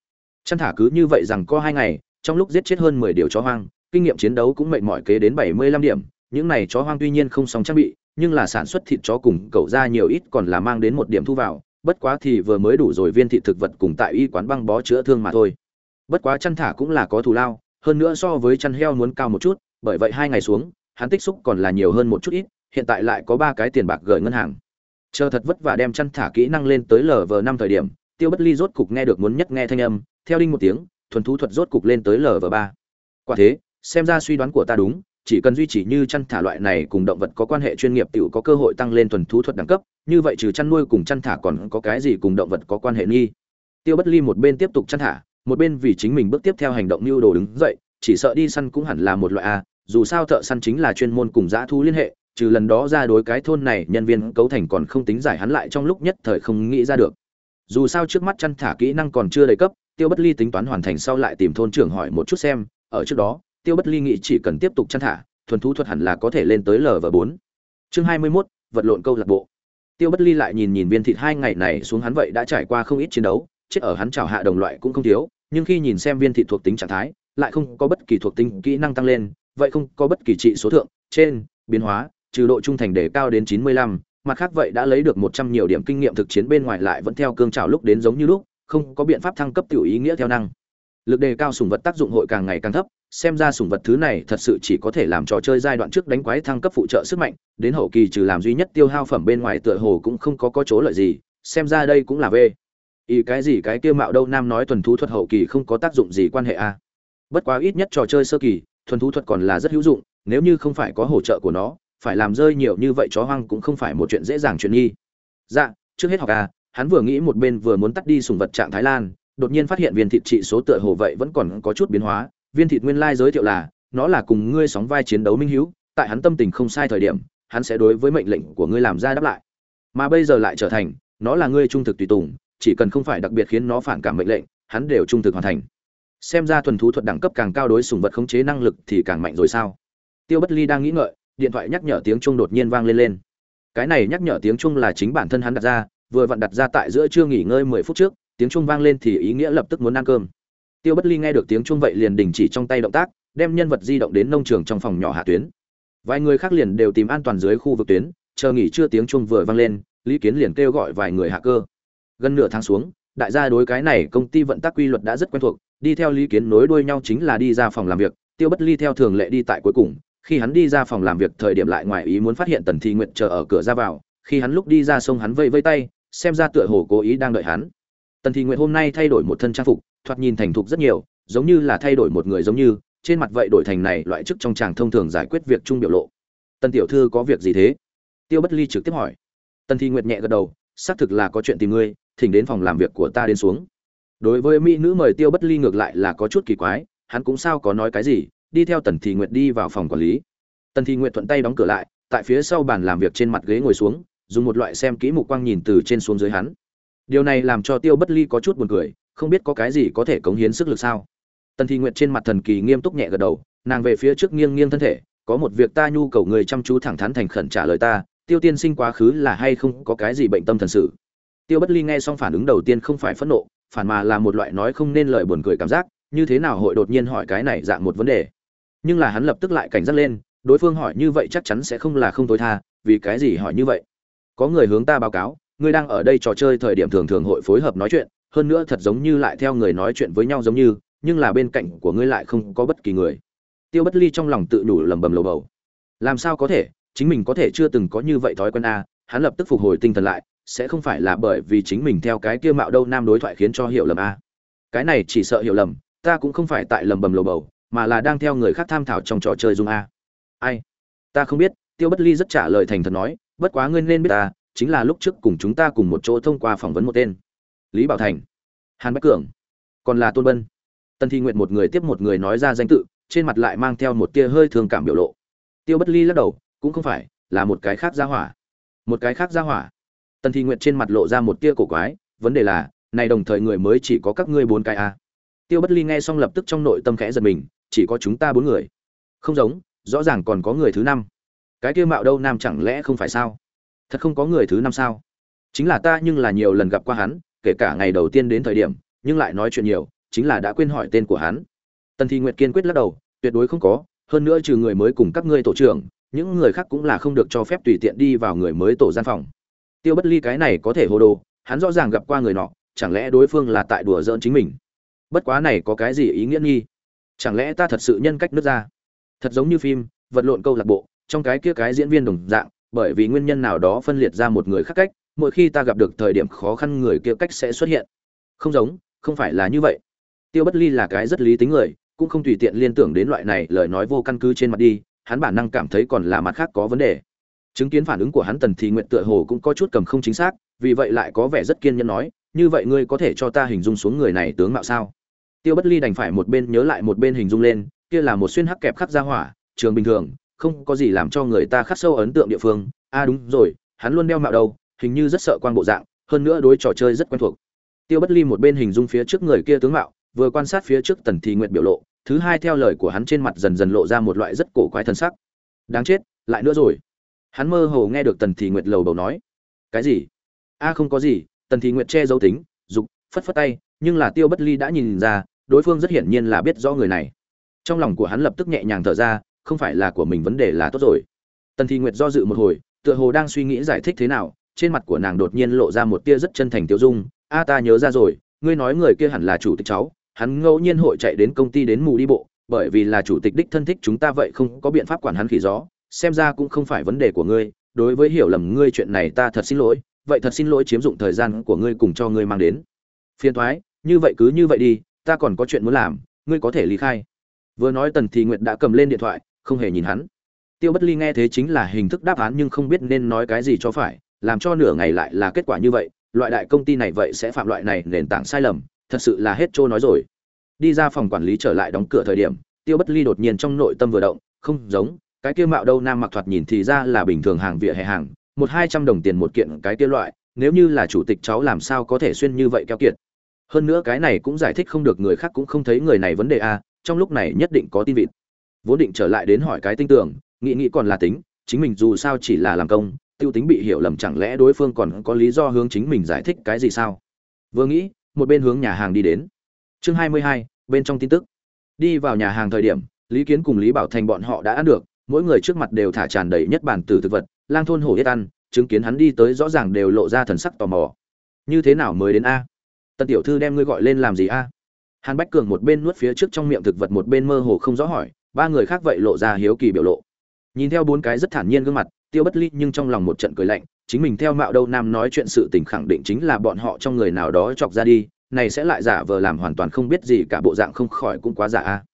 chăn thả cứ như vậy rằng có hai ngày, trong lúc giết chết hơn mười điều chó hoang, kinh nghiệm chiến đấu cũng mệnh mỏi kế đến bảy mươi lăm điểm. Những này chó hoang tuy nhiên không xong trang bị, nhưng là sản xuất thịt chó cùng cậu ra nhiều ít còn là mang đến một điểm thu vào, bất quá thì vừa mới đủ rồi viên thịt thực vật cùng tại y quán băng bó chữa thương mà thôi. Bất quá chăn thả cũng là có thù lao, hơn nữa so với chăn heo muốn cao một chút, bởi vậy hai ngày xuống, hắn tích xúc còn là nhiều hơn một chút ít, hiện tại lại có ba cái tiền bạc gửi ngân hàng. Chờ thật vất vả đem chăn thả kỹ năng lên tới lv năm thời điểm, tiêu bất ly rốt cục nghe được muốn nhất nghe thanh âm theo đinh một tiếng thuần thú thuật rốt cục lên tới lv ba quả thế xem ra suy đoán của ta đúng chỉ cần duy trì như chăn thả loại này cùng động vật có quan hệ chuyên nghiệp tiểu có cơ hội tăng lên thuần thú thuật đẳng cấp, như vậy trừ chăn nuôi cùng chăn thả còn có cái gì cùng động vật có quan hệ nghi. Tiêu Bất Ly một bên tiếp tục chăn thả, một bên vì chính mình bước tiếp theo hành động mưu đồ đứng dậy, chỉ sợ đi săn cũng hẳn là một loại a, dù sao thợ săn chính là chuyên môn cùng dã thú liên hệ, trừ lần đó ra đối cái thôn này nhân viên cấu thành còn không tính giải hắn lại trong lúc nhất thời không nghĩ ra được. Dù sao trước mắt chăn thả kỹ năng còn chưa đầy cấp, Tiêu Bất Ly tính toán hoàn thành sau lại tìm thôn trưởng hỏi một chút xem, ở trước đó, Tiêu Bất Ly nghĩ chỉ cần tiếp tục chăn thả, thuần thú thuật hẳn là có thể lên tới lv bốn. Chương hai mươi 21, vật lộn câu lạc bộ. Tiêu bất ly lại nhìn nhìn viên thịt hai ngày này xuống hắn vậy đã trải qua không ít chiến đấu chết ở hắn chảo hạ đồng loại cũng không thiếu nhưng khi nhìn xem viên thịt thuộc tính trạng thái lại không có bất kỳ thuộc tính kỹ năng tăng lên vậy không có bất kỳ trị số thượng trên biến hóa trừ độ trung thành để cao đến chín mươi lăm mặt khác vậy đã lấy được một trăm nhiều điểm kinh nghiệm thực chiến bên ngoài lại vẫn theo cương trào lúc đến giống như lúc không có biện pháp thăng cấp tiểu ý nghĩa theo năng. Lực đề cao sùng vật tác dụng hội càng ngày càng thấp, xem ra sủng vật thứ này thật sự chỉ có thể làm trò chơi giai đoạn trước đánh quái thăng cấp phụ trợ sức mạnh, đến hậu kỳ trừ làm duy nhất tiêu hao phẩm bên ngoài tựa hồ cũng không có có chỗ lợi gì, xem ra đây cũng là v ý cái gì cái kia mạo đâu nam nói thuần thú thuật hậu kỳ không có tác dụng gì quan hệ a à. bất quá ít nhất trò chơi sơ kỳ, thuần thú thuật còn là rất hữu dụng, nếu như không phải có hỗ trợ của nó, phải làm rơi nhiều như vậy chó hoang cũng không phải một chuyện dễ dàng chuyện nghi. Dạ trước hết học a hắn vừa nghĩ một bên vừa muốn tắt đi sùng vật trạng thái lan, đột nhiên phát hiện viên thịt trị số tựa hồ vậy vẫn còn có chút biến hóa. Viên thịt nguyên lai giới thiệu là, nó là cùng ngươi sóng vai chiến đấu minh hữu tại hắn tâm tình không sai thời điểm, hắn sẽ đối với mệnh lệnh của ngươi làm ra đáp lại. Mà bây giờ lại trở thành, nó là ngươi trung thực tùy tùng, chỉ cần không phải đặc biệt khiến nó phản cảm mệnh lệnh, hắn đều trung thực hoàn thành. Xem ra thuần thú thuật đẳng cấp càng cao đối sùng vật khống chế năng lực thì càng mạnh rồi sao? Tiêu bất ly đang nghĩ ngợi, điện thoại nhắc nhở tiếng chuông đột nhiên vang lên lên. Cái này nhắc nhở tiếng chuông là chính bản thân hắn đặt ra vừa vặn đặt ra tại giữa trưa nghỉ ngơi mười phút trước, tiếng chuông vang lên thì ý nghĩa lập tức muốn ăn cơm. Tiêu bất ly nghe được tiếng chuông vậy liền đình chỉ trong tay động tác, đem nhân vật di động đến nông trường trong phòng nhỏ hạ tuyến. Vài người khác liền đều tìm an toàn dưới khu vực tuyến, chờ nghỉ trưa tiếng chuông vừa vang lên, lý kiến liền kêu gọi vài người hạ cơ. Gần nửa tháng xuống, đại gia đối cái này công ty vận tác quy luật đã rất quen thuộc, đi theo lý kiến nối đuôi nhau chính là đi ra phòng làm việc, tiêu bất ly theo thường lệ đi tại cuối cùng, khi hắn đi ra phòng làm việc thời điểm lại ngoài ý muốn phát hiện tần thi nguyện chờ ở cửa ra vào, khi hắn lúc đi ra sông hắn vây vây tay xem ra tựa hồ cố ý đang đợi hắn. Tần thị nguyện hôm nay thay đổi một thân trang phục, thoạt nhìn thành thục rất nhiều, giống như là thay đổi một người giống như, trên mặt vậy đổi thành này loại chức trong chàng thông thường giải quyết việc chung biểu lộ. Tần tiểu thư có việc gì thế? Tiêu bất ly trực tiếp hỏi. Tần thị nguyệt nhẹ gật đầu, xác thực là có chuyện tìm ngươi, thỉnh đến phòng làm việc của ta đến xuống. Đối với mỹ nữ mời tiêu bất ly ngược lại là có chút kỳ quái, hắn cũng sao có nói cái gì, đi theo tần thị nguyệt đi vào phòng quản lý. Tần thị nguyệt thuận tay đóng cửa lại, tại phía sau bàn làm việc trên mặt ghế ngồi xuống dùng một loại xem kỹ mục quang nhìn từ trên xuống dưới hắn. Điều này làm cho tiêu bất ly có chút buồn cười, không biết có cái gì có thể cống hiến sức lực sao? Tần thị nguyệt trên mặt thần kỳ nghiêm túc nhẹ gật đầu, nàng về phía trước nghiêng nghiêng thân thể, có một việc ta nhu cầu người chăm chú thẳng thắn thành khẩn trả lời ta, tiêu tiên sinh quá khứ là hay không có cái gì bệnh tâm thần sự? Tiêu bất ly nghe xong phản ứng đầu tiên không phải phẫn nộ, phản mà là một loại nói không nên lời buồn cười cảm giác, như thế nào hội đột nhiên hỏi cái này dạng một vấn đề? Nhưng là hắn lập tức lại cảnh giác lên, đối phương hỏi như vậy chắc chắn sẽ không là không tối tha, vì cái gì hỏi như vậy? Có người hướng ta báo cáo, ngươi đang ở đây trò chơi thời điểm thường thường hội phối hợp nói chuyện, hơn nữa thật giống như lại theo người nói chuyện với nhau giống như, nhưng là bên cạnh của ngươi lại không có bất kỳ người. Tiêu bất ly trong lòng tự đủ lầm bầm lầu bầu. Làm sao có thể? Chính mình có thể chưa từng có như vậy thói quen a hắn lập tức phục hồi tinh thần lại, sẽ không phải là bởi vì chính mình theo cái kia mạo đâu nam đối thoại khiến cho hiểu lầm a cái này chỉ sợ hiểu lầm, ta cũng không phải tại lầm bầm lầu bầu, mà là đang theo người khác tham thảo trong trò chơi dung a ai? Ta không biết, tiêu bất ly rất trả lời thành thật nói bất quá ngươi nên biết ta, chính là lúc trước cùng chúng ta cùng một chỗ thông qua phỏng vấn một tên. Lý bảo thành, hàn bách cường, còn là tôn bân. Tân thi nguyện một người tiếp một người nói ra danh tự, trên mặt lại mang theo một tia hơi thường cảm biểu lộ. Tiêu bất ly lắc đầu, cũng không phải, là một cái khác ra hỏa. Một cái khác ra hỏa. Tần thi nguyện trên mặt lộ ra một tia cổ quái, vấn đề là, này đồng thời người mới chỉ có các ngươi bốn cái a à. tiêu bất ly nghe xong lập tức trong nội tâm khẽ giật mình, chỉ có chúng ta bốn người. Không giống, rõ ràng còn có người thứ năm cái kia mạo đâu nam chẳng lẽ không phải sao? Thật không có người thứ năm sao? Chính là ta nhưng là nhiều lần gặp qua hắn, kể cả ngày đầu tiên đến thời điểm, nhưng lại nói chuyện nhiều, chính là đã quên hỏi tên của hắn. Tần thi nguyệt kiên quyết lắc đầu, tuyệt đối không có, hơn nữa trừ người mới cùng các ngươi tổ trưởng, những người khác cũng là không được cho phép tùy tiện đi vào người mới tổ gian phòng. Tiêu bất ly cái này có thể hồ đồ, hắn rõ ràng gặp qua người nọ, chẳng lẽ đối phương là tại đùa giỡn chính mình? Bất quá này có cái gì ý nghĩa nghi? Chẳng lẽ ta thật sự nhân cách nước ra? Thật giống như phim, vật lộn câu lạc bộ trong cái kia cái diễn viên đồng dạng, bởi vì nguyên nhân nào đó phân liệt ra một người khác cách, mỗi khi ta gặp được thời điểm khó khăn người kia cách sẽ xuất hiện. Không giống, không phải là như vậy. Tiêu bất ly là cái rất lý tính người, cũng không tùy tiện liên tưởng đến loại này lời nói vô căn cứ trên mặt đi, hắn bản năng cảm thấy còn là mặt khác có vấn đề. Chứng kiến phản ứng của hắn tần thì nguyện tựa hồ cũng có chút cầm không chính xác, vì vậy lại có vẻ rất kiên nhẫn nói, như vậy ngươi có thể cho ta hình dung xuống người này tướng mạo sao? Tiêu bất ly đành phải một bên nhớ lại một bên hình dung lên, kia là một xuyên hắc kẹp khắc ra hỏa, trường bình thường không có gì làm cho người ta khắc sâu ấn tượng địa phương. A à đúng rồi, hắn luôn đeo mạo đầu, hình như rất sợ quan bộ dạng, hơn nữa đối trò chơi rất quen thuộc. Tiêu bất ly một bên hình dung phía trước người kia tướng mạo, vừa quan sát phía trước tần thì nguyện biểu lộ, thứ hai theo lời của hắn trên mặt dần dần lộ ra một loại rất cổ quái thân sắc. Đáng chết, lại nữa rồi. Hắn mơ hồ nghe được tần thì nguyệt lầu bầu nói. Cái gì? A không có gì, tần thì nguyệt che giấu tính, dục, phất phất tay, nhưng là tiêu bất ly đã nhìn ra, đối phương rất hiển nhiên là biết rõ người này. Trong lòng của hắn lập tức nhẹ nhàng thở ra không phải là của mình vấn đề là tốt rồi. Tần Thi nguyệt do dự một hồi, tựa hồ đang suy nghĩ giải thích thế nào, trên mặt của nàng đột nhiên lộ ra một tia rất chân thành tiêu dung. A, ta nhớ ra rồi, ngươi nói người kia hẳn là chủ tịch cháu, hắn ngẫu nhiên hội chạy đến công ty đến mù đi bộ, bởi vì là chủ tịch đích thân thích chúng ta vậy không có biện pháp quản hắn khỉ gió, xem ra cũng không phải vấn đề của ngươi, đối với hiểu lầm ngươi chuyện này ta thật xin lỗi, vậy thật xin lỗi chiếm dụng thời gian của ngươi cùng cho ngươi mang đến. Phiền thoái như vậy cứ như vậy đi, ta còn có chuyện muốn làm, ngươi có thể lý khai. Vừa nói tần thì nguyệt đã cầm lên điện thoại không hề nhìn hắn. Tiêu bất ly nghe thế chính là hình thức đáp án nhưng không biết nên nói cái gì cho phải, làm cho nửa ngày lại là kết quả như vậy, loại đại công ty này vậy sẽ phạm loại này nền tảng sai lầm, thật sự là hết trôi nói rồi. Đi ra phòng quản lý trở lại đóng cửa thời điểm, tiêu bất ly đột nhiên trong nội tâm vừa động, không giống, cái kia mạo đâu nam mặc thoạt nhìn thì ra là bình thường hàng vỉa hè hàng, một hai trăm đồng tiền một kiện cái kia loại, nếu như là chủ tịch cháu làm sao có thể xuyên như vậy keo kiệt. Hơn nữa cái này cũng giải thích không được người khác cũng không thấy người này vấn đề a trong lúc này nhất định có tin vịt vốn định trở lại đến hỏi cái tinh tưởng nghĩ nghĩ còn là tính, chính mình dù sao chỉ là làm công, tiêu tính bị hiểu lầm chẳng lẽ đối phương còn có lý do hướng chính mình giải thích cái gì sao? Vừa nghĩ, một bên hướng nhà hàng đi đến. Chương hai mươi hai, bên trong tin tức. Đi vào nhà hàng thời điểm, lý kiến cùng lý bảo thành bọn họ đã ăn được, mỗi người trước mặt đều thả tràn đầy nhất bản từ thực vật, lang thôn hổ yết ăn, chứng kiến hắn đi tới rõ ràng đều lộ ra thần sắc tò mò. Như thế nào mới đến a? Tần tiểu thư đem ngươi gọi lên làm gì a? Hàn bách cường một bên nuốt phía trước trong miệng thực vật, một bên mơ hồ không rõ hỏi ba người khác vậy lộ ra hiếu kỳ biểu lộ. Nhìn theo bốn cái rất thản nhiên gương mặt, tiêu bất ly nhưng trong lòng một trận cười lạnh, chính mình theo mạo đâu nam nói chuyện sự tình khẳng định chính là bọn họ trong người nào đó chọc ra đi, này sẽ lại giả vờ làm hoàn toàn không biết gì cả bộ dạng không khỏi cũng quá giả a.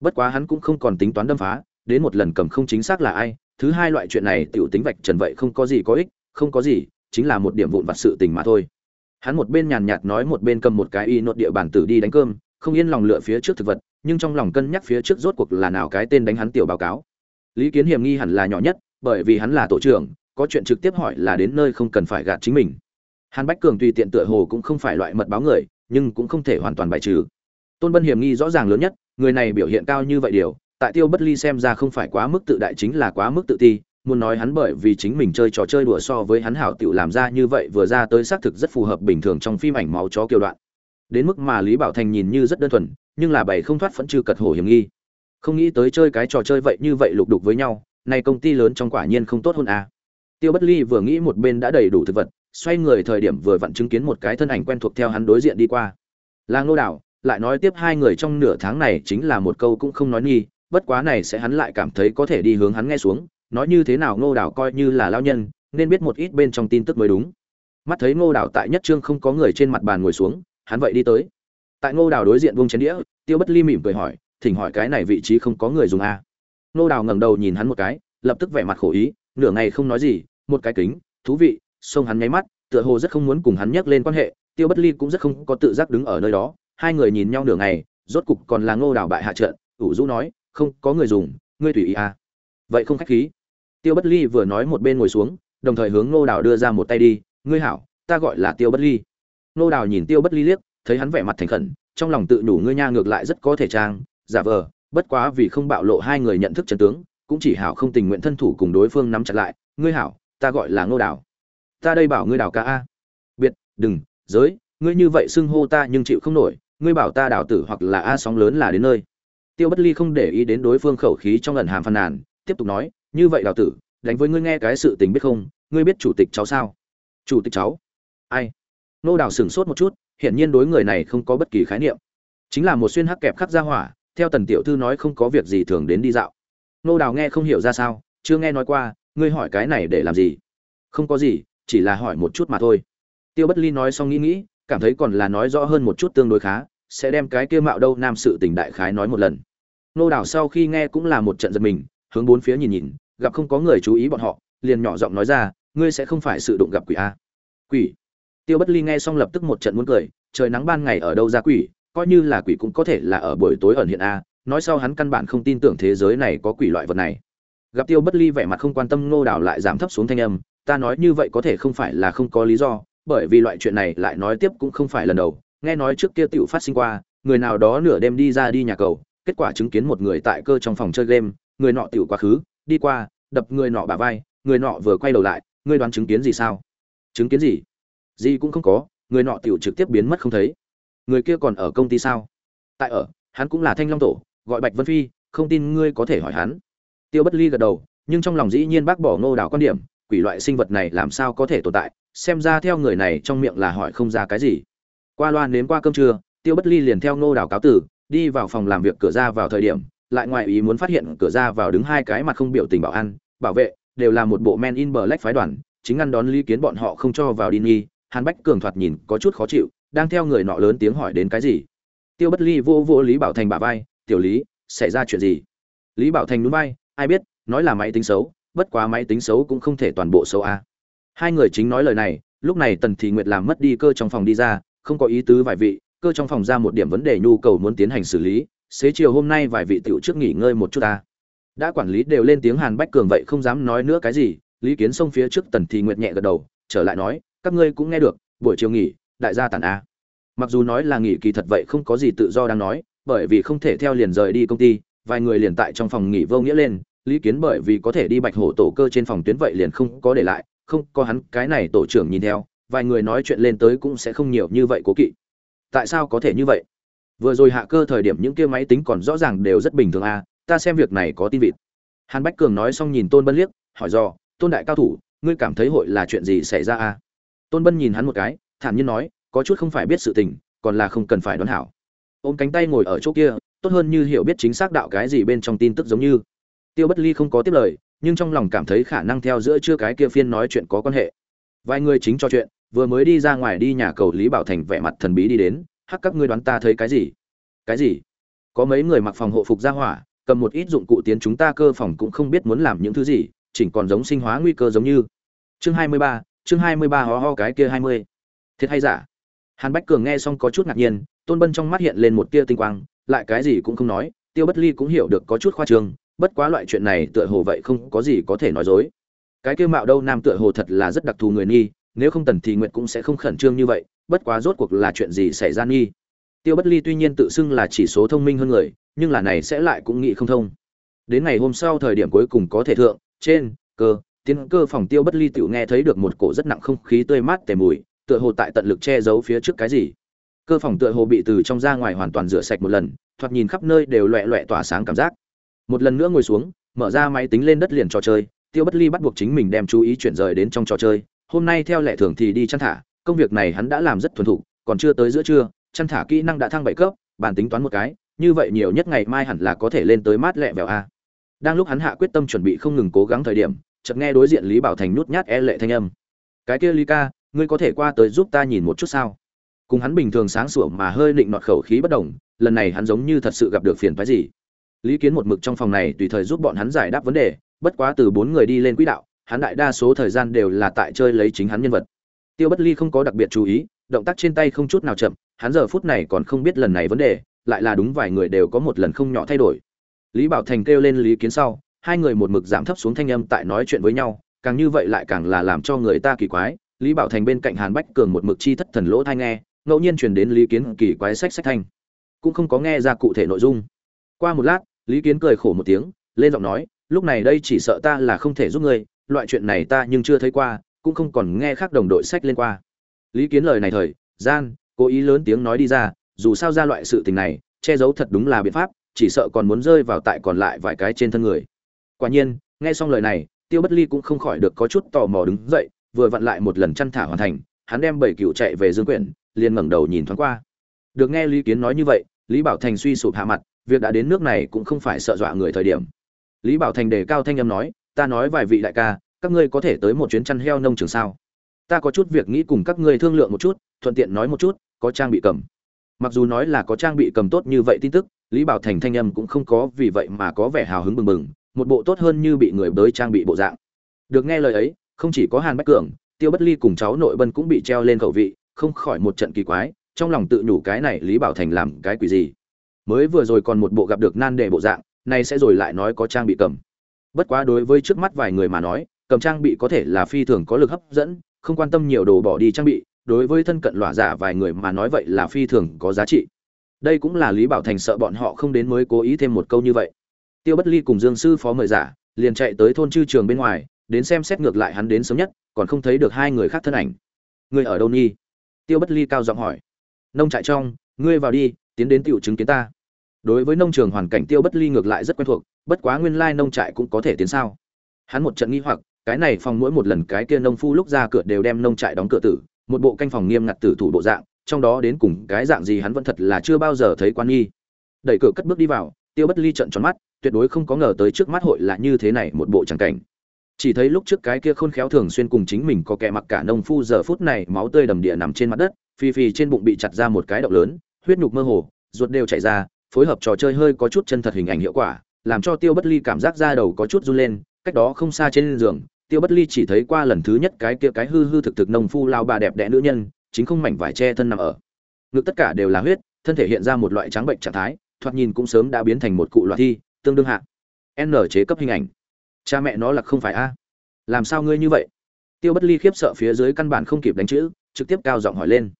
Bất quá hắn cũng không còn tính toán đâm phá, đến một lần cầm không chính xác là ai, thứ hai loại chuyện này tiểu tính vạch trần vậy không có gì có ích, không có gì, chính là một điểm vụn vặt sự tình mà thôi. Hắn một bên nhàn nhạt nói một bên cầm một cái y nốt địa bản tử đi đánh cơm, không yên lòng lựa phía trước thực vật nhưng trong lòng cân nhắc phía trước rốt cuộc là nào cái tên đánh hắn tiểu báo cáo. Lý kiến hiểm nghi hẳn là nhỏ nhất, bởi vì hắn là tổ trưởng, có chuyện trực tiếp hỏi là đến nơi không cần phải gạt chính mình. Hàn bách cường tùy tiện tựa hồ cũng không phải loại mật báo người, nhưng cũng không thể hoàn toàn bài trừ. Tôn bân hiểm nghi rõ ràng lớn nhất, người này biểu hiện cao như vậy điều, tại tiêu bất ly xem ra không phải quá mức tự đại chính là quá mức tự ti, muốn nói hắn bởi vì chính mình chơi trò chơi đùa so với hắn hảo tiểu làm ra như vậy vừa ra tới xác thực rất phù hợp bình thường trong phim ảnh máu chó kiều đoạn. Đến mức mà lý bảo thành nhìn như rất đơn thuần nhưng là bày không thoát phẫn trừ cật hổ hiểm nghi. Không nghĩ tới chơi cái trò chơi vậy như vậy lục đục với nhau, nay công ty lớn trong quả nhiên không tốt hơn à. tiêu bất ly vừa nghĩ một bên đã đầy đủ thực vật, xoay người thời điểm vừa vặn chứng kiến một cái thân ảnh quen thuộc theo hắn đối diện đi qua. Là ngô đảo, lại nói tiếp hai người trong nửa tháng này chính là một câu cũng không nói nghi, bất quá này sẽ hắn lại cảm thấy có thể đi hướng hắn nghe xuống, nói như thế nào ngô đảo coi như là lao nhân, nên biết một ít bên trong tin tức mới đúng. Mắt thấy ngô đảo tại nhất trương không có người trên mặt bàn ngồi xuống, hắn vậy đi tới tại ngô Đào đối diện vung chén đĩa, tiêu bất ly mỉm cười hỏi, thỉnh hỏi cái này vị trí không có người dùng a à? ngô Đào ngẩng đầu nhìn hắn một cái, lập tức vẻ mặt khổ ý, nửa ngày không nói gì, một cái kính, thú vị xông hắn nháy mắt, tựa hồ rất không muốn cùng hắn nhắc lên quan hệ, tiêu bất ly cũng rất không có tự giác đứng ở nơi đó, hai người nhìn nhau nửa ngày, rốt cục còn là ngô Đào bại hạ trận, ủ rũ nói, không có người dùng, ngươi tùy ý à? Vậy không khách khí. Tiêu bất ly vừa nói một bên ngồi xuống, đồng thời hướng ngô Đào đưa ra một tay đi, ngươi hảo, ta gọi là tiêu bất ly. Ngô Đào nhìn tiêu bất ly liếc thấy hắn vẻ mặt thành khẩn, trong lòng tự đủ ngươi nha ngược lại rất có thể trang, giả vờ, bất quá vì không bạo lộ hai người nhận thức chân tướng, cũng chỉ hảo không tình nguyện thân thủ cùng đối phương nắm chặt lại, ngươi hảo, ta gọi là ngô đảo ta đây bảo ngươi đảo ca a. Biệt, đừng, giới, ngươi như vậy xưng hô ta nhưng chịu không nổi, ngươi bảo ta đảo tử hoặc là a sóng lớn là đến nơi. Tiêu bất ly không để ý đến đối phương khẩu khí trong lần hàm phàn nàn, tiếp tục nói, như vậy đảo tử, đánh với ngươi nghe cái sự tình biết không, ngươi biết chủ tịch cháu sao? Chủ tịch cháu? Ai? Nô đảo sửng sốt một chút hiển nhiên đối người này không có bất kỳ khái niệm. Chính là một xuyên hắc kẹp khắc ra hỏa, theo tần tiểu thư nói không có việc gì thường đến đi dạo. Nô đào nghe không hiểu ra sao, chưa nghe nói qua, ngươi hỏi cái này để làm gì? Không có gì, chỉ là hỏi một chút mà thôi. Tiêu bất ly nói xong nghĩ nghĩ, cảm thấy còn là nói rõ hơn một chút tương đối khá, sẽ đem cái kia mạo đâu nam sự tình đại khái nói một lần. Nô đào sau khi nghe cũng là một trận giật mình, hướng bốn phía nhìn nhìn, gặp không có người chú ý bọn họ, liền nhỏ giọng nói ra, ngươi sẽ không phải sự đụng gặp quỷ a quỷ? Tiêu bất ly nghe xong lập tức một trận muốn cười, trời nắng ban ngày ở đâu ra quỷ, coi như là quỷ cũng có thể là ở buổi tối ẩn hiện a, nói sau hắn căn bản không tin tưởng thế giới này có quỷ loại vật này. Gặp tiêu bất ly vẻ mặt không quan tâm ngô Đào lại giảm thấp xuống thanh âm, ta nói như vậy có thể không phải là không có lý do, bởi vì loại chuyện này lại nói tiếp cũng không phải lần đầu, nghe nói trước kia tiểu phát sinh qua, người nào đó nửa đêm đi ra đi nhà cầu, kết quả chứng kiến một người tại cơ trong phòng chơi game, người nọ tiểu quá khứ, đi qua, đập người nọ bả vai, người nọ vừa quay đầu lại, ngươi đoán chứng kiến gì sao? Chứng kiến gì? Gì cũng không có, người nọ tiểu trực tiếp biến mất không thấy. Người kia còn ở công ty sao? Tại ở, hắn cũng là thanh long tổ, gọi bạch vân phi, không tin ngươi có thể hỏi hắn. Tiêu bất ly gật đầu, nhưng trong lòng dĩ nhiên bác bỏ ngô đảo quan điểm, quỷ loại sinh vật này làm sao có thể tồn tại, xem ra theo người này trong miệng là hỏi không ra cái gì. Qua loa nếm qua cơm trưa, tiêu bất ly liền theo ngô đảo cáo tử, đi vào phòng làm việc cửa ra vào thời điểm, lại ngoài ý muốn phát hiện cửa ra vào đứng hai cái mặt không biểu tình bảo an, bảo vệ, đều là một bộ men in bờ lách phái đoàn, chính ngăn đón lý kiến bọn họ không cho vào đi nghi hàn bách cường thoạt nhìn có chút khó chịu, đang theo người nọ lớn tiếng hỏi đến cái gì? Tiêu bất ly vô vô lý bảo thành bả vai, tiểu lý, xảy ra chuyện gì? Lý bảo thành núi vai, ai biết, nói là máy tính xấu, bất quá máy tính xấu cũng không thể toàn bộ xấu a. Hai người chính nói lời này, lúc này tần thị nguyệt làm mất đi cơ trong phòng đi ra, không có ý tứ vài vị, cơ trong phòng ra một điểm vấn đề nhu cầu muốn tiến hành xử lý, xế chiều hôm nay vài vị tiểu trước nghỉ ngơi một chút ta. Đã quản lý đều lên tiếng hàn bách cường vậy không dám nói nữa cái gì, lý kiến xông phía trước tần thị nguyệt nhẹ gật đầu, trở lại nói các ngươi cũng nghe được, buổi chiều nghỉ, đại gia tản a. Mặc dù nói là nghỉ kỳ thật vậy không có gì tự do đang nói, bởi vì không thể theo liền rời đi công ty, vài người liền tại trong phòng nghỉ vô nghĩa lên, lý kiến bởi vì có thể đi bạch hổ tổ cơ trên phòng tuyến vậy liền không có để lại, không có hắn, cái này tổ trưởng nhìn theo, vài người nói chuyện lên tới cũng sẽ không nhiều như vậy cố kỵ. Tại sao có thể như vậy? Vừa rồi hạ cơ thời điểm những kia máy tính còn rõ ràng đều rất bình thường à ta xem việc này có tin vịt. Hàn bách cường nói xong nhìn tôn bân liếc, hỏi do tôn đại cao thủ, ngươi cảm thấy hội là chuyện gì xảy ra à tôn bân nhìn hắn một cái, thản nhiên nói, có chút không phải biết sự tình, còn là không cần phải đoán hảo. Ôm cánh tay ngồi ở chỗ kia, tốt hơn như hiểu biết chính xác đạo cái gì bên trong tin tức giống như. Tiêu bất ly không có tiếp lời, nhưng trong lòng cảm thấy khả năng theo giữa chưa cái kia phiên nói chuyện có quan hệ. Vài người chính cho chuyện, vừa mới đi ra ngoài đi nhà cầu lý bảo thành vẻ mặt thần bí đi đến, hắc, các ngươi đoán ta thấy cái gì? Cái gì? Có mấy người mặc phòng hộ phục ra hỏa, cầm một ít dụng cụ tiến chúng ta cơ phòng cũng không biết muốn làm những thứ gì, chỉnh còn giống sinh hóa nguy cơ giống như. Chương hai mươi ba chương hai mươi ba ho ho cái kia hai mươi. Thiệt hay giả? Hàn bách cường nghe xong có chút ngạc nhiên, tôn bân trong mắt hiện lên một tia tinh quang, lại cái gì cũng không nói, tiêu bất ly cũng hiểu được có chút khoa trương, bất quá loại chuyện này tựa hồ vậy không có gì có thể nói dối. Cái kia mạo đâu nam tựa hồ thật là rất đặc thù người nghi, nếu không tần thì nguyệt cũng sẽ không khẩn trương như vậy, bất quá rốt cuộc là chuyện gì xảy ra nghi? Tiêu bất ly tuy nhiên tự xưng là chỉ số thông minh hơn người, nhưng là này sẽ lại cũng nghĩ không thông. Đến ngày hôm sau thời điểm cuối cùng có thể thượng, trên, cơ tiến cơ phòng tiêu bất ly tựu nghe thấy được một cổ rất nặng không khí tươi mát tề mùi, tựa hồ tại tận lực che giấu phía trước cái gì. Cơ phòng tựa hồ bị từ trong ra ngoài hoàn toàn rửa sạch một lần, thoạt nhìn khắp nơi đều loẹ loẹ tỏa sáng cảm giác. Một lần nữa ngồi xuống, mở ra máy tính lên đất liền trò chơi, tiêu bất ly bắt buộc chính mình đem chú ý chuyển rời đến trong trò chơi. Hôm nay theo lệ thường thì đi chăn thả, công việc này hắn đã làm rất thuần thục, còn chưa tới giữa trưa, chăn thả kỹ năng đã thăng bảy cấp, bản tính toán một cái, như vậy nhiều nhất ngày mai hẳn là có thể lên tới mát lẹ vẹo a. Đang lúc hắn hạ quyết tâm chuẩn bị không ngừng cố gắng thời điểm chợt nghe đối diện lý bảo thành nút nhát e lệ thanh âm. Cái kia lý ca, ngươi có thể qua tới giúp ta nhìn một chút sao? Cùng hắn bình thường sáng sủa mà hơi định nọt khẩu khí bất đồng, lần này hắn giống như thật sự gặp được phiền phái gì. Lý kiến một mực trong phòng này tùy thời giúp bọn hắn giải đáp vấn đề, bất quá từ bốn người đi lên quỹ đạo, hắn đại đa số thời gian đều là tại chơi lấy chính hắn nhân vật. Tiêu bất ly không có đặc biệt chú ý, động tác trên tay không chút nào chậm, hắn giờ phút này còn không biết lần này vấn đề, lại là đúng vài người đều có một lần không nhỏ thay đổi. Lý bảo thành kêu lên lý kiến sau hai người một mực giảm thấp xuống thanh âm tại nói chuyện với nhau, càng như vậy lại càng là làm cho người ta kỳ quái. Lý bảo thành bên cạnh hàn bách cường một mực chi thất thần lỗ thai nghe, ngẫu nhiên truyền đến lý kiến kỳ quái sách sách thanh. Cũng không có nghe ra cụ thể nội dung. Qua một lát, lý kiến cười khổ một tiếng, lên giọng nói, lúc này đây chỉ sợ ta là không thể giúp ngươi, loại chuyện này ta nhưng chưa thấy qua, cũng không còn nghe khác đồng đội sách lên qua. Lý kiến lời này thời, gian, cố ý lớn tiếng nói đi ra, dù sao ra loại sự tình này, che giấu thật đúng là biện pháp, chỉ sợ còn muốn rơi vào tại còn lại vài cái trên thân người quả nhiên, nghe xong lời này, tiêu bất ly cũng không khỏi được có chút tò mò đứng dậy, vừa vặn lại một lần chăn thả hoàn thành, hắn đem bảy cựu chạy về dương quyển, liền ngẩng đầu nhìn thoáng qua. Được nghe lý kiến nói như vậy, lý bảo thành suy sụp hạ mặt, việc đã đến nước này cũng không phải sợ dọa người thời điểm. Lý bảo thành đề cao thanh âm nói, ta nói vài vị đại ca, các ngươi có thể tới một chuyến chăn heo nông trường sao? Ta có chút việc nghĩ cùng các ngươi thương lượng một chút, thuận tiện nói một chút, có trang bị cầm. Mặc dù nói là có trang bị cầm tốt như vậy tin tức, lý bảo thành thanh âm cũng không có vì vậy mà có vẻ hào hứng bừng bừng một bộ tốt hơn như bị người bới trang bị bộ dạng. Được nghe lời ấy, không chỉ có hàn bách cường, tiêu bất ly cùng cháu nội bân cũng bị treo lên khẩu vị, không khỏi một trận kỳ quái, trong lòng tự nhủ cái này lý bảo thành làm cái quỷ gì? Mới vừa rồi còn một bộ gặp được nan đề bộ dạng, nay sẽ rồi lại nói có trang bị cầm. Bất quá đối với trước mắt vài người mà nói, cầm trang bị có thể là phi thường có lực hấp dẫn, không quan tâm nhiều đồ bỏ đi trang bị, đối với thân cận lọa giả vài người mà nói vậy là phi thường có giá trị. Đây cũng là lý bảo thành sợ bọn họ không đến mới cố ý thêm một câu như vậy tiêu bất ly cùng dương sư phó mời giả, liền chạy tới thôn chư trường bên ngoài, đến xem xét ngược lại hắn đến sớm nhất, còn không thấy được hai người khác thân ảnh. Ngươi ở đâu nhi? Tiêu bất ly cao giọng hỏi. Nông trại trong, ngươi vào đi, tiến đến tiểu chứng kiến ta. Đối với nông trường hoàn cảnh tiêu bất ly ngược lại rất quen thuộc, bất quá nguyên lai nông trại cũng có thể tiến sao. Hắn một trận nghi hoặc, cái này phòng mỗi một lần cái kia nông phu lúc ra cửa đều đem nông trại đóng cửa tử, một bộ canh phòng nghiêm ngặt tử thủ bộ dạng, trong đó đến cùng cái dạng gì hắn vẫn thật là chưa bao giờ thấy quan nghi. Đẩy cửa cất bước đi vào, tiêu bất ly trận tròn mắt tuyệt đối không có ngờ tới trước mắt hội là như thế này một bộ tràng cảnh. Chỉ thấy lúc trước cái kia khôn khéo thường xuyên cùng chính mình có kẻ mặc cả nông phu giờ phút này máu tươi đầm địa nằm trên mặt đất phi phi trên bụng bị chặt ra một cái động lớn, huyết nhục mơ hồ, ruột đều chảy ra, phối hợp trò chơi hơi có chút chân thật hình ảnh hiệu quả, làm cho tiêu bất ly cảm giác da đầu có chút run lên, cách đó không xa trên giường, tiêu bất ly chỉ thấy qua lần thứ nhất cái kia cái hư hư thực thực nông phu lao bà đẹp đẽ nữ nhân, chính không mảnh vải che thân nằm ở. Ngực tất cả đều là huyết, thân thể hiện ra một loại trắng bệnh trạng thái, thoạt nhìn cũng sớm đã biến thành một cụ loại thi tương đương hạ. N chế cấp hình ảnh. Cha mẹ nó là không phải a. Làm sao ngươi như vậy? Tiêu bất ly khiếp sợ phía dưới căn bản không kịp đánh chữ, trực tiếp cao giọng hỏi lên.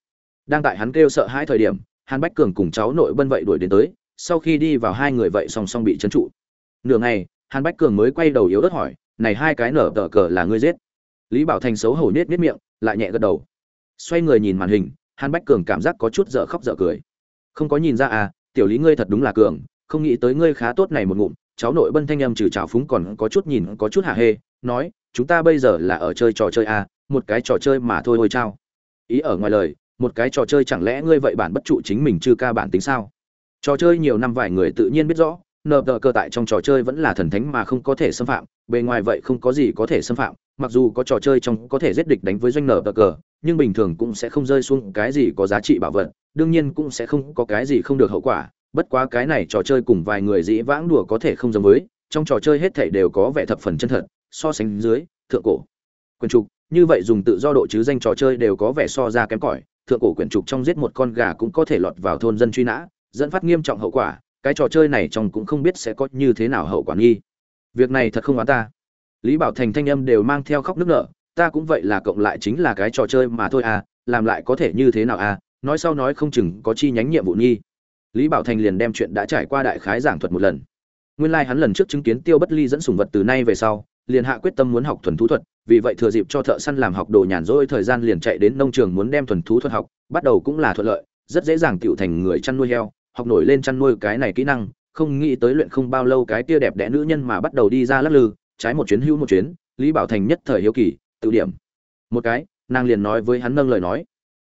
Đang tại hắn kêu sợ hai thời điểm, hàn bách cường cùng cháu nội bân vậy đuổi đến tới, sau khi đi vào hai người vậy song song bị trấn trụ. Nửa ngày, hàn bách cường mới quay đầu yếu ớt hỏi, này hai cái nở tờ cờ là ngươi giết? Lý bảo thành xấu hổ nết nết miệng, lại nhẹ gật đầu. Xoay người nhìn màn hình, hàn bách cường cảm giác có chút dở khóc dở cười. Không có nhìn ra à tiểu lý ngươi thật đúng là cường không nghĩ tới ngươi khá tốt này một ngụm, cháu nội bân thanh âm trừ trào phúng còn có chút nhìn có chút hạ hê, nói, chúng ta bây giờ là ở chơi trò chơi à một cái trò chơi mà thôi ôi trao ý ở ngoài lời, một cái trò chơi chẳng lẽ ngươi vậy bản bất trụ chính mình chưa ca bản tính sao? Trò chơi nhiều năm vài người tự nhiên biết rõ, nờ tờ cơ tại trong trò chơi vẫn là thần thánh mà không có thể xâm phạm, bề ngoài vậy không có gì có thể xâm phạm, mặc dù có trò chơi trong có thể giết địch đánh với doanh nờ tờ cờ nhưng bình thường cũng sẽ không rơi xuống cái gì có giá trị bảo vật, đương nhiên cũng sẽ không có cái gì không được hậu quả bất quá cái này trò chơi cùng vài người dĩ vãng đùa có thể không giống với, trong trò chơi hết thảy đều có vẻ thập phần chân thật, so sánh dưới, thượng cổ. Quyền trục, như vậy dùng tự do độ chứ danh trò chơi đều có vẻ so ra kém cỏi, thượng cổ quyển trục trong giết một con gà cũng có thể lọt vào thôn dân truy nã, dẫn phát nghiêm trọng hậu quả, cái trò chơi này trong cũng không biết sẽ có như thế nào hậu quả nghi. Việc này thật không oán ta. Lý bảo thành thanh âm đều mang theo khóc nước nở, ta cũng vậy là cộng lại chính là cái trò chơi mà thôi à làm lại có thể như thế nào à nói sau nói không chừng có chi nhánh nhiệm vụ nghi lý bảo thành liền đem chuyện đã trải qua đại khái giảng thuật một lần. Nguyên lai hắn lần trước chứng kiến tiêu bất ly dẫn sùng vật từ nay về sau, liền hạ quyết tâm muốn học thuần thú thuật, vì vậy thừa dịp cho thợ săn làm học đồ nhàn rỗi thời gian liền chạy đến nông trường muốn đem thuần thú thuật học, bắt đầu cũng là thuận lợi, rất dễ dàng tựu thành người chăn nuôi heo, học nổi lên chăn nuôi cái này kỹ năng, không nghĩ tới luyện không bao lâu cái tia đẹp đẽ nữ nhân mà bắt đầu đi ra lắc lư, trái một chuyến hữu một chuyến, lý bảo thành nhất thời hiếu kỳ tự điểm. Một cái, nàng liền nói với hắn nâng lời nói.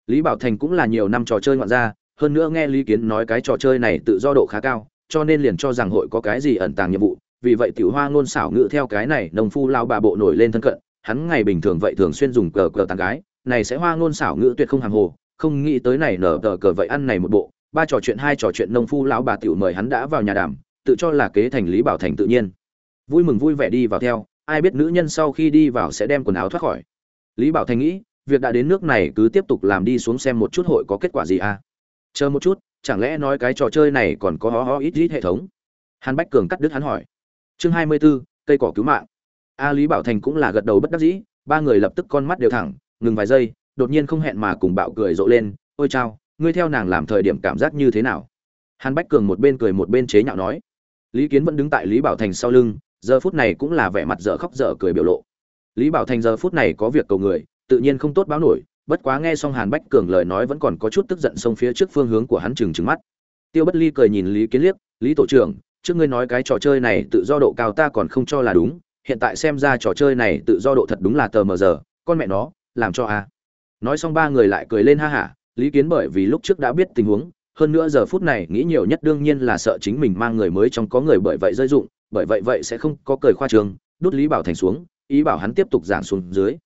Lý bảo thành cũng là nhiều năm trò chơi ngoạn ra hơn nữa nghe lý kiến nói cái trò chơi này tự do độ khá cao, cho nên liền cho rằng hội có cái gì ẩn tàng nhiệm vụ. Vì vậy tiểu hoa ngôn xảo ngự theo cái này nông phu lao bà bộ nổi lên thân cận, hắn ngày bình thường vậy thường xuyên dùng cờ cờ tàn gái, này sẽ hoa ngôn xảo ngữ tuyệt không hàng hồ, không nghĩ tới này nở tờ cờ vậy ăn này một bộ. Ba trò chuyện, hai trò chuyện nông phu lão bà tiểu mời hắn đã vào nhà đàm, tự cho là kế thành lý bảo thành tự nhiên. Vui mừng vui vẻ đi vào theo, ai biết nữ nhân sau khi đi vào sẽ đem quần áo thoát khỏi. Lý bảo thành nghĩ, việc đã đến nước này cứ tiếp tục làm đi xuống xem một chút hội có kết quả gì à chờ một chút chẳng lẽ nói cái trò chơi này còn có ho ho ít ít hệ thống? Hàn bách cường cắt đứt hắn hỏi. Chương hai mươi 24, cây cỏ cứu mạng. A lý bảo thành cũng là gật đầu bất đắc dĩ ba người lập tức con mắt đều thẳng ngừng vài giây đột nhiên không hẹn mà cùng bạo cười rộ lên ôi chao ngươi theo nàng làm thời điểm cảm giác như thế nào? Hàn bách cường một bên cười một bên chế nhạo nói. Lý kiến vẫn đứng tại lý bảo thành sau lưng giờ phút này cũng là vẻ mặt dở khóc dở cười biểu lộ. Lý bảo thành giờ phút này có việc cầu người tự nhiên không tốt báo nổi bất quá nghe xong hàn bách cường lời nói vẫn còn có chút tức giận xông phía trước phương hướng của hắn chừng chừng mắt tiêu bất ly cười nhìn lý kiến liếc, lý tổ trưởng, trước ngươi nói cái trò chơi này tự do độ cao ta còn không cho là đúng, hiện tại xem ra trò chơi này tự do độ thật đúng là tờ mờ giờ, con mẹ nó, làm cho a nói xong ba người lại cười lên ha hả, lý kiến bởi vì lúc trước đã biết tình huống, hơn nữa giờ phút này nghĩ nhiều nhất đương nhiên là sợ chính mình mang người mới trong có người bởi vậy rơi dụng bởi vậy vậy sẽ không có cười khoa trương. đút lý bảo thành xuống, ý bảo hắn tiếp tục giảng xuống dưới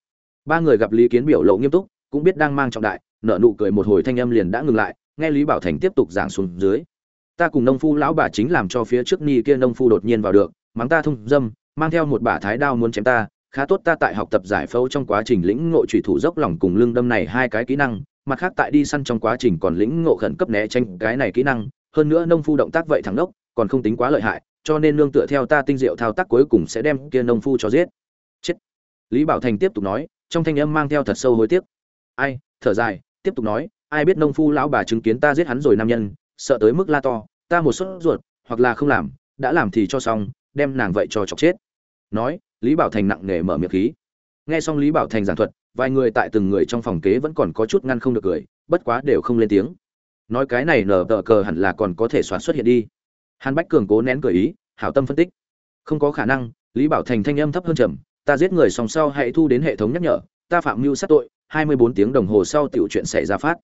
ba người gặp lý kiến biểu lộ nghiêm túc cũng biết đang mang trọng đại nợ nụ cười một hồi thanh âm liền đã ngừng lại, nghe lý bảo thành tiếp tục giảng xuống dưới. Ta cùng nông phu lão bà chính làm cho phía trước ni kia nông phu đột nhiên vào được, mắng ta thông dâm, mang theo một bả thái đao muốn chém ta, khá tốt ta tại học tập giải phẫu trong quá trình lĩnh ngộ trùy thủ dốc lòng cùng lưng đâm này hai cái kỹ năng, mặt khác tại đi săn trong quá trình còn lĩnh ngộ khẩn cấp né tránh cái này kỹ năng, hơn nữa nông phu động tác vậy thẳng đốc, còn không tính quá lợi hại, cho nên nương tựa theo ta tinh diệu thao tác cuối cùng sẽ đem kia nông phu cho giết. Chết. Lý bảo thành tiếp tục nói, trong thanh âm mang theo thật sâu hối tiếc ai, thở dài, tiếp tục nói, ai biết nông phu lão bà chứng kiến ta giết hắn rồi nam nhân, sợ tới mức la to, ta một sốt ruột, hoặc là không làm, đã làm thì cho xong, đem nàng vậy cho chọc chết. Nói, lý bảo thành nặng nề mở miệng khí. Nghe xong lý bảo thành giảng thuật, vài người tại từng người trong phòng kế vẫn còn có chút ngăn không được cười, bất quá đều không lên tiếng. Nói cái này nở tờ cờ hẳn là còn có thể xóa xuất hiện đi. Hàn bách cường cố nén cười ý, hảo tâm phân tích. Không có khả năng, lý bảo thành thanh âm thấp hơn trầm, ta giết người song sau hãy thu đến hệ thống nhắc nhở ta phạm mưu sát tội, hai mươi bốn tiếng đồng hồ sau tiểu chuyện xảy ra phát.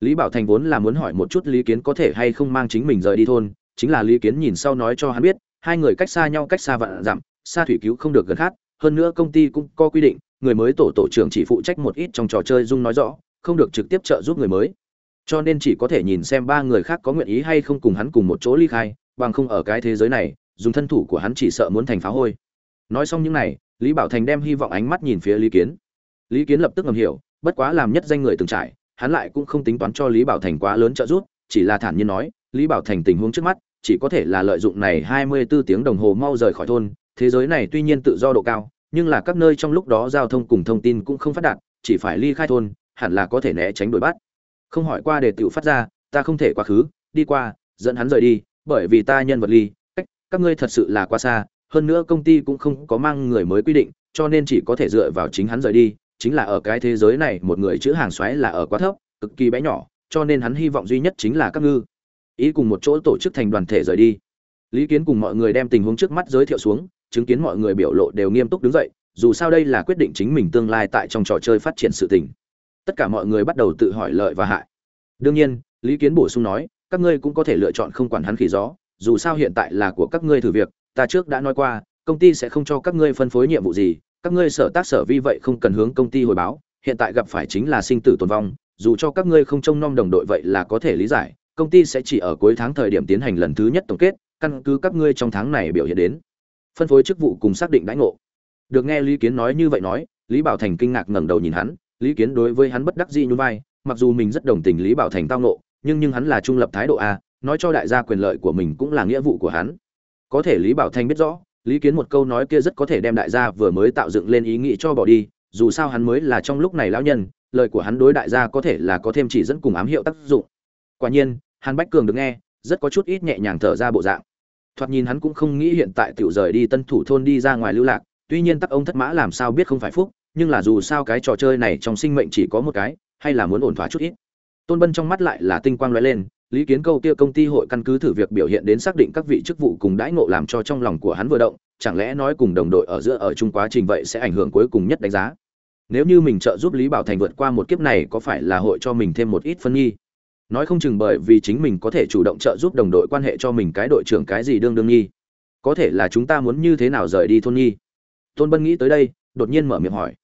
Lý bảo thành vốn là muốn hỏi một chút lý kiến có thể hay không mang chính mình rời đi thôn, chính là lý kiến nhìn sau nói cho hắn biết, hai người cách xa nhau cách xa vạn dặm, xa thủy cứu không được gần khác, hơn nữa công ty cũng có quy định, người mới tổ tổ trưởng chỉ phụ trách một ít trong trò chơi dung nói rõ, không được trực tiếp trợ giúp người mới. Cho nên chỉ có thể nhìn xem ba người khác có nguyện ý hay không cùng hắn cùng một chỗ ly khai, bằng không ở cái thế giới này, dùng thân thủ của hắn chỉ sợ muốn thành phá hôi. Nói xong những này, lý bảo thành đem hy vọng ánh mắt nhìn phía lý kiến lý kiến lập tức ngầm hiểu, bất quá làm nhất danh người từng trải, hắn lại cũng không tính toán cho lý bảo thành quá lớn trợ giúp, chỉ là thản nhiên nói, lý bảo thành tình huống trước mắt, chỉ có thể là lợi dụng này hai mươi 24 tiếng đồng hồ mau rời khỏi thôn, thế giới này tuy nhiên tự do độ cao, nhưng là các nơi trong lúc đó giao thông cùng thông tin cũng không phát đạt, chỉ phải ly khai thôn, hẳn là có thể né tránh đuổi bắt. Không hỏi qua để tiểu phát ra, ta không thể quá khứ, đi qua, dẫn hắn rời đi, bởi vì ta nhân vật ly, cách các ngươi thật sự là quá xa, hơn nữa công ty cũng không có mang người mới quy định, cho nên chỉ có thể dựa vào chính hắn rời đi chính là ở cái thế giới này một người chữ hàng xoáy là ở quá thấp, cực kỳ bé nhỏ, cho nên hắn hy vọng duy nhất chính là các ngư. Ý cùng một chỗ tổ chức thành đoàn thể rời đi. Lý kiến cùng mọi người đem tình huống trước mắt giới thiệu xuống, chứng kiến mọi người biểu lộ đều nghiêm túc đứng dậy, dù sao đây là quyết định chính mình tương lai tại trong trò chơi phát triển sự tình. Tất cả mọi người bắt đầu tự hỏi lợi và hại. Đương nhiên, lý kiến bổ sung nói, các ngươi cũng có thể lựa chọn không quản hắn khỉ gió, dù sao hiện tại là của các ngươi thử việc, ta trước đã nói qua, công ty sẽ không cho các ngươi phân phối nhiệm vụ gì các ngươi sở tác sở vi vậy không cần hướng công ty hồi báo, hiện tại gặp phải chính là sinh tử tồn vong, dù cho các ngươi không trông nom đồng đội vậy là có thể lý giải, công ty sẽ chỉ ở cuối tháng thời điểm tiến hành lần thứ nhất tổng kết, căn cứ các ngươi trong tháng này biểu hiện đến. Phân phối chức vụ cùng xác định đãi ngộ. Được nghe lý kiến nói như vậy nói, lý bảo thành kinh ngạc ngẩng đầu nhìn hắn, lý kiến đối với hắn bất đắc dĩ nhún vai, mặc dù mình rất đồng tình lý bảo thành tao nộ nhưng nhưng hắn là trung lập thái độ a, nói cho đại gia quyền lợi của mình cũng là nghĩa vụ của hắn. Có thể lý bảo thành biết rõ lý kiến một câu nói kia rất có thể đem đại gia vừa mới tạo dựng lên ý nghĩ cho bỏ đi, dù sao hắn mới là trong lúc này lão nhân, lời của hắn đối đại gia có thể là có thêm chỉ dẫn cùng ám hiệu tác dụng. Quả nhiên, hàn bách cường được nghe, rất có chút ít nhẹ nhàng thở ra bộ dạng. Thoạt nhìn hắn cũng không nghĩ hiện tại tiểu rời đi tân thủ thôn đi ra ngoài lưu lạc, tuy nhiên tắc ông thất mã làm sao biết không phải phúc, nhưng là dù sao cái trò chơi này trong sinh mệnh chỉ có một cái, hay là muốn ổn thỏa chút ít. Tôn bân trong mắt lại là tinh quang lóe lên lý kiến câu kia công ty hội căn cứ thử việc biểu hiện đến xác định các vị chức vụ cùng đãi ngộ làm cho trong lòng của hắn vừa động, chẳng lẽ nói cùng đồng đội ở giữa ở chung quá trình vậy sẽ ảnh hưởng cuối cùng nhất đánh giá? Nếu như mình trợ giúp lý bảo thành vượt qua một kiếp này có phải là hội cho mình thêm một ít phân nghi nói không chừng bởi vì chính mình có thể chủ động trợ giúp đồng đội quan hệ cho mình cái đội trưởng cái gì đương đương nghi có thể là chúng ta muốn như thế nào rời đi thôn nghi tôn bân nghĩ tới đây, đột nhiên mở miệng hỏi.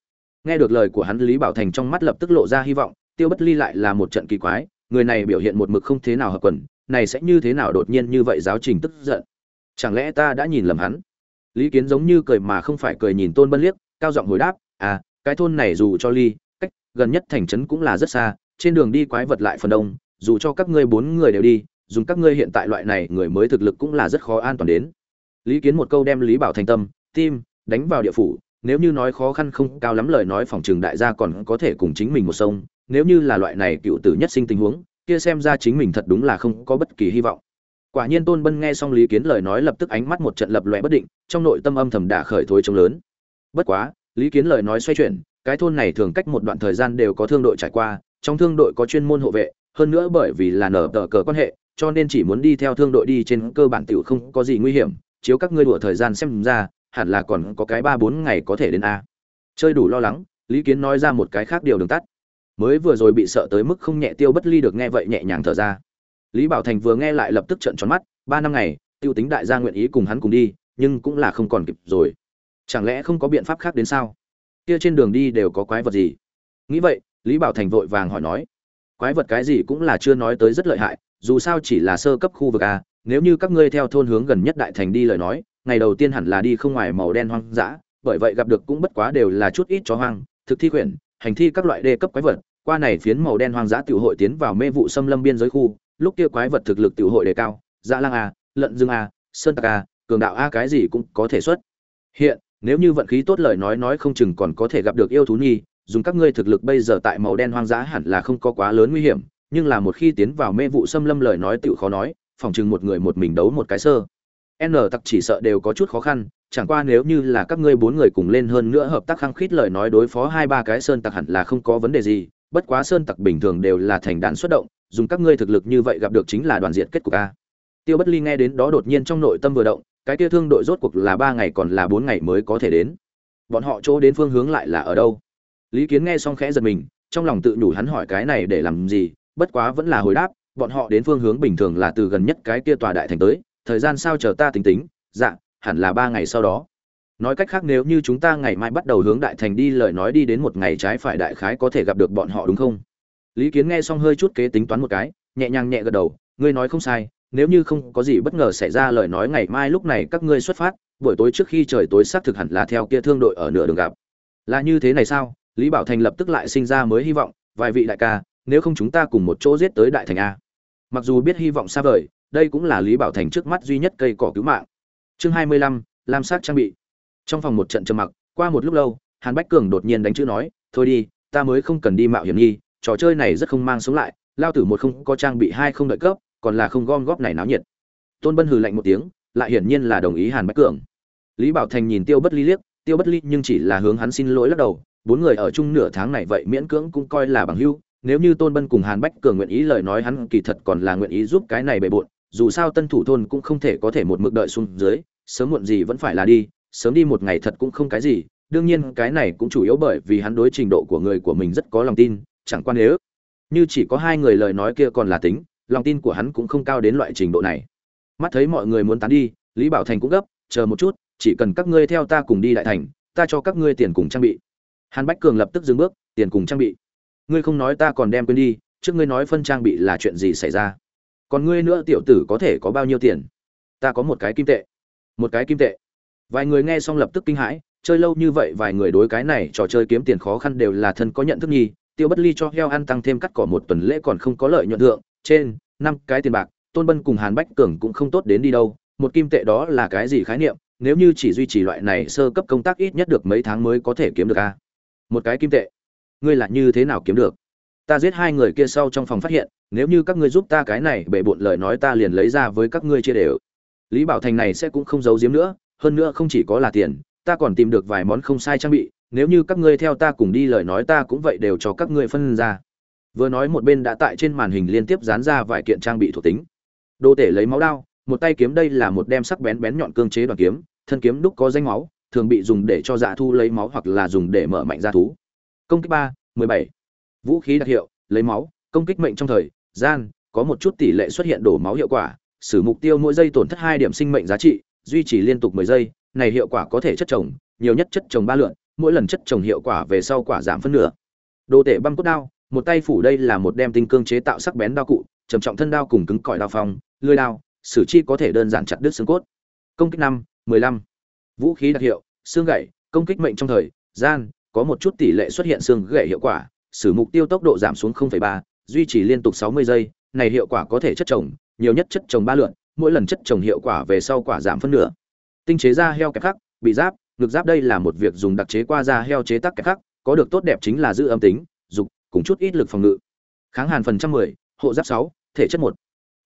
Nghe được lời của hắn, lý bảo thành trong mắt lập tức lộ ra hy vọng, tiêu bất ly lại là một trận kỳ quái người này biểu hiện một mực không thế nào hợp quần, này sẽ như thế nào đột nhiên như vậy giáo trình tức giận? Chẳng lẽ ta đã nhìn lầm hắn? Lý kiến giống như cười mà không phải cười nhìn tôn bân liếc, cao giọng hồi đáp à cái thôn này dù cho ly, cách gần nhất thành trấn cũng là rất xa, trên đường đi quái vật lại phần đông, dù cho các ngươi bốn người đều đi, dùng các ngươi hiện tại loại này người mới thực lực cũng là rất khó an toàn đến. Lý kiến một câu đem lý bảo thành tâm, tim, đánh vào địa phủ, nếu như nói khó khăn không cao lắm lời nói phòng trường đại gia còn có thể cùng chính mình một sông nếu như là loại này cựu tử nhất sinh tình huống, kia xem ra chính mình thật đúng là không có bất kỳ hy vọng. Quả nhiên tôn bân nghe xong lý kiến lời nói lập tức ánh mắt một trận lập lòe bất định, trong nội tâm âm thầm đả khởi thối trông lớn. Bất quá, lý kiến lời nói xoay chuyển, cái thôn này thường cách một đoạn thời gian đều có thương đội trải qua, trong thương đội có chuyên môn hộ vệ, hơn nữa bởi vì là nở tờ cờ quan hệ, cho nên chỉ muốn đi theo thương đội đi trên cơ bản tiểu không có gì nguy hiểm, chiếu các ngươi đùa thời gian xem ra, hẳn là còn có cái ba bốn ngày có thể đến a. Chơi đủ lo lắng, lý kiến nói ra một cái khác điều đường tắt mới vừa rồi bị sợ tới mức không nhẹ tiêu bất ly được nghe vậy nhẹ nhàng thở ra. Lý bảo thành vừa nghe lại lập tức trợn tròn mắt, ba năm ngày, tiêu tính đại gia nguyện ý cùng hắn cùng đi, nhưng cũng là không còn kịp rồi. Chẳng lẽ không có biện pháp khác đến sao? Kia trên đường đi đều có quái vật gì? Nghĩ vậy, lý bảo thành vội vàng hỏi nói. Quái vật cái gì cũng là chưa nói tới rất lợi hại, dù sao chỉ là sơ cấp khu vực a nếu như các ngươi theo thôn hướng gần nhất đại thành đi lời nói, ngày đầu tiên hẳn là đi không ngoài màu đen hoang dã, bởi vậy gặp được cũng bất quá đều là chút ít chó hoang, thực thi quyển, hành thi các loại đê cấp quái vật qua này phiến màu đen hoang dã tiểu hội tiến vào mê vụ xâm lâm biên giới khu, lúc kia quái vật thực lực tiểu hội đề cao dã lang a lợn dương a, sơn tạc a, cường đạo a cái gì cũng có thể xuất. Hiện, nếu như vận khí tốt lời nói nói không chừng còn có thể gặp được yêu thú nhi, dùng các ngươi thực lực bây giờ tại màu đen hoang dã hẳn là không có quá lớn nguy hiểm, nhưng là một khi tiến vào mê vụ xâm lâm lời nói tiểu khó nói, phòng chừng một người một mình đấu một cái sơ. N tặc chỉ sợ đều có chút khó khăn, chẳng qua nếu như là các ngươi bốn người cùng lên hơn nữa hợp tác khăng khít lời nói đối phó hai ba cái sơn tặc hẳn là không có vấn đề gì bất quá sơn tặc bình thường đều là thành đàn xuất động, dùng các ngươi thực lực như vậy gặp được chính là đoàn diện kết cục a. Tiêu bất ly nghe đến đó đột nhiên trong nội tâm vừa động, cái kia thương đội rốt cuộc là ba ngày còn là bốn ngày mới có thể đến. Bọn họ chỗ đến phương hướng lại là ở đâu? Lý kiến nghe xong khẽ giật mình, trong lòng tự nhủ hắn hỏi cái này để làm gì, bất quá vẫn là hồi đáp, bọn họ đến phương hướng bình thường là từ gần nhất cái kia tòa đại thành tới, thời gian sao chờ ta tính tính? Dạ hẳn là ba ngày sau đó nói cách khác nếu như chúng ta ngày mai bắt đầu hướng đại thành đi, lời nói đi đến một ngày trái phải đại khái có thể gặp được bọn họ đúng không? Lý kiến nghe xong hơi chút kế tính toán một cái, nhẹ nhàng nhẹ gật đầu, ngươi nói không sai, nếu như không có gì bất ngờ xảy ra lời nói ngày mai lúc này các ngươi xuất phát, buổi tối trước khi trời tối xác thực hẳn là theo kia thương đội ở nửa đường gặp. Là như thế này sao? Lý bảo thành lập tức lại sinh ra mới hy vọng, vài vị đại ca, nếu không chúng ta cùng một chỗ giết tới đại thành a. Mặc dù biết hy vọng xa vời, đây cũng là lý bảo thành trước mắt duy nhất cây cỏ cứu mạng. Chương hai mươi lăm, lam sát trang bị trong phòng một trận trầm mặc, qua một lúc lâu, hàn bách cường đột nhiên đánh chữ nói, thôi đi, ta mới không cần đi mạo hiểm nghi, trò chơi này rất không mang sống lại, lao tử một không có trang bị hai không đợi cấp, còn là không gom góp này náo nhiệt. Tôn bân hừ lạnh một tiếng, lại hiển nhiên là đồng ý hàn bách cường. Lý bảo thành nhìn tiêu bất ly liếc, tiêu bất ly nhưng chỉ là hướng hắn xin lỗi lắc đầu, bốn người ở chung nửa tháng này vậy miễn cưỡng cũng coi là bằng hưu nếu như tôn bân cùng hàn bách cường nguyện ý lời nói hắn kỳ thật còn là nguyện ý giúp cái này bề bộn, dù sao tân thủ thôn cũng không thể có thể một mực đợi xuống dưới, sớm muộn gì vẫn phải là đi sớm đi một ngày thật cũng không cái gì, đương nhiên cái này cũng chủ yếu bởi vì hắn đối trình độ của người của mình rất có lòng tin, chẳng quan nếu như chỉ có hai người lời nói kia còn là tính, lòng tin của hắn cũng không cao đến loại trình độ này. Mắt thấy mọi người muốn tán đi, lý bảo thành cũng gấp, chờ một chút, chỉ cần các ngươi theo ta cùng đi đại thành, ta cho các ngươi tiền cùng trang bị. Hàn bách cường lập tức dừng bước, tiền cùng trang bị? Ngươi không nói ta còn đem quên đi, trước ngươi nói phân trang bị là chuyện gì xảy ra? Còn ngươi nữa tiểu tử có thể có bao nhiêu tiền? Ta có một cái kim tệ. Một cái kim tệ? Vài người nghe xong lập tức kinh hãi, chơi lâu như vậy vài người đối cái này trò chơi kiếm tiền khó khăn đều là thân có nhận thức nhi, tiêu bất ly cho heo ăn tăng thêm cắt cỏ một tuần lễ còn không có lợi nhuận thượng, trên, năm cái tiền bạc, tôn bân cùng hàn bách cường cũng không tốt đến đi đâu, một kim tệ đó là cái gì khái niệm, nếu như chỉ duy trì loại này sơ cấp công tác ít nhất được mấy tháng mới có thể kiếm được a một cái kim tệ. Ngươi là như thế nào kiếm được? Ta giết hai người kia sau trong phòng phát hiện, nếu như các ngươi giúp ta cái này bể bộn lời nói ta liền lấy ra với các ngươi chia đều. Lý bảo thành này sẽ cũng không giấu giếm nữa hơn nữa không chỉ có là tiền, ta còn tìm được vài món không sai trang bị, nếu như các ngươi theo ta cùng đi lời nói ta cũng vậy đều cho các ngươi phân ra. Vừa nói một bên đã tại trên màn hình liên tiếp dán ra vài kiện trang bị thuộc tính. Đô tể lấy máu đao, một tay kiếm đây là một đem sắc bén bén nhọn cương chế đoàn kiếm, thân kiếm đúc có danh máu, thường bị dùng để cho dạ thu lấy máu hoặc là dùng để mở mạnh ra thú. Công kích ba, mười bảy. Vũ khí đặc hiệu, lấy máu, công kích mệnh trong thời, gian, có một chút tỷ lệ xuất hiện đổ máu hiệu quả, sử mục tiêu mỗi giây tổn thất hai điểm sinh mệnh giá trị duy trì liên tục mười giây này hiệu quả có thể chất trồng nhiều nhất chất trồng ba lượn mỗi lần chất trồng hiệu quả về sau quả giảm phân nửa. Đồ tể băng cốt đao một tay phủ đây là một đem tinh cương chế tạo sắc bén đao cụ trầm trọng thân đao cùng cứng cỏi đao phong lưỡi đao sử chi có thể đơn giản chặt đứt xương cốt. Công kích năm mười lăm. Vũ khí đặc hiệu xương gãy công kích mệnh trong thời gian có một chút tỷ lệ xuất hiện xương gãy hiệu quả sử mục tiêu tốc độ giảm xuống 0,3, duy trì liên tục 60 giây này hiệu quả có thể chất trồng nhiều nhất chất trồng ba lượn mỗi lần chất trồng hiệu quả về sau quả giảm phân nửa. Tinh chế da heo kẹp khắc, bị giáp, ngực giáp đây là một việc dùng đặc chế qua da heo chế tác kẹp khắc, có được tốt đẹp chính là giữ âm tính, dục, cùng chút ít lực phòng ngự. Kháng hàn phần trăm mười, hộ giáp sáu, thể chất một.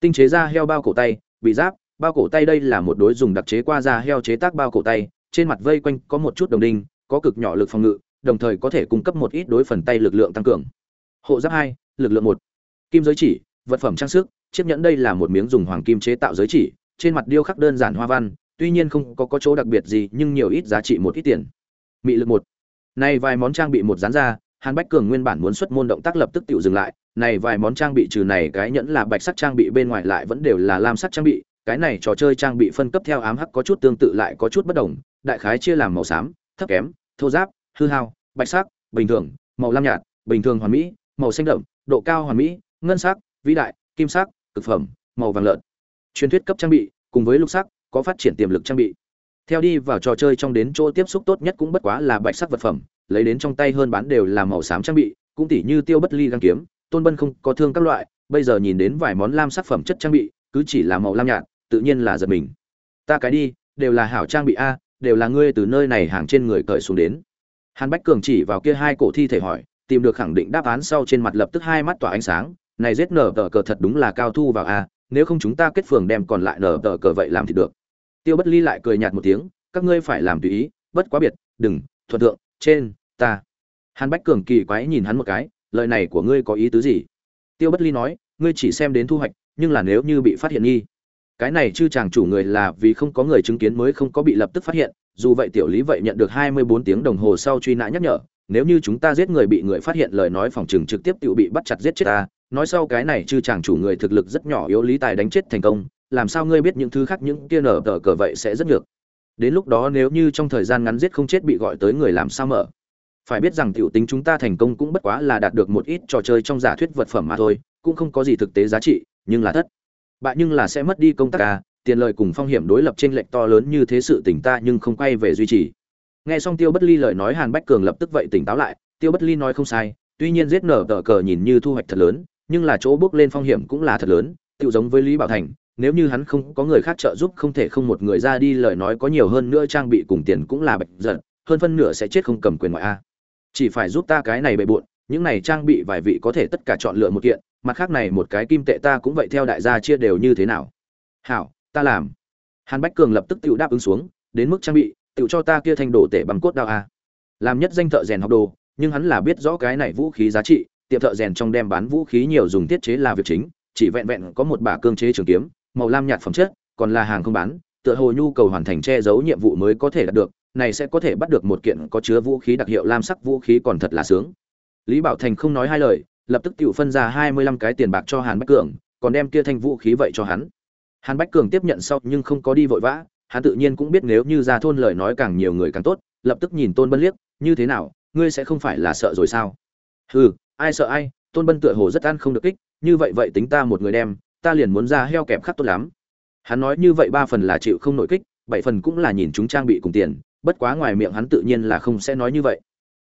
Tinh chế da heo bao cổ tay, bị giáp, bao cổ tay đây là một đối dùng đặc chế qua da heo chế tác bao cổ tay, trên mặt vây quanh có một chút đồng đinh, có cực nhỏ lực phòng ngự, đồng thời có thể cung cấp một ít đối phần tay lực lượng tăng cường. Hộ giáp hai, lực lượng một. Kim giới chỉ, vật phẩm trang sức chiếc nhẫn đây là một miếng dùng hoàng kim chế tạo giới chỉ, trên mặt điêu khắc đơn giản hoa văn, tuy nhiên không có có chỗ đặc biệt gì, nhưng nhiều ít giá trị một ít tiền. Mị lực một. Này vài món trang bị một dán ra, hàn bách cường nguyên bản muốn xuất môn động tác lập tức tự dừng lại, này vài món trang bị trừ này cái nhẫn là bạch sắc trang bị bên ngoài lại vẫn đều là lam sắc trang bị, cái này trò chơi trang bị phân cấp theo ám hắc có chút tương tự lại có chút bất đồng, đại khái chia làm màu xám, thấp kém, thô giáp, hư hao, bạch sắc, bình thường, màu lam nhạt, bình thường hoàn mỹ, màu xanh đậm, độ cao hoàn mỹ, ngân sắc, vĩ đại, kim sắc cực phẩm, màu vàng lợn. Truyền thuyết cấp trang bị, cùng với lục sắc, có phát triển tiềm lực trang bị. Theo đi vào trò chơi trong đến chỗ tiếp xúc tốt nhất cũng bất quá là bạch sắc vật phẩm, lấy đến trong tay hơn bán đều là màu xám trang bị, cũng tỉ như tiêu bất ly găng kiếm, tôn bân không có thương các loại, bây giờ nhìn đến vài món lam sắc phẩm chất trang bị, cứ chỉ là màu lam nhạt, tự nhiên là giật mình. Ta cái đi, đều là hảo trang bị a, đều là ngươi từ nơi này hàng trên người cởi xuống đến. Hàn bách cường chỉ vào kia hai cổ thi thể hỏi, tìm được khẳng định đáp án sau trên mặt lập tức hai mắt tỏa ánh sáng này giết nở tờ cờ thật đúng là cao thu vào a nếu không chúng ta kết phường đem còn lại nở tờ cờ vậy làm thì được. Tiêu bất ly lại cười nhạt một tiếng, các ngươi phải làm tùy ý, bất quá biệt, đừng, thuận thượng, trên, ta. Hàn bách cường kỳ quái nhìn hắn một cái, lời này của ngươi có ý tứ gì? Tiêu bất ly nói, ngươi chỉ xem đến thu hoạch, nhưng là nếu như bị phát hiện nghi. Cái này chư chàng chủ người là vì không có người chứng kiến mới không có bị lập tức phát hiện, dù vậy tiểu lý vậy nhận được hai mươi bốn tiếng đồng hồ sau truy nã nhắc nhở, nếu như chúng ta giết người bị người phát hiện lời nói phòng trừng trực tiếp tự bị bắt chặt giết chết ta nói sau cái này chư chàng chủ người thực lực rất nhỏ yếu lý tài đánh chết thành công, làm sao ngươi biết những thứ khác những kia nở tờ cờ vậy sẽ rất ngược. đến lúc đó nếu như trong thời gian ngắn giết không chết bị gọi tới người làm sao mở? Phải biết rằng tiểu tính chúng ta thành công cũng bất quá là đạt được một ít trò chơi trong giả thuyết vật phẩm mà thôi, cũng không có gì thực tế giá trị, nhưng là thất. Bại nhưng là sẽ mất đi công tác ca tiền lợi cùng phong hiểm đối lập trên lệch to lớn như thế sự tỉnh ta nhưng không quay về duy trì. Nghe xong tiêu bất ly lời nói hàn bách cường lập tức vậy tỉnh táo lại, tiêu bất ly nói không sai, tuy nhiên giết nở tờ cờ nhìn như thu hoạch thật lớn nhưng là chỗ bước lên phong hiểm cũng là thật lớn tựu giống với lý bảo thành nếu như hắn không có người khác trợ giúp không thể không một người ra đi lời nói có nhiều hơn nữa trang bị cùng tiền cũng là bạch giận hơn phân nửa sẽ chết không cầm quyền ngoại a. Chỉ phải giúp ta cái này bệ buộn, những này trang bị vài vị có thể tất cả chọn lựa một kiện mặt khác này một cái kim tệ ta cũng vậy theo đại gia chia đều như thế nào? Hảo ta làm. Hàn bách cường lập tức tựu đáp ứng xuống đến mức trang bị tựu cho ta kia thành đồ tể bằng cốt đao a. Làm nhất danh thợ rèn học đồ nhưng hắn là biết rõ cái này vũ khí giá trị tiệm thợ rèn trong đem bán vũ khí nhiều dùng tiết chế là việc chính, chỉ vẹn vẹn có một bả cương chế trường kiếm, màu lam nhạt phẩm chất, còn là hàng không bán, tựa hồ nhu cầu hoàn thành che giấu nhiệm vụ mới có thể đạt được, này sẽ có thể bắt được một kiện có chứa vũ khí đặc hiệu lam sắc vũ khí còn thật là sướng. Lý bảo thành không nói hai lời, lập tức tiểu phân ra hai mươi lăm cái tiền bạc cho hàn bách cường, còn đem kia thanh vũ khí vậy cho hắn. Hàn bách cường tiếp nhận sau nhưng không có đi vội vã, hắn tự nhiên cũng biết nếu như ra thôn lời nói càng nhiều người càng tốt, lập tức nhìn tôn bân liếc, như thế nào, ngươi sẽ không phải là sợ rồi sao? Hừ ai sợ ai, tôn bân tựa hồ rất ăn không được kích, như vậy vậy tính ta một người đem, ta liền muốn ra heo kẹp khắc tốt lắm. Hắn nói như vậy ba phần là chịu không nội kích, bảy phần cũng là nhìn chúng trang bị cùng tiền, bất quá ngoài miệng hắn tự nhiên là không sẽ nói như vậy.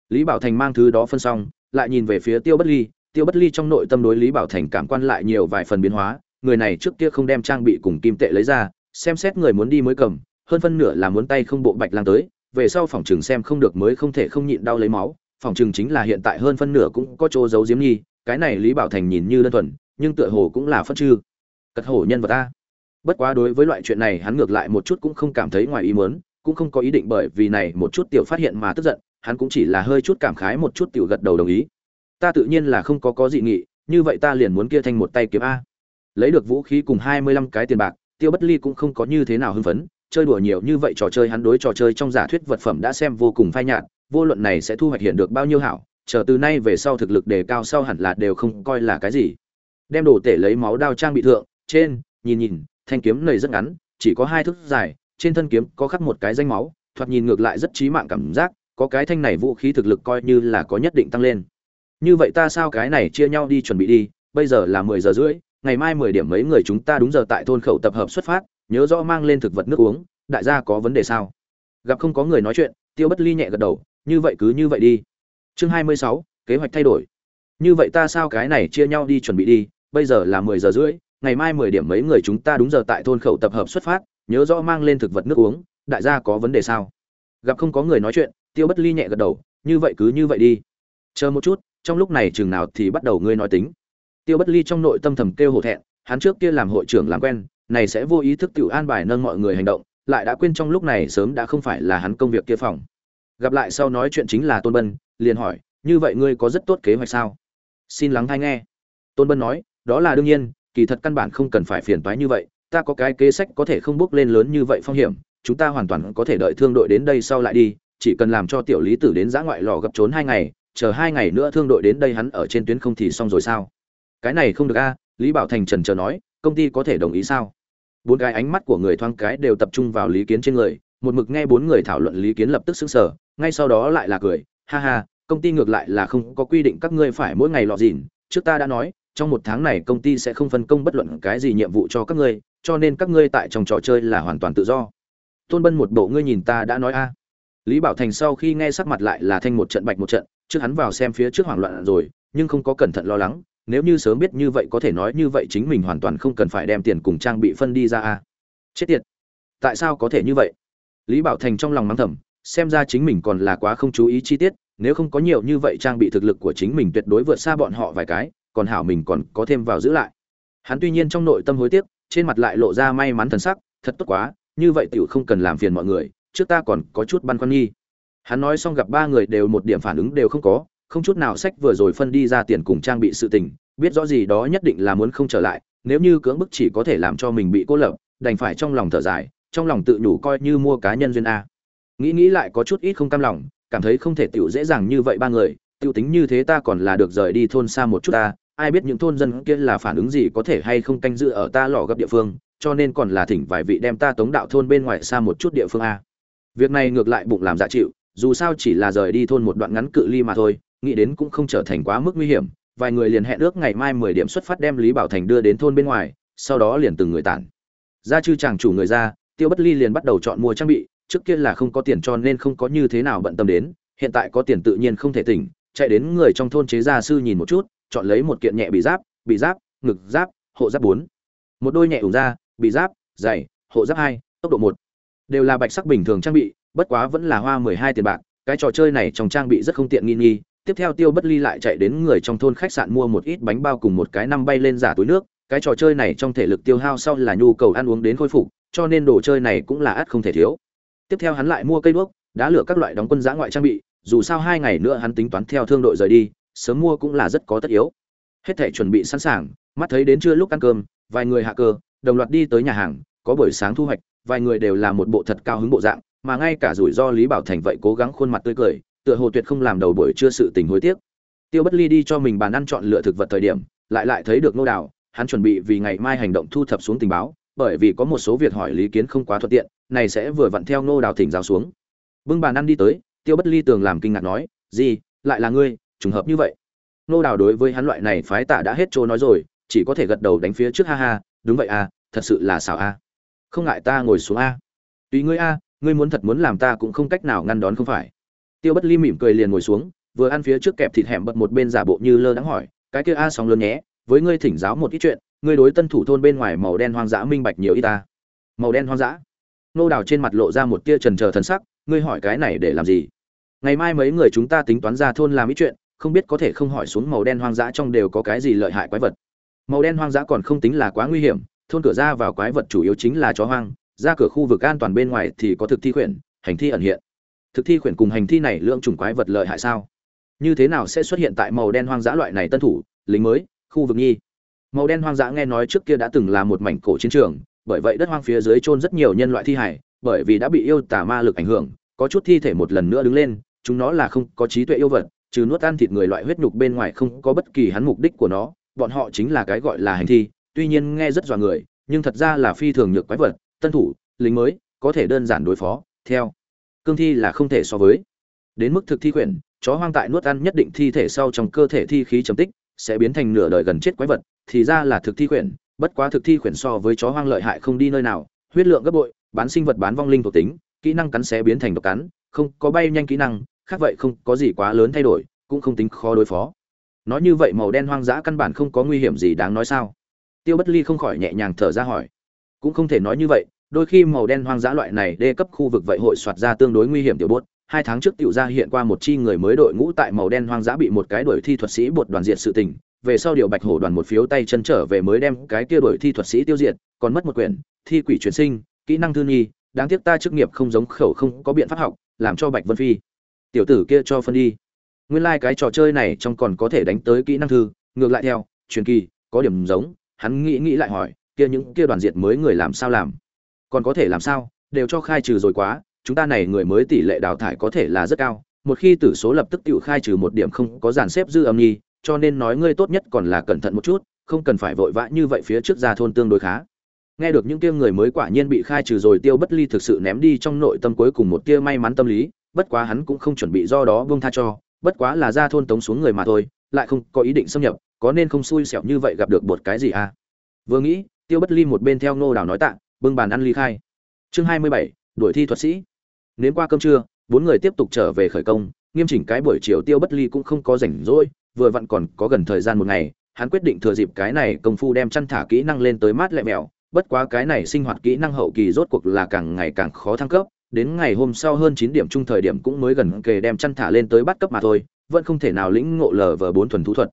Lý bảo thành mang thứ đó phân xong, lại nhìn về phía tiêu bất ly, tiêu bất ly trong nội tâm đối lý bảo thành cảm quan lại nhiều vài phần biến hóa, người này trước kia không đem trang bị cùng kim tệ lấy ra, xem xét người muốn đi mới cầm, hơn phân nửa là muốn tay không bộ bạch lang tới, về sau phòng chừng xem không được mới không thể không nhịn đau lấy máu phòng chừng chính là hiện tại hơn phân nửa cũng có chỗ giấu diếm nhi, cái này lý bảo thành nhìn như đơn thuần, nhưng tựa hồ cũng là phân chư cật hổ nhân vật ta bất quá đối với loại chuyện này hắn ngược lại một chút cũng không cảm thấy ngoài ý muốn, cũng không có ý định bởi vì này một chút tiểu phát hiện mà tức giận, hắn cũng chỉ là hơi chút cảm khái một chút tiểu gật đầu đồng ý. Ta tự nhiên là không có có dị nghị, như vậy ta liền muốn kia thành một tay kiếm a. Lấy được vũ khí cùng hai mươi lăm cái tiền bạc, tiêu bất ly cũng không có như thế nào hưng phấn, chơi đùa nhiều như vậy trò chơi hắn đối trò chơi trong giả thuyết vật phẩm đã xem vô cùng phai nhạt vô luận này sẽ thu hoạch hiện được bao nhiêu hảo, chờ từ nay về sau thực lực đề cao sau hẳn là đều không coi là cái gì. Đem đồ tể lấy máu đao trang bị thượng, trên, nhìn nhìn, thanh kiếm này rất ngắn, chỉ có hai thước dài, trên thân kiếm có khắc một cái danh máu, thoạt nhìn ngược lại rất trí mạng cảm giác, có cái thanh này vũ khí thực lực coi như là có nhất định tăng lên. Như vậy ta sao cái này chia nhau đi chuẩn bị đi, bây giờ là mười giờ rưỡi, ngày mai mười điểm mấy người chúng ta đúng giờ tại thôn khẩu tập hợp xuất phát, nhớ rõ mang lên thực vật nước uống, đại gia có vấn đề sao? Gặp không có người nói chuyện, tiêu bất ly nhẹ gật đầu như vậy cứ như vậy đi. Chương hai mươi sáu, kế hoạch thay đổi. Như vậy ta sao cái này chia nhau đi chuẩn bị đi, bây giờ là mười giờ rưỡi, ngày mai mười điểm mấy người chúng ta đúng giờ tại thôn khẩu tập hợp xuất phát, nhớ rõ mang lên thực vật nước uống, đại gia có vấn đề sao? Gặp không có người nói chuyện, tiêu bất ly nhẹ gật đầu, như vậy cứ như vậy đi. Chờ một chút, trong lúc này chừng nào thì bắt đầu ngươi nói tính. Tiêu bất ly trong nội tâm thầm kêu hổ thẹn, hắn trước kia làm hội trưởng làm quen, này sẽ vô ý thức tự an bài nâng mọi người hành động, lại đã quên trong lúc này sớm đã không phải là hắn công việc kia phòng gặp lại sau nói chuyện chính là tôn bân, liền hỏi, như vậy ngươi có rất tốt kế hoạch sao? Xin lắng hay nghe. Tôn bân nói, đó là đương nhiên, kỳ thật căn bản không cần phải phiền toái như vậy, ta có cái kế sách có thể không bước lên lớn như vậy phong hiểm, chúng ta hoàn toàn có thể đợi thương đội đến đây sau lại đi, chỉ cần làm cho tiểu lý tử đến giã ngoại lò gấp trốn hai ngày, chờ hai ngày nữa thương đội đến đây hắn ở trên tuyến không thì xong rồi sao? Cái này không được a, lý bảo thành trần chờ nói, công ty có thể đồng ý sao? Bốn cái ánh mắt của người thoáng cái đều tập trung vào lý kiến trên người, một mực nghe bốn người thảo luận lý kiến lập tức sững sờ ngay sau đó lại là cười, ha ha, công ty ngược lại là không có quy định các ngươi phải mỗi ngày lọ dìn. Trước ta đã nói, trong một tháng này công ty sẽ không phân công bất luận cái gì nhiệm vụ cho các ngươi, cho nên các ngươi tại trong trò chơi là hoàn toàn tự do. Tôn bân một bộ, ngươi nhìn ta đã nói a. Lý bảo thành sau khi nghe sắc mặt lại là thanh một trận bạch một trận, trước hắn vào xem phía trước hoảng loạn rồi, nhưng không có cẩn thận lo lắng, nếu như sớm biết như vậy có thể nói như vậy chính mình hoàn toàn không cần phải đem tiền cùng trang bị phân đi ra a. Chết tiệt! Tại sao có thể như vậy? Lý bảo thành trong lòng mắng thầm xem ra chính mình còn là quá không chú ý chi tiết, nếu không có nhiều như vậy trang bị thực lực của chính mình tuyệt đối vượt xa bọn họ vài cái, còn hảo mình còn có thêm vào giữ lại. Hắn tuy nhiên trong nội tâm hối tiếc, trên mặt lại lộ ra may mắn thần sắc, thật tốt quá, như vậy tiểu không cần làm phiền mọi người, trước ta còn có chút băn khoăn nghi. Hắn nói xong gặp ba người đều một điểm phản ứng đều không có, không chút nào sách vừa rồi phân đi ra tiền cùng trang bị sự tình, biết rõ gì đó nhất định là muốn không trở lại, nếu như cưỡng bức chỉ có thể làm cho mình bị cô lập, đành phải trong lòng thở dài, trong lòng tự nhủ coi như mua cá nhân duyên a nghĩ nghĩ lại có chút ít không cam lòng, cảm thấy không thể tiểu dễ dàng như vậy ba người tiêu tính như thế ta còn là được rời đi thôn xa một chút ta, ai biết những thôn dân kia là phản ứng gì có thể hay không canh giữ ở ta lò gấp địa phương, cho nên còn là thỉnh vài vị đem ta tống đạo thôn bên ngoài xa một chút địa phương a. Việc này ngược lại bụng làm dạ chịu, dù sao chỉ là rời đi thôn một đoạn ngắn cự ly mà thôi, nghĩ đến cũng không trở thành quá mức nguy hiểm, vài người liền hẹn ước ngày mai mười điểm xuất phát đem lý bảo thành đưa đến thôn bên ngoài, sau đó liền từng người tản. Ra chư chàng chủ người ra, tiêu bất ly liền bắt đầu chọn mua trang bị trước kia là không có tiền cho nên không có như thế nào bận tâm đến, hiện tại có tiền tự nhiên không thể tỉnh, chạy đến người trong thôn chế gia sư nhìn một chút, chọn lấy một kiện nhẹ bị giáp bị giáp, ngực giáp, hộ giáp bốn. Một đôi nhẹ ủng da, bị giáp, dày, hộ giáp hai, tốc độ một. Đều là bạch sắc bình thường trang bị, bất quá vẫn là hoa mười hai tiền bạc, cái trò chơi này trong trang bị rất không tiện nghi nghi. Tiếp theo tiêu bất ly lại chạy đến người trong thôn khách sạn mua một ít bánh bao cùng một cái năm bay lên giả túi nước. Cái trò chơi này trong thể lực tiêu hao sau là nhu cầu ăn uống đến khôi phục, cho nên đồ chơi này cũng là ắt không thể thiếu tiếp theo hắn lại mua cây đuốc, đá lửa các loại đóng quân giã ngoại trang bị, dù sao hai ngày nữa hắn tính toán theo thương đội rời đi, sớm mua cũng là rất có tất yếu. Hết thể chuẩn bị sẵn sàng, mắt thấy đến trưa lúc ăn cơm, vài người hạ cơ, đồng loạt đi tới nhà hàng, có buổi sáng thu hoạch, vài người đều là một bộ thật cao hứng bộ dạng, mà ngay cả rủi ro lý bảo thành vậy cố gắng khuôn mặt tươi cười, tựa hồ tuyệt không làm đầu buổi trưa sự tình hối tiếc. Tiêu bất ly đi cho mình bàn ăn chọn lựa thực vật thời điểm, lại lại thấy được nô đào, hắn chuẩn bị vì ngày mai hành động thu thập xuống tình báo, bởi vì có một số việc hỏi lý kiến không quá thuận tiện này sẽ vừa vặn theo Ngô đào thỉnh giáo xuống. Bưng bàn ăn đi tới, tiêu bất ly tường làm kinh ngạc nói, gì, lại là ngươi, trùng hợp như vậy? Ngô đào đối với hắn loại này phái tả đã hết chỗ nói rồi, chỉ có thể gật đầu đánh phía trước, ha ha, đúng vậy à thật sự là xảo a. Không ngại ta ngồi xuống a. Tùy ngươi a, ngươi muốn thật muốn làm ta cũng không cách nào ngăn đón không phải. Tiêu bất ly mỉm cười liền ngồi xuống, vừa ăn phía trước kẹp thịt hẻm bật một bên giả bộ như lơ đãng hỏi, cái kia a sóng lớn nhé, với ngươi thỉnh giáo một ít chuyện, ngươi đối tân thủ thôn bên ngoài màu đen hoang dã minh bạch nhiều ít ta. Màu đen hoang dã? Nô đào trên mặt lộ ra một tia trần trờ thần sắc, ngươi hỏi cái này để làm gì? Ngày mai mấy người chúng ta tính toán ra thôn làm ít chuyện, không biết có thể không hỏi xuống màu đen hoang dã trong đều có cái gì lợi hại quái vật. Màu đen hoang dã còn không tính là quá nguy hiểm, thôn cửa ra vào quái vật chủ yếu chính là chó hoang, ra cửa khu vực an toàn bên ngoài thì có thực thi khuyển, hành thi ẩn hiện. Thực thi khuyển cùng hành thi này lượng chủng quái vật lợi hại sao? Như thế nào sẽ xuất hiện tại màu đen hoang dã loại này tân thủ, lính mới, khu vực nhi màu đen hoang dã nghe nói trước kia đã từng là một mảnh cổ chiến trường bởi vậy đất hoang phía dưới chôn rất nhiều nhân loại thi hải bởi vì đã bị yêu tà ma lực ảnh hưởng, có chút thi thể một lần nữa đứng lên, chúng nó là không có trí tuệ yêu vật, trừ nuốt ăn thịt người loại huyết nhục bên ngoài không có bất kỳ hắn mục đích của nó, bọn họ chính là cái gọi là hành thi, tuy nhiên nghe rất dọa người, nhưng thật ra là phi thường nhược quái vật, tân thủ, lính mới, có thể đơn giản đối phó, theo. Cương thi là không thể so với. Đến mức thực thi quyển chó hoang tại nuốt ăn nhất định thi thể sau trong cơ thể thi khí chấm tích, sẽ biến thành nửa đời gần chết quái vật, thì ra là thực thi quyển bất quá thực thi khuyển so với chó hoang lợi hại không đi nơi nào, huyết lượng gấp bội, bán sinh vật bán vong linh thuộc tính, kỹ năng cắn xé biến thành độc cắn, không có bay nhanh kỹ năng, khác vậy không có gì quá lớn thay đổi, cũng không tính khó đối phó. Nói như vậy màu đen hoang dã căn bản không có nguy hiểm gì đáng nói sao? Tiêu bất ly không khỏi nhẹ nhàng thở ra hỏi. Cũng không thể nói như vậy, đôi khi màu đen hoang dã loại này đê cấp khu vực vậy hội soạt ra tương đối nguy hiểm tiểu bốt hai tháng trước tiểu ra hiện qua một chi người mới đội ngũ tại màu đen hoang dã bị một cái đuổi thi thuật sĩ bột đoàn diện sự tình về sau điều bạch hổ đoàn một phiếu tay chân trở về mới đem cái kia đuổi thi thuật sĩ tiêu diệt, còn mất một quyển, thi quỷ chuyển sinh, kỹ năng thư nhi, đáng tiếc ta chức nghiệp không giống khẩu không có biện pháp học, làm cho bạch vân phi. Tiểu tử kia cho phân đi. Nguyên lai like cái trò chơi này trong còn có thể đánh tới kỹ năng thư, ngược lại theo, truyền kỳ, có điểm giống, hắn nghĩ nghĩ lại hỏi, kia những kia đoàn diệt mới người làm sao làm? Còn có thể làm sao? Đều cho khai trừ rồi quá, chúng ta này người mới tỷ lệ đào thải có thể là rất cao, một khi tử số lập tức tự khai trừ một điểm không có dàn xếp dư âm nhi cho nên nói ngươi tốt nhất còn là cẩn thận một chút, không cần phải vội vã như vậy phía trước ra thôn tương đối khá. Nghe được những kia người mới quả nhiên bị khai trừ rồi tiêu bất ly thực sự ném đi trong nội tâm cuối cùng một tia may mắn tâm lý, bất quá hắn cũng không chuẩn bị do đó buông tha cho, bất quá là ra thôn tống xuống người mà thôi, lại không có ý định xâm nhập, có nên không xui xẻo như vậy gặp được một cái gì à? Vừa nghĩ, tiêu bất ly một bên theo ngô đào nói tạ, bưng bàn ăn ly khai. Chương hai mươi bảy, đuổi thi thuật sĩ. Nếm qua cơm trưa, bốn người tiếp tục trở về khởi công, nghiêm chỉnh cái buổi chiều tiêu bất ly cũng không có rảnh rỗi vừa vặn còn có gần thời gian một ngày, hắn quyết định thừa dịp cái này công phu đem chăn thả kỹ năng lên tới mát lẹ mèo bất quá cái này sinh hoạt kỹ năng hậu kỳ rốt cuộc là càng ngày càng khó thăng cấp, đến ngày hôm sau hơn chín điểm chung thời điểm cũng mới gần kề đem chăn thả lên tới bắt cấp mà thôi, vẫn không thể nào lĩnh ngộ lờ vờ bốn thuần thú thuật.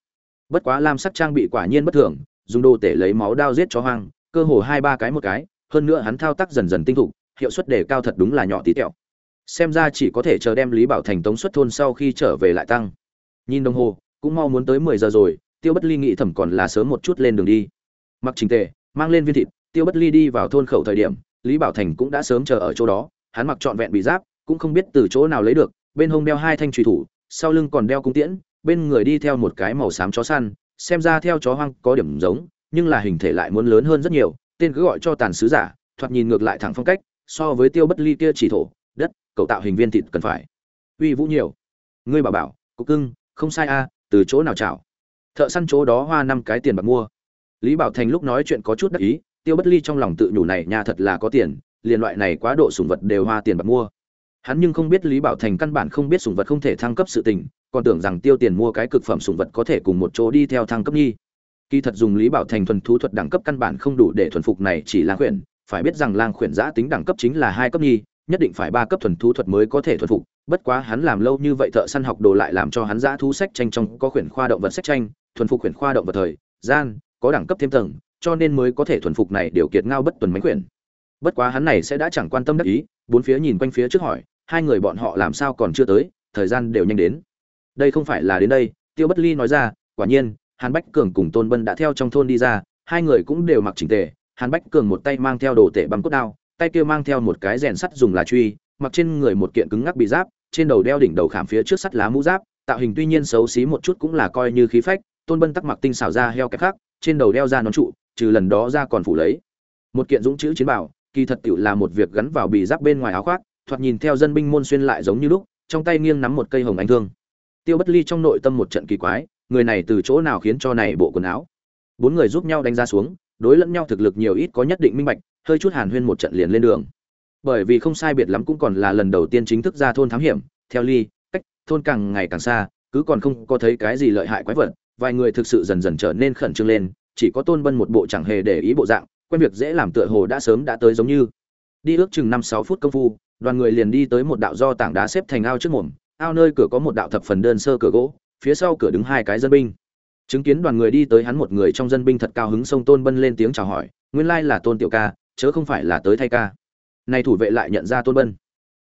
Bất quá lam sắc trang bị quả nhiên bất thường, dùng đồ tể lấy máu đao giết chó hoang, cơ hồ hai ba cái một cái, hơn nữa hắn thao tác dần dần tinh thục, hiệu suất đề cao thật đúng là nhỏ tí tẹo. Xem ra chỉ có thể chờ đem lý bảo thành tống xuất thôn sau khi trở về lại tăng. Nhìn đồng hồ cũng mau muốn tới mười giờ rồi, tiêu bất ly nghĩ thầm còn là sớm một chút lên đường đi. Mặc trình tề, mang lên viên thịt, tiêu bất ly đi vào thôn khẩu thời điểm, lý bảo thành cũng đã sớm chờ ở chỗ đó, hắn mặc trọn vẹn bị giáp, cũng không biết từ chỗ nào lấy được, bên hông đeo hai thanh trùy thủ, sau lưng còn đeo cung tiễn, bên người đi theo một cái màu xám chó săn, xem ra theo chó hoang có điểm giống, nhưng là hình thể lại muốn lớn hơn rất nhiều, tên cứ gọi cho tàn sứ giả, thoạt nhìn ngược lại thẳng phong cách, so với tiêu bất ly kia chỉ thổ, đất cầu tạo hình viên thịt cần phải. Uy vũ nhiều. Ngươi bảo bảo, cục cưng, không sai a từ chỗ nào chảo? Thợ săn chỗ đó hoa năm cái tiền bạc mua. Lý bảo thành lúc nói chuyện có chút đắc ý, tiêu bất ly trong lòng tự nhủ này nhà thật là có tiền, liền loại này quá độ sủng vật đều hoa tiền bạc mua. Hắn nhưng không biết lý bảo thành căn bản không biết sủng vật không thể thăng cấp sự tình, còn tưởng rằng tiêu tiền mua cái cực phẩm sủng vật có thể cùng một chỗ đi theo thăng cấp nhi. Kỳ thật dùng lý bảo thành thuần thú thuật đẳng cấp căn bản không đủ để thuần phục này chỉ là khuyển, phải biết rằng lang khuyển giã tính đẳng cấp chính là hai cấp nhi, nhất định phải ba cấp thuần thú thuật mới có thể thuần phục bất quá hắn làm lâu như vậy thợ săn học đồ lại làm cho hắn giã thú sách tranh trong có quyển khoa động vật sách tranh, thuần phục quyển khoa động vật thời, gian, có đẳng cấp thêm tầng, cho nên mới có thể thuần phục này điều kiệt ngao bất tuần mánh quyển bất quá hắn này sẽ đã chẳng quan tâm đắc ý, bốn phía nhìn quanh phía trước hỏi, hai người bọn họ làm sao còn chưa tới, thời gian đều nhanh đến. Đây không phải là đến đây, tiêu bất ly nói ra, quả nhiên, hàn bách cường cùng tôn bân đã theo trong thôn đi ra, hai người cũng đều mặc chỉnh tề, hàn bách cường một tay mang theo đồ tể bằng cốt đao, tay kia mang theo một cái rèn sắt dùng là truy, mặc trên người một kiện cứng ngắc bị giáp trên đầu đeo đỉnh đầu khảm phía trước sắt lá mũ giáp, tạo hình tuy nhiên xấu xí một chút cũng là coi như khí phách, tôn bân tắc mặc tinh xảo ra heo kẹp khác trên đầu đeo ra nón trụ, trừ lần đó ra còn phủ lấy. Một kiện dũng chữ chiến bảo, kỳ thật tiểu là một việc gắn vào bì giáp bên ngoài áo khoác, thoạt nhìn theo dân binh môn xuyên lại giống như lúc, trong tay nghiêng nắm một cây hồng anh thương. Tiêu bất ly trong nội tâm một trận kỳ quái, người này từ chỗ nào khiến cho này bộ quần áo? Bốn người giúp nhau đánh ra xuống, đối lẫn nhau thực lực nhiều ít có nhất định minh bạch, hơi chút hàn huyên một trận liền lên đường bởi vì không sai biệt lắm cũng còn là lần đầu tiên chính thức ra thôn thám hiểm, theo ly, cách, thôn càng ngày càng xa, cứ còn không có thấy cái gì lợi hại quái vật, vài người thực sự dần dần trở nên khẩn trương lên, chỉ có tôn bân một bộ chẳng hề để ý bộ dạng, quen việc dễ làm tựa hồ đã sớm đã tới giống như. Đi ước chừng năm sáu phút công phu, đoàn người liền đi tới một đạo do tảng đá xếp thành ao trước mồm, ao nơi cửa có một đạo thập phần đơn sơ cửa gỗ, phía sau cửa đứng hai cái dân binh. Chứng kiến đoàn người đi tới hắn một người trong dân binh thật cao hứng sông tôn bân lên tiếng chào hỏi, nguyên lai là tôn tiểu ca, chớ không phải là tới thay ca này thủ vệ lại nhận ra tôn bân.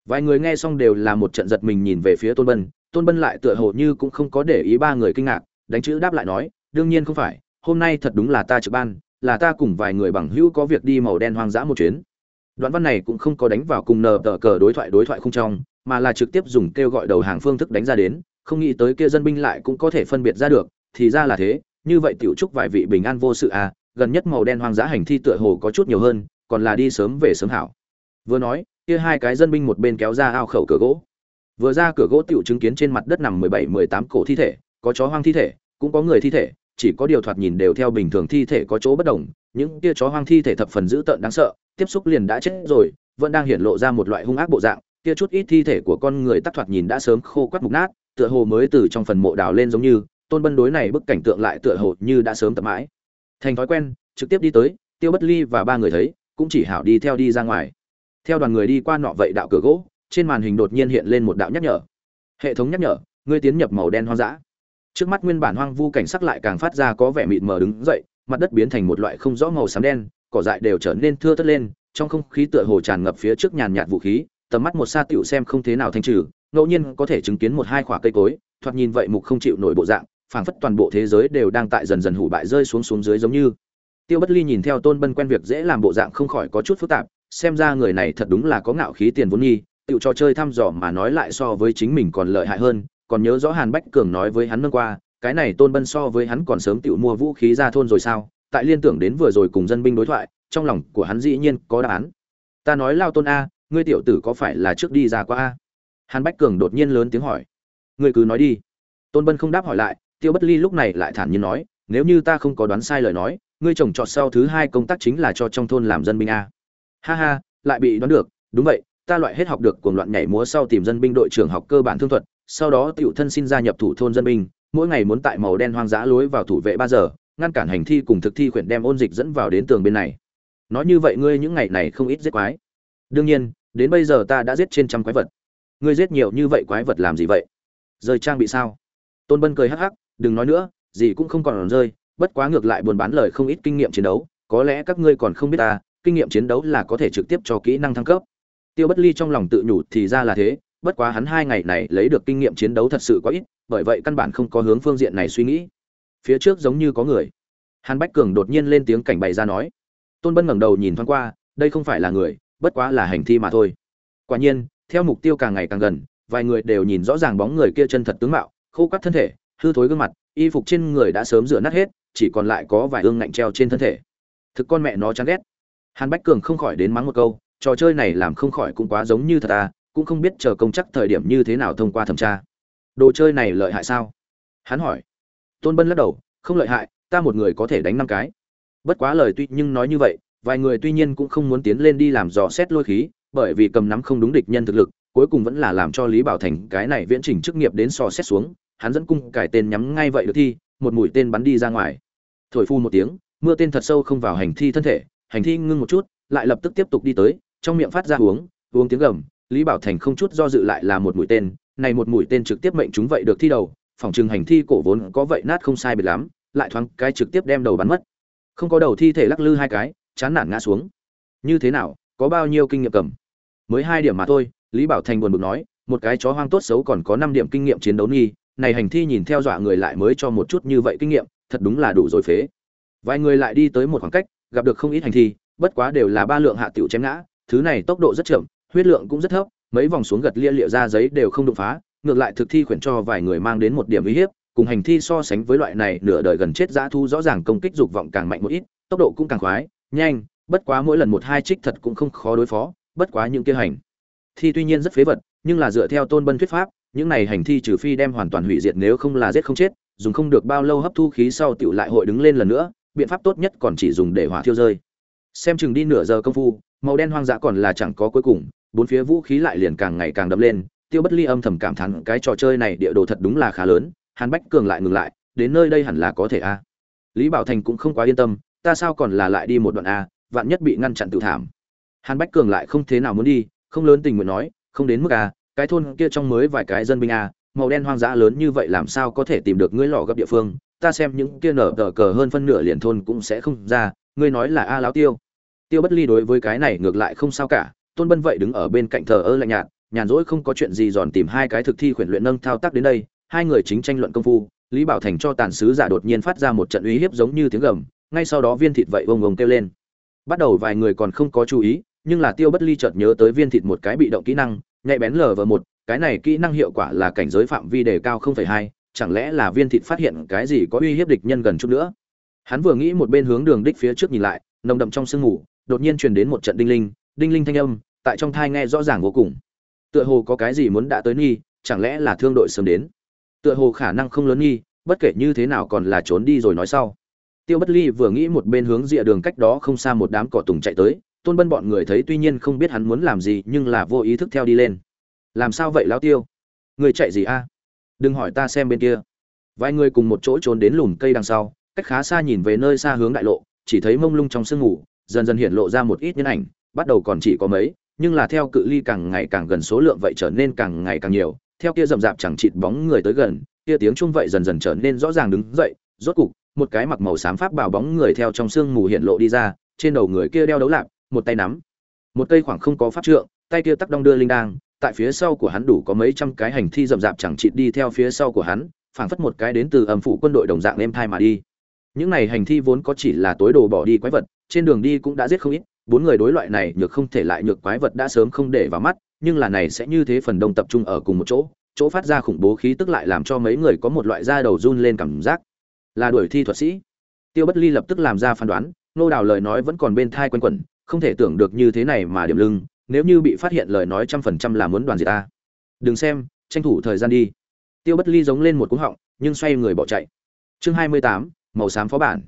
Vài người nghe xong đều là một trận giật mình nhìn về phía tôn bân. Tôn bân lại tựa hồ như cũng không có để ý ba người kinh ngạc, đánh chữ đáp lại nói, đương nhiên không phải, hôm nay thật đúng là ta trực ban, là ta cùng vài người bằng hữu có việc đi màu đen hoang dã một chuyến. Đoạn văn này cũng không có đánh vào cùng nờ tờ cờ đối thoại đối thoại không trong, mà là trực tiếp dùng kêu gọi đầu hàng phương thức đánh ra đến, không nghĩ tới kia dân binh lại cũng có thể phân biệt ra được, thì ra là thế, như vậy tiểu trúc vài vị bình an vô sự à gần nhất màu đen hoang dã hành thi tựa hồ có chút nhiều hơn, còn là đi sớm về sớm hảo vừa nói, kia hai cái dân binh một bên kéo ra ao khẩu cửa gỗ. Vừa ra cửa gỗ tựu chứng kiến trên mặt đất nằm mười bảy, mười tám cổ thi thể, có chó hoang thi thể, cũng có người thi thể, chỉ có điều thoạt nhìn đều theo bình thường thi thể có chỗ bất đồng, những kia chó hoang thi thể thập phần dữ tợn đáng sợ, tiếp xúc liền đã chết rồi, vẫn đang hiện lộ ra một loại hung ác bộ dạng, kia chút ít thi thể của con người tắc thoạt nhìn đã sớm khô quắt mục nát, tựa hồ mới từ trong phần mộ đào lên giống như, tôn bân đối này bức cảnh tượng lại tựa hồ như đã sớm tập mãi. Thành thói quen, trực tiếp đi tới, tiêu bất ly và ba người thấy, cũng chỉ hảo đi theo đi ra ngoài theo đoàn người đi qua nọ vậy đạo cửa gỗ, trên màn hình đột nhiên hiện lên một đạo nhắc nhở. Hệ thống nhắc nhở, ngươi tiến nhập màu đen hoang dã. Trước mắt nguyên bản hoang vu cảnh sắc lại càng phát ra có vẻ mịt mờ đứng dậy, mặt đất biến thành một loại không rõ màu xám đen, cỏ dại đều trở nên thưa thớt lên, trong không khí tựa hồ tràn ngập phía trước nhàn nhạt vũ khí, tầm mắt một xa tiểu xem không thế nào thanh trừ, ngẫu nhiên có thể chứng kiến một hai khoả cây cối, thoạt nhìn vậy mục không chịu nổi bộ dạng, phảng phất toàn bộ thế giới đều đang tại dần dần hủ bại rơi xuống xuống dưới giống như. Tiêu bất ly nhìn theo tôn bân quen việc dễ làm bộ dạng không khỏi có chút phức tạp xem ra người này thật đúng là có ngạo khí tiền vốn nhi tựu cho chơi thăm dò mà nói lại so với chính mình còn lợi hại hơn, còn nhớ rõ hàn bách cường nói với hắn nâng qua, cái này tôn bân so với hắn còn sớm tựu mua vũ khí ra thôn rồi sao? Tại liên tưởng đến vừa rồi cùng dân binh đối thoại, trong lòng của hắn dĩ nhiên có đáp án. Ta nói lao tôn a, ngươi tiểu tử có phải là trước đi ra qua a? Hàn bách cường đột nhiên lớn tiếng hỏi. Ngươi cứ nói đi. Tôn bân không đáp hỏi lại, tiêu bất ly lúc này lại thản nhiên nói, nếu như ta không có đoán sai lời nói, ngươi trồng trọt sau thứ hai công tác chính là cho trong thôn làm dân binh a ha ha, lại bị đoán được. Đúng vậy, ta loại hết học được cuồng loạn nhảy múa sau tìm dân binh đội trưởng học cơ bản thương thuật, sau đó tiểu thân xin gia nhập thủ thôn dân binh, mỗi ngày muốn tại màu đen hoang dã lối vào thủ vệ ba giờ, ngăn cản hành thi cùng thực thi khuyển đem ôn dịch dẫn vào đến tường bên này. Nói như vậy ngươi những ngày này không ít giết quái. Đương nhiên, đến bây giờ ta đã giết trên trăm quái vật. Ngươi giết nhiều như vậy quái vật làm gì vậy? Rơi trang bị sao? Tôn bân cười hắc hắc, đừng nói nữa, gì cũng không còn rơi, bất quá ngược lại buồn bán lời không ít kinh nghiệm chiến đấu, có lẽ các ngươi còn không biết ta kinh nghiệm chiến đấu là có thể trực tiếp cho kỹ năng thăng cấp. Tiêu bất ly trong lòng tự nhủ thì ra là thế, bất quá hắn hai ngày này lấy được kinh nghiệm chiến đấu thật sự quá ít, bởi vậy căn bản không có hướng phương diện này suy nghĩ. Phía trước giống như có người. Hàn bách cường đột nhiên lên tiếng cảnh bày ra nói. Tôn bân ngẩng đầu nhìn thoáng qua, đây không phải là người, bất quá là hành thi mà thôi. Quả nhiên, theo mục tiêu càng ngày càng gần, vài người đều nhìn rõ ràng bóng người kia chân thật tướng mạo, khô quắt thân thể, hư thối gương mặt, y phục trên người đã sớm rửa nát hết, chỉ còn lại có vài ương ngạnh treo trên thân thể. Thực con mẹ nó chán ghét hàn bách cường không khỏi đến mắng một câu, trò chơi này làm không khỏi cũng quá giống như thật ta cũng không biết chờ công chắc thời điểm như thế nào thông qua thẩm tra. Đồ chơi này lợi hại sao? Hắn hỏi. Tôn bân lắc đầu, không lợi hại, ta một người có thể đánh năm cái. Bất quá lời tuy nhưng nói như vậy, vài người tuy nhiên cũng không muốn tiến lên đi làm dò xét lôi khí, bởi vì cầm nắm không đúng địch nhân thực lực, cuối cùng vẫn là làm cho lý bảo thành cái này viễn trình chức nghiệp đến so xét xuống, hắn dẫn cung cải tên nhắm ngay vậy được thi, một mũi tên bắn đi ra ngoài. Thổi phu một tiếng, mưa tên thật sâu không vào hành thi thân thể hành thi ngưng một chút, lại lập tức tiếp tục đi tới, trong miệng phát ra uống uống tiếng gầm. Lý bảo thành không chút do dự lại là một mũi tên. Này một mũi tên trực tiếp mệnh chúng vậy được thi đầu. Phòng trừng hành thi cổ vốn có vậy nát không sai biệt lắm, lại thoáng cái trực tiếp đem đầu bắn mất. Không có đầu thi thể lắc lư hai cái, chán nản ngã xuống. Như thế nào, có bao nhiêu kinh nghiệm cầm? Mới hai điểm mà thôi, lý bảo thành buồn bực nói, một cái chó hoang tốt xấu còn có năm điểm kinh nghiệm chiến đấu nghi. Này hành thi nhìn theo dọa người lại mới cho một chút như vậy kinh nghiệm, thật đúng là đủ rồi phế. Vài người lại đi tới một khoảng cách gặp được không ít hành thi, bất quá đều là ba lượng hạ tiểu chém ngã, thứ này tốc độ rất chậm, huyết lượng cũng rất thấp, mấy vòng xuống gật lia liệu ra giấy đều không đụng phá, ngược lại thực thi khuyển cho vài người mang đến một điểm uy hiếp, cùng hành thi so sánh với loại này nửa đời gần chết dã thu rõ ràng công kích dục vọng càng mạnh một ít, tốc độ cũng càng khoái, nhanh, bất quá mỗi lần một hai trích thật cũng không khó đối phó, bất quá những kia hành thi tuy nhiên rất phế vật, nhưng là dựa theo tôn bân thuyết pháp, những này hành thi trừ phi đem hoàn toàn hủy diệt nếu không là giết không chết, dùng không được bao lâu hấp thu khí sau tiểu lại hội đứng lên lần nữa biện pháp tốt nhất còn chỉ dùng để hỏa thiêu rơi. Xem chừng đi nửa giờ công phu, màu đen hoang dã còn là chẳng có cuối cùng, bốn phía vũ khí lại liền càng ngày càng đậm lên, tiêu bất ly âm thầm cảm thán cái trò chơi này địa đồ thật đúng là khá lớn, hàn bách cường lại ngừng lại, đến nơi đây hẳn là có thể a. Lý bảo thành cũng không quá yên tâm, ta sao còn là lại đi một đoạn a, vạn nhất bị ngăn chặn tự thảm. Hàn bách cường lại không thế nào muốn đi, không lớn tình nguyện nói, không đến mức a, cái thôn kia trong mới vài cái dân binh a, màu đen hoang dã lớn như vậy làm sao có thể tìm được ngươi lò gấp địa phương ta xem những kia nở tờ cờ hơn phân nửa liền thôn cũng sẽ không ra, ngươi nói là a láo tiêu. Tiêu bất ly đối với cái này ngược lại không sao cả, tôn bân vậy đứng ở bên cạnh thờ ơ lạnh nhạt, nhàn rỗi không có chuyện gì giòn tìm hai cái thực thi khuyển luyện nâng thao tác đến đây, hai người chính tranh luận công phu, lý bảo thành cho tàn sứ giả đột nhiên phát ra một trận uy hiếp giống như tiếng gầm, ngay sau đó viên thịt vậy vông vông kêu lên. Bắt đầu vài người còn không có chú ý, nhưng là tiêu bất ly chợt nhớ tới viên thịt một cái bị động kỹ năng, nhạy bén lờ vờ một, cái này kỹ năng hiệu quả là cảnh giới phạm vi đề cao không hai chẳng lẽ là viên thịt phát hiện cái gì có uy hiếp địch nhân gần chút nữa? Hắn vừa nghĩ một bên hướng đường đích phía trước nhìn lại, nồng đậm trong sương ngủ đột nhiên truyền đến một trận đinh linh đinh linh thanh âm, tại trong thai nghe rõ ràng vô cùng. Tựa hồ có cái gì muốn đã tới nghi, chẳng lẽ là thương đội sớm đến? Tựa hồ khả năng không lớn nghi, bất kể như thế nào còn là trốn đi rồi nói sau. Tiêu bất ly vừa nghĩ một bên hướng rìa đường cách đó không xa một đám cỏ tùng chạy tới, tôn bân bọn người thấy tuy nhiên không biết hắn muốn làm gì, nhưng là vô ý thức theo đi lên. Làm sao vậy, lão tiêu? Người chạy gì a? Đừng hỏi ta xem bên kia. Vài người cùng một chỗ trốn đến lùm cây đằng sau, cách khá xa nhìn về nơi xa hướng đại lộ, chỉ thấy mông lung trong sương ngủ dần dần hiện lộ ra một ít nhân ảnh, bắt đầu còn chỉ có mấy, nhưng là theo cự ly càng ngày càng gần số lượng vậy trở nên càng ngày càng nhiều, theo kia rậm rạp chẳng chịt bóng người tới gần, kia tiếng chung vậy dần dần trở nên rõ ràng đứng dậy, rốt cục, một cái mặc màu xám pháp bảo bóng người theo trong sương mù hiện lộ đi ra, trên đầu người kia đeo đấu lạp, một tay nắm, một cây khoảng không có pháp trượng, tay kia tắc đong đưa linh đang tại phía sau của hắn đủ có mấy trăm cái hành thi rậm rạp chẳng chịt đi theo phía sau của hắn, phảng phất một cái đến từ âm phủ quân đội đồng dạng êm thai mà đi. Những này hành thi vốn có chỉ là tối đồ bỏ đi quái vật, trên đường đi cũng đã giết không ít, bốn người đối loại này nhược không thể lại nhược quái vật đã sớm không để vào mắt, nhưng là này sẽ như thế phần đông tập trung ở cùng một chỗ chỗ phát ra khủng bố khí tức lại làm cho mấy người có một loại da đầu run lên cảm giác. Là đuổi thi thuật sĩ. Tiêu bất ly lập tức làm ra phán đoán, nô đào lời nói vẫn còn bên thai quanh quẩn, không thể tưởng được như thế này mà điểm lưng nếu như bị phát hiện lời nói trăm phần trăm là muốn đoàn diệt ta. Đừng xem, tranh thủ thời gian đi. Tiêu bất ly giống lên một cú họng, nhưng xoay người bỏ chạy. Chương hai mươi tám, màu xám phó bản.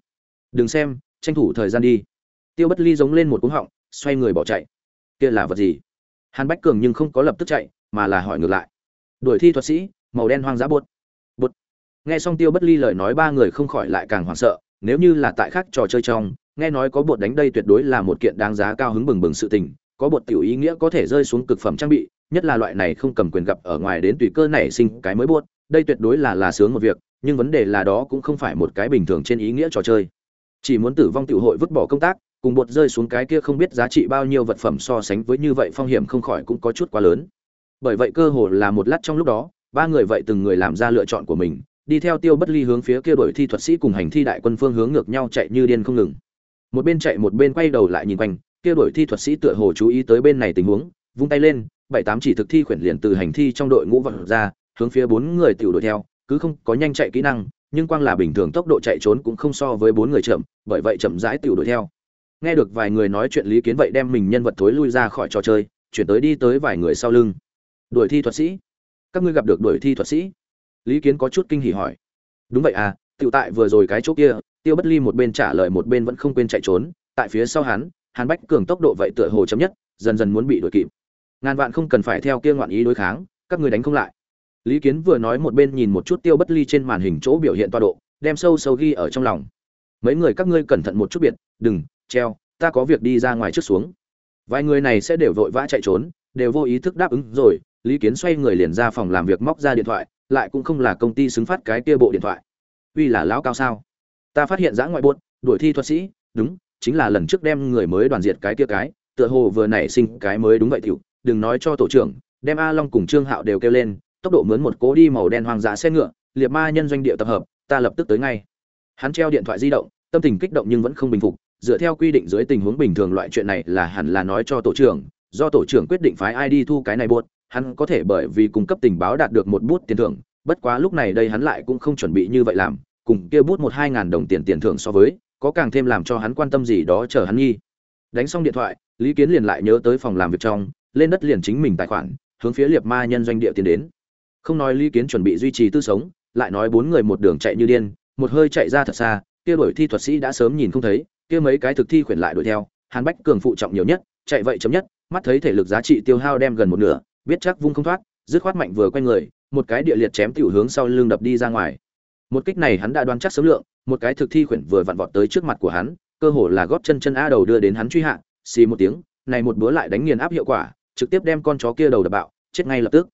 Đừng xem, tranh thủ thời gian đi. Tiêu bất ly giống lên một cú họng, xoay người bỏ chạy. Kia là vật gì? Hàn bách cường nhưng không có lập tức chạy, mà là hỏi ngược lại. Đuổi thi thuật sĩ, màu đen hoang dã bột bột nghe xong tiêu bất ly lời nói, ba người không khỏi lại càng hoảng sợ. Nếu như là tại khác trò chơi trong, nghe nói có bột đánh đây tuyệt đối là một kiện đáng giá cao hứng bừng bừng sự tình có bột tiểu ý nghĩa có thể rơi xuống cực phẩm trang bị, nhất là loại này không cầm quyền gặp ở ngoài đến tùy cơ nảy sinh cái mới bột, đây tuyệt đối là là sướng một việc, nhưng vấn đề là đó cũng không phải một cái bình thường trên ý nghĩa trò chơi. Chỉ muốn tử vong tiểu hội vứt bỏ công tác, cùng bột rơi xuống cái kia không biết giá trị bao nhiêu vật phẩm so sánh với như vậy phong hiểm không khỏi cũng có chút quá lớn. Bởi vậy cơ hồ là một lát trong lúc đó, ba người vậy từng người làm ra lựa chọn của mình, đi theo tiêu bất ly hướng phía kia đổi thi thuật sĩ cùng hành thi đại quân phương hướng ngược nhau chạy như điên không ngừng. Một bên chạy một bên quay đầu lại nhìn quanh kia đổi thi thuật sĩ tựa hồ chú ý tới bên này tình huống, vung tay lên, bảy tám chỉ thực thi khuyển liền từ hành thi trong đội ngũ vật ra, hướng phía bốn người tiểu đuổi theo, cứ không có nhanh chạy kỹ năng, nhưng quang là bình thường tốc độ chạy trốn cũng không so với bốn người chậm, bởi vậy chậm rãi tiểu đuổi theo. Nghe được vài người nói chuyện lý kiến vậy đem mình nhân vật thối lui ra khỏi trò chơi, chuyển tới đi tới vài người sau lưng. Đuổi thi thuật sĩ? Các ngươi gặp được đuổi thi thuật sĩ? Lý kiến có chút kinh hỉ hỏi. Đúng vậy à tiểu tại vừa rồi cái chỗ kia, tiêu bất ly một bên trả lời một bên vẫn không quên chạy trốn, tại phía sau hắn hàn bách cường tốc độ vậy tựa hồ chấm nhất, dần dần muốn bị đuổi kịp. Ngàn vạn không cần phải theo kia ngoạn ý đối kháng, các người đánh không lại. Lý kiến vừa nói một bên nhìn một chút tiêu bất ly trên màn hình chỗ biểu hiện toa độ, đem sâu sâu ghi ở trong lòng. Mấy người các ngươi cẩn thận một chút biệt, đừng, treo, ta có việc đi ra ngoài trước xuống. Vài người này sẽ đều vội vã chạy trốn, đều vô ý thức đáp ứng rồi, lý kiến xoay người liền ra phòng làm việc móc ra điện thoại, lại cũng không là công ty xứng phát cái kia bộ điện thoại. Uy là lão cao sao? Ta phát hiện giã ngoại buốt đuổi thi thuật sĩ, đúng chính là lần trước đem người mới đoàn diệt cái kia cái, tựa hồ vừa nảy sinh cái mới đúng vậy tiểu, đừng nói cho tổ trưởng, đem a long cùng trương hạo đều kêu lên, tốc độ mướn một cố đi màu đen hoang dã xe ngựa, liệt ma nhân doanh địa tập hợp, ta lập tức tới ngay. Hắn treo điện thoại di động, tâm tình kích động nhưng vẫn không bình phục, dựa theo quy định dưới tình huống bình thường loại chuyện này là hẳn là nói cho tổ trưởng, do tổ trưởng quyết định phái ai đi thu cái này buốt, hắn có thể bởi vì cung cấp tình báo đạt được một bút tiền thưởng, bất quá lúc này đây hắn lại cũng không chuẩn bị như vậy làm, cùng kia bút một hai ngàn đồng tiền tiền thưởng so với có càng thêm làm cho hắn quan tâm gì đó chờ hắn nghi. Đánh xong điện thoại, lý kiến liền lại nhớ tới phòng làm việc trong, lên đất liền chính mình tài khoản, hướng phía liệt ma nhân doanh địa tiến đến. Không nói lý kiến chuẩn bị duy trì tư sống, lại nói bốn người một đường chạy như điên, một hơi chạy ra thật xa, kia đuổi thi thuật sĩ đã sớm nhìn không thấy, kia mấy cái thực thi khuyển lại đuổi theo, hàn bách cường phụ trọng nhiều nhất, chạy vậy chấm nhất, mắt thấy thể lực giá trị tiêu hao đem gần một nửa, biết chắc vung không thoát, dứt khoát mạnh vừa quay người, một cái địa liệt chém tiểu hướng sau lưng đập đi ra ngoài một kích này hắn đã đoán chắc sớm lượng, một cái thực thi khuyển vừa vặn vọt tới trước mặt của hắn, cơ hồ là góp chân chân a đầu đưa đến hắn truy hạ, xì một tiếng, này một búa lại đánh nghiền áp hiệu quả, trực tiếp đem con chó kia đầu đập bạo, chết ngay lập tức.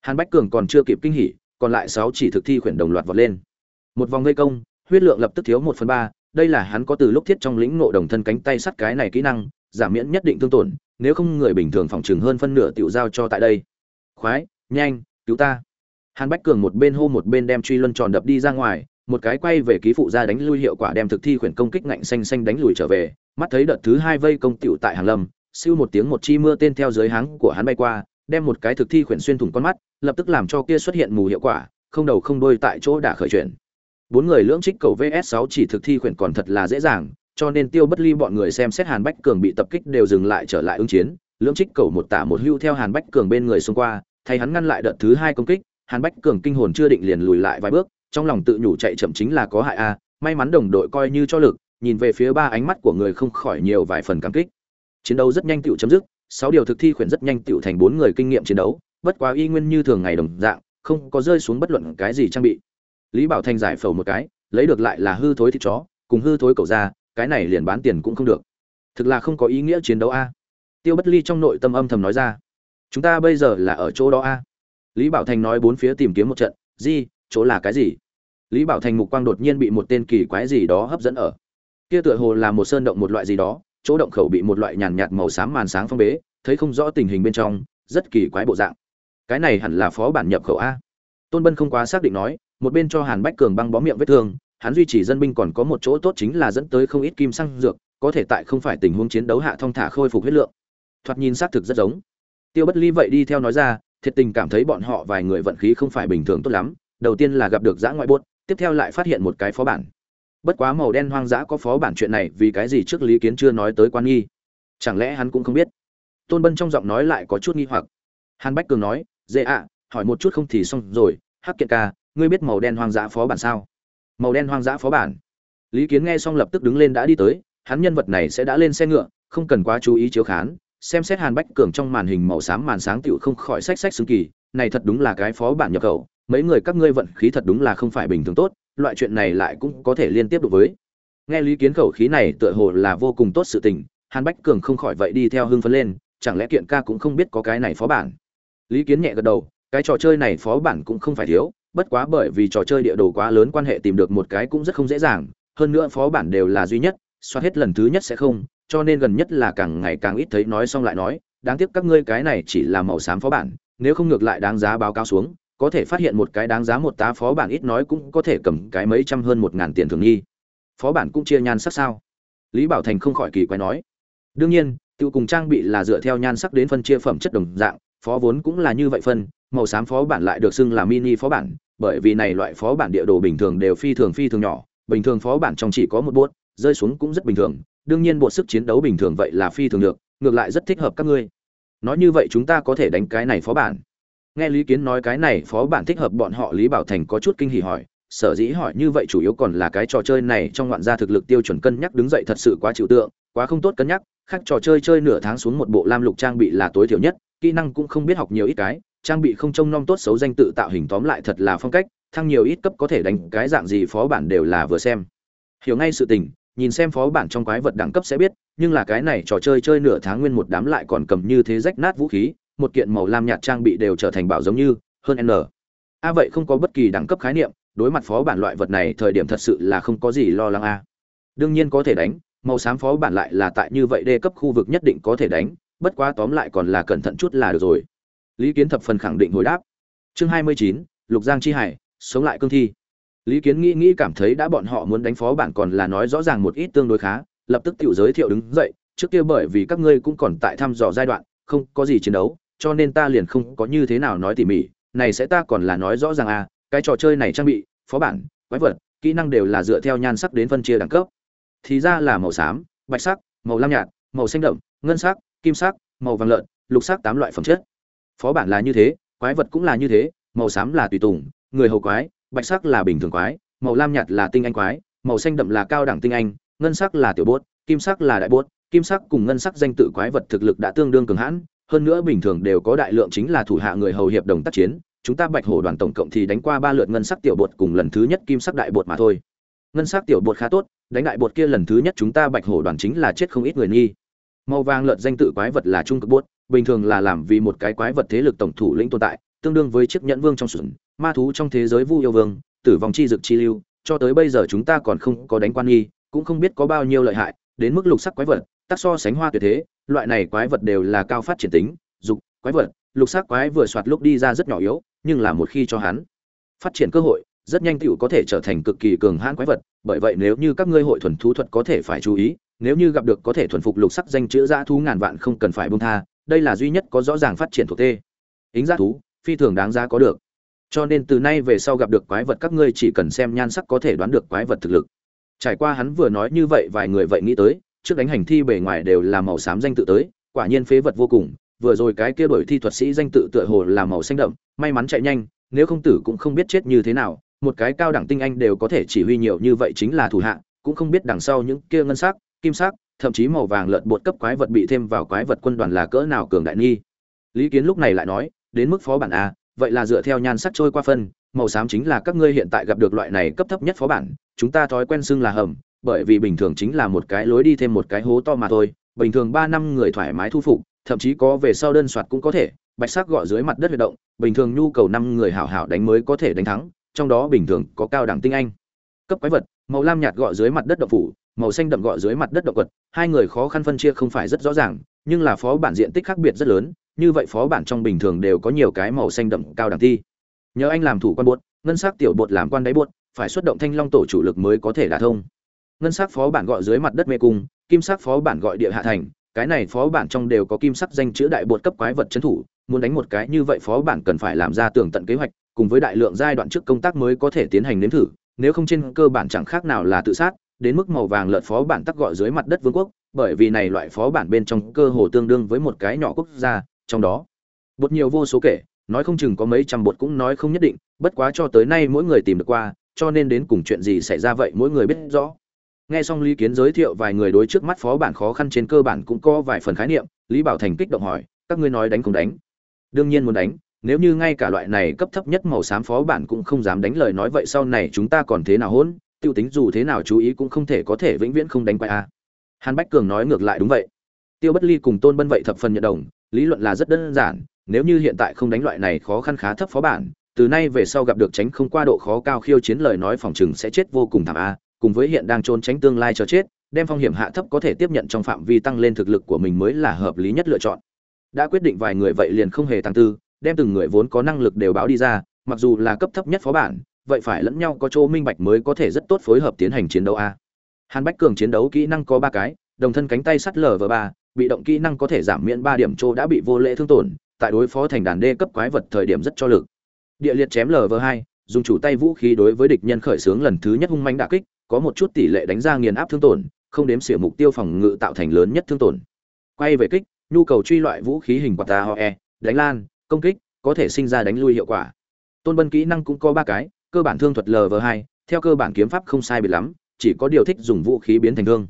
Hàn bách cường còn chưa kịp kinh hỉ, còn lại sáu chỉ thực thi khuyển đồng loạt vọt lên. Một vòng gây công, huyết lượng lập tức thiếu một phần ba, đây là hắn có từ lúc thiết trong lĩnh ngộ đồng thân cánh tay sắt cái này kỹ năng, giảm miễn nhất định thương tổn, nếu không người bình thường phòng chừng hơn phân nửa tiểu giao cho tại đây. Khoái, nhanh, cứu ta hàn bách cường một bên hô một bên đem truy luân tròn đập đi ra ngoài, một cái quay về ký phụ ra đánh lui hiệu quả đem thực thi khuyển công kích ngạnh xanh xanh đánh lùi trở về. Mắt thấy đợt thứ hai vây công tiểu tại hàng lâm, siêu một tiếng một chi mưa tên theo dưới háng của hắn bay qua, đem một cái thực thi khuyển xuyên thủng con mắt, lập tức làm cho kia xuất hiện mù hiệu quả, không đầu không đôi tại chỗ đã khởi chuyển. Bốn người lưỡng trích cầu vs 6 chỉ thực thi khuyển còn thật là dễ dàng, cho nên tiêu bất ly bọn người xem xét hàn bách cường bị tập kích đều dừng lại trở lại ứng chiến. Lưỡng trích cầu một tả một hưu theo hàn bách cường bên người xung qua, thay hắn ngăn lại đợt thứ hai công kích hàn bách cường kinh hồn chưa định liền lùi lại vài bước, trong lòng tự nhủ chạy chậm chính là có hại a, may mắn đồng đội coi như cho lực, nhìn về phía ba ánh mắt của người không khỏi nhiều vài phần cảm kích. Chiến đấu rất nhanh tựu chấm dứt, sáu điều thực thi khuyển rất nhanh tựu thành bốn người kinh nghiệm chiến đấu, bất quá y nguyên như thường ngày đồng dạng, không có rơi xuống bất luận cái gì trang bị. Lý bảo thành giải phẫu một cái, lấy được lại là hư thối thịt chó, cùng hư thối cầu ra, cái này liền bán tiền cũng không được. Thực là không có ý nghĩa chiến đấu a. Tiêu bất ly trong nội tâm âm thầm nói ra, chúng ta bây giờ là ở chỗ đó a lý bảo thành nói bốn phía tìm kiếm một trận gì chỗ là cái gì? Lý bảo thành mục quang đột nhiên bị một tên kỳ quái gì đó hấp dẫn ở. Kia tựa hồ là một sơn động một loại gì đó, chỗ động khẩu bị một loại nhàn nhạt màu xám màn sáng phong bế, thấy không rõ tình hình bên trong, rất kỳ quái bộ dạng. Cái này hẳn là phó bản nhập khẩu a. Tôn bân không quá xác định nói, một bên cho hàn bách cường băng bó miệng vết thương, hắn duy trì dân binh còn có một chỗ tốt chính là dẫn tới không ít kim xăng dược, có thể tại không phải tình huống chiến đấu hạ thông thả khôi phục huyết lượng. Thoạt nhìn xác thực rất giống. Tiêu bất ly vậy đi theo nói ra thiệt tình cảm thấy bọn họ vài người vận khí không phải bình thường tốt lắm, đầu tiên là gặp được giã ngoại buốt, tiếp theo lại phát hiện một cái phó bản. Bất quá màu đen hoang dã có phó bản chuyện này vì cái gì trước lý kiến chưa nói tới quan nghi? Chẳng lẽ hắn cũng không biết? Tôn bân trong giọng nói lại có chút nghi hoặc. Hàn bách cường nói dễ ạ, hỏi một chút không thì xong rồi, hắc kiện ca, ngươi biết màu đen hoang dã phó bản sao? Màu đen hoang dã phó bản? Lý kiến nghe xong lập tức đứng lên đã đi tới, hắn nhân vật này sẽ đã lên xe ngựa, không cần quá chú ý chiếu khán xem xét hàn bách cường trong màn hình màu xám màn sáng tiểu không khỏi sách sách xứng kỳ, này thật đúng là cái phó bản nhập khẩu, mấy người các ngươi vận khí thật đúng là không phải bình thường tốt, loại chuyện này lại cũng có thể liên tiếp được với. Nghe lý kiến khẩu khí này tựa hồ là vô cùng tốt sự tình, hàn bách cường không khỏi vậy đi theo hưng phấn lên, chẳng lẽ kiện ca cũng không biết có cái này phó bản? Lý kiến nhẹ gật đầu, cái trò chơi này phó bản cũng không phải thiếu, bất quá bởi vì trò chơi địa đồ quá lớn quan hệ tìm được một cái cũng rất không dễ dàng, hơn nữa phó bản đều là duy nhất xoát hết lần thứ nhất sẽ không cho nên gần nhất là càng ngày càng ít thấy nói xong lại nói, đáng tiếc các ngươi cái này chỉ là màu xám phó bản, nếu không ngược lại đáng giá báo cáo xuống, có thể phát hiện một cái đáng giá một tá phó bản ít nói cũng có thể cầm cái mấy trăm hơn một ngàn tiền thường nghi. Phó bản cũng chia nhan sắc sao? Lý bảo thành không khỏi kỳ quái nói. Đương nhiên, tiêu cùng trang bị là dựa theo nhan sắc đến phân chia phẩm chất đồng dạng, phó vốn cũng là như vậy phân, màu xám phó bản lại được xưng là mini phó bản, bởi vì này loại phó bản địa đồ bình thường đều phi thường phi thường nhỏ, bình thường phó bản trong chỉ có một bốt rơi xuống cũng rất bình thường đương nhiên bộ sức chiến đấu bình thường vậy là phi thường được, ngược lại rất thích hợp các ngươi. Nói như vậy chúng ta có thể đánh cái này phó bản. Nghe lý kiến nói cái này phó bản thích hợp bọn họ, lý bảo thành có chút kinh hỉ hỏi, sở dĩ hỏi như vậy chủ yếu còn là cái trò chơi này trong ngoạn gia thực lực tiêu chuẩn cân nhắc đứng dậy thật sự quá chịu tượng, quá không tốt cân nhắc, khác trò chơi chơi nửa tháng xuống một bộ lam lục trang bị là tối thiểu nhất, kỹ năng cũng không biết học nhiều ít cái, trang bị không trông nom tốt xấu danh tự tạo hình tóm lại thật là phong cách, thăng nhiều ít cấp có thể đánh cái dạng gì phó bản đều là vừa xem. Hiểu ngay sự tình nhìn xem phó bản trong quái vật đẳng cấp sẽ biết, nhưng là cái này trò chơi chơi nửa tháng nguyên một đám lại còn cầm như thế rách nát vũ khí, một kiện màu lam nhạt trang bị đều trở thành bảo giống như, hơn n. A vậy không có bất kỳ đẳng cấp khái niệm, đối mặt phó bản loại vật này thời điểm thật sự là không có gì lo lắng a đương nhiên có thể đánh, màu xám phó bản lại là tại như vậy đê cấp khu vực nhất định có thể đánh, bất quá tóm lại còn là cẩn thận chút là được rồi. Lý kiến thập phần khẳng định hồi đáp. Chương hai mươi chín, lục giang chi hải, sống lại cương thi lý kiến nghĩ nghĩ cảm thấy đã bọn họ muốn đánh phó bản còn là nói rõ ràng một ít tương đối khá, lập tức tự giới thiệu đứng dậy, trước kia bởi vì các ngươi cũng còn tại thăm dò giai đoạn, không có gì chiến đấu, cho nên ta liền không có như thế nào nói tỉ mỉ, này sẽ ta còn là nói rõ ràng à cái trò chơi này trang bị, phó bản, quái vật, kỹ năng đều là dựa theo nhan sắc đến phân chia đẳng cấp. Thì ra là màu xám, bạch sắc, màu lam nhạt, màu xanh đậm, ngân sắc, kim sắc, màu vàng lợn, lục sắc tám loại phẩm chất. Phó bản là như thế, quái vật cũng là như thế, màu xám là tùy tùng, người hầu quái bạch sắc là bình thường quái, màu lam nhạt là tinh anh quái, màu xanh đậm là cao đẳng tinh anh, ngân sắc là tiểu bốt, kim sắc là đại bốt. Kim sắc cùng ngân sắc danh tự quái vật thực lực đã tương đương cường hãn, hơn nữa bình thường đều có đại lượng chính là thủ hạ người hầu hiệp đồng tác chiến. Chúng ta bạch hổ đoàn tổng cộng thì đánh qua ba lượt ngân sắc tiểu bột cùng lần thứ nhất kim sắc đại bột mà thôi. Ngân sắc tiểu bột khá tốt, đánh đại bột kia lần thứ nhất chúng ta bạch hổ đoàn chính là chết không ít người nghi. Màu vàng lợn danh tự quái vật là trung cực bốt bình thường là làm vì một cái quái vật thế lực tổng thủ lĩnh tồn tại tương đương với chiếc nhẫn vương trong sườn, ma thú trong thế giới vu yêu vương, tử vong chi dực chi lưu, cho tới bây giờ chúng ta còn không có đánh quan nghi, cũng không biết có bao nhiêu lợi hại, đến mức lục sắc quái vật tác so sánh hoa tuyệt thế, loại này quái vật đều là cao phát triển tính, dục, quái vật, lục sắc quái vừa soạt lúc đi ra rất nhỏ yếu, nhưng là một khi cho hắn phát triển cơ hội, rất nhanh tựu có thể trở thành cực kỳ cường hãn quái vật, bởi vậy nếu như các ngươi hội thuần thú thuật có thể phải chú ý, nếu như gặp được có thể thuần phục lục sắc danh chữ dã thú ngàn vạn không cần phải buông tha, đây là duy nhất có rõ ràng phát triển thuộc tê. Ính dã thú phi thường đáng giá có được. Cho nên từ nay về sau gặp được quái vật các ngươi chỉ cần xem nhan sắc có thể đoán được quái vật thực lực. Trải qua hắn vừa nói như vậy, vài người vậy nghĩ tới, trước đánh hành thi bề ngoài đều là màu xám danh tự tới, quả nhiên phế vật vô cùng. Vừa rồi cái kia đổi thi thuật sĩ danh tự tựa hồ là màu xanh đậm, may mắn chạy nhanh, nếu không tử cũng không biết chết như thế nào. Một cái cao đẳng tinh anh đều có thể chỉ huy nhiều như vậy chính là thủ hạ, cũng không biết đằng sau những kia ngân sắc, kim sắc, thậm chí màu vàng lợn bột cấp quái vật bị thêm vào quái vật quân đoàn là cỡ nào cường đại nghi. Lý kiến lúc này lại nói đến mức phó bản a, vậy là dựa theo nhan sắc trôi qua phân, màu xám chính là các ngươi hiện tại gặp được loại này cấp thấp nhất phó bản, chúng ta thói quen xưng là hầm, bởi vì bình thường chính là một cái lối đi thêm một cái hố to mà thôi, bình thường ba năm người thoải mái thu phục, thậm chí có về sau đơn soạt cũng có thể, bạch sắc gọi dưới mặt đất huy động, bình thường nhu cầu năm người hảo hảo đánh mới có thể đánh thắng, trong đó bình thường có cao đẳng tinh anh. Cấp quái vật, màu lam nhạt gọi dưới mặt đất động phủ, màu xanh đậm gọi dưới mặt đất động vật hai người khó khăn phân chia không phải rất rõ ràng, nhưng là phó bản diện tích khác biệt rất lớn như vậy phó bản trong bình thường đều có nhiều cái màu xanh đậm cao đẳng thi. Nhờ anh làm thủ quan buốt, ngân sắc tiểu bột làm quan đáy buốt, phải xuất động thanh long tổ chủ lực mới có thể đả thông. Ngân sắc phó bản gọi dưới mặt đất mê cung, kim sắc phó bản gọi địa hạ thành, cái này phó bản trong đều có kim sắc danh chữ đại bột cấp quái vật trấn thủ, muốn đánh một cái như vậy phó bản cần phải làm ra tường tận kế hoạch, cùng với đại lượng giai đoạn trước công tác mới có thể tiến hành nếm thử, nếu không trên cơ bản chẳng khác nào là tự sát, đến mức màu vàng lợt phó bản tắc gọi dưới mặt đất vương quốc, bởi vì này loại phó bản bên trong cơ hồ tương đương với một cái nhỏ quốc gia trong đó. Bột nhiều vô số kể, nói không chừng có mấy trăm bột cũng nói không nhất định, bất quá cho tới nay mỗi người tìm được qua, cho nên đến cùng chuyện gì xảy ra vậy mỗi người biết rõ. Nghe xong lý kiến giới thiệu vài người đối trước mắt phó bản khó khăn trên cơ bản cũng có vài phần khái niệm, lý bảo thành kích động hỏi, các ngươi nói đánh không đánh? Đương nhiên muốn đánh, nếu như ngay cả loại này cấp thấp nhất màu xám phó bản cũng không dám đánh lời nói vậy sau này chúng ta còn thế nào hỗn? Tiêu tính dù thế nào chú ý cũng không thể có thể vĩnh viễn không đánh quay a à. hàn bách cường nói ngược lại đúng vậy. Tiêu bất ly cùng tôn bân vậy thập phần nhận đồng lý luận là rất đơn giản, nếu như hiện tại không đánh loại này khó khăn khá thấp phó bản, từ nay về sau gặp được tránh không qua độ khó cao khiêu chiến lời nói phòng chừng sẽ chết vô cùng thảm a, cùng với hiện đang trốn tránh tương lai cho chết, đem phong hiểm hạ thấp có thể tiếp nhận trong phạm vi tăng lên thực lực của mình mới là hợp lý nhất lựa chọn. Đã quyết định vài người vậy liền không hề tăng tư, đem từng người vốn có năng lực đều báo đi ra, mặc dù là cấp thấp nhất phó bản, vậy phải lẫn nhau có chỗ minh bạch mới có thể rất tốt phối hợp tiến hành chiến đấu a. Hàn bách cường chiến đấu kỹ năng có ba cái, đồng thân cánh tay sắt lở và ba bị động kỹ năng có thể giảm miễn ba điểm trô đã bị vô lễ thương tổn, tại đối phó thành đàn đê cấp quái vật thời điểm rất cho lực. Địa liệt chém lv hai, dùng chủ tay vũ khí đối với địch nhân khởi xướng lần thứ nhất hung manh đả kích, có một chút tỷ lệ đánh ra nghiền áp thương tổn, không đếm xỉa mục tiêu phòng ngự tạo thành lớn nhất thương tổn. Quay về kích, nhu cầu truy loại vũ khí hình quạt ta ho e đánh lan, công kích, có thể sinh ra đánh lui hiệu quả. Tôn bân kỹ năng cũng có ba cái, cơ bản thương thuật lv hai, theo cơ bản kiếm pháp không sai biệt lắm, chỉ có điều thích dùng vũ khí biến thành thương.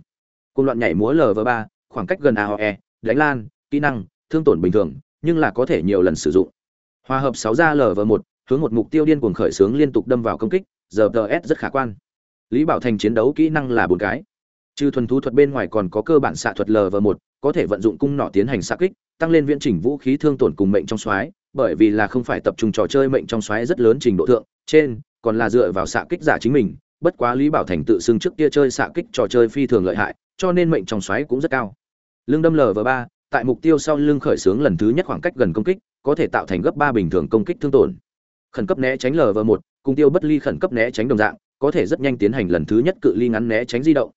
Côn loạn nhảy múa lv ba khoảng cách gần aoe đánh lan, kỹ năng, thương tổn bình thường, nhưng là có thể nhiều lần sử dụng. Hòa hợp sáu ra lv một, hướng một mục tiêu điên cuồng khởi sướng liên tục đâm vào công kích giờ ts rất khả quan. Lý bảo thành chiến đấu kỹ năng là bốn cái. Trừ thuần thú thuật bên ngoài còn có cơ bản xạ thuật lv một, có thể vận dụng cung nỏ tiến hành xạ kích, tăng lên viễn chỉnh vũ khí thương tổn cùng mệnh trong xoáy, bởi vì là không phải tập trung trò chơi mệnh trong xoáy rất lớn trình độ thượng, trên, còn là dựa vào xạ kích giả chính mình, bất quá lý bảo thành tự xưng trước kia chơi xạ kích trò chơi phi thường lợi hại, cho nên mệnh trong xoáy cũng rất cao lưng đâm lv ba, tại mục tiêu sau lưng khởi xướng lần thứ nhất khoảng cách gần công kích, có thể tạo thành gấp ba bình thường công kích thương tổn. Khẩn cấp né tránh lv một, cùng tiêu bất ly khẩn cấp né tránh đồng dạng, có thể rất nhanh tiến hành lần thứ nhất cự ly ngắn né tránh di động.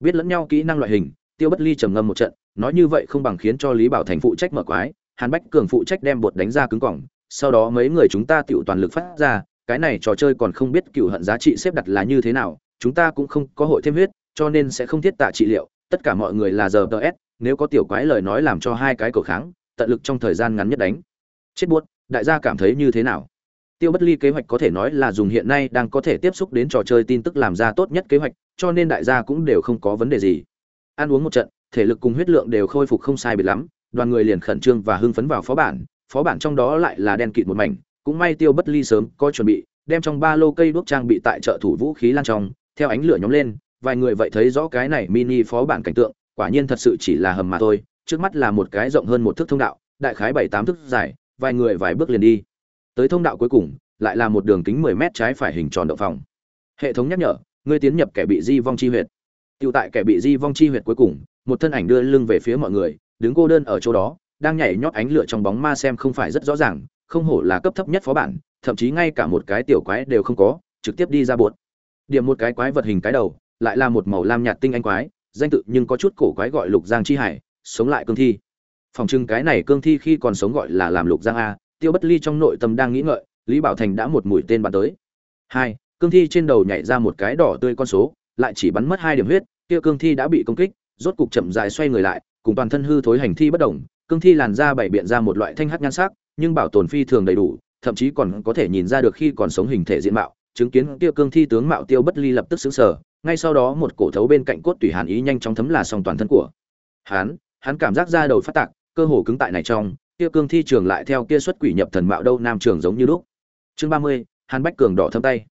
Biết lẫn nhau kỹ năng loại hình, tiêu bất ly trầm ngâm một trận, nói như vậy không bằng khiến cho lý bảo thành phụ trách mở quái, hàn bách cường phụ trách đem bột đánh ra cứng cỏng, sau đó mấy người chúng ta tựu toàn lực phát ra, cái này trò chơi còn không biết cựu hận giá trị xếp đặt là như thế nào, chúng ta cũng không có hội thêm huyết, cho nên sẽ không thiết tạ trị liệu, tất cả mọi người là giờ ts nếu có tiểu quái lời nói làm cho hai cái cầu kháng, tận lực trong thời gian ngắn nhất đánh. Chết buốt, đại gia cảm thấy như thế nào? Tiêu bất ly kế hoạch có thể nói là dùng hiện nay đang có thể tiếp xúc đến trò chơi tin tức làm ra tốt nhất kế hoạch, cho nên đại gia cũng đều không có vấn đề gì. Ăn uống một trận, thể lực cùng huyết lượng đều khôi phục không sai biệt lắm, đoàn người liền khẩn trương và hưng phấn vào phó bản phó bản trong đó lại là đen kịt một mảnh, cũng may tiêu bất ly sớm có chuẩn bị, đem trong ba lô cây đuốc trang bị tại trợ thủ vũ khí lan trong, theo ánh lửa nhóm lên, vài người vậy thấy rõ cái này mini phó bản cảnh tượng quả nhiên thật sự chỉ là hầm mà thôi, trước mắt là một cái rộng hơn một thước thông đạo, đại khái bảy tám thước dài, vài người vài bước liền đi. Tới thông đạo cuối cùng, lại là một đường kính mười mét trái phải hình tròn động phòng. Hệ thống nhắc nhở, ngươi tiến nhập kẻ bị di vong chi huyệt. Tiêu tại kẻ bị di vong chi huyệt cuối cùng, một thân ảnh đưa lưng về phía mọi người, đứng cô đơn ở chỗ đó, đang nhảy nhót ánh lửa trong bóng ma xem không phải rất rõ ràng, không hổ là cấp thấp nhất phó bản, thậm chí ngay cả một cái tiểu quái đều không có, trực tiếp đi ra buột. điểm một cái quái vật hình cái đầu, lại là một màu lam nhạt tinh anh quái danh tự nhưng có chút cổ quái gọi lục giang chi hải, sống lại cương thi. Phòng trưng cái này cương thi khi còn sống gọi là làm lục giang a, tiêu bất ly trong nội tâm đang nghĩ ngợi, lý bảo thành đã một mũi tên bắn tới. Hai, cương thi trên đầu nhảy ra một cái đỏ tươi con số, lại chỉ bắn mất hai điểm huyết, kia cương thi đã bị công kích, rốt cục chậm dài xoay người lại, cùng toàn thân hư thối hành thi bất động, cương thi làn da bảy biện ra một loại thanh hắc nhan sắc, nhưng bảo tồn phi thường đầy đủ, thậm chí còn có thể nhìn ra được khi còn sống hình thể diện mạo, chứng kiến kia cương thi tướng mạo tiêu bất ly lập tức xứng sở ngay sau đó một cổ thấu bên cạnh cốt tủy hàn ý nhanh chóng thấm là xong toàn thân của hắn hắn cảm giác ra đầu phát tạc, cơ hồ cứng tại này trong, kia cương thi trường lại theo kia xuất quỷ nhập thần mạo đâu nam trường giống như lúc. Chương ba mươi, hàn bách cường đỏ thâm tay.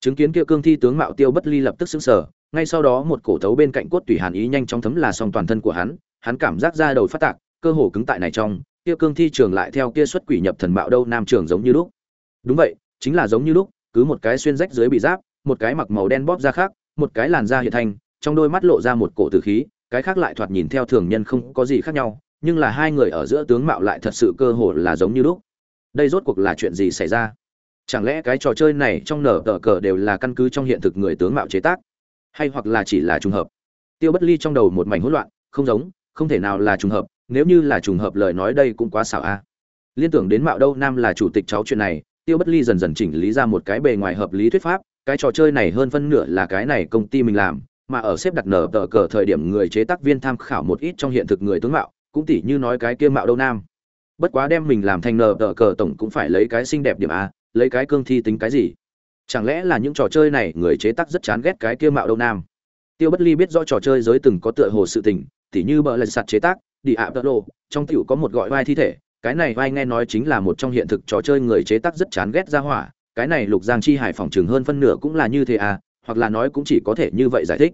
Chứng kiến kia cương thi tướng mạo tiêu bất ly lập tức xứng sở ngay sau đó một cổ thấu bên cạnh cốt tủy hàn ý nhanh chóng thấm là xong toàn thân của hắn hắn cảm giác ra đầu phát tạc, cơ hồ cứng tại này trong, kia cương thi trường lại theo kia xuất quỷ nhập thần mạo đâu nam trường giống như lúc. Đúng vậy, chính là giống như lúc, cứ một cái xuyên rách dưới bị giáp, một cái mặc màu đen bóp ra khác một cái làn da hiện thành trong đôi mắt lộ ra một cổ tử khí, cái khác lại thoạt nhìn theo thường nhân không có gì khác nhau, nhưng là hai người ở giữa tướng mạo lại thật sự cơ hồ là giống như lúc. Đây rốt cuộc là chuyện gì xảy ra? Chẳng lẽ cái trò chơi này trong nở tờ cờ đều là căn cứ trong hiện thực người tướng mạo chế tác? Hay hoặc là chỉ là trùng hợp? Tiêu bất ly trong đầu một mảnh hỗn loạn, không giống, không thể nào là trùng hợp, nếu như là trùng hợp lời nói đây cũng quá xảo a. Liên tưởng đến mạo đâu nam là chủ tịch cháu chuyện này, tiêu bất ly dần dần chỉnh lý ra một cái bề ngoài hợp lý thuyết pháp cái trò chơi này hơn phân nửa là cái này công ty mình làm, mà ở xếp đặt nở tờ cờ thời điểm người chế tác viên tham khảo một ít trong hiện thực người tướng mạo, cũng tỉ như nói cái kia mạo đâu nam. Bất quá đem mình làm thành nở tờ cờ tổng cũng phải lấy cái xinh đẹp điểm a, lấy cái cương thi tính cái gì? Chẳng lẽ là những trò chơi này người chế tác rất chán ghét cái kia mạo đâu nam? Tiêu bất ly biết rõ trò chơi giới từng có tựa hồ sự tình, tỉ như bờ lạch sạt chế tác, đi ạ tợ lộ trong tiểu có một gọi vai thi thể, cái này vai nghe nói chính là một trong hiện thực trò chơi người chế tác rất chán ghét ra hỏa cái này lục giang chi hải phòng chừng hơn phân nửa cũng là như thế à hoặc là nói cũng chỉ có thể như vậy giải thích.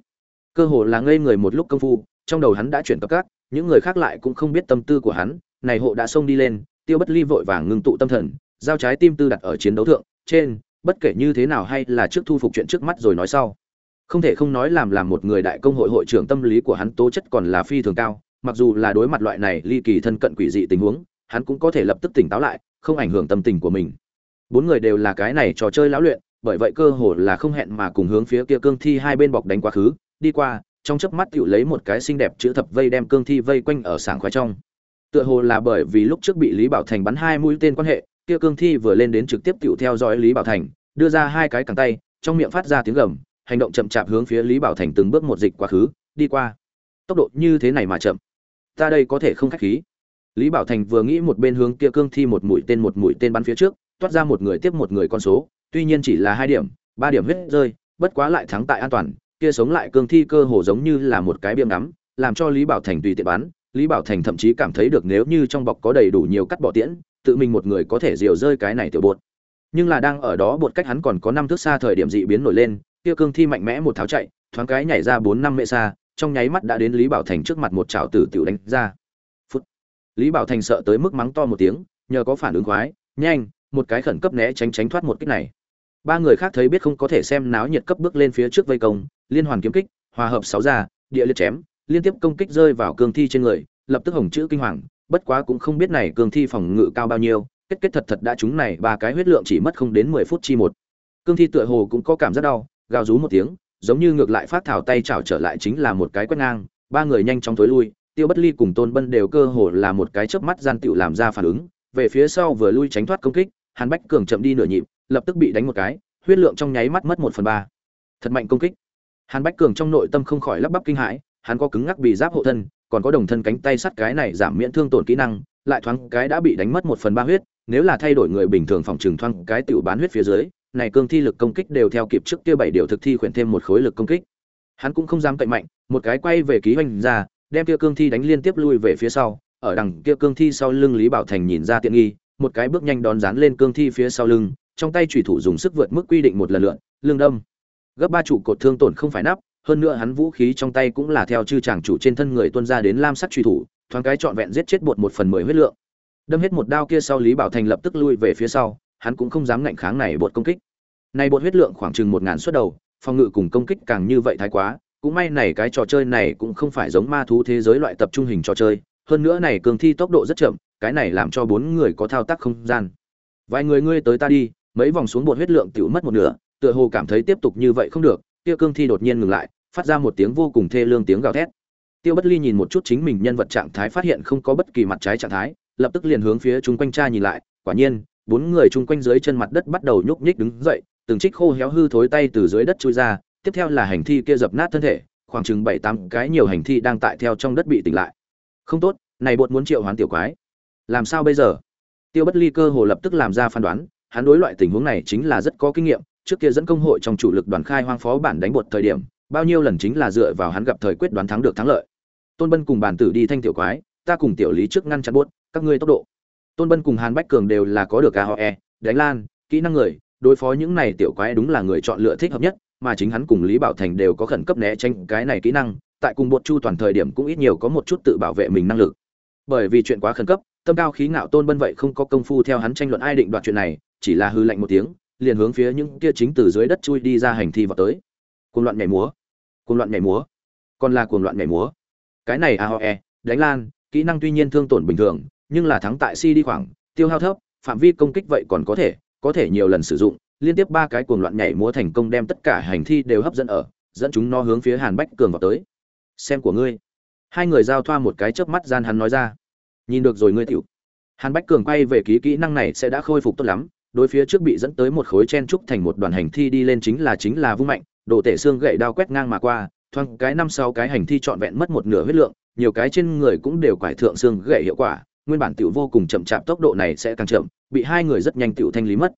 Cơ hồ là ngây người một lúc công phu, trong đầu hắn đã chuyển cấp các, những người khác lại cũng không biết tâm tư của hắn, này hộ đã xông đi lên, tiêu bất ly vội vàng ngưng tụ tâm thần, giao trái tim tư đặt ở chiến đấu thượng, trên, bất kể như thế nào hay là trước thu phục chuyện trước mắt rồi nói sau. Không thể không nói làm làm một người đại công hội hội trưởng tâm lý của hắn tố chất còn là phi thường cao, mặc dù là đối mặt loại này ly kỳ thân cận quỷ dị tình huống, hắn cũng có thể lập tức tỉnh táo lại, không ảnh hưởng tâm tình của mình bốn người đều là cái này trò chơi lão luyện, bởi vậy cơ hồ là không hẹn mà cùng hướng phía kia cương thi hai bên bọc đánh quá khứ, đi qua, trong chớp mắt tựu lấy một cái xinh đẹp chữ thập vây đem cương thi vây quanh ở sảng khoái trong. Tựa hồ là bởi vì lúc trước bị lý bảo thành bắn hai mũi tên quan hệ, kia cương thi vừa lên đến trực tiếp tựu theo dõi lý bảo thành, đưa ra hai cái cẳng tay, trong miệng phát ra tiếng gầm, hành động chậm chạp hướng phía lý bảo thành từng bước một dịch quá khứ, đi qua. Tốc độ như thế này mà chậm. Ta đây có thể không khách khí. Lý bảo thành vừa nghĩ một bên hướng kia cương thi một mũi tên một mũi tên bắn phía trước toát ra một người tiếp một người con số, tuy nhiên chỉ là hai điểm, ba điểm huyết rơi, bất quá lại thắng tại an toàn, kia sống lại cương thi cơ hồ giống như là một cái biêm ngắm, làm cho lý bảo thành tùy tiện bắn. Lý bảo thành thậm chí cảm thấy được nếu như trong bọc có đầy đủ nhiều cắt bỏ tiễn, tự mình một người có thể diều rơi cái này tiểu bột. Nhưng là đang ở đó bột cách hắn còn có năm thước xa thời điểm dị biến nổi lên, kia cương thi mạnh mẽ một tháo chạy, thoáng cái nhảy ra bốn năm mệ xa, trong nháy mắt đã đến lý bảo thành trước mặt một chảo tử tiểu đánh ra. Phút. Lý bảo thành sợ tới mức mắng to một tiếng, nhờ có phản ứng khoái, nhanh một cái khẩn cấp né tránh tránh thoát một kích này. Ba người khác thấy biết không có thể xem náo nhiệt cấp bước lên phía trước vây công, liên hoàn kiếm kích, hòa hợp sáu ra, địa liệt chém, liên tiếp công kích rơi vào cương thi trên người, lập tức hồng chữ kinh hoàng, bất quá cũng không biết này cương thi phòng ngự cao bao nhiêu, kết kết thật thật đã chúng này ba cái huyết lượng chỉ mất không đến mười phút chi một. Cương thi tựa hồ cũng có cảm giác đau, gào rú một tiếng, giống như ngược lại phát thảo tay chảo trở lại chính là một cái quét ngang, ba người nhanh chóng tối lui, tiêu bất ly cùng tôn bân đều cơ hồ là một cái chớp mắt gian tựu làm ra phản ứng, về phía sau vừa lui tránh thoát công kích hàn bách cường chậm đi nửa nhịp, lập tức bị đánh một cái, huyết lượng trong nháy mắt mất một phần ba. Thật mạnh công kích. Hàn bách cường trong nội tâm không khỏi lắp bắp kinh hãi, hắn có cứng ngắc bị giáp hộ thân, còn có đồng thân cánh tay sắt cái này giảm miễn thương tổn kỹ năng, lại thoáng cái đã bị đánh mất một phần ba huyết, nếu là thay đổi người bình thường phòng trường thoáng cái tiểu bán huyết phía dưới, này cương thi lực công kích đều theo kịp trước kia bảy điều thực thi khuyển thêm một khối lực công kích. Hắn cũng không dám cậy mạnh, một cái quay về ký hoành ra, đem kia cương thi đánh liên tiếp lui về phía sau, ở đằng kia cương thi sau lưng lý bảo thành nhìn ra tiện nghi một cái bước nhanh đón dán lên cương thi phía sau lưng, trong tay chủy thủ dùng sức vượt mức quy định một lần lượn, lương đâm. Gấp ba trụ cột thương tổn không phải nắp, hơn nữa hắn vũ khí trong tay cũng là theo chư chàng chủ trên thân người tuân ra đến lam sắc truy thủ, thoáng cái trọn vẹn giết chết bột một phần mười huyết lượng. Đâm hết một đao kia sau lý bảo thành lập tức lui về phía sau, hắn cũng không dám ngạnh kháng này bột công kích. Này bột huyết lượng khoảng chừng một ngàn suất đầu, phòng ngự cùng công kích càng như vậy thái quá, cũng may này cái trò chơi này cũng không phải giống ma thú thế giới loại tập trung hình trò chơi hơn nữa này cường thi tốc độ rất chậm, cái này làm cho bốn người có thao tác không gian. Vài người ngươi tới ta đi, mấy vòng xuống bột huyết lượng tiểu mất một nửa, tựa hồ cảm thấy tiếp tục như vậy không được, kia cương thi đột nhiên ngừng lại, phát ra một tiếng vô cùng thê lương tiếng gào thét. Tiêu bất ly nhìn một chút chính mình nhân vật trạng thái phát hiện không có bất kỳ mặt trái trạng thái, lập tức liền hướng phía chung quanh cha nhìn lại, quả nhiên, bốn người chung quanh dưới chân mặt đất bắt đầu nhúc nhích đứng dậy, từng trích khô héo hư thối tay từ dưới đất chui ra, tiếp theo là hành thi kia dập nát thân thể, khoảng chừng bảy tám cái nhiều hành thi đang tại theo trong đất bị tỉnh lại không tốt, này bột muốn triệu hoán tiểu quái. Làm sao bây giờ? Tiêu bất ly cơ hồ lập tức làm ra phán đoán, hắn đối loại tình huống này chính là rất có kinh nghiệm, trước kia dẫn công hội trong chủ lực đoàn khai hoang phó bản đánh bột thời điểm, bao nhiêu lần chính là dựa vào hắn gặp thời quyết đoán thắng được thắng lợi. Tôn bân cùng bản tử đi thanh tiểu quái, ta cùng tiểu lý trước ngăn chặn bốt các ngươi tốc độ. Tôn bân cùng hàn bách cường đều là có được cả họ e đánh lan, kỹ năng người, đối phó những này tiểu quái đúng là người chọn lựa thích hợp nhất, mà chính hắn cùng lý bảo thành đều có khẩn cấp né tránh cái này kỹ năng tại cùng bột chu toàn thời điểm cũng ít nhiều có một chút tự bảo vệ mình năng lực. Bởi vì chuyện quá khẩn cấp, tâm cao khí ngạo tôn bân vậy không có công phu theo hắn tranh luận ai định đoạt chuyện này, chỉ là hư lạnh một tiếng, liền hướng phía những kia chính từ dưới đất chui đi ra hành thi vào tới. Cuồng loạn nhảy múa, cuồng loạn nhảy múa, còn là cuồng loạn nhảy múa. Cái này aoe đánh lan, kỹ năng tuy nhiên thương tổn bình thường, nhưng là thắng tại si đi khoảng, tiêu hao thấp, phạm vi công kích vậy còn có thể có thể nhiều lần sử dụng, liên tiếp ba cái cuồng loạn nhảy múa thành công đem tất cả hành thi đều hấp dẫn ở, dẫn chúng nó hướng phía hàn bách cường vào tới xem của ngươi. Hai người giao thoa một cái chớp mắt gian hắn nói ra. Nhìn được rồi ngươi tiểu. Hàn bách cường quay về ký kỹ năng này sẽ đã khôi phục tốt lắm, đối phía trước bị dẫn tới một khối chen trúc thành một đoàn hành thi đi lên chính là chính là vung mạnh độ tể xương gậy đao quét ngang mà qua, thoáng cái năm sau cái hành thi trọn vẹn mất một nửa huyết lượng, nhiều cái trên người cũng đều quải thượng xương gậy hiệu quả, nguyên bản tiểu vô cùng chậm chạp tốc độ này sẽ càng chậm, bị hai người rất nhanh tiểu thanh lý mất.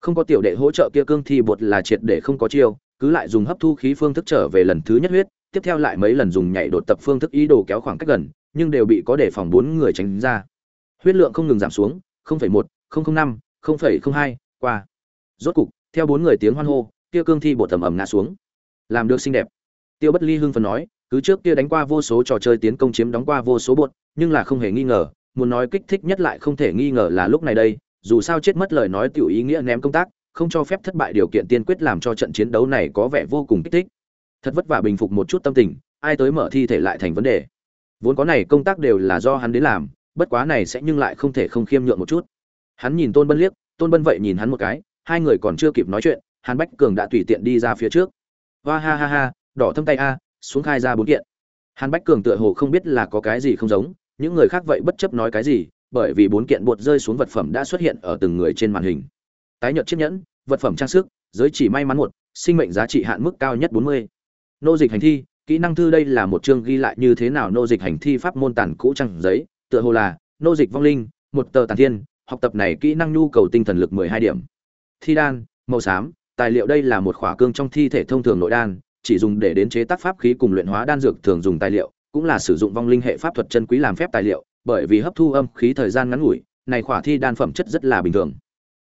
Không có tiểu đệ hỗ trợ kia cương thi bột là triệt để không có chiêu, cứ lại dùng hấp thu khí phương thức trở về lần thứ nhất huyết tiếp theo lại mấy lần dùng nhảy đột tập phương thức ý đồ kéo khoảng cách gần nhưng đều bị có đề phòng bốn người tránh ra. Huyết lượng không ngừng giảm xuống 0,1, 005, 0,02, qua. Rốt cục theo bốn người tiếng hoan hô kia cương thi bộ tầm ầm ngã xuống. Làm được xinh đẹp. Tiêu bất ly hưng phấn nói cứ trước kia đánh qua vô số trò chơi tiến công chiếm đóng qua vô số bột nhưng là không hề nghi ngờ muốn nói kích thích nhất lại không thể nghi ngờ là lúc này đây dù sao chết mất lời nói tiểu ý nghĩa ném công tác không cho phép thất bại điều kiện tiên quyết làm cho trận chiến đấu này có vẻ vô cùng kích thích thật vất vả bình phục một chút tâm tình, ai tới mở thi thể lại thành vấn đề. Vốn có này công tác đều là do hắn đến làm, bất quá này sẽ nhưng lại không thể không khiêm nhượng một chút. Hắn nhìn tôn bân liếc, tôn bân vậy nhìn hắn một cái, hai người còn chưa kịp nói chuyện, hàn bách cường đã tùy tiện đi ra phía trước. Hoa ha ha ha, đỏ thâm tay a, xuống khai ra bốn kiện. Hàn bách cường tựa hồ không biết là có cái gì không giống, những người khác vậy bất chấp nói cái gì, bởi vì bốn kiện bột rơi xuống vật phẩm đã xuất hiện ở từng người trên màn hình. Tái nhợt chiếc nhẫn, vật phẩm trang sức, giới chỉ may mắn một, sinh mệnh giá trị hạn mức cao nhất bốn mươi nô dịch hành thi kỹ năng thư đây là một chương ghi lại như thế nào nô dịch hành thi pháp môn tàn cũ trăng giấy tựa hồ là nô dịch vong linh một tờ tàn thiên học tập này kỹ năng nhu cầu tinh thần lực mười hai điểm. Thi đan màu xám tài liệu đây là một khỏa cương trong thi thể thông thường nội đan chỉ dùng để đến chế tác pháp khí cùng luyện hóa đan dược thường dùng tài liệu cũng là sử dụng vong linh hệ pháp thuật chân quý làm phép tài liệu bởi vì hấp thu âm khí thời gian ngắn ngủi này khỏa thi đan phẩm chất rất là bình thường.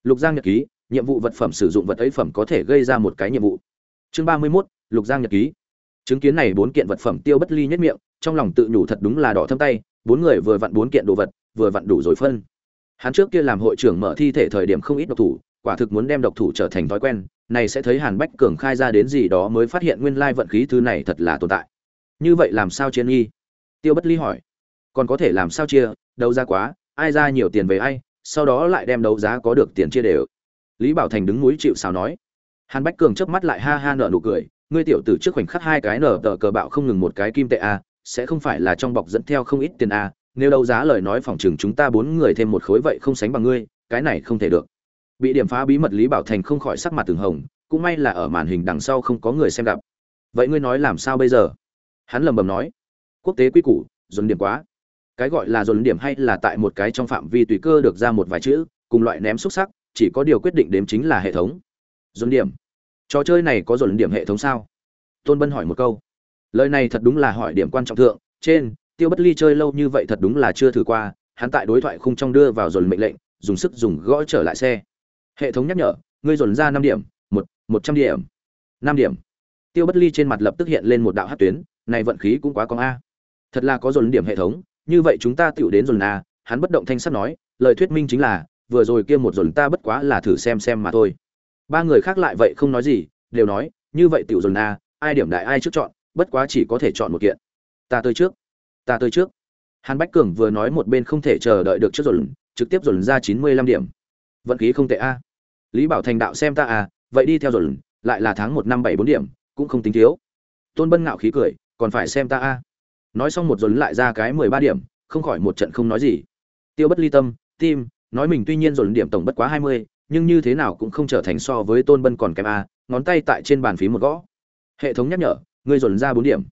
Lục giang nhật ký nhiệm vụ vật phẩm sử dụng vật ấy phẩm có thể gây ra một cái nhiệm vụ. Chương ba mươi 31, lục giang nhật ký chứng kiến này bốn kiện vật phẩm tiêu bất ly nhất miệng, trong lòng tự nhủ thật đúng là đỏ thâm tay, bốn người vừa vặn bốn kiện đồ vật, vừa vặn đủ rồi phân. Hắn trước kia làm hội trưởng mở thi thể thời điểm không ít độc thủ, quả thực muốn đem độc thủ trở thành thói quen, này sẽ thấy hàn bách cường khai ra đến gì đó mới phát hiện nguyên lai vận khí thứ này thật là tồn tại. Như vậy làm sao chiến nghi? Tiêu bất ly hỏi. Còn có thể làm sao chia? Đấu giá quá, ai ra nhiều tiền về ai, sau đó lại đem đấu giá có được tiền chia đều. Lý bảo thành đứng núi chịu sao nói. Hàn bách cường chớp mắt lại ha ha nở nụ cười ngươi tiểu tử trước khoảnh khắc hai cái nở tờ cờ bạo không ngừng một cái kim tệ a sẽ không phải là trong bọc dẫn theo không ít tiền a nếu đấu giá lời nói phòng chừng chúng ta bốn người thêm một khối vậy không sánh bằng ngươi, cái này không thể được. Bị điểm phá bí mật lý bảo thành không khỏi sắc mặt từng hồng, cũng may là ở màn hình đằng sau không có người xem gặp. Vậy ngươi nói làm sao bây giờ? Hắn lầm bầm nói. Quốc tế quy củ, dồn điểm quá. Cái gọi là dồn điểm hay là tại một cái trong phạm vi tùy cơ được ra một vài chữ, cùng loại ném xúc sắc, chỉ có điều quyết định đếm chính là hệ thống. Dồn điểm trò chơi này có dồn điểm hệ thống sao? Tôn bân hỏi một câu. Lời này thật đúng là hỏi điểm quan trọng thượng. Trên, tiêu bất ly chơi lâu như vậy thật đúng là chưa thử qua. Hắn tại đối thoại khung trong đưa vào dồn mệnh lệnh, dùng sức dùng gõ trở lại xe. Hệ thống nhắc nhở, ngươi dồn ra năm điểm, một một trăm điểm. Năm điểm. Tiêu bất ly trên mặt lập tức hiện lên một đạo hát tuyến, này vận khí cũng quá có a. Thật là có dồn điểm hệ thống, như vậy chúng ta tựu đến dồn a. Hắn bất động thanh sắt nói, lời thuyết minh chính là, vừa rồi kia một dồn ta bất quá là thử xem xem mà thôi ba người khác lại vậy không nói gì, đều nói, như vậy tiểu dồn a ai điểm đại ai trước chọn, bất quá chỉ có thể chọn một kiện. Ta tới trước, ta tới trước. Hàn bách cường vừa nói một bên không thể chờ đợi được trước dồn, trực tiếp dồn ra chín mươi lăm điểm. Vận khí không tệ a. Lý bảo thành đạo xem ta à vậy đi theo dồn, lại là tháng một năm bảy bốn điểm, cũng không tính thiếu. Tôn bân ngạo khí cười, còn phải xem ta a. Nói xong một dồn lại ra cái mười ba điểm, không khỏi một trận không nói gì. Tiêu bất ly tâm, tim, nói mình tuy nhiên dồn điểm tổng bất quá hai mươi nhưng như thế nào cũng không trở thành so với tôn bân còn kém a, ngón tay tại trên bàn phí một gõ. Hệ thống nhắc nhở, ngươi dồn ra bốn điểm.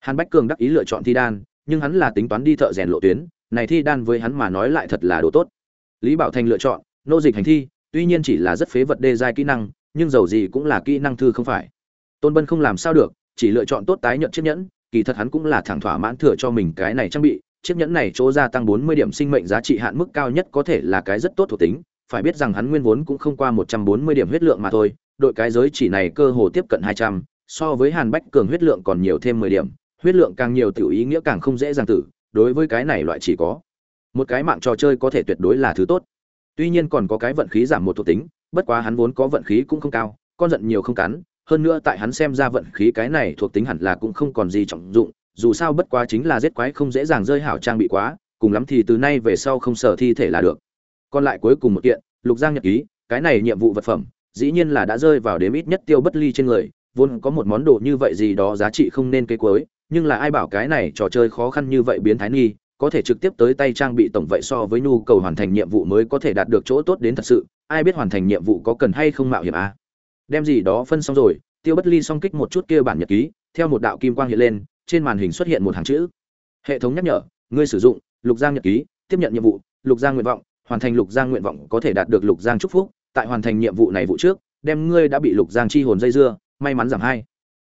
Hàn bách cường đắc ý lựa chọn thi đan, nhưng hắn là tính toán đi thợ rèn lộ tuyến, này thi đan với hắn mà nói lại thật là đồ tốt. Lý bảo thành lựa chọn, nô dịch hành thi, tuy nhiên chỉ là rất phế vật đê giai kỹ năng, nhưng dầu gì cũng là kỹ năng thư không phải. Tôn bân không làm sao được, chỉ lựa chọn tốt tái nhận chiếc nhẫn, kỳ thật hắn cũng là thẳng thỏa mãn thừa cho mình cái này trang bị, chiếc nhẫn này chỗ gia tăng 40 điểm sinh mệnh giá trị hạn mức cao nhất có thể là cái rất tốt thuộc tính phải biết rằng hắn nguyên vốn cũng không qua 140 điểm huyết lượng mà thôi đội cái giới chỉ này cơ hồ tiếp cận 200, so với Hàn Bách cường huyết lượng còn nhiều thêm 10 điểm, huyết lượng càng nhiều tiểu ý nghĩa càng không dễ dàng tử, đối với cái này loại chỉ có một cái mạng trò chơi có thể tuyệt đối là thứ tốt. Tuy nhiên còn có cái vận khí giảm một thuộc tính, bất quá hắn vốn có vận khí cũng không cao, con giận nhiều không cắn, hơn nữa tại hắn xem ra vận khí cái này thuộc tính hẳn là cũng không còn gì trọng dụng, dù sao bất quá chính là giết quái không dễ dàng rơi hảo trang bị quá, cùng lắm thì từ nay về sau không sở thi thể là được. Còn lại cuối cùng một kiện, Lục Giang nhật ký, cái này nhiệm vụ vật phẩm, dĩ nhiên là đã rơi vào đếm ít nhất tiêu bất ly trên người, vốn có một món đồ như vậy gì đó giá trị không nên cây cuối, nhưng là ai bảo cái này trò chơi khó khăn như vậy biến thái nghi, có thể trực tiếp tới tay trang bị tổng vậy so với nhu cầu hoàn thành nhiệm vụ mới có thể đạt được chỗ tốt đến thật sự, ai biết hoàn thành nhiệm vụ có cần hay không mạo hiểm à? Đem gì đó phân xong rồi, Tiêu Bất Ly song kích một chút kia bản nhật ký, theo một đạo kim quang hiện lên, trên màn hình xuất hiện một hàng chữ. Hệ thống nhắc nhở, ngươi sử dụng Lục Giang nhật ký, tiếp nhận nhiệm vụ, Lục Giang nguyện vọng, hoàn thành Lục Giang nguyện vọng có thể đạt được Lục Giang chúc phúc, tại hoàn thành nhiệm vụ này vụ trước, đem ngươi đã bị Lục Giang chi hồn dây dưa, may mắn giảm hai.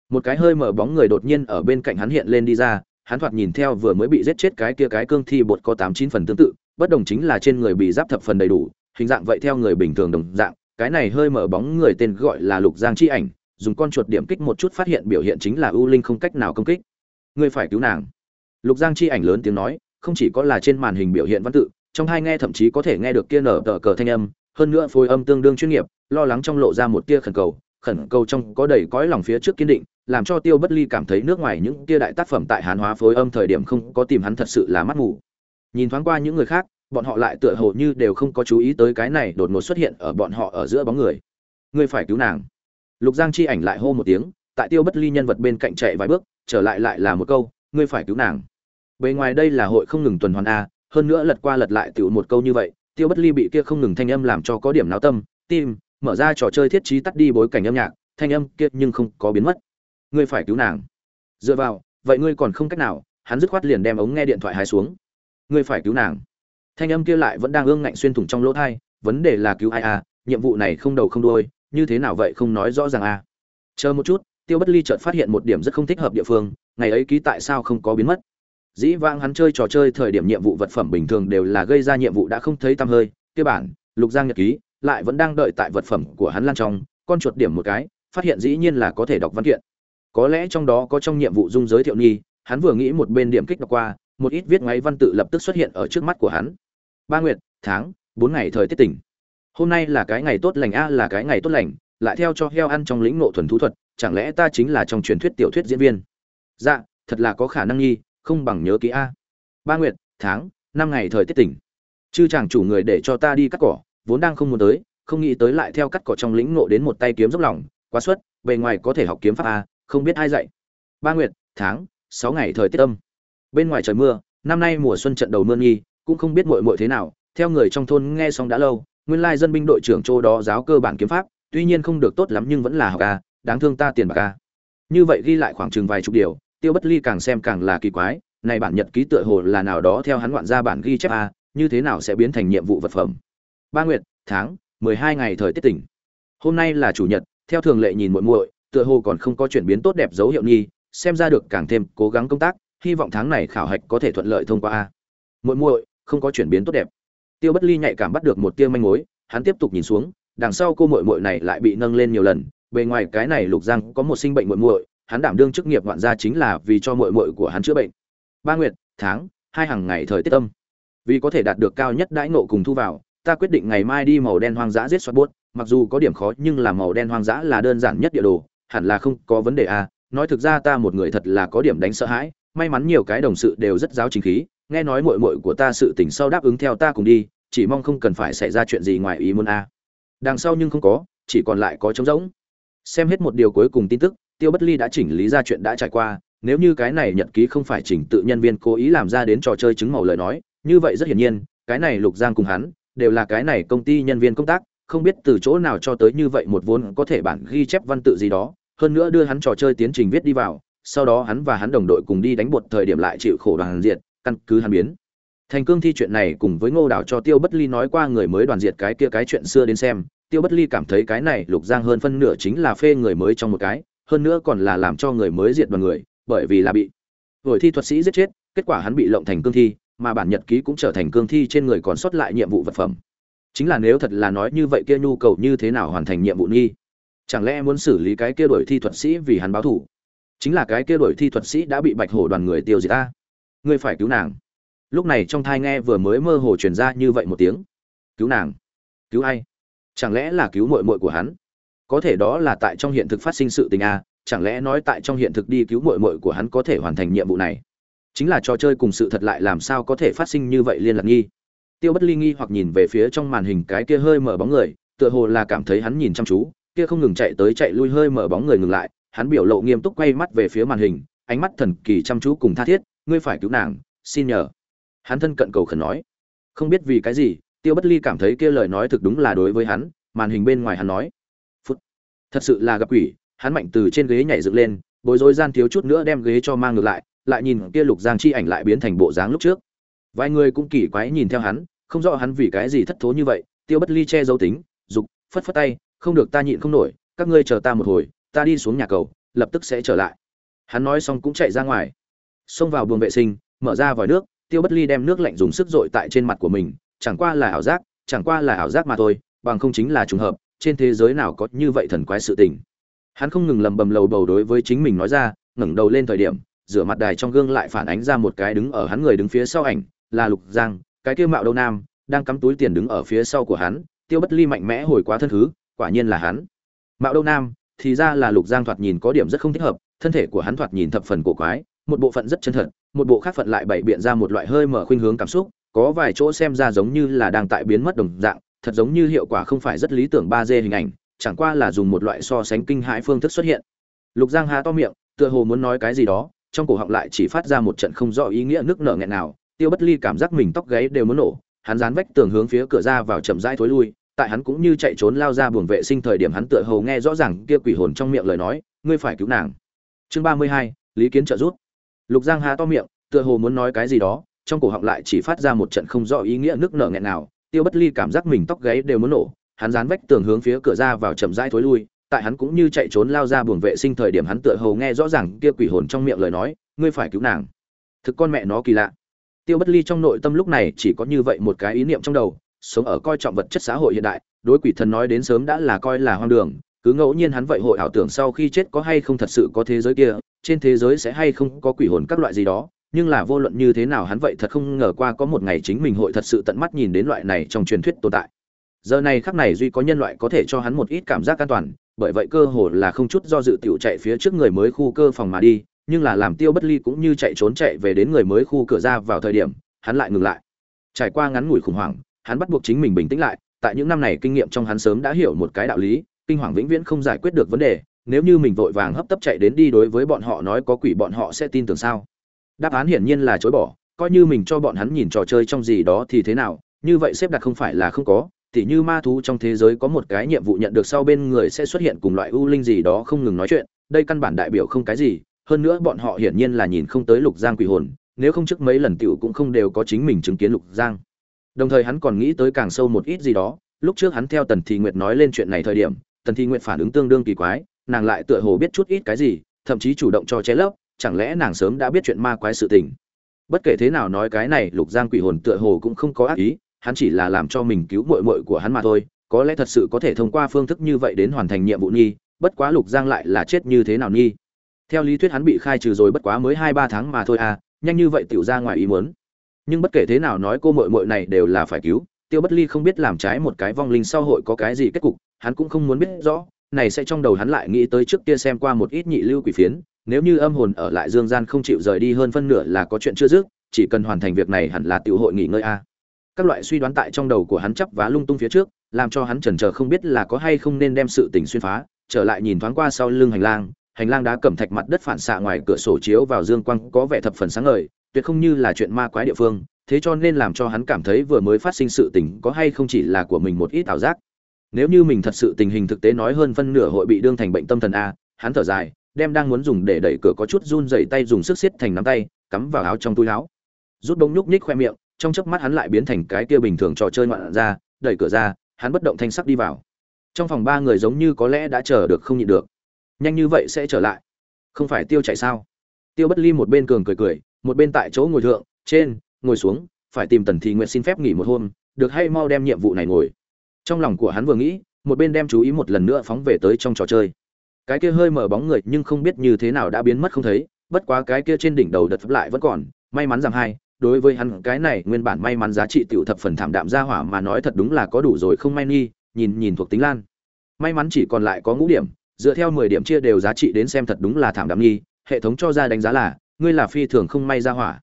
Một cái hơi mở bóng người đột nhiên ở bên cạnh hắn hiện lên đi ra, hắn thoạt nhìn theo vừa mới bị giết chết cái kia cái cương thi bột có tám chín phần tương tự, bất đồng chính là trên người bị giáp thập phần đầy đủ, hình dạng vậy theo người bình thường đồng dạng, cái này hơi mở bóng người tên gọi là Lục Giang chi ảnh, dùng con chuột điểm kích một chút phát hiện biểu hiện chính là ưu linh không cách nào công kích. Ngươi phải cứu nàng. Lục Giang chi ảnh lớn tiếng nói, không chỉ có là trên màn hình biểu hiện văn tự, trong hai nghe thậm chí có thể nghe được kia nở tờ cờ thanh âm, hơn nữa phối âm tương đương chuyên nghiệp, lo lắng trong lộ ra một tia khẩn cầu, khẩn cầu trong có đầy cõi lòng phía trước kiên định, làm cho Tiêu Bất Ly cảm thấy nước ngoài những tia đại tác phẩm tại Hán hóa phối âm thời điểm không có tìm hắn thật sự là mắt mù. Nhìn thoáng qua những người khác, bọn họ lại tựa hồ như đều không có chú ý tới cái này đột ngột xuất hiện ở bọn họ ở giữa bóng người. Ngươi phải cứu nàng. Lục Giang chi ảnh lại hô một tiếng, tại Tiêu Bất Ly nhân vật bên cạnh chạy vài bước, trở lại lại là một câu, ngươi phải cứu nàng. Bề ngoài đây là hội không ngừng tuần hoàn a, hơn nữa lật qua lật lại tiểu một câu như vậy, Tiêu Bất Ly bị kia không ngừng thanh âm làm cho có điểm náo tâm, tim, mở ra trò chơi thiết trí tắt đi bối cảnh âm nhạc, thanh âm kia nhưng không có biến mất. Ngươi phải cứu nàng. Dựa vào, vậy ngươi còn không cách nào, hắn dứt khoát liền đem ống nghe điện thoại hái xuống. Ngươi phải cứu nàng. Thanh âm kia lại vẫn đang ương ngạnh xuyên thủng trong lỗ tai, vấn đề là cứu ai à, nhiệm vụ này không đầu không đuôi, như thế nào vậy không nói rõ ràng à. Chờ một chút, Tiêu Bất Ly chợt phát hiện một điểm rất không thích hợp địa phương, ngày ấy ký tại sao không có biến mất? Dĩ vãng hắn chơi trò chơi thời điểm nhiệm vụ vật phẩm bình thường đều là gây ra nhiệm vụ đã không thấy tăm hơi, kia bản, Lục Giang nhật ký, lại vẫn đang đợi tại vật phẩm của hắn lan trong, con chuột điểm một cái, phát hiện dĩ nhiên là có thể đọc văn kiện. Có lẽ trong đó có trong nhiệm vụ dung giới thiệu nghi, hắn vừa nghĩ một bên điểm kích đọc qua, một ít viết ngoáy văn tự lập tức xuất hiện ở trước mắt của hắn. Ba nguyệt, tháng, bốn ngày thời tiết tỉnh. Hôm nay là cái ngày tốt lành a là cái ngày tốt lành, lại theo cho heo ăn trong lĩnh nộ thuần thú thuật, chẳng lẽ ta chính là trong truyền thuyết tiểu thuyết diễn viên? Dạ, thật là có khả năng nghi, không bằng nhớ kỹ a. Ba nguyệt, tháng, năm ngày thời tiết tỉnh. Chư chàng chủ người để cho ta đi cắt cỏ, vốn đang không muốn tới không nghĩ tới lại theo cắt cỏ trong lĩnh ngộ đến một tay kiếm dốc lòng quá suất bề ngoài có thể học kiếm pháp a không biết ai dạy ba nguyệt tháng sáu ngày thời tiết âm bên ngoài trời mưa năm nay mùa xuân trận đầu mưa nghi cũng không biết muội muội thế nào theo người trong thôn nghe xong đã lâu nguyên lai dân binh đội trưởng châu đó giáo cơ bản kiếm pháp tuy nhiên không được tốt lắm nhưng vẫn là học a đáng thương ta tiền bạc a như vậy ghi lại khoảng chừng vài chục điều tiêu bất ly càng xem càng là kỳ quái, này bản nhật ký tựa hồ là nào đó theo hắn ngoạn ra bản ghi chép a, như thế nào sẽ biến thành nhiệm vụ vật phẩm? Ba nguyệt, tháng, mười hai ngày thời tiết tỉnh. Hôm nay là chủ nhật, theo thường lệ nhìn muội muội, tựa hồ còn không có chuyển biến tốt đẹp dấu hiệu nghi, xem ra được càng thêm cố gắng công tác, hy vọng tháng này khảo hạch có thể thuận lợi thông qua a. Muội muội, không có chuyển biến tốt đẹp. Tiêu bất ly nhạy cảm bắt được một tia manh mối, hắn tiếp tục nhìn xuống, đằng sau cô muội muội này lại bị nâng lên nhiều lần, bề ngoài cái này lục giang có một sinh bệnh muội muội hắn đảm đương chức nghiệp ngoạn gia chính là vì cho muội muội của hắn chữa bệnh. Ba nguyệt, tháng, hai hàng ngày thời tiết tâm vì có thể đạt được cao nhất đãi nộ cùng thu vào, ta quyết định ngày mai đi màu đen hoang dã giết xoát bút. mặc dù có điểm khó, nhưng là màu đen hoang dã là đơn giản nhất địa đồ, hẳn là không có vấn đề à. Nói thực ra ta một người thật là có điểm đánh sợ hãi. May mắn nhiều cái đồng sự đều rất giáo chính khí. Nghe nói muội muội của ta sự tình sau đáp ứng theo ta cùng đi, chỉ mong không cần phải xảy ra chuyện gì ngoài ý muốn a à. đằng sau nhưng không có, chỉ còn lại có trống rỗng. Xem hết một điều cuối cùng tin tức tiêu bất ly đã chỉnh lý ra chuyện đã trải qua, nếu như cái này nhật ký không phải chỉnh tự nhân viên cố ý làm ra đến trò chơi chứng màu lời nói, như vậy rất hiển nhiên, cái này lục giang cùng hắn, đều là cái này công ty nhân viên công tác, không biết từ chỗ nào cho tới như vậy một vốn có thể bản ghi chép văn tự gì đó, hơn nữa đưa hắn trò chơi tiến trình viết đi vào, sau đó hắn và hắn đồng đội cùng đi đánh bột thời điểm lại chịu khổ đoàn diệt, căn cứ hắn biến. Thành cương thi chuyện này cùng với ngô đảo cho tiêu bất ly nói qua người mới đoàn diệt cái kia cái chuyện xưa đến xem, tiêu bất ly cảm thấy cái này lục giang hơn phân nửa chính là phê người mới trong một cái hơn nữa còn là làm cho người mới diệt đoàn người, bởi vì là bị vội thi thuật sĩ giết chết, kết quả hắn bị lộng thành cương thi, mà bản nhật ký cũng trở thành cương thi trên người còn sót lại nhiệm vụ vật phẩm. Chính là nếu thật là nói như vậy kia nhu cầu như thế nào hoàn thành nhiệm vụ nghi? Chẳng lẽ muốn xử lý cái kia đổi thi thuật sĩ vì hắn báo thủ chính là cái kia đổi thi thuật sĩ đã bị bạch hổ đoàn người tiêu diệt ta. Ngươi phải cứu nàng. Lúc này trong thai nghe vừa mới mơ hồ truyền ra như vậy một tiếng. Cứu nàng. Cứu ai? Chẳng lẽ là cứu muội muội của hắn? Có thể đó là tại trong hiện thực phát sinh sự tình a, chẳng lẽ nói tại trong hiện thực đi cứu muội muội của hắn có thể hoàn thành nhiệm vụ này? Chính là trò chơi cùng sự thật lại làm sao có thể phát sinh như vậy liên lạc nghi? Tiêu bất ly nghi hoặc nhìn về phía trong màn hình cái kia hơi mở bóng người, tựa hồ là cảm thấy hắn nhìn chăm chú, kia không ngừng chạy tới chạy lui hơi mở bóng người ngừng lại, hắn biểu lộ nghiêm túc quay mắt về phía màn hình, ánh mắt thần kỳ chăm chú cùng tha thiết, ngươi phải cứu nàng, xin nhờ. Hắn thân cận cầu khẩn nói. Không biết vì cái gì, tiêu bất ly cảm thấy kia lời nói thực đúng là đối với hắn, màn hình bên ngoài hắn nói thật sự là gặp quỷ, hắn mạnh từ trên ghế nhảy dựng lên, bối rối gian thiếu chút nữa đem ghế cho mang ngược lại lại nhìn kia lục giang chi ảnh lại biến thành bộ dáng lúc trước. Vài người cũng kỳ quái nhìn theo hắn, không rõ hắn vì cái gì thất thố như vậy, tiêu bất ly che dấu tính, dục, phất phất tay, không được, ta nhịn không nổi, các ngươi chờ ta một hồi, ta đi xuống nhà cầu, lập tức sẽ trở lại. Hắn nói xong cũng chạy ra ngoài. Xông vào buồng vệ sinh, mở ra vòi nước, tiêu bất ly đem nước lạnh dùng sức dội tại trên mặt của mình, chẳng qua là ảo giác, chẳng qua là ảo giác mà thôi, bằng không chính là trùng hợp trên thế giới nào có như vậy thần quái sự tình. Hắn không ngừng lầm bầm lầu bầu đối với chính mình nói ra, ngẩng đầu lên thời điểm, rửa mặt đài trong gương lại phản ánh ra một cái đứng ở hắn người đứng phía sau ảnh, là lục giang, cái kia mạo đâu nam, đang cắm túi tiền đứng ở phía sau của hắn, tiêu bất ly mạnh mẽ hồi quá thân thứ, quả nhiên là hắn. Mạo đâu nam, thì ra là lục giang thoạt nhìn có điểm rất không thích hợp, thân thể của hắn thoạt nhìn thập phần cổ quái, một bộ phận rất chân thật, một bộ khác phận lại bày biện ra một loại hơi mở khuynh hướng cảm xúc, có vài chỗ xem ra giống như là đang tại biến mất đồng dạng thật giống như hiệu quả không phải rất lý tưởng ba d hình ảnh, chẳng qua là dùng một loại so sánh kinh hãi phương thức xuất hiện. Lục giang há to miệng, tựa hồ muốn nói cái gì đó, trong cổ họng lại chỉ phát ra một trận không rõ ý nghĩa nước nở nghẹn nào, tiêu bất ly cảm giác mình tóc gáy đều muốn nổ, hắn dán vách tường hướng phía cửa ra vào chậm rãi thối lui, tại hắn cũng như chạy trốn lao ra buồng vệ sinh thời điểm hắn tựa hồ nghe rõ ràng kia quỷ hồn trong miệng lời nói, ngươi phải cứu nàng. Chương ba mươi hai, lý kiến trợ rút lục giang há to miệng, tựa hồ muốn nói cái gì đó, trong cổ họng lại chỉ phát ra một trận không rõ ý nghĩa nước nở nghẹn nào tiêu bất ly cảm giác mình tóc gáy đều muốn nổ, hắn dán vách tường hướng phía cửa ra vào chậm rãi thối lui, tại hắn cũng như chạy trốn lao ra buồng vệ sinh thời điểm hắn tựa hồ nghe rõ ràng kia quỷ hồn trong miệng lời nói, ngươi phải cứu nàng. Thực con mẹ nó kỳ lạ. Tiêu bất ly trong nội tâm lúc này chỉ có như vậy một cái ý niệm trong đầu, sống ở coi trọng vật chất xã hội hiện đại, đối quỷ thần nói đến sớm đã là coi là hoang đường, cứ ngẫu nhiên hắn vậy hội ảo tưởng sau khi chết có hay không thật sự có thế giới kia, trên thế giới sẽ hay không có quỷ hồn các loại gì đó nhưng là vô luận như thế nào hắn vậy thật không ngờ qua có một ngày chính mình hội thật sự tận mắt nhìn đến loại này trong truyền thuyết tồn tại. Giờ này khắc này duy có nhân loại có thể cho hắn một ít cảm giác an toàn, bởi vậy cơ hồ là không chút do dự tiểu chạy phía trước người mới khu cơ phòng mà đi, nhưng là làm tiêu bất ly cũng như chạy trốn chạy về đến người mới khu cửa ra vào thời điểm, hắn lại ngừng lại. Trải qua ngắn ngủi khủng hoảng, hắn bắt buộc chính mình bình tĩnh lại, tại những năm này kinh nghiệm trong hắn sớm đã hiểu một cái đạo lý, kinh hoàng vĩnh viễn không giải quyết được vấn đề, nếu như mình vội vàng hấp tấp chạy đến đi đối với bọn họ nói có quỷ bọn họ sẽ tin tưởng sao? Đáp án hiển nhiên là chối bỏ, coi như mình cho bọn hắn nhìn trò chơi trong gì đó thì thế nào, như vậy xếp đặt không phải là không có, tỉ như ma thú trong thế giới có một cái nhiệm vụ nhận được sau bên người sẽ xuất hiện cùng loại ưu linh gì đó không ngừng nói chuyện, đây căn bản đại biểu không cái gì, hơn nữa bọn họ hiển nhiên là nhìn không tới lục giang quỷ hồn, nếu không trước mấy lần tiểu cũng không đều có chính mình chứng kiến lục giang. Đồng thời hắn còn nghĩ tới càng sâu một ít gì đó, lúc trước hắn theo tần thị nguyệt nói lên chuyện này thời điểm, tần thị nguyệt phản ứng tương đương kỳ quái, nàng lại tựa hồ biết chút ít cái gì, thậm chí chủ động cho che lấp chẳng lẽ nàng sớm đã biết chuyện ma quái sự tình? Bất kể thế nào nói cái này, lục giang quỷ hồn tựa hồ cũng không có ác ý, hắn chỉ là làm cho mình cứu muội muội của hắn mà thôi, có lẽ thật sự có thể thông qua phương thức như vậy đến hoàn thành nhiệm vụ nhi, bất quá lục giang lại là chết như thế nào nhi? Theo lý thuyết hắn bị khai trừ rồi bất quá mới hai ba tháng mà thôi à nhanh như vậy tiểu ra ngoài ý muốn. Nhưng bất kể thế nào nói cô muội muội này đều là phải cứu, tiêu bất ly không biết làm trái một cái vong linh sau hội có cái gì kết cục, hắn cũng không muốn biết rõ, này sẽ trong đầu hắn lại nghĩ tới trước kia xem qua một ít nhị lưu quỷ phiến nếu như âm hồn ở lại dương gian không chịu rời đi hơn phân nửa là có chuyện chưa dứt, chỉ cần hoàn thành việc này hẳn là tiểu hội nghỉ ngơi a. Các loại suy đoán tại trong đầu của hắn chắp vá lung tung phía trước, làm cho hắn chần chờ không biết là có hay không nên đem sự tình xuyên phá, trở lại nhìn thoáng qua sau lưng hành lang hành lang đá cẩm thạch mặt đất phản xạ ngoài cửa sổ chiếu vào dương quang có vẻ thập phần sáng ngời, tuyệt không như là chuyện ma quái địa phương, thế cho nên làm cho hắn cảm thấy vừa mới phát sinh sự tình có hay không chỉ là của mình một ít ảo giác. Nếu như mình thật sự tình hình thực tế nói hơn phân nửa hội bị đương thành bệnh tâm thần a, hắn thở dài đem đang muốn dùng để đẩy cửa có chút run dày tay dùng sức xiết thành nắm tay, cắm vào áo trong túi áo. Rút bông nhúc nhích khoe miệng, trong chớp mắt hắn lại biến thành cái kia bình thường trò chơi ngoạn ra, đẩy cửa ra, hắn bất động thanh sắc đi vào. Trong phòng ba người giống như có lẽ đã chờ được không nhịn được. Nhanh như vậy sẽ trở lại. Không phải tiêu chạy sao? Tiêu bất ly một bên cường cười cười, một bên tại chỗ ngồi thượng, trên, ngồi xuống, phải tìm tần thị nguyện xin phép nghỉ một hôm, được hay mau đem nhiệm vụ này ngồi. Trong lòng của hắn vừa nghĩ, một bên đem chú ý một lần nữa phóng về tới trong trò chơi cái kia hơi mở bóng người nhưng không biết như thế nào đã biến mất không thấy, bất quá cái kia trên đỉnh đầu đợt lại vẫn còn, may mắn rằng hai, đối với hắn cái này nguyên bản may mắn giá trị tiểu thập phần thảm đạm ra hỏa mà nói thật đúng là có đủ rồi không may nghi, nhìn nhìn thuộc tính lan. May mắn chỉ còn lại có ngũ điểm, dựa theo mười điểm chia đều giá trị đến xem thật đúng là thảm đạm nghi, hệ thống cho ra đánh giá là, ngươi là phi thường không may ra hỏa.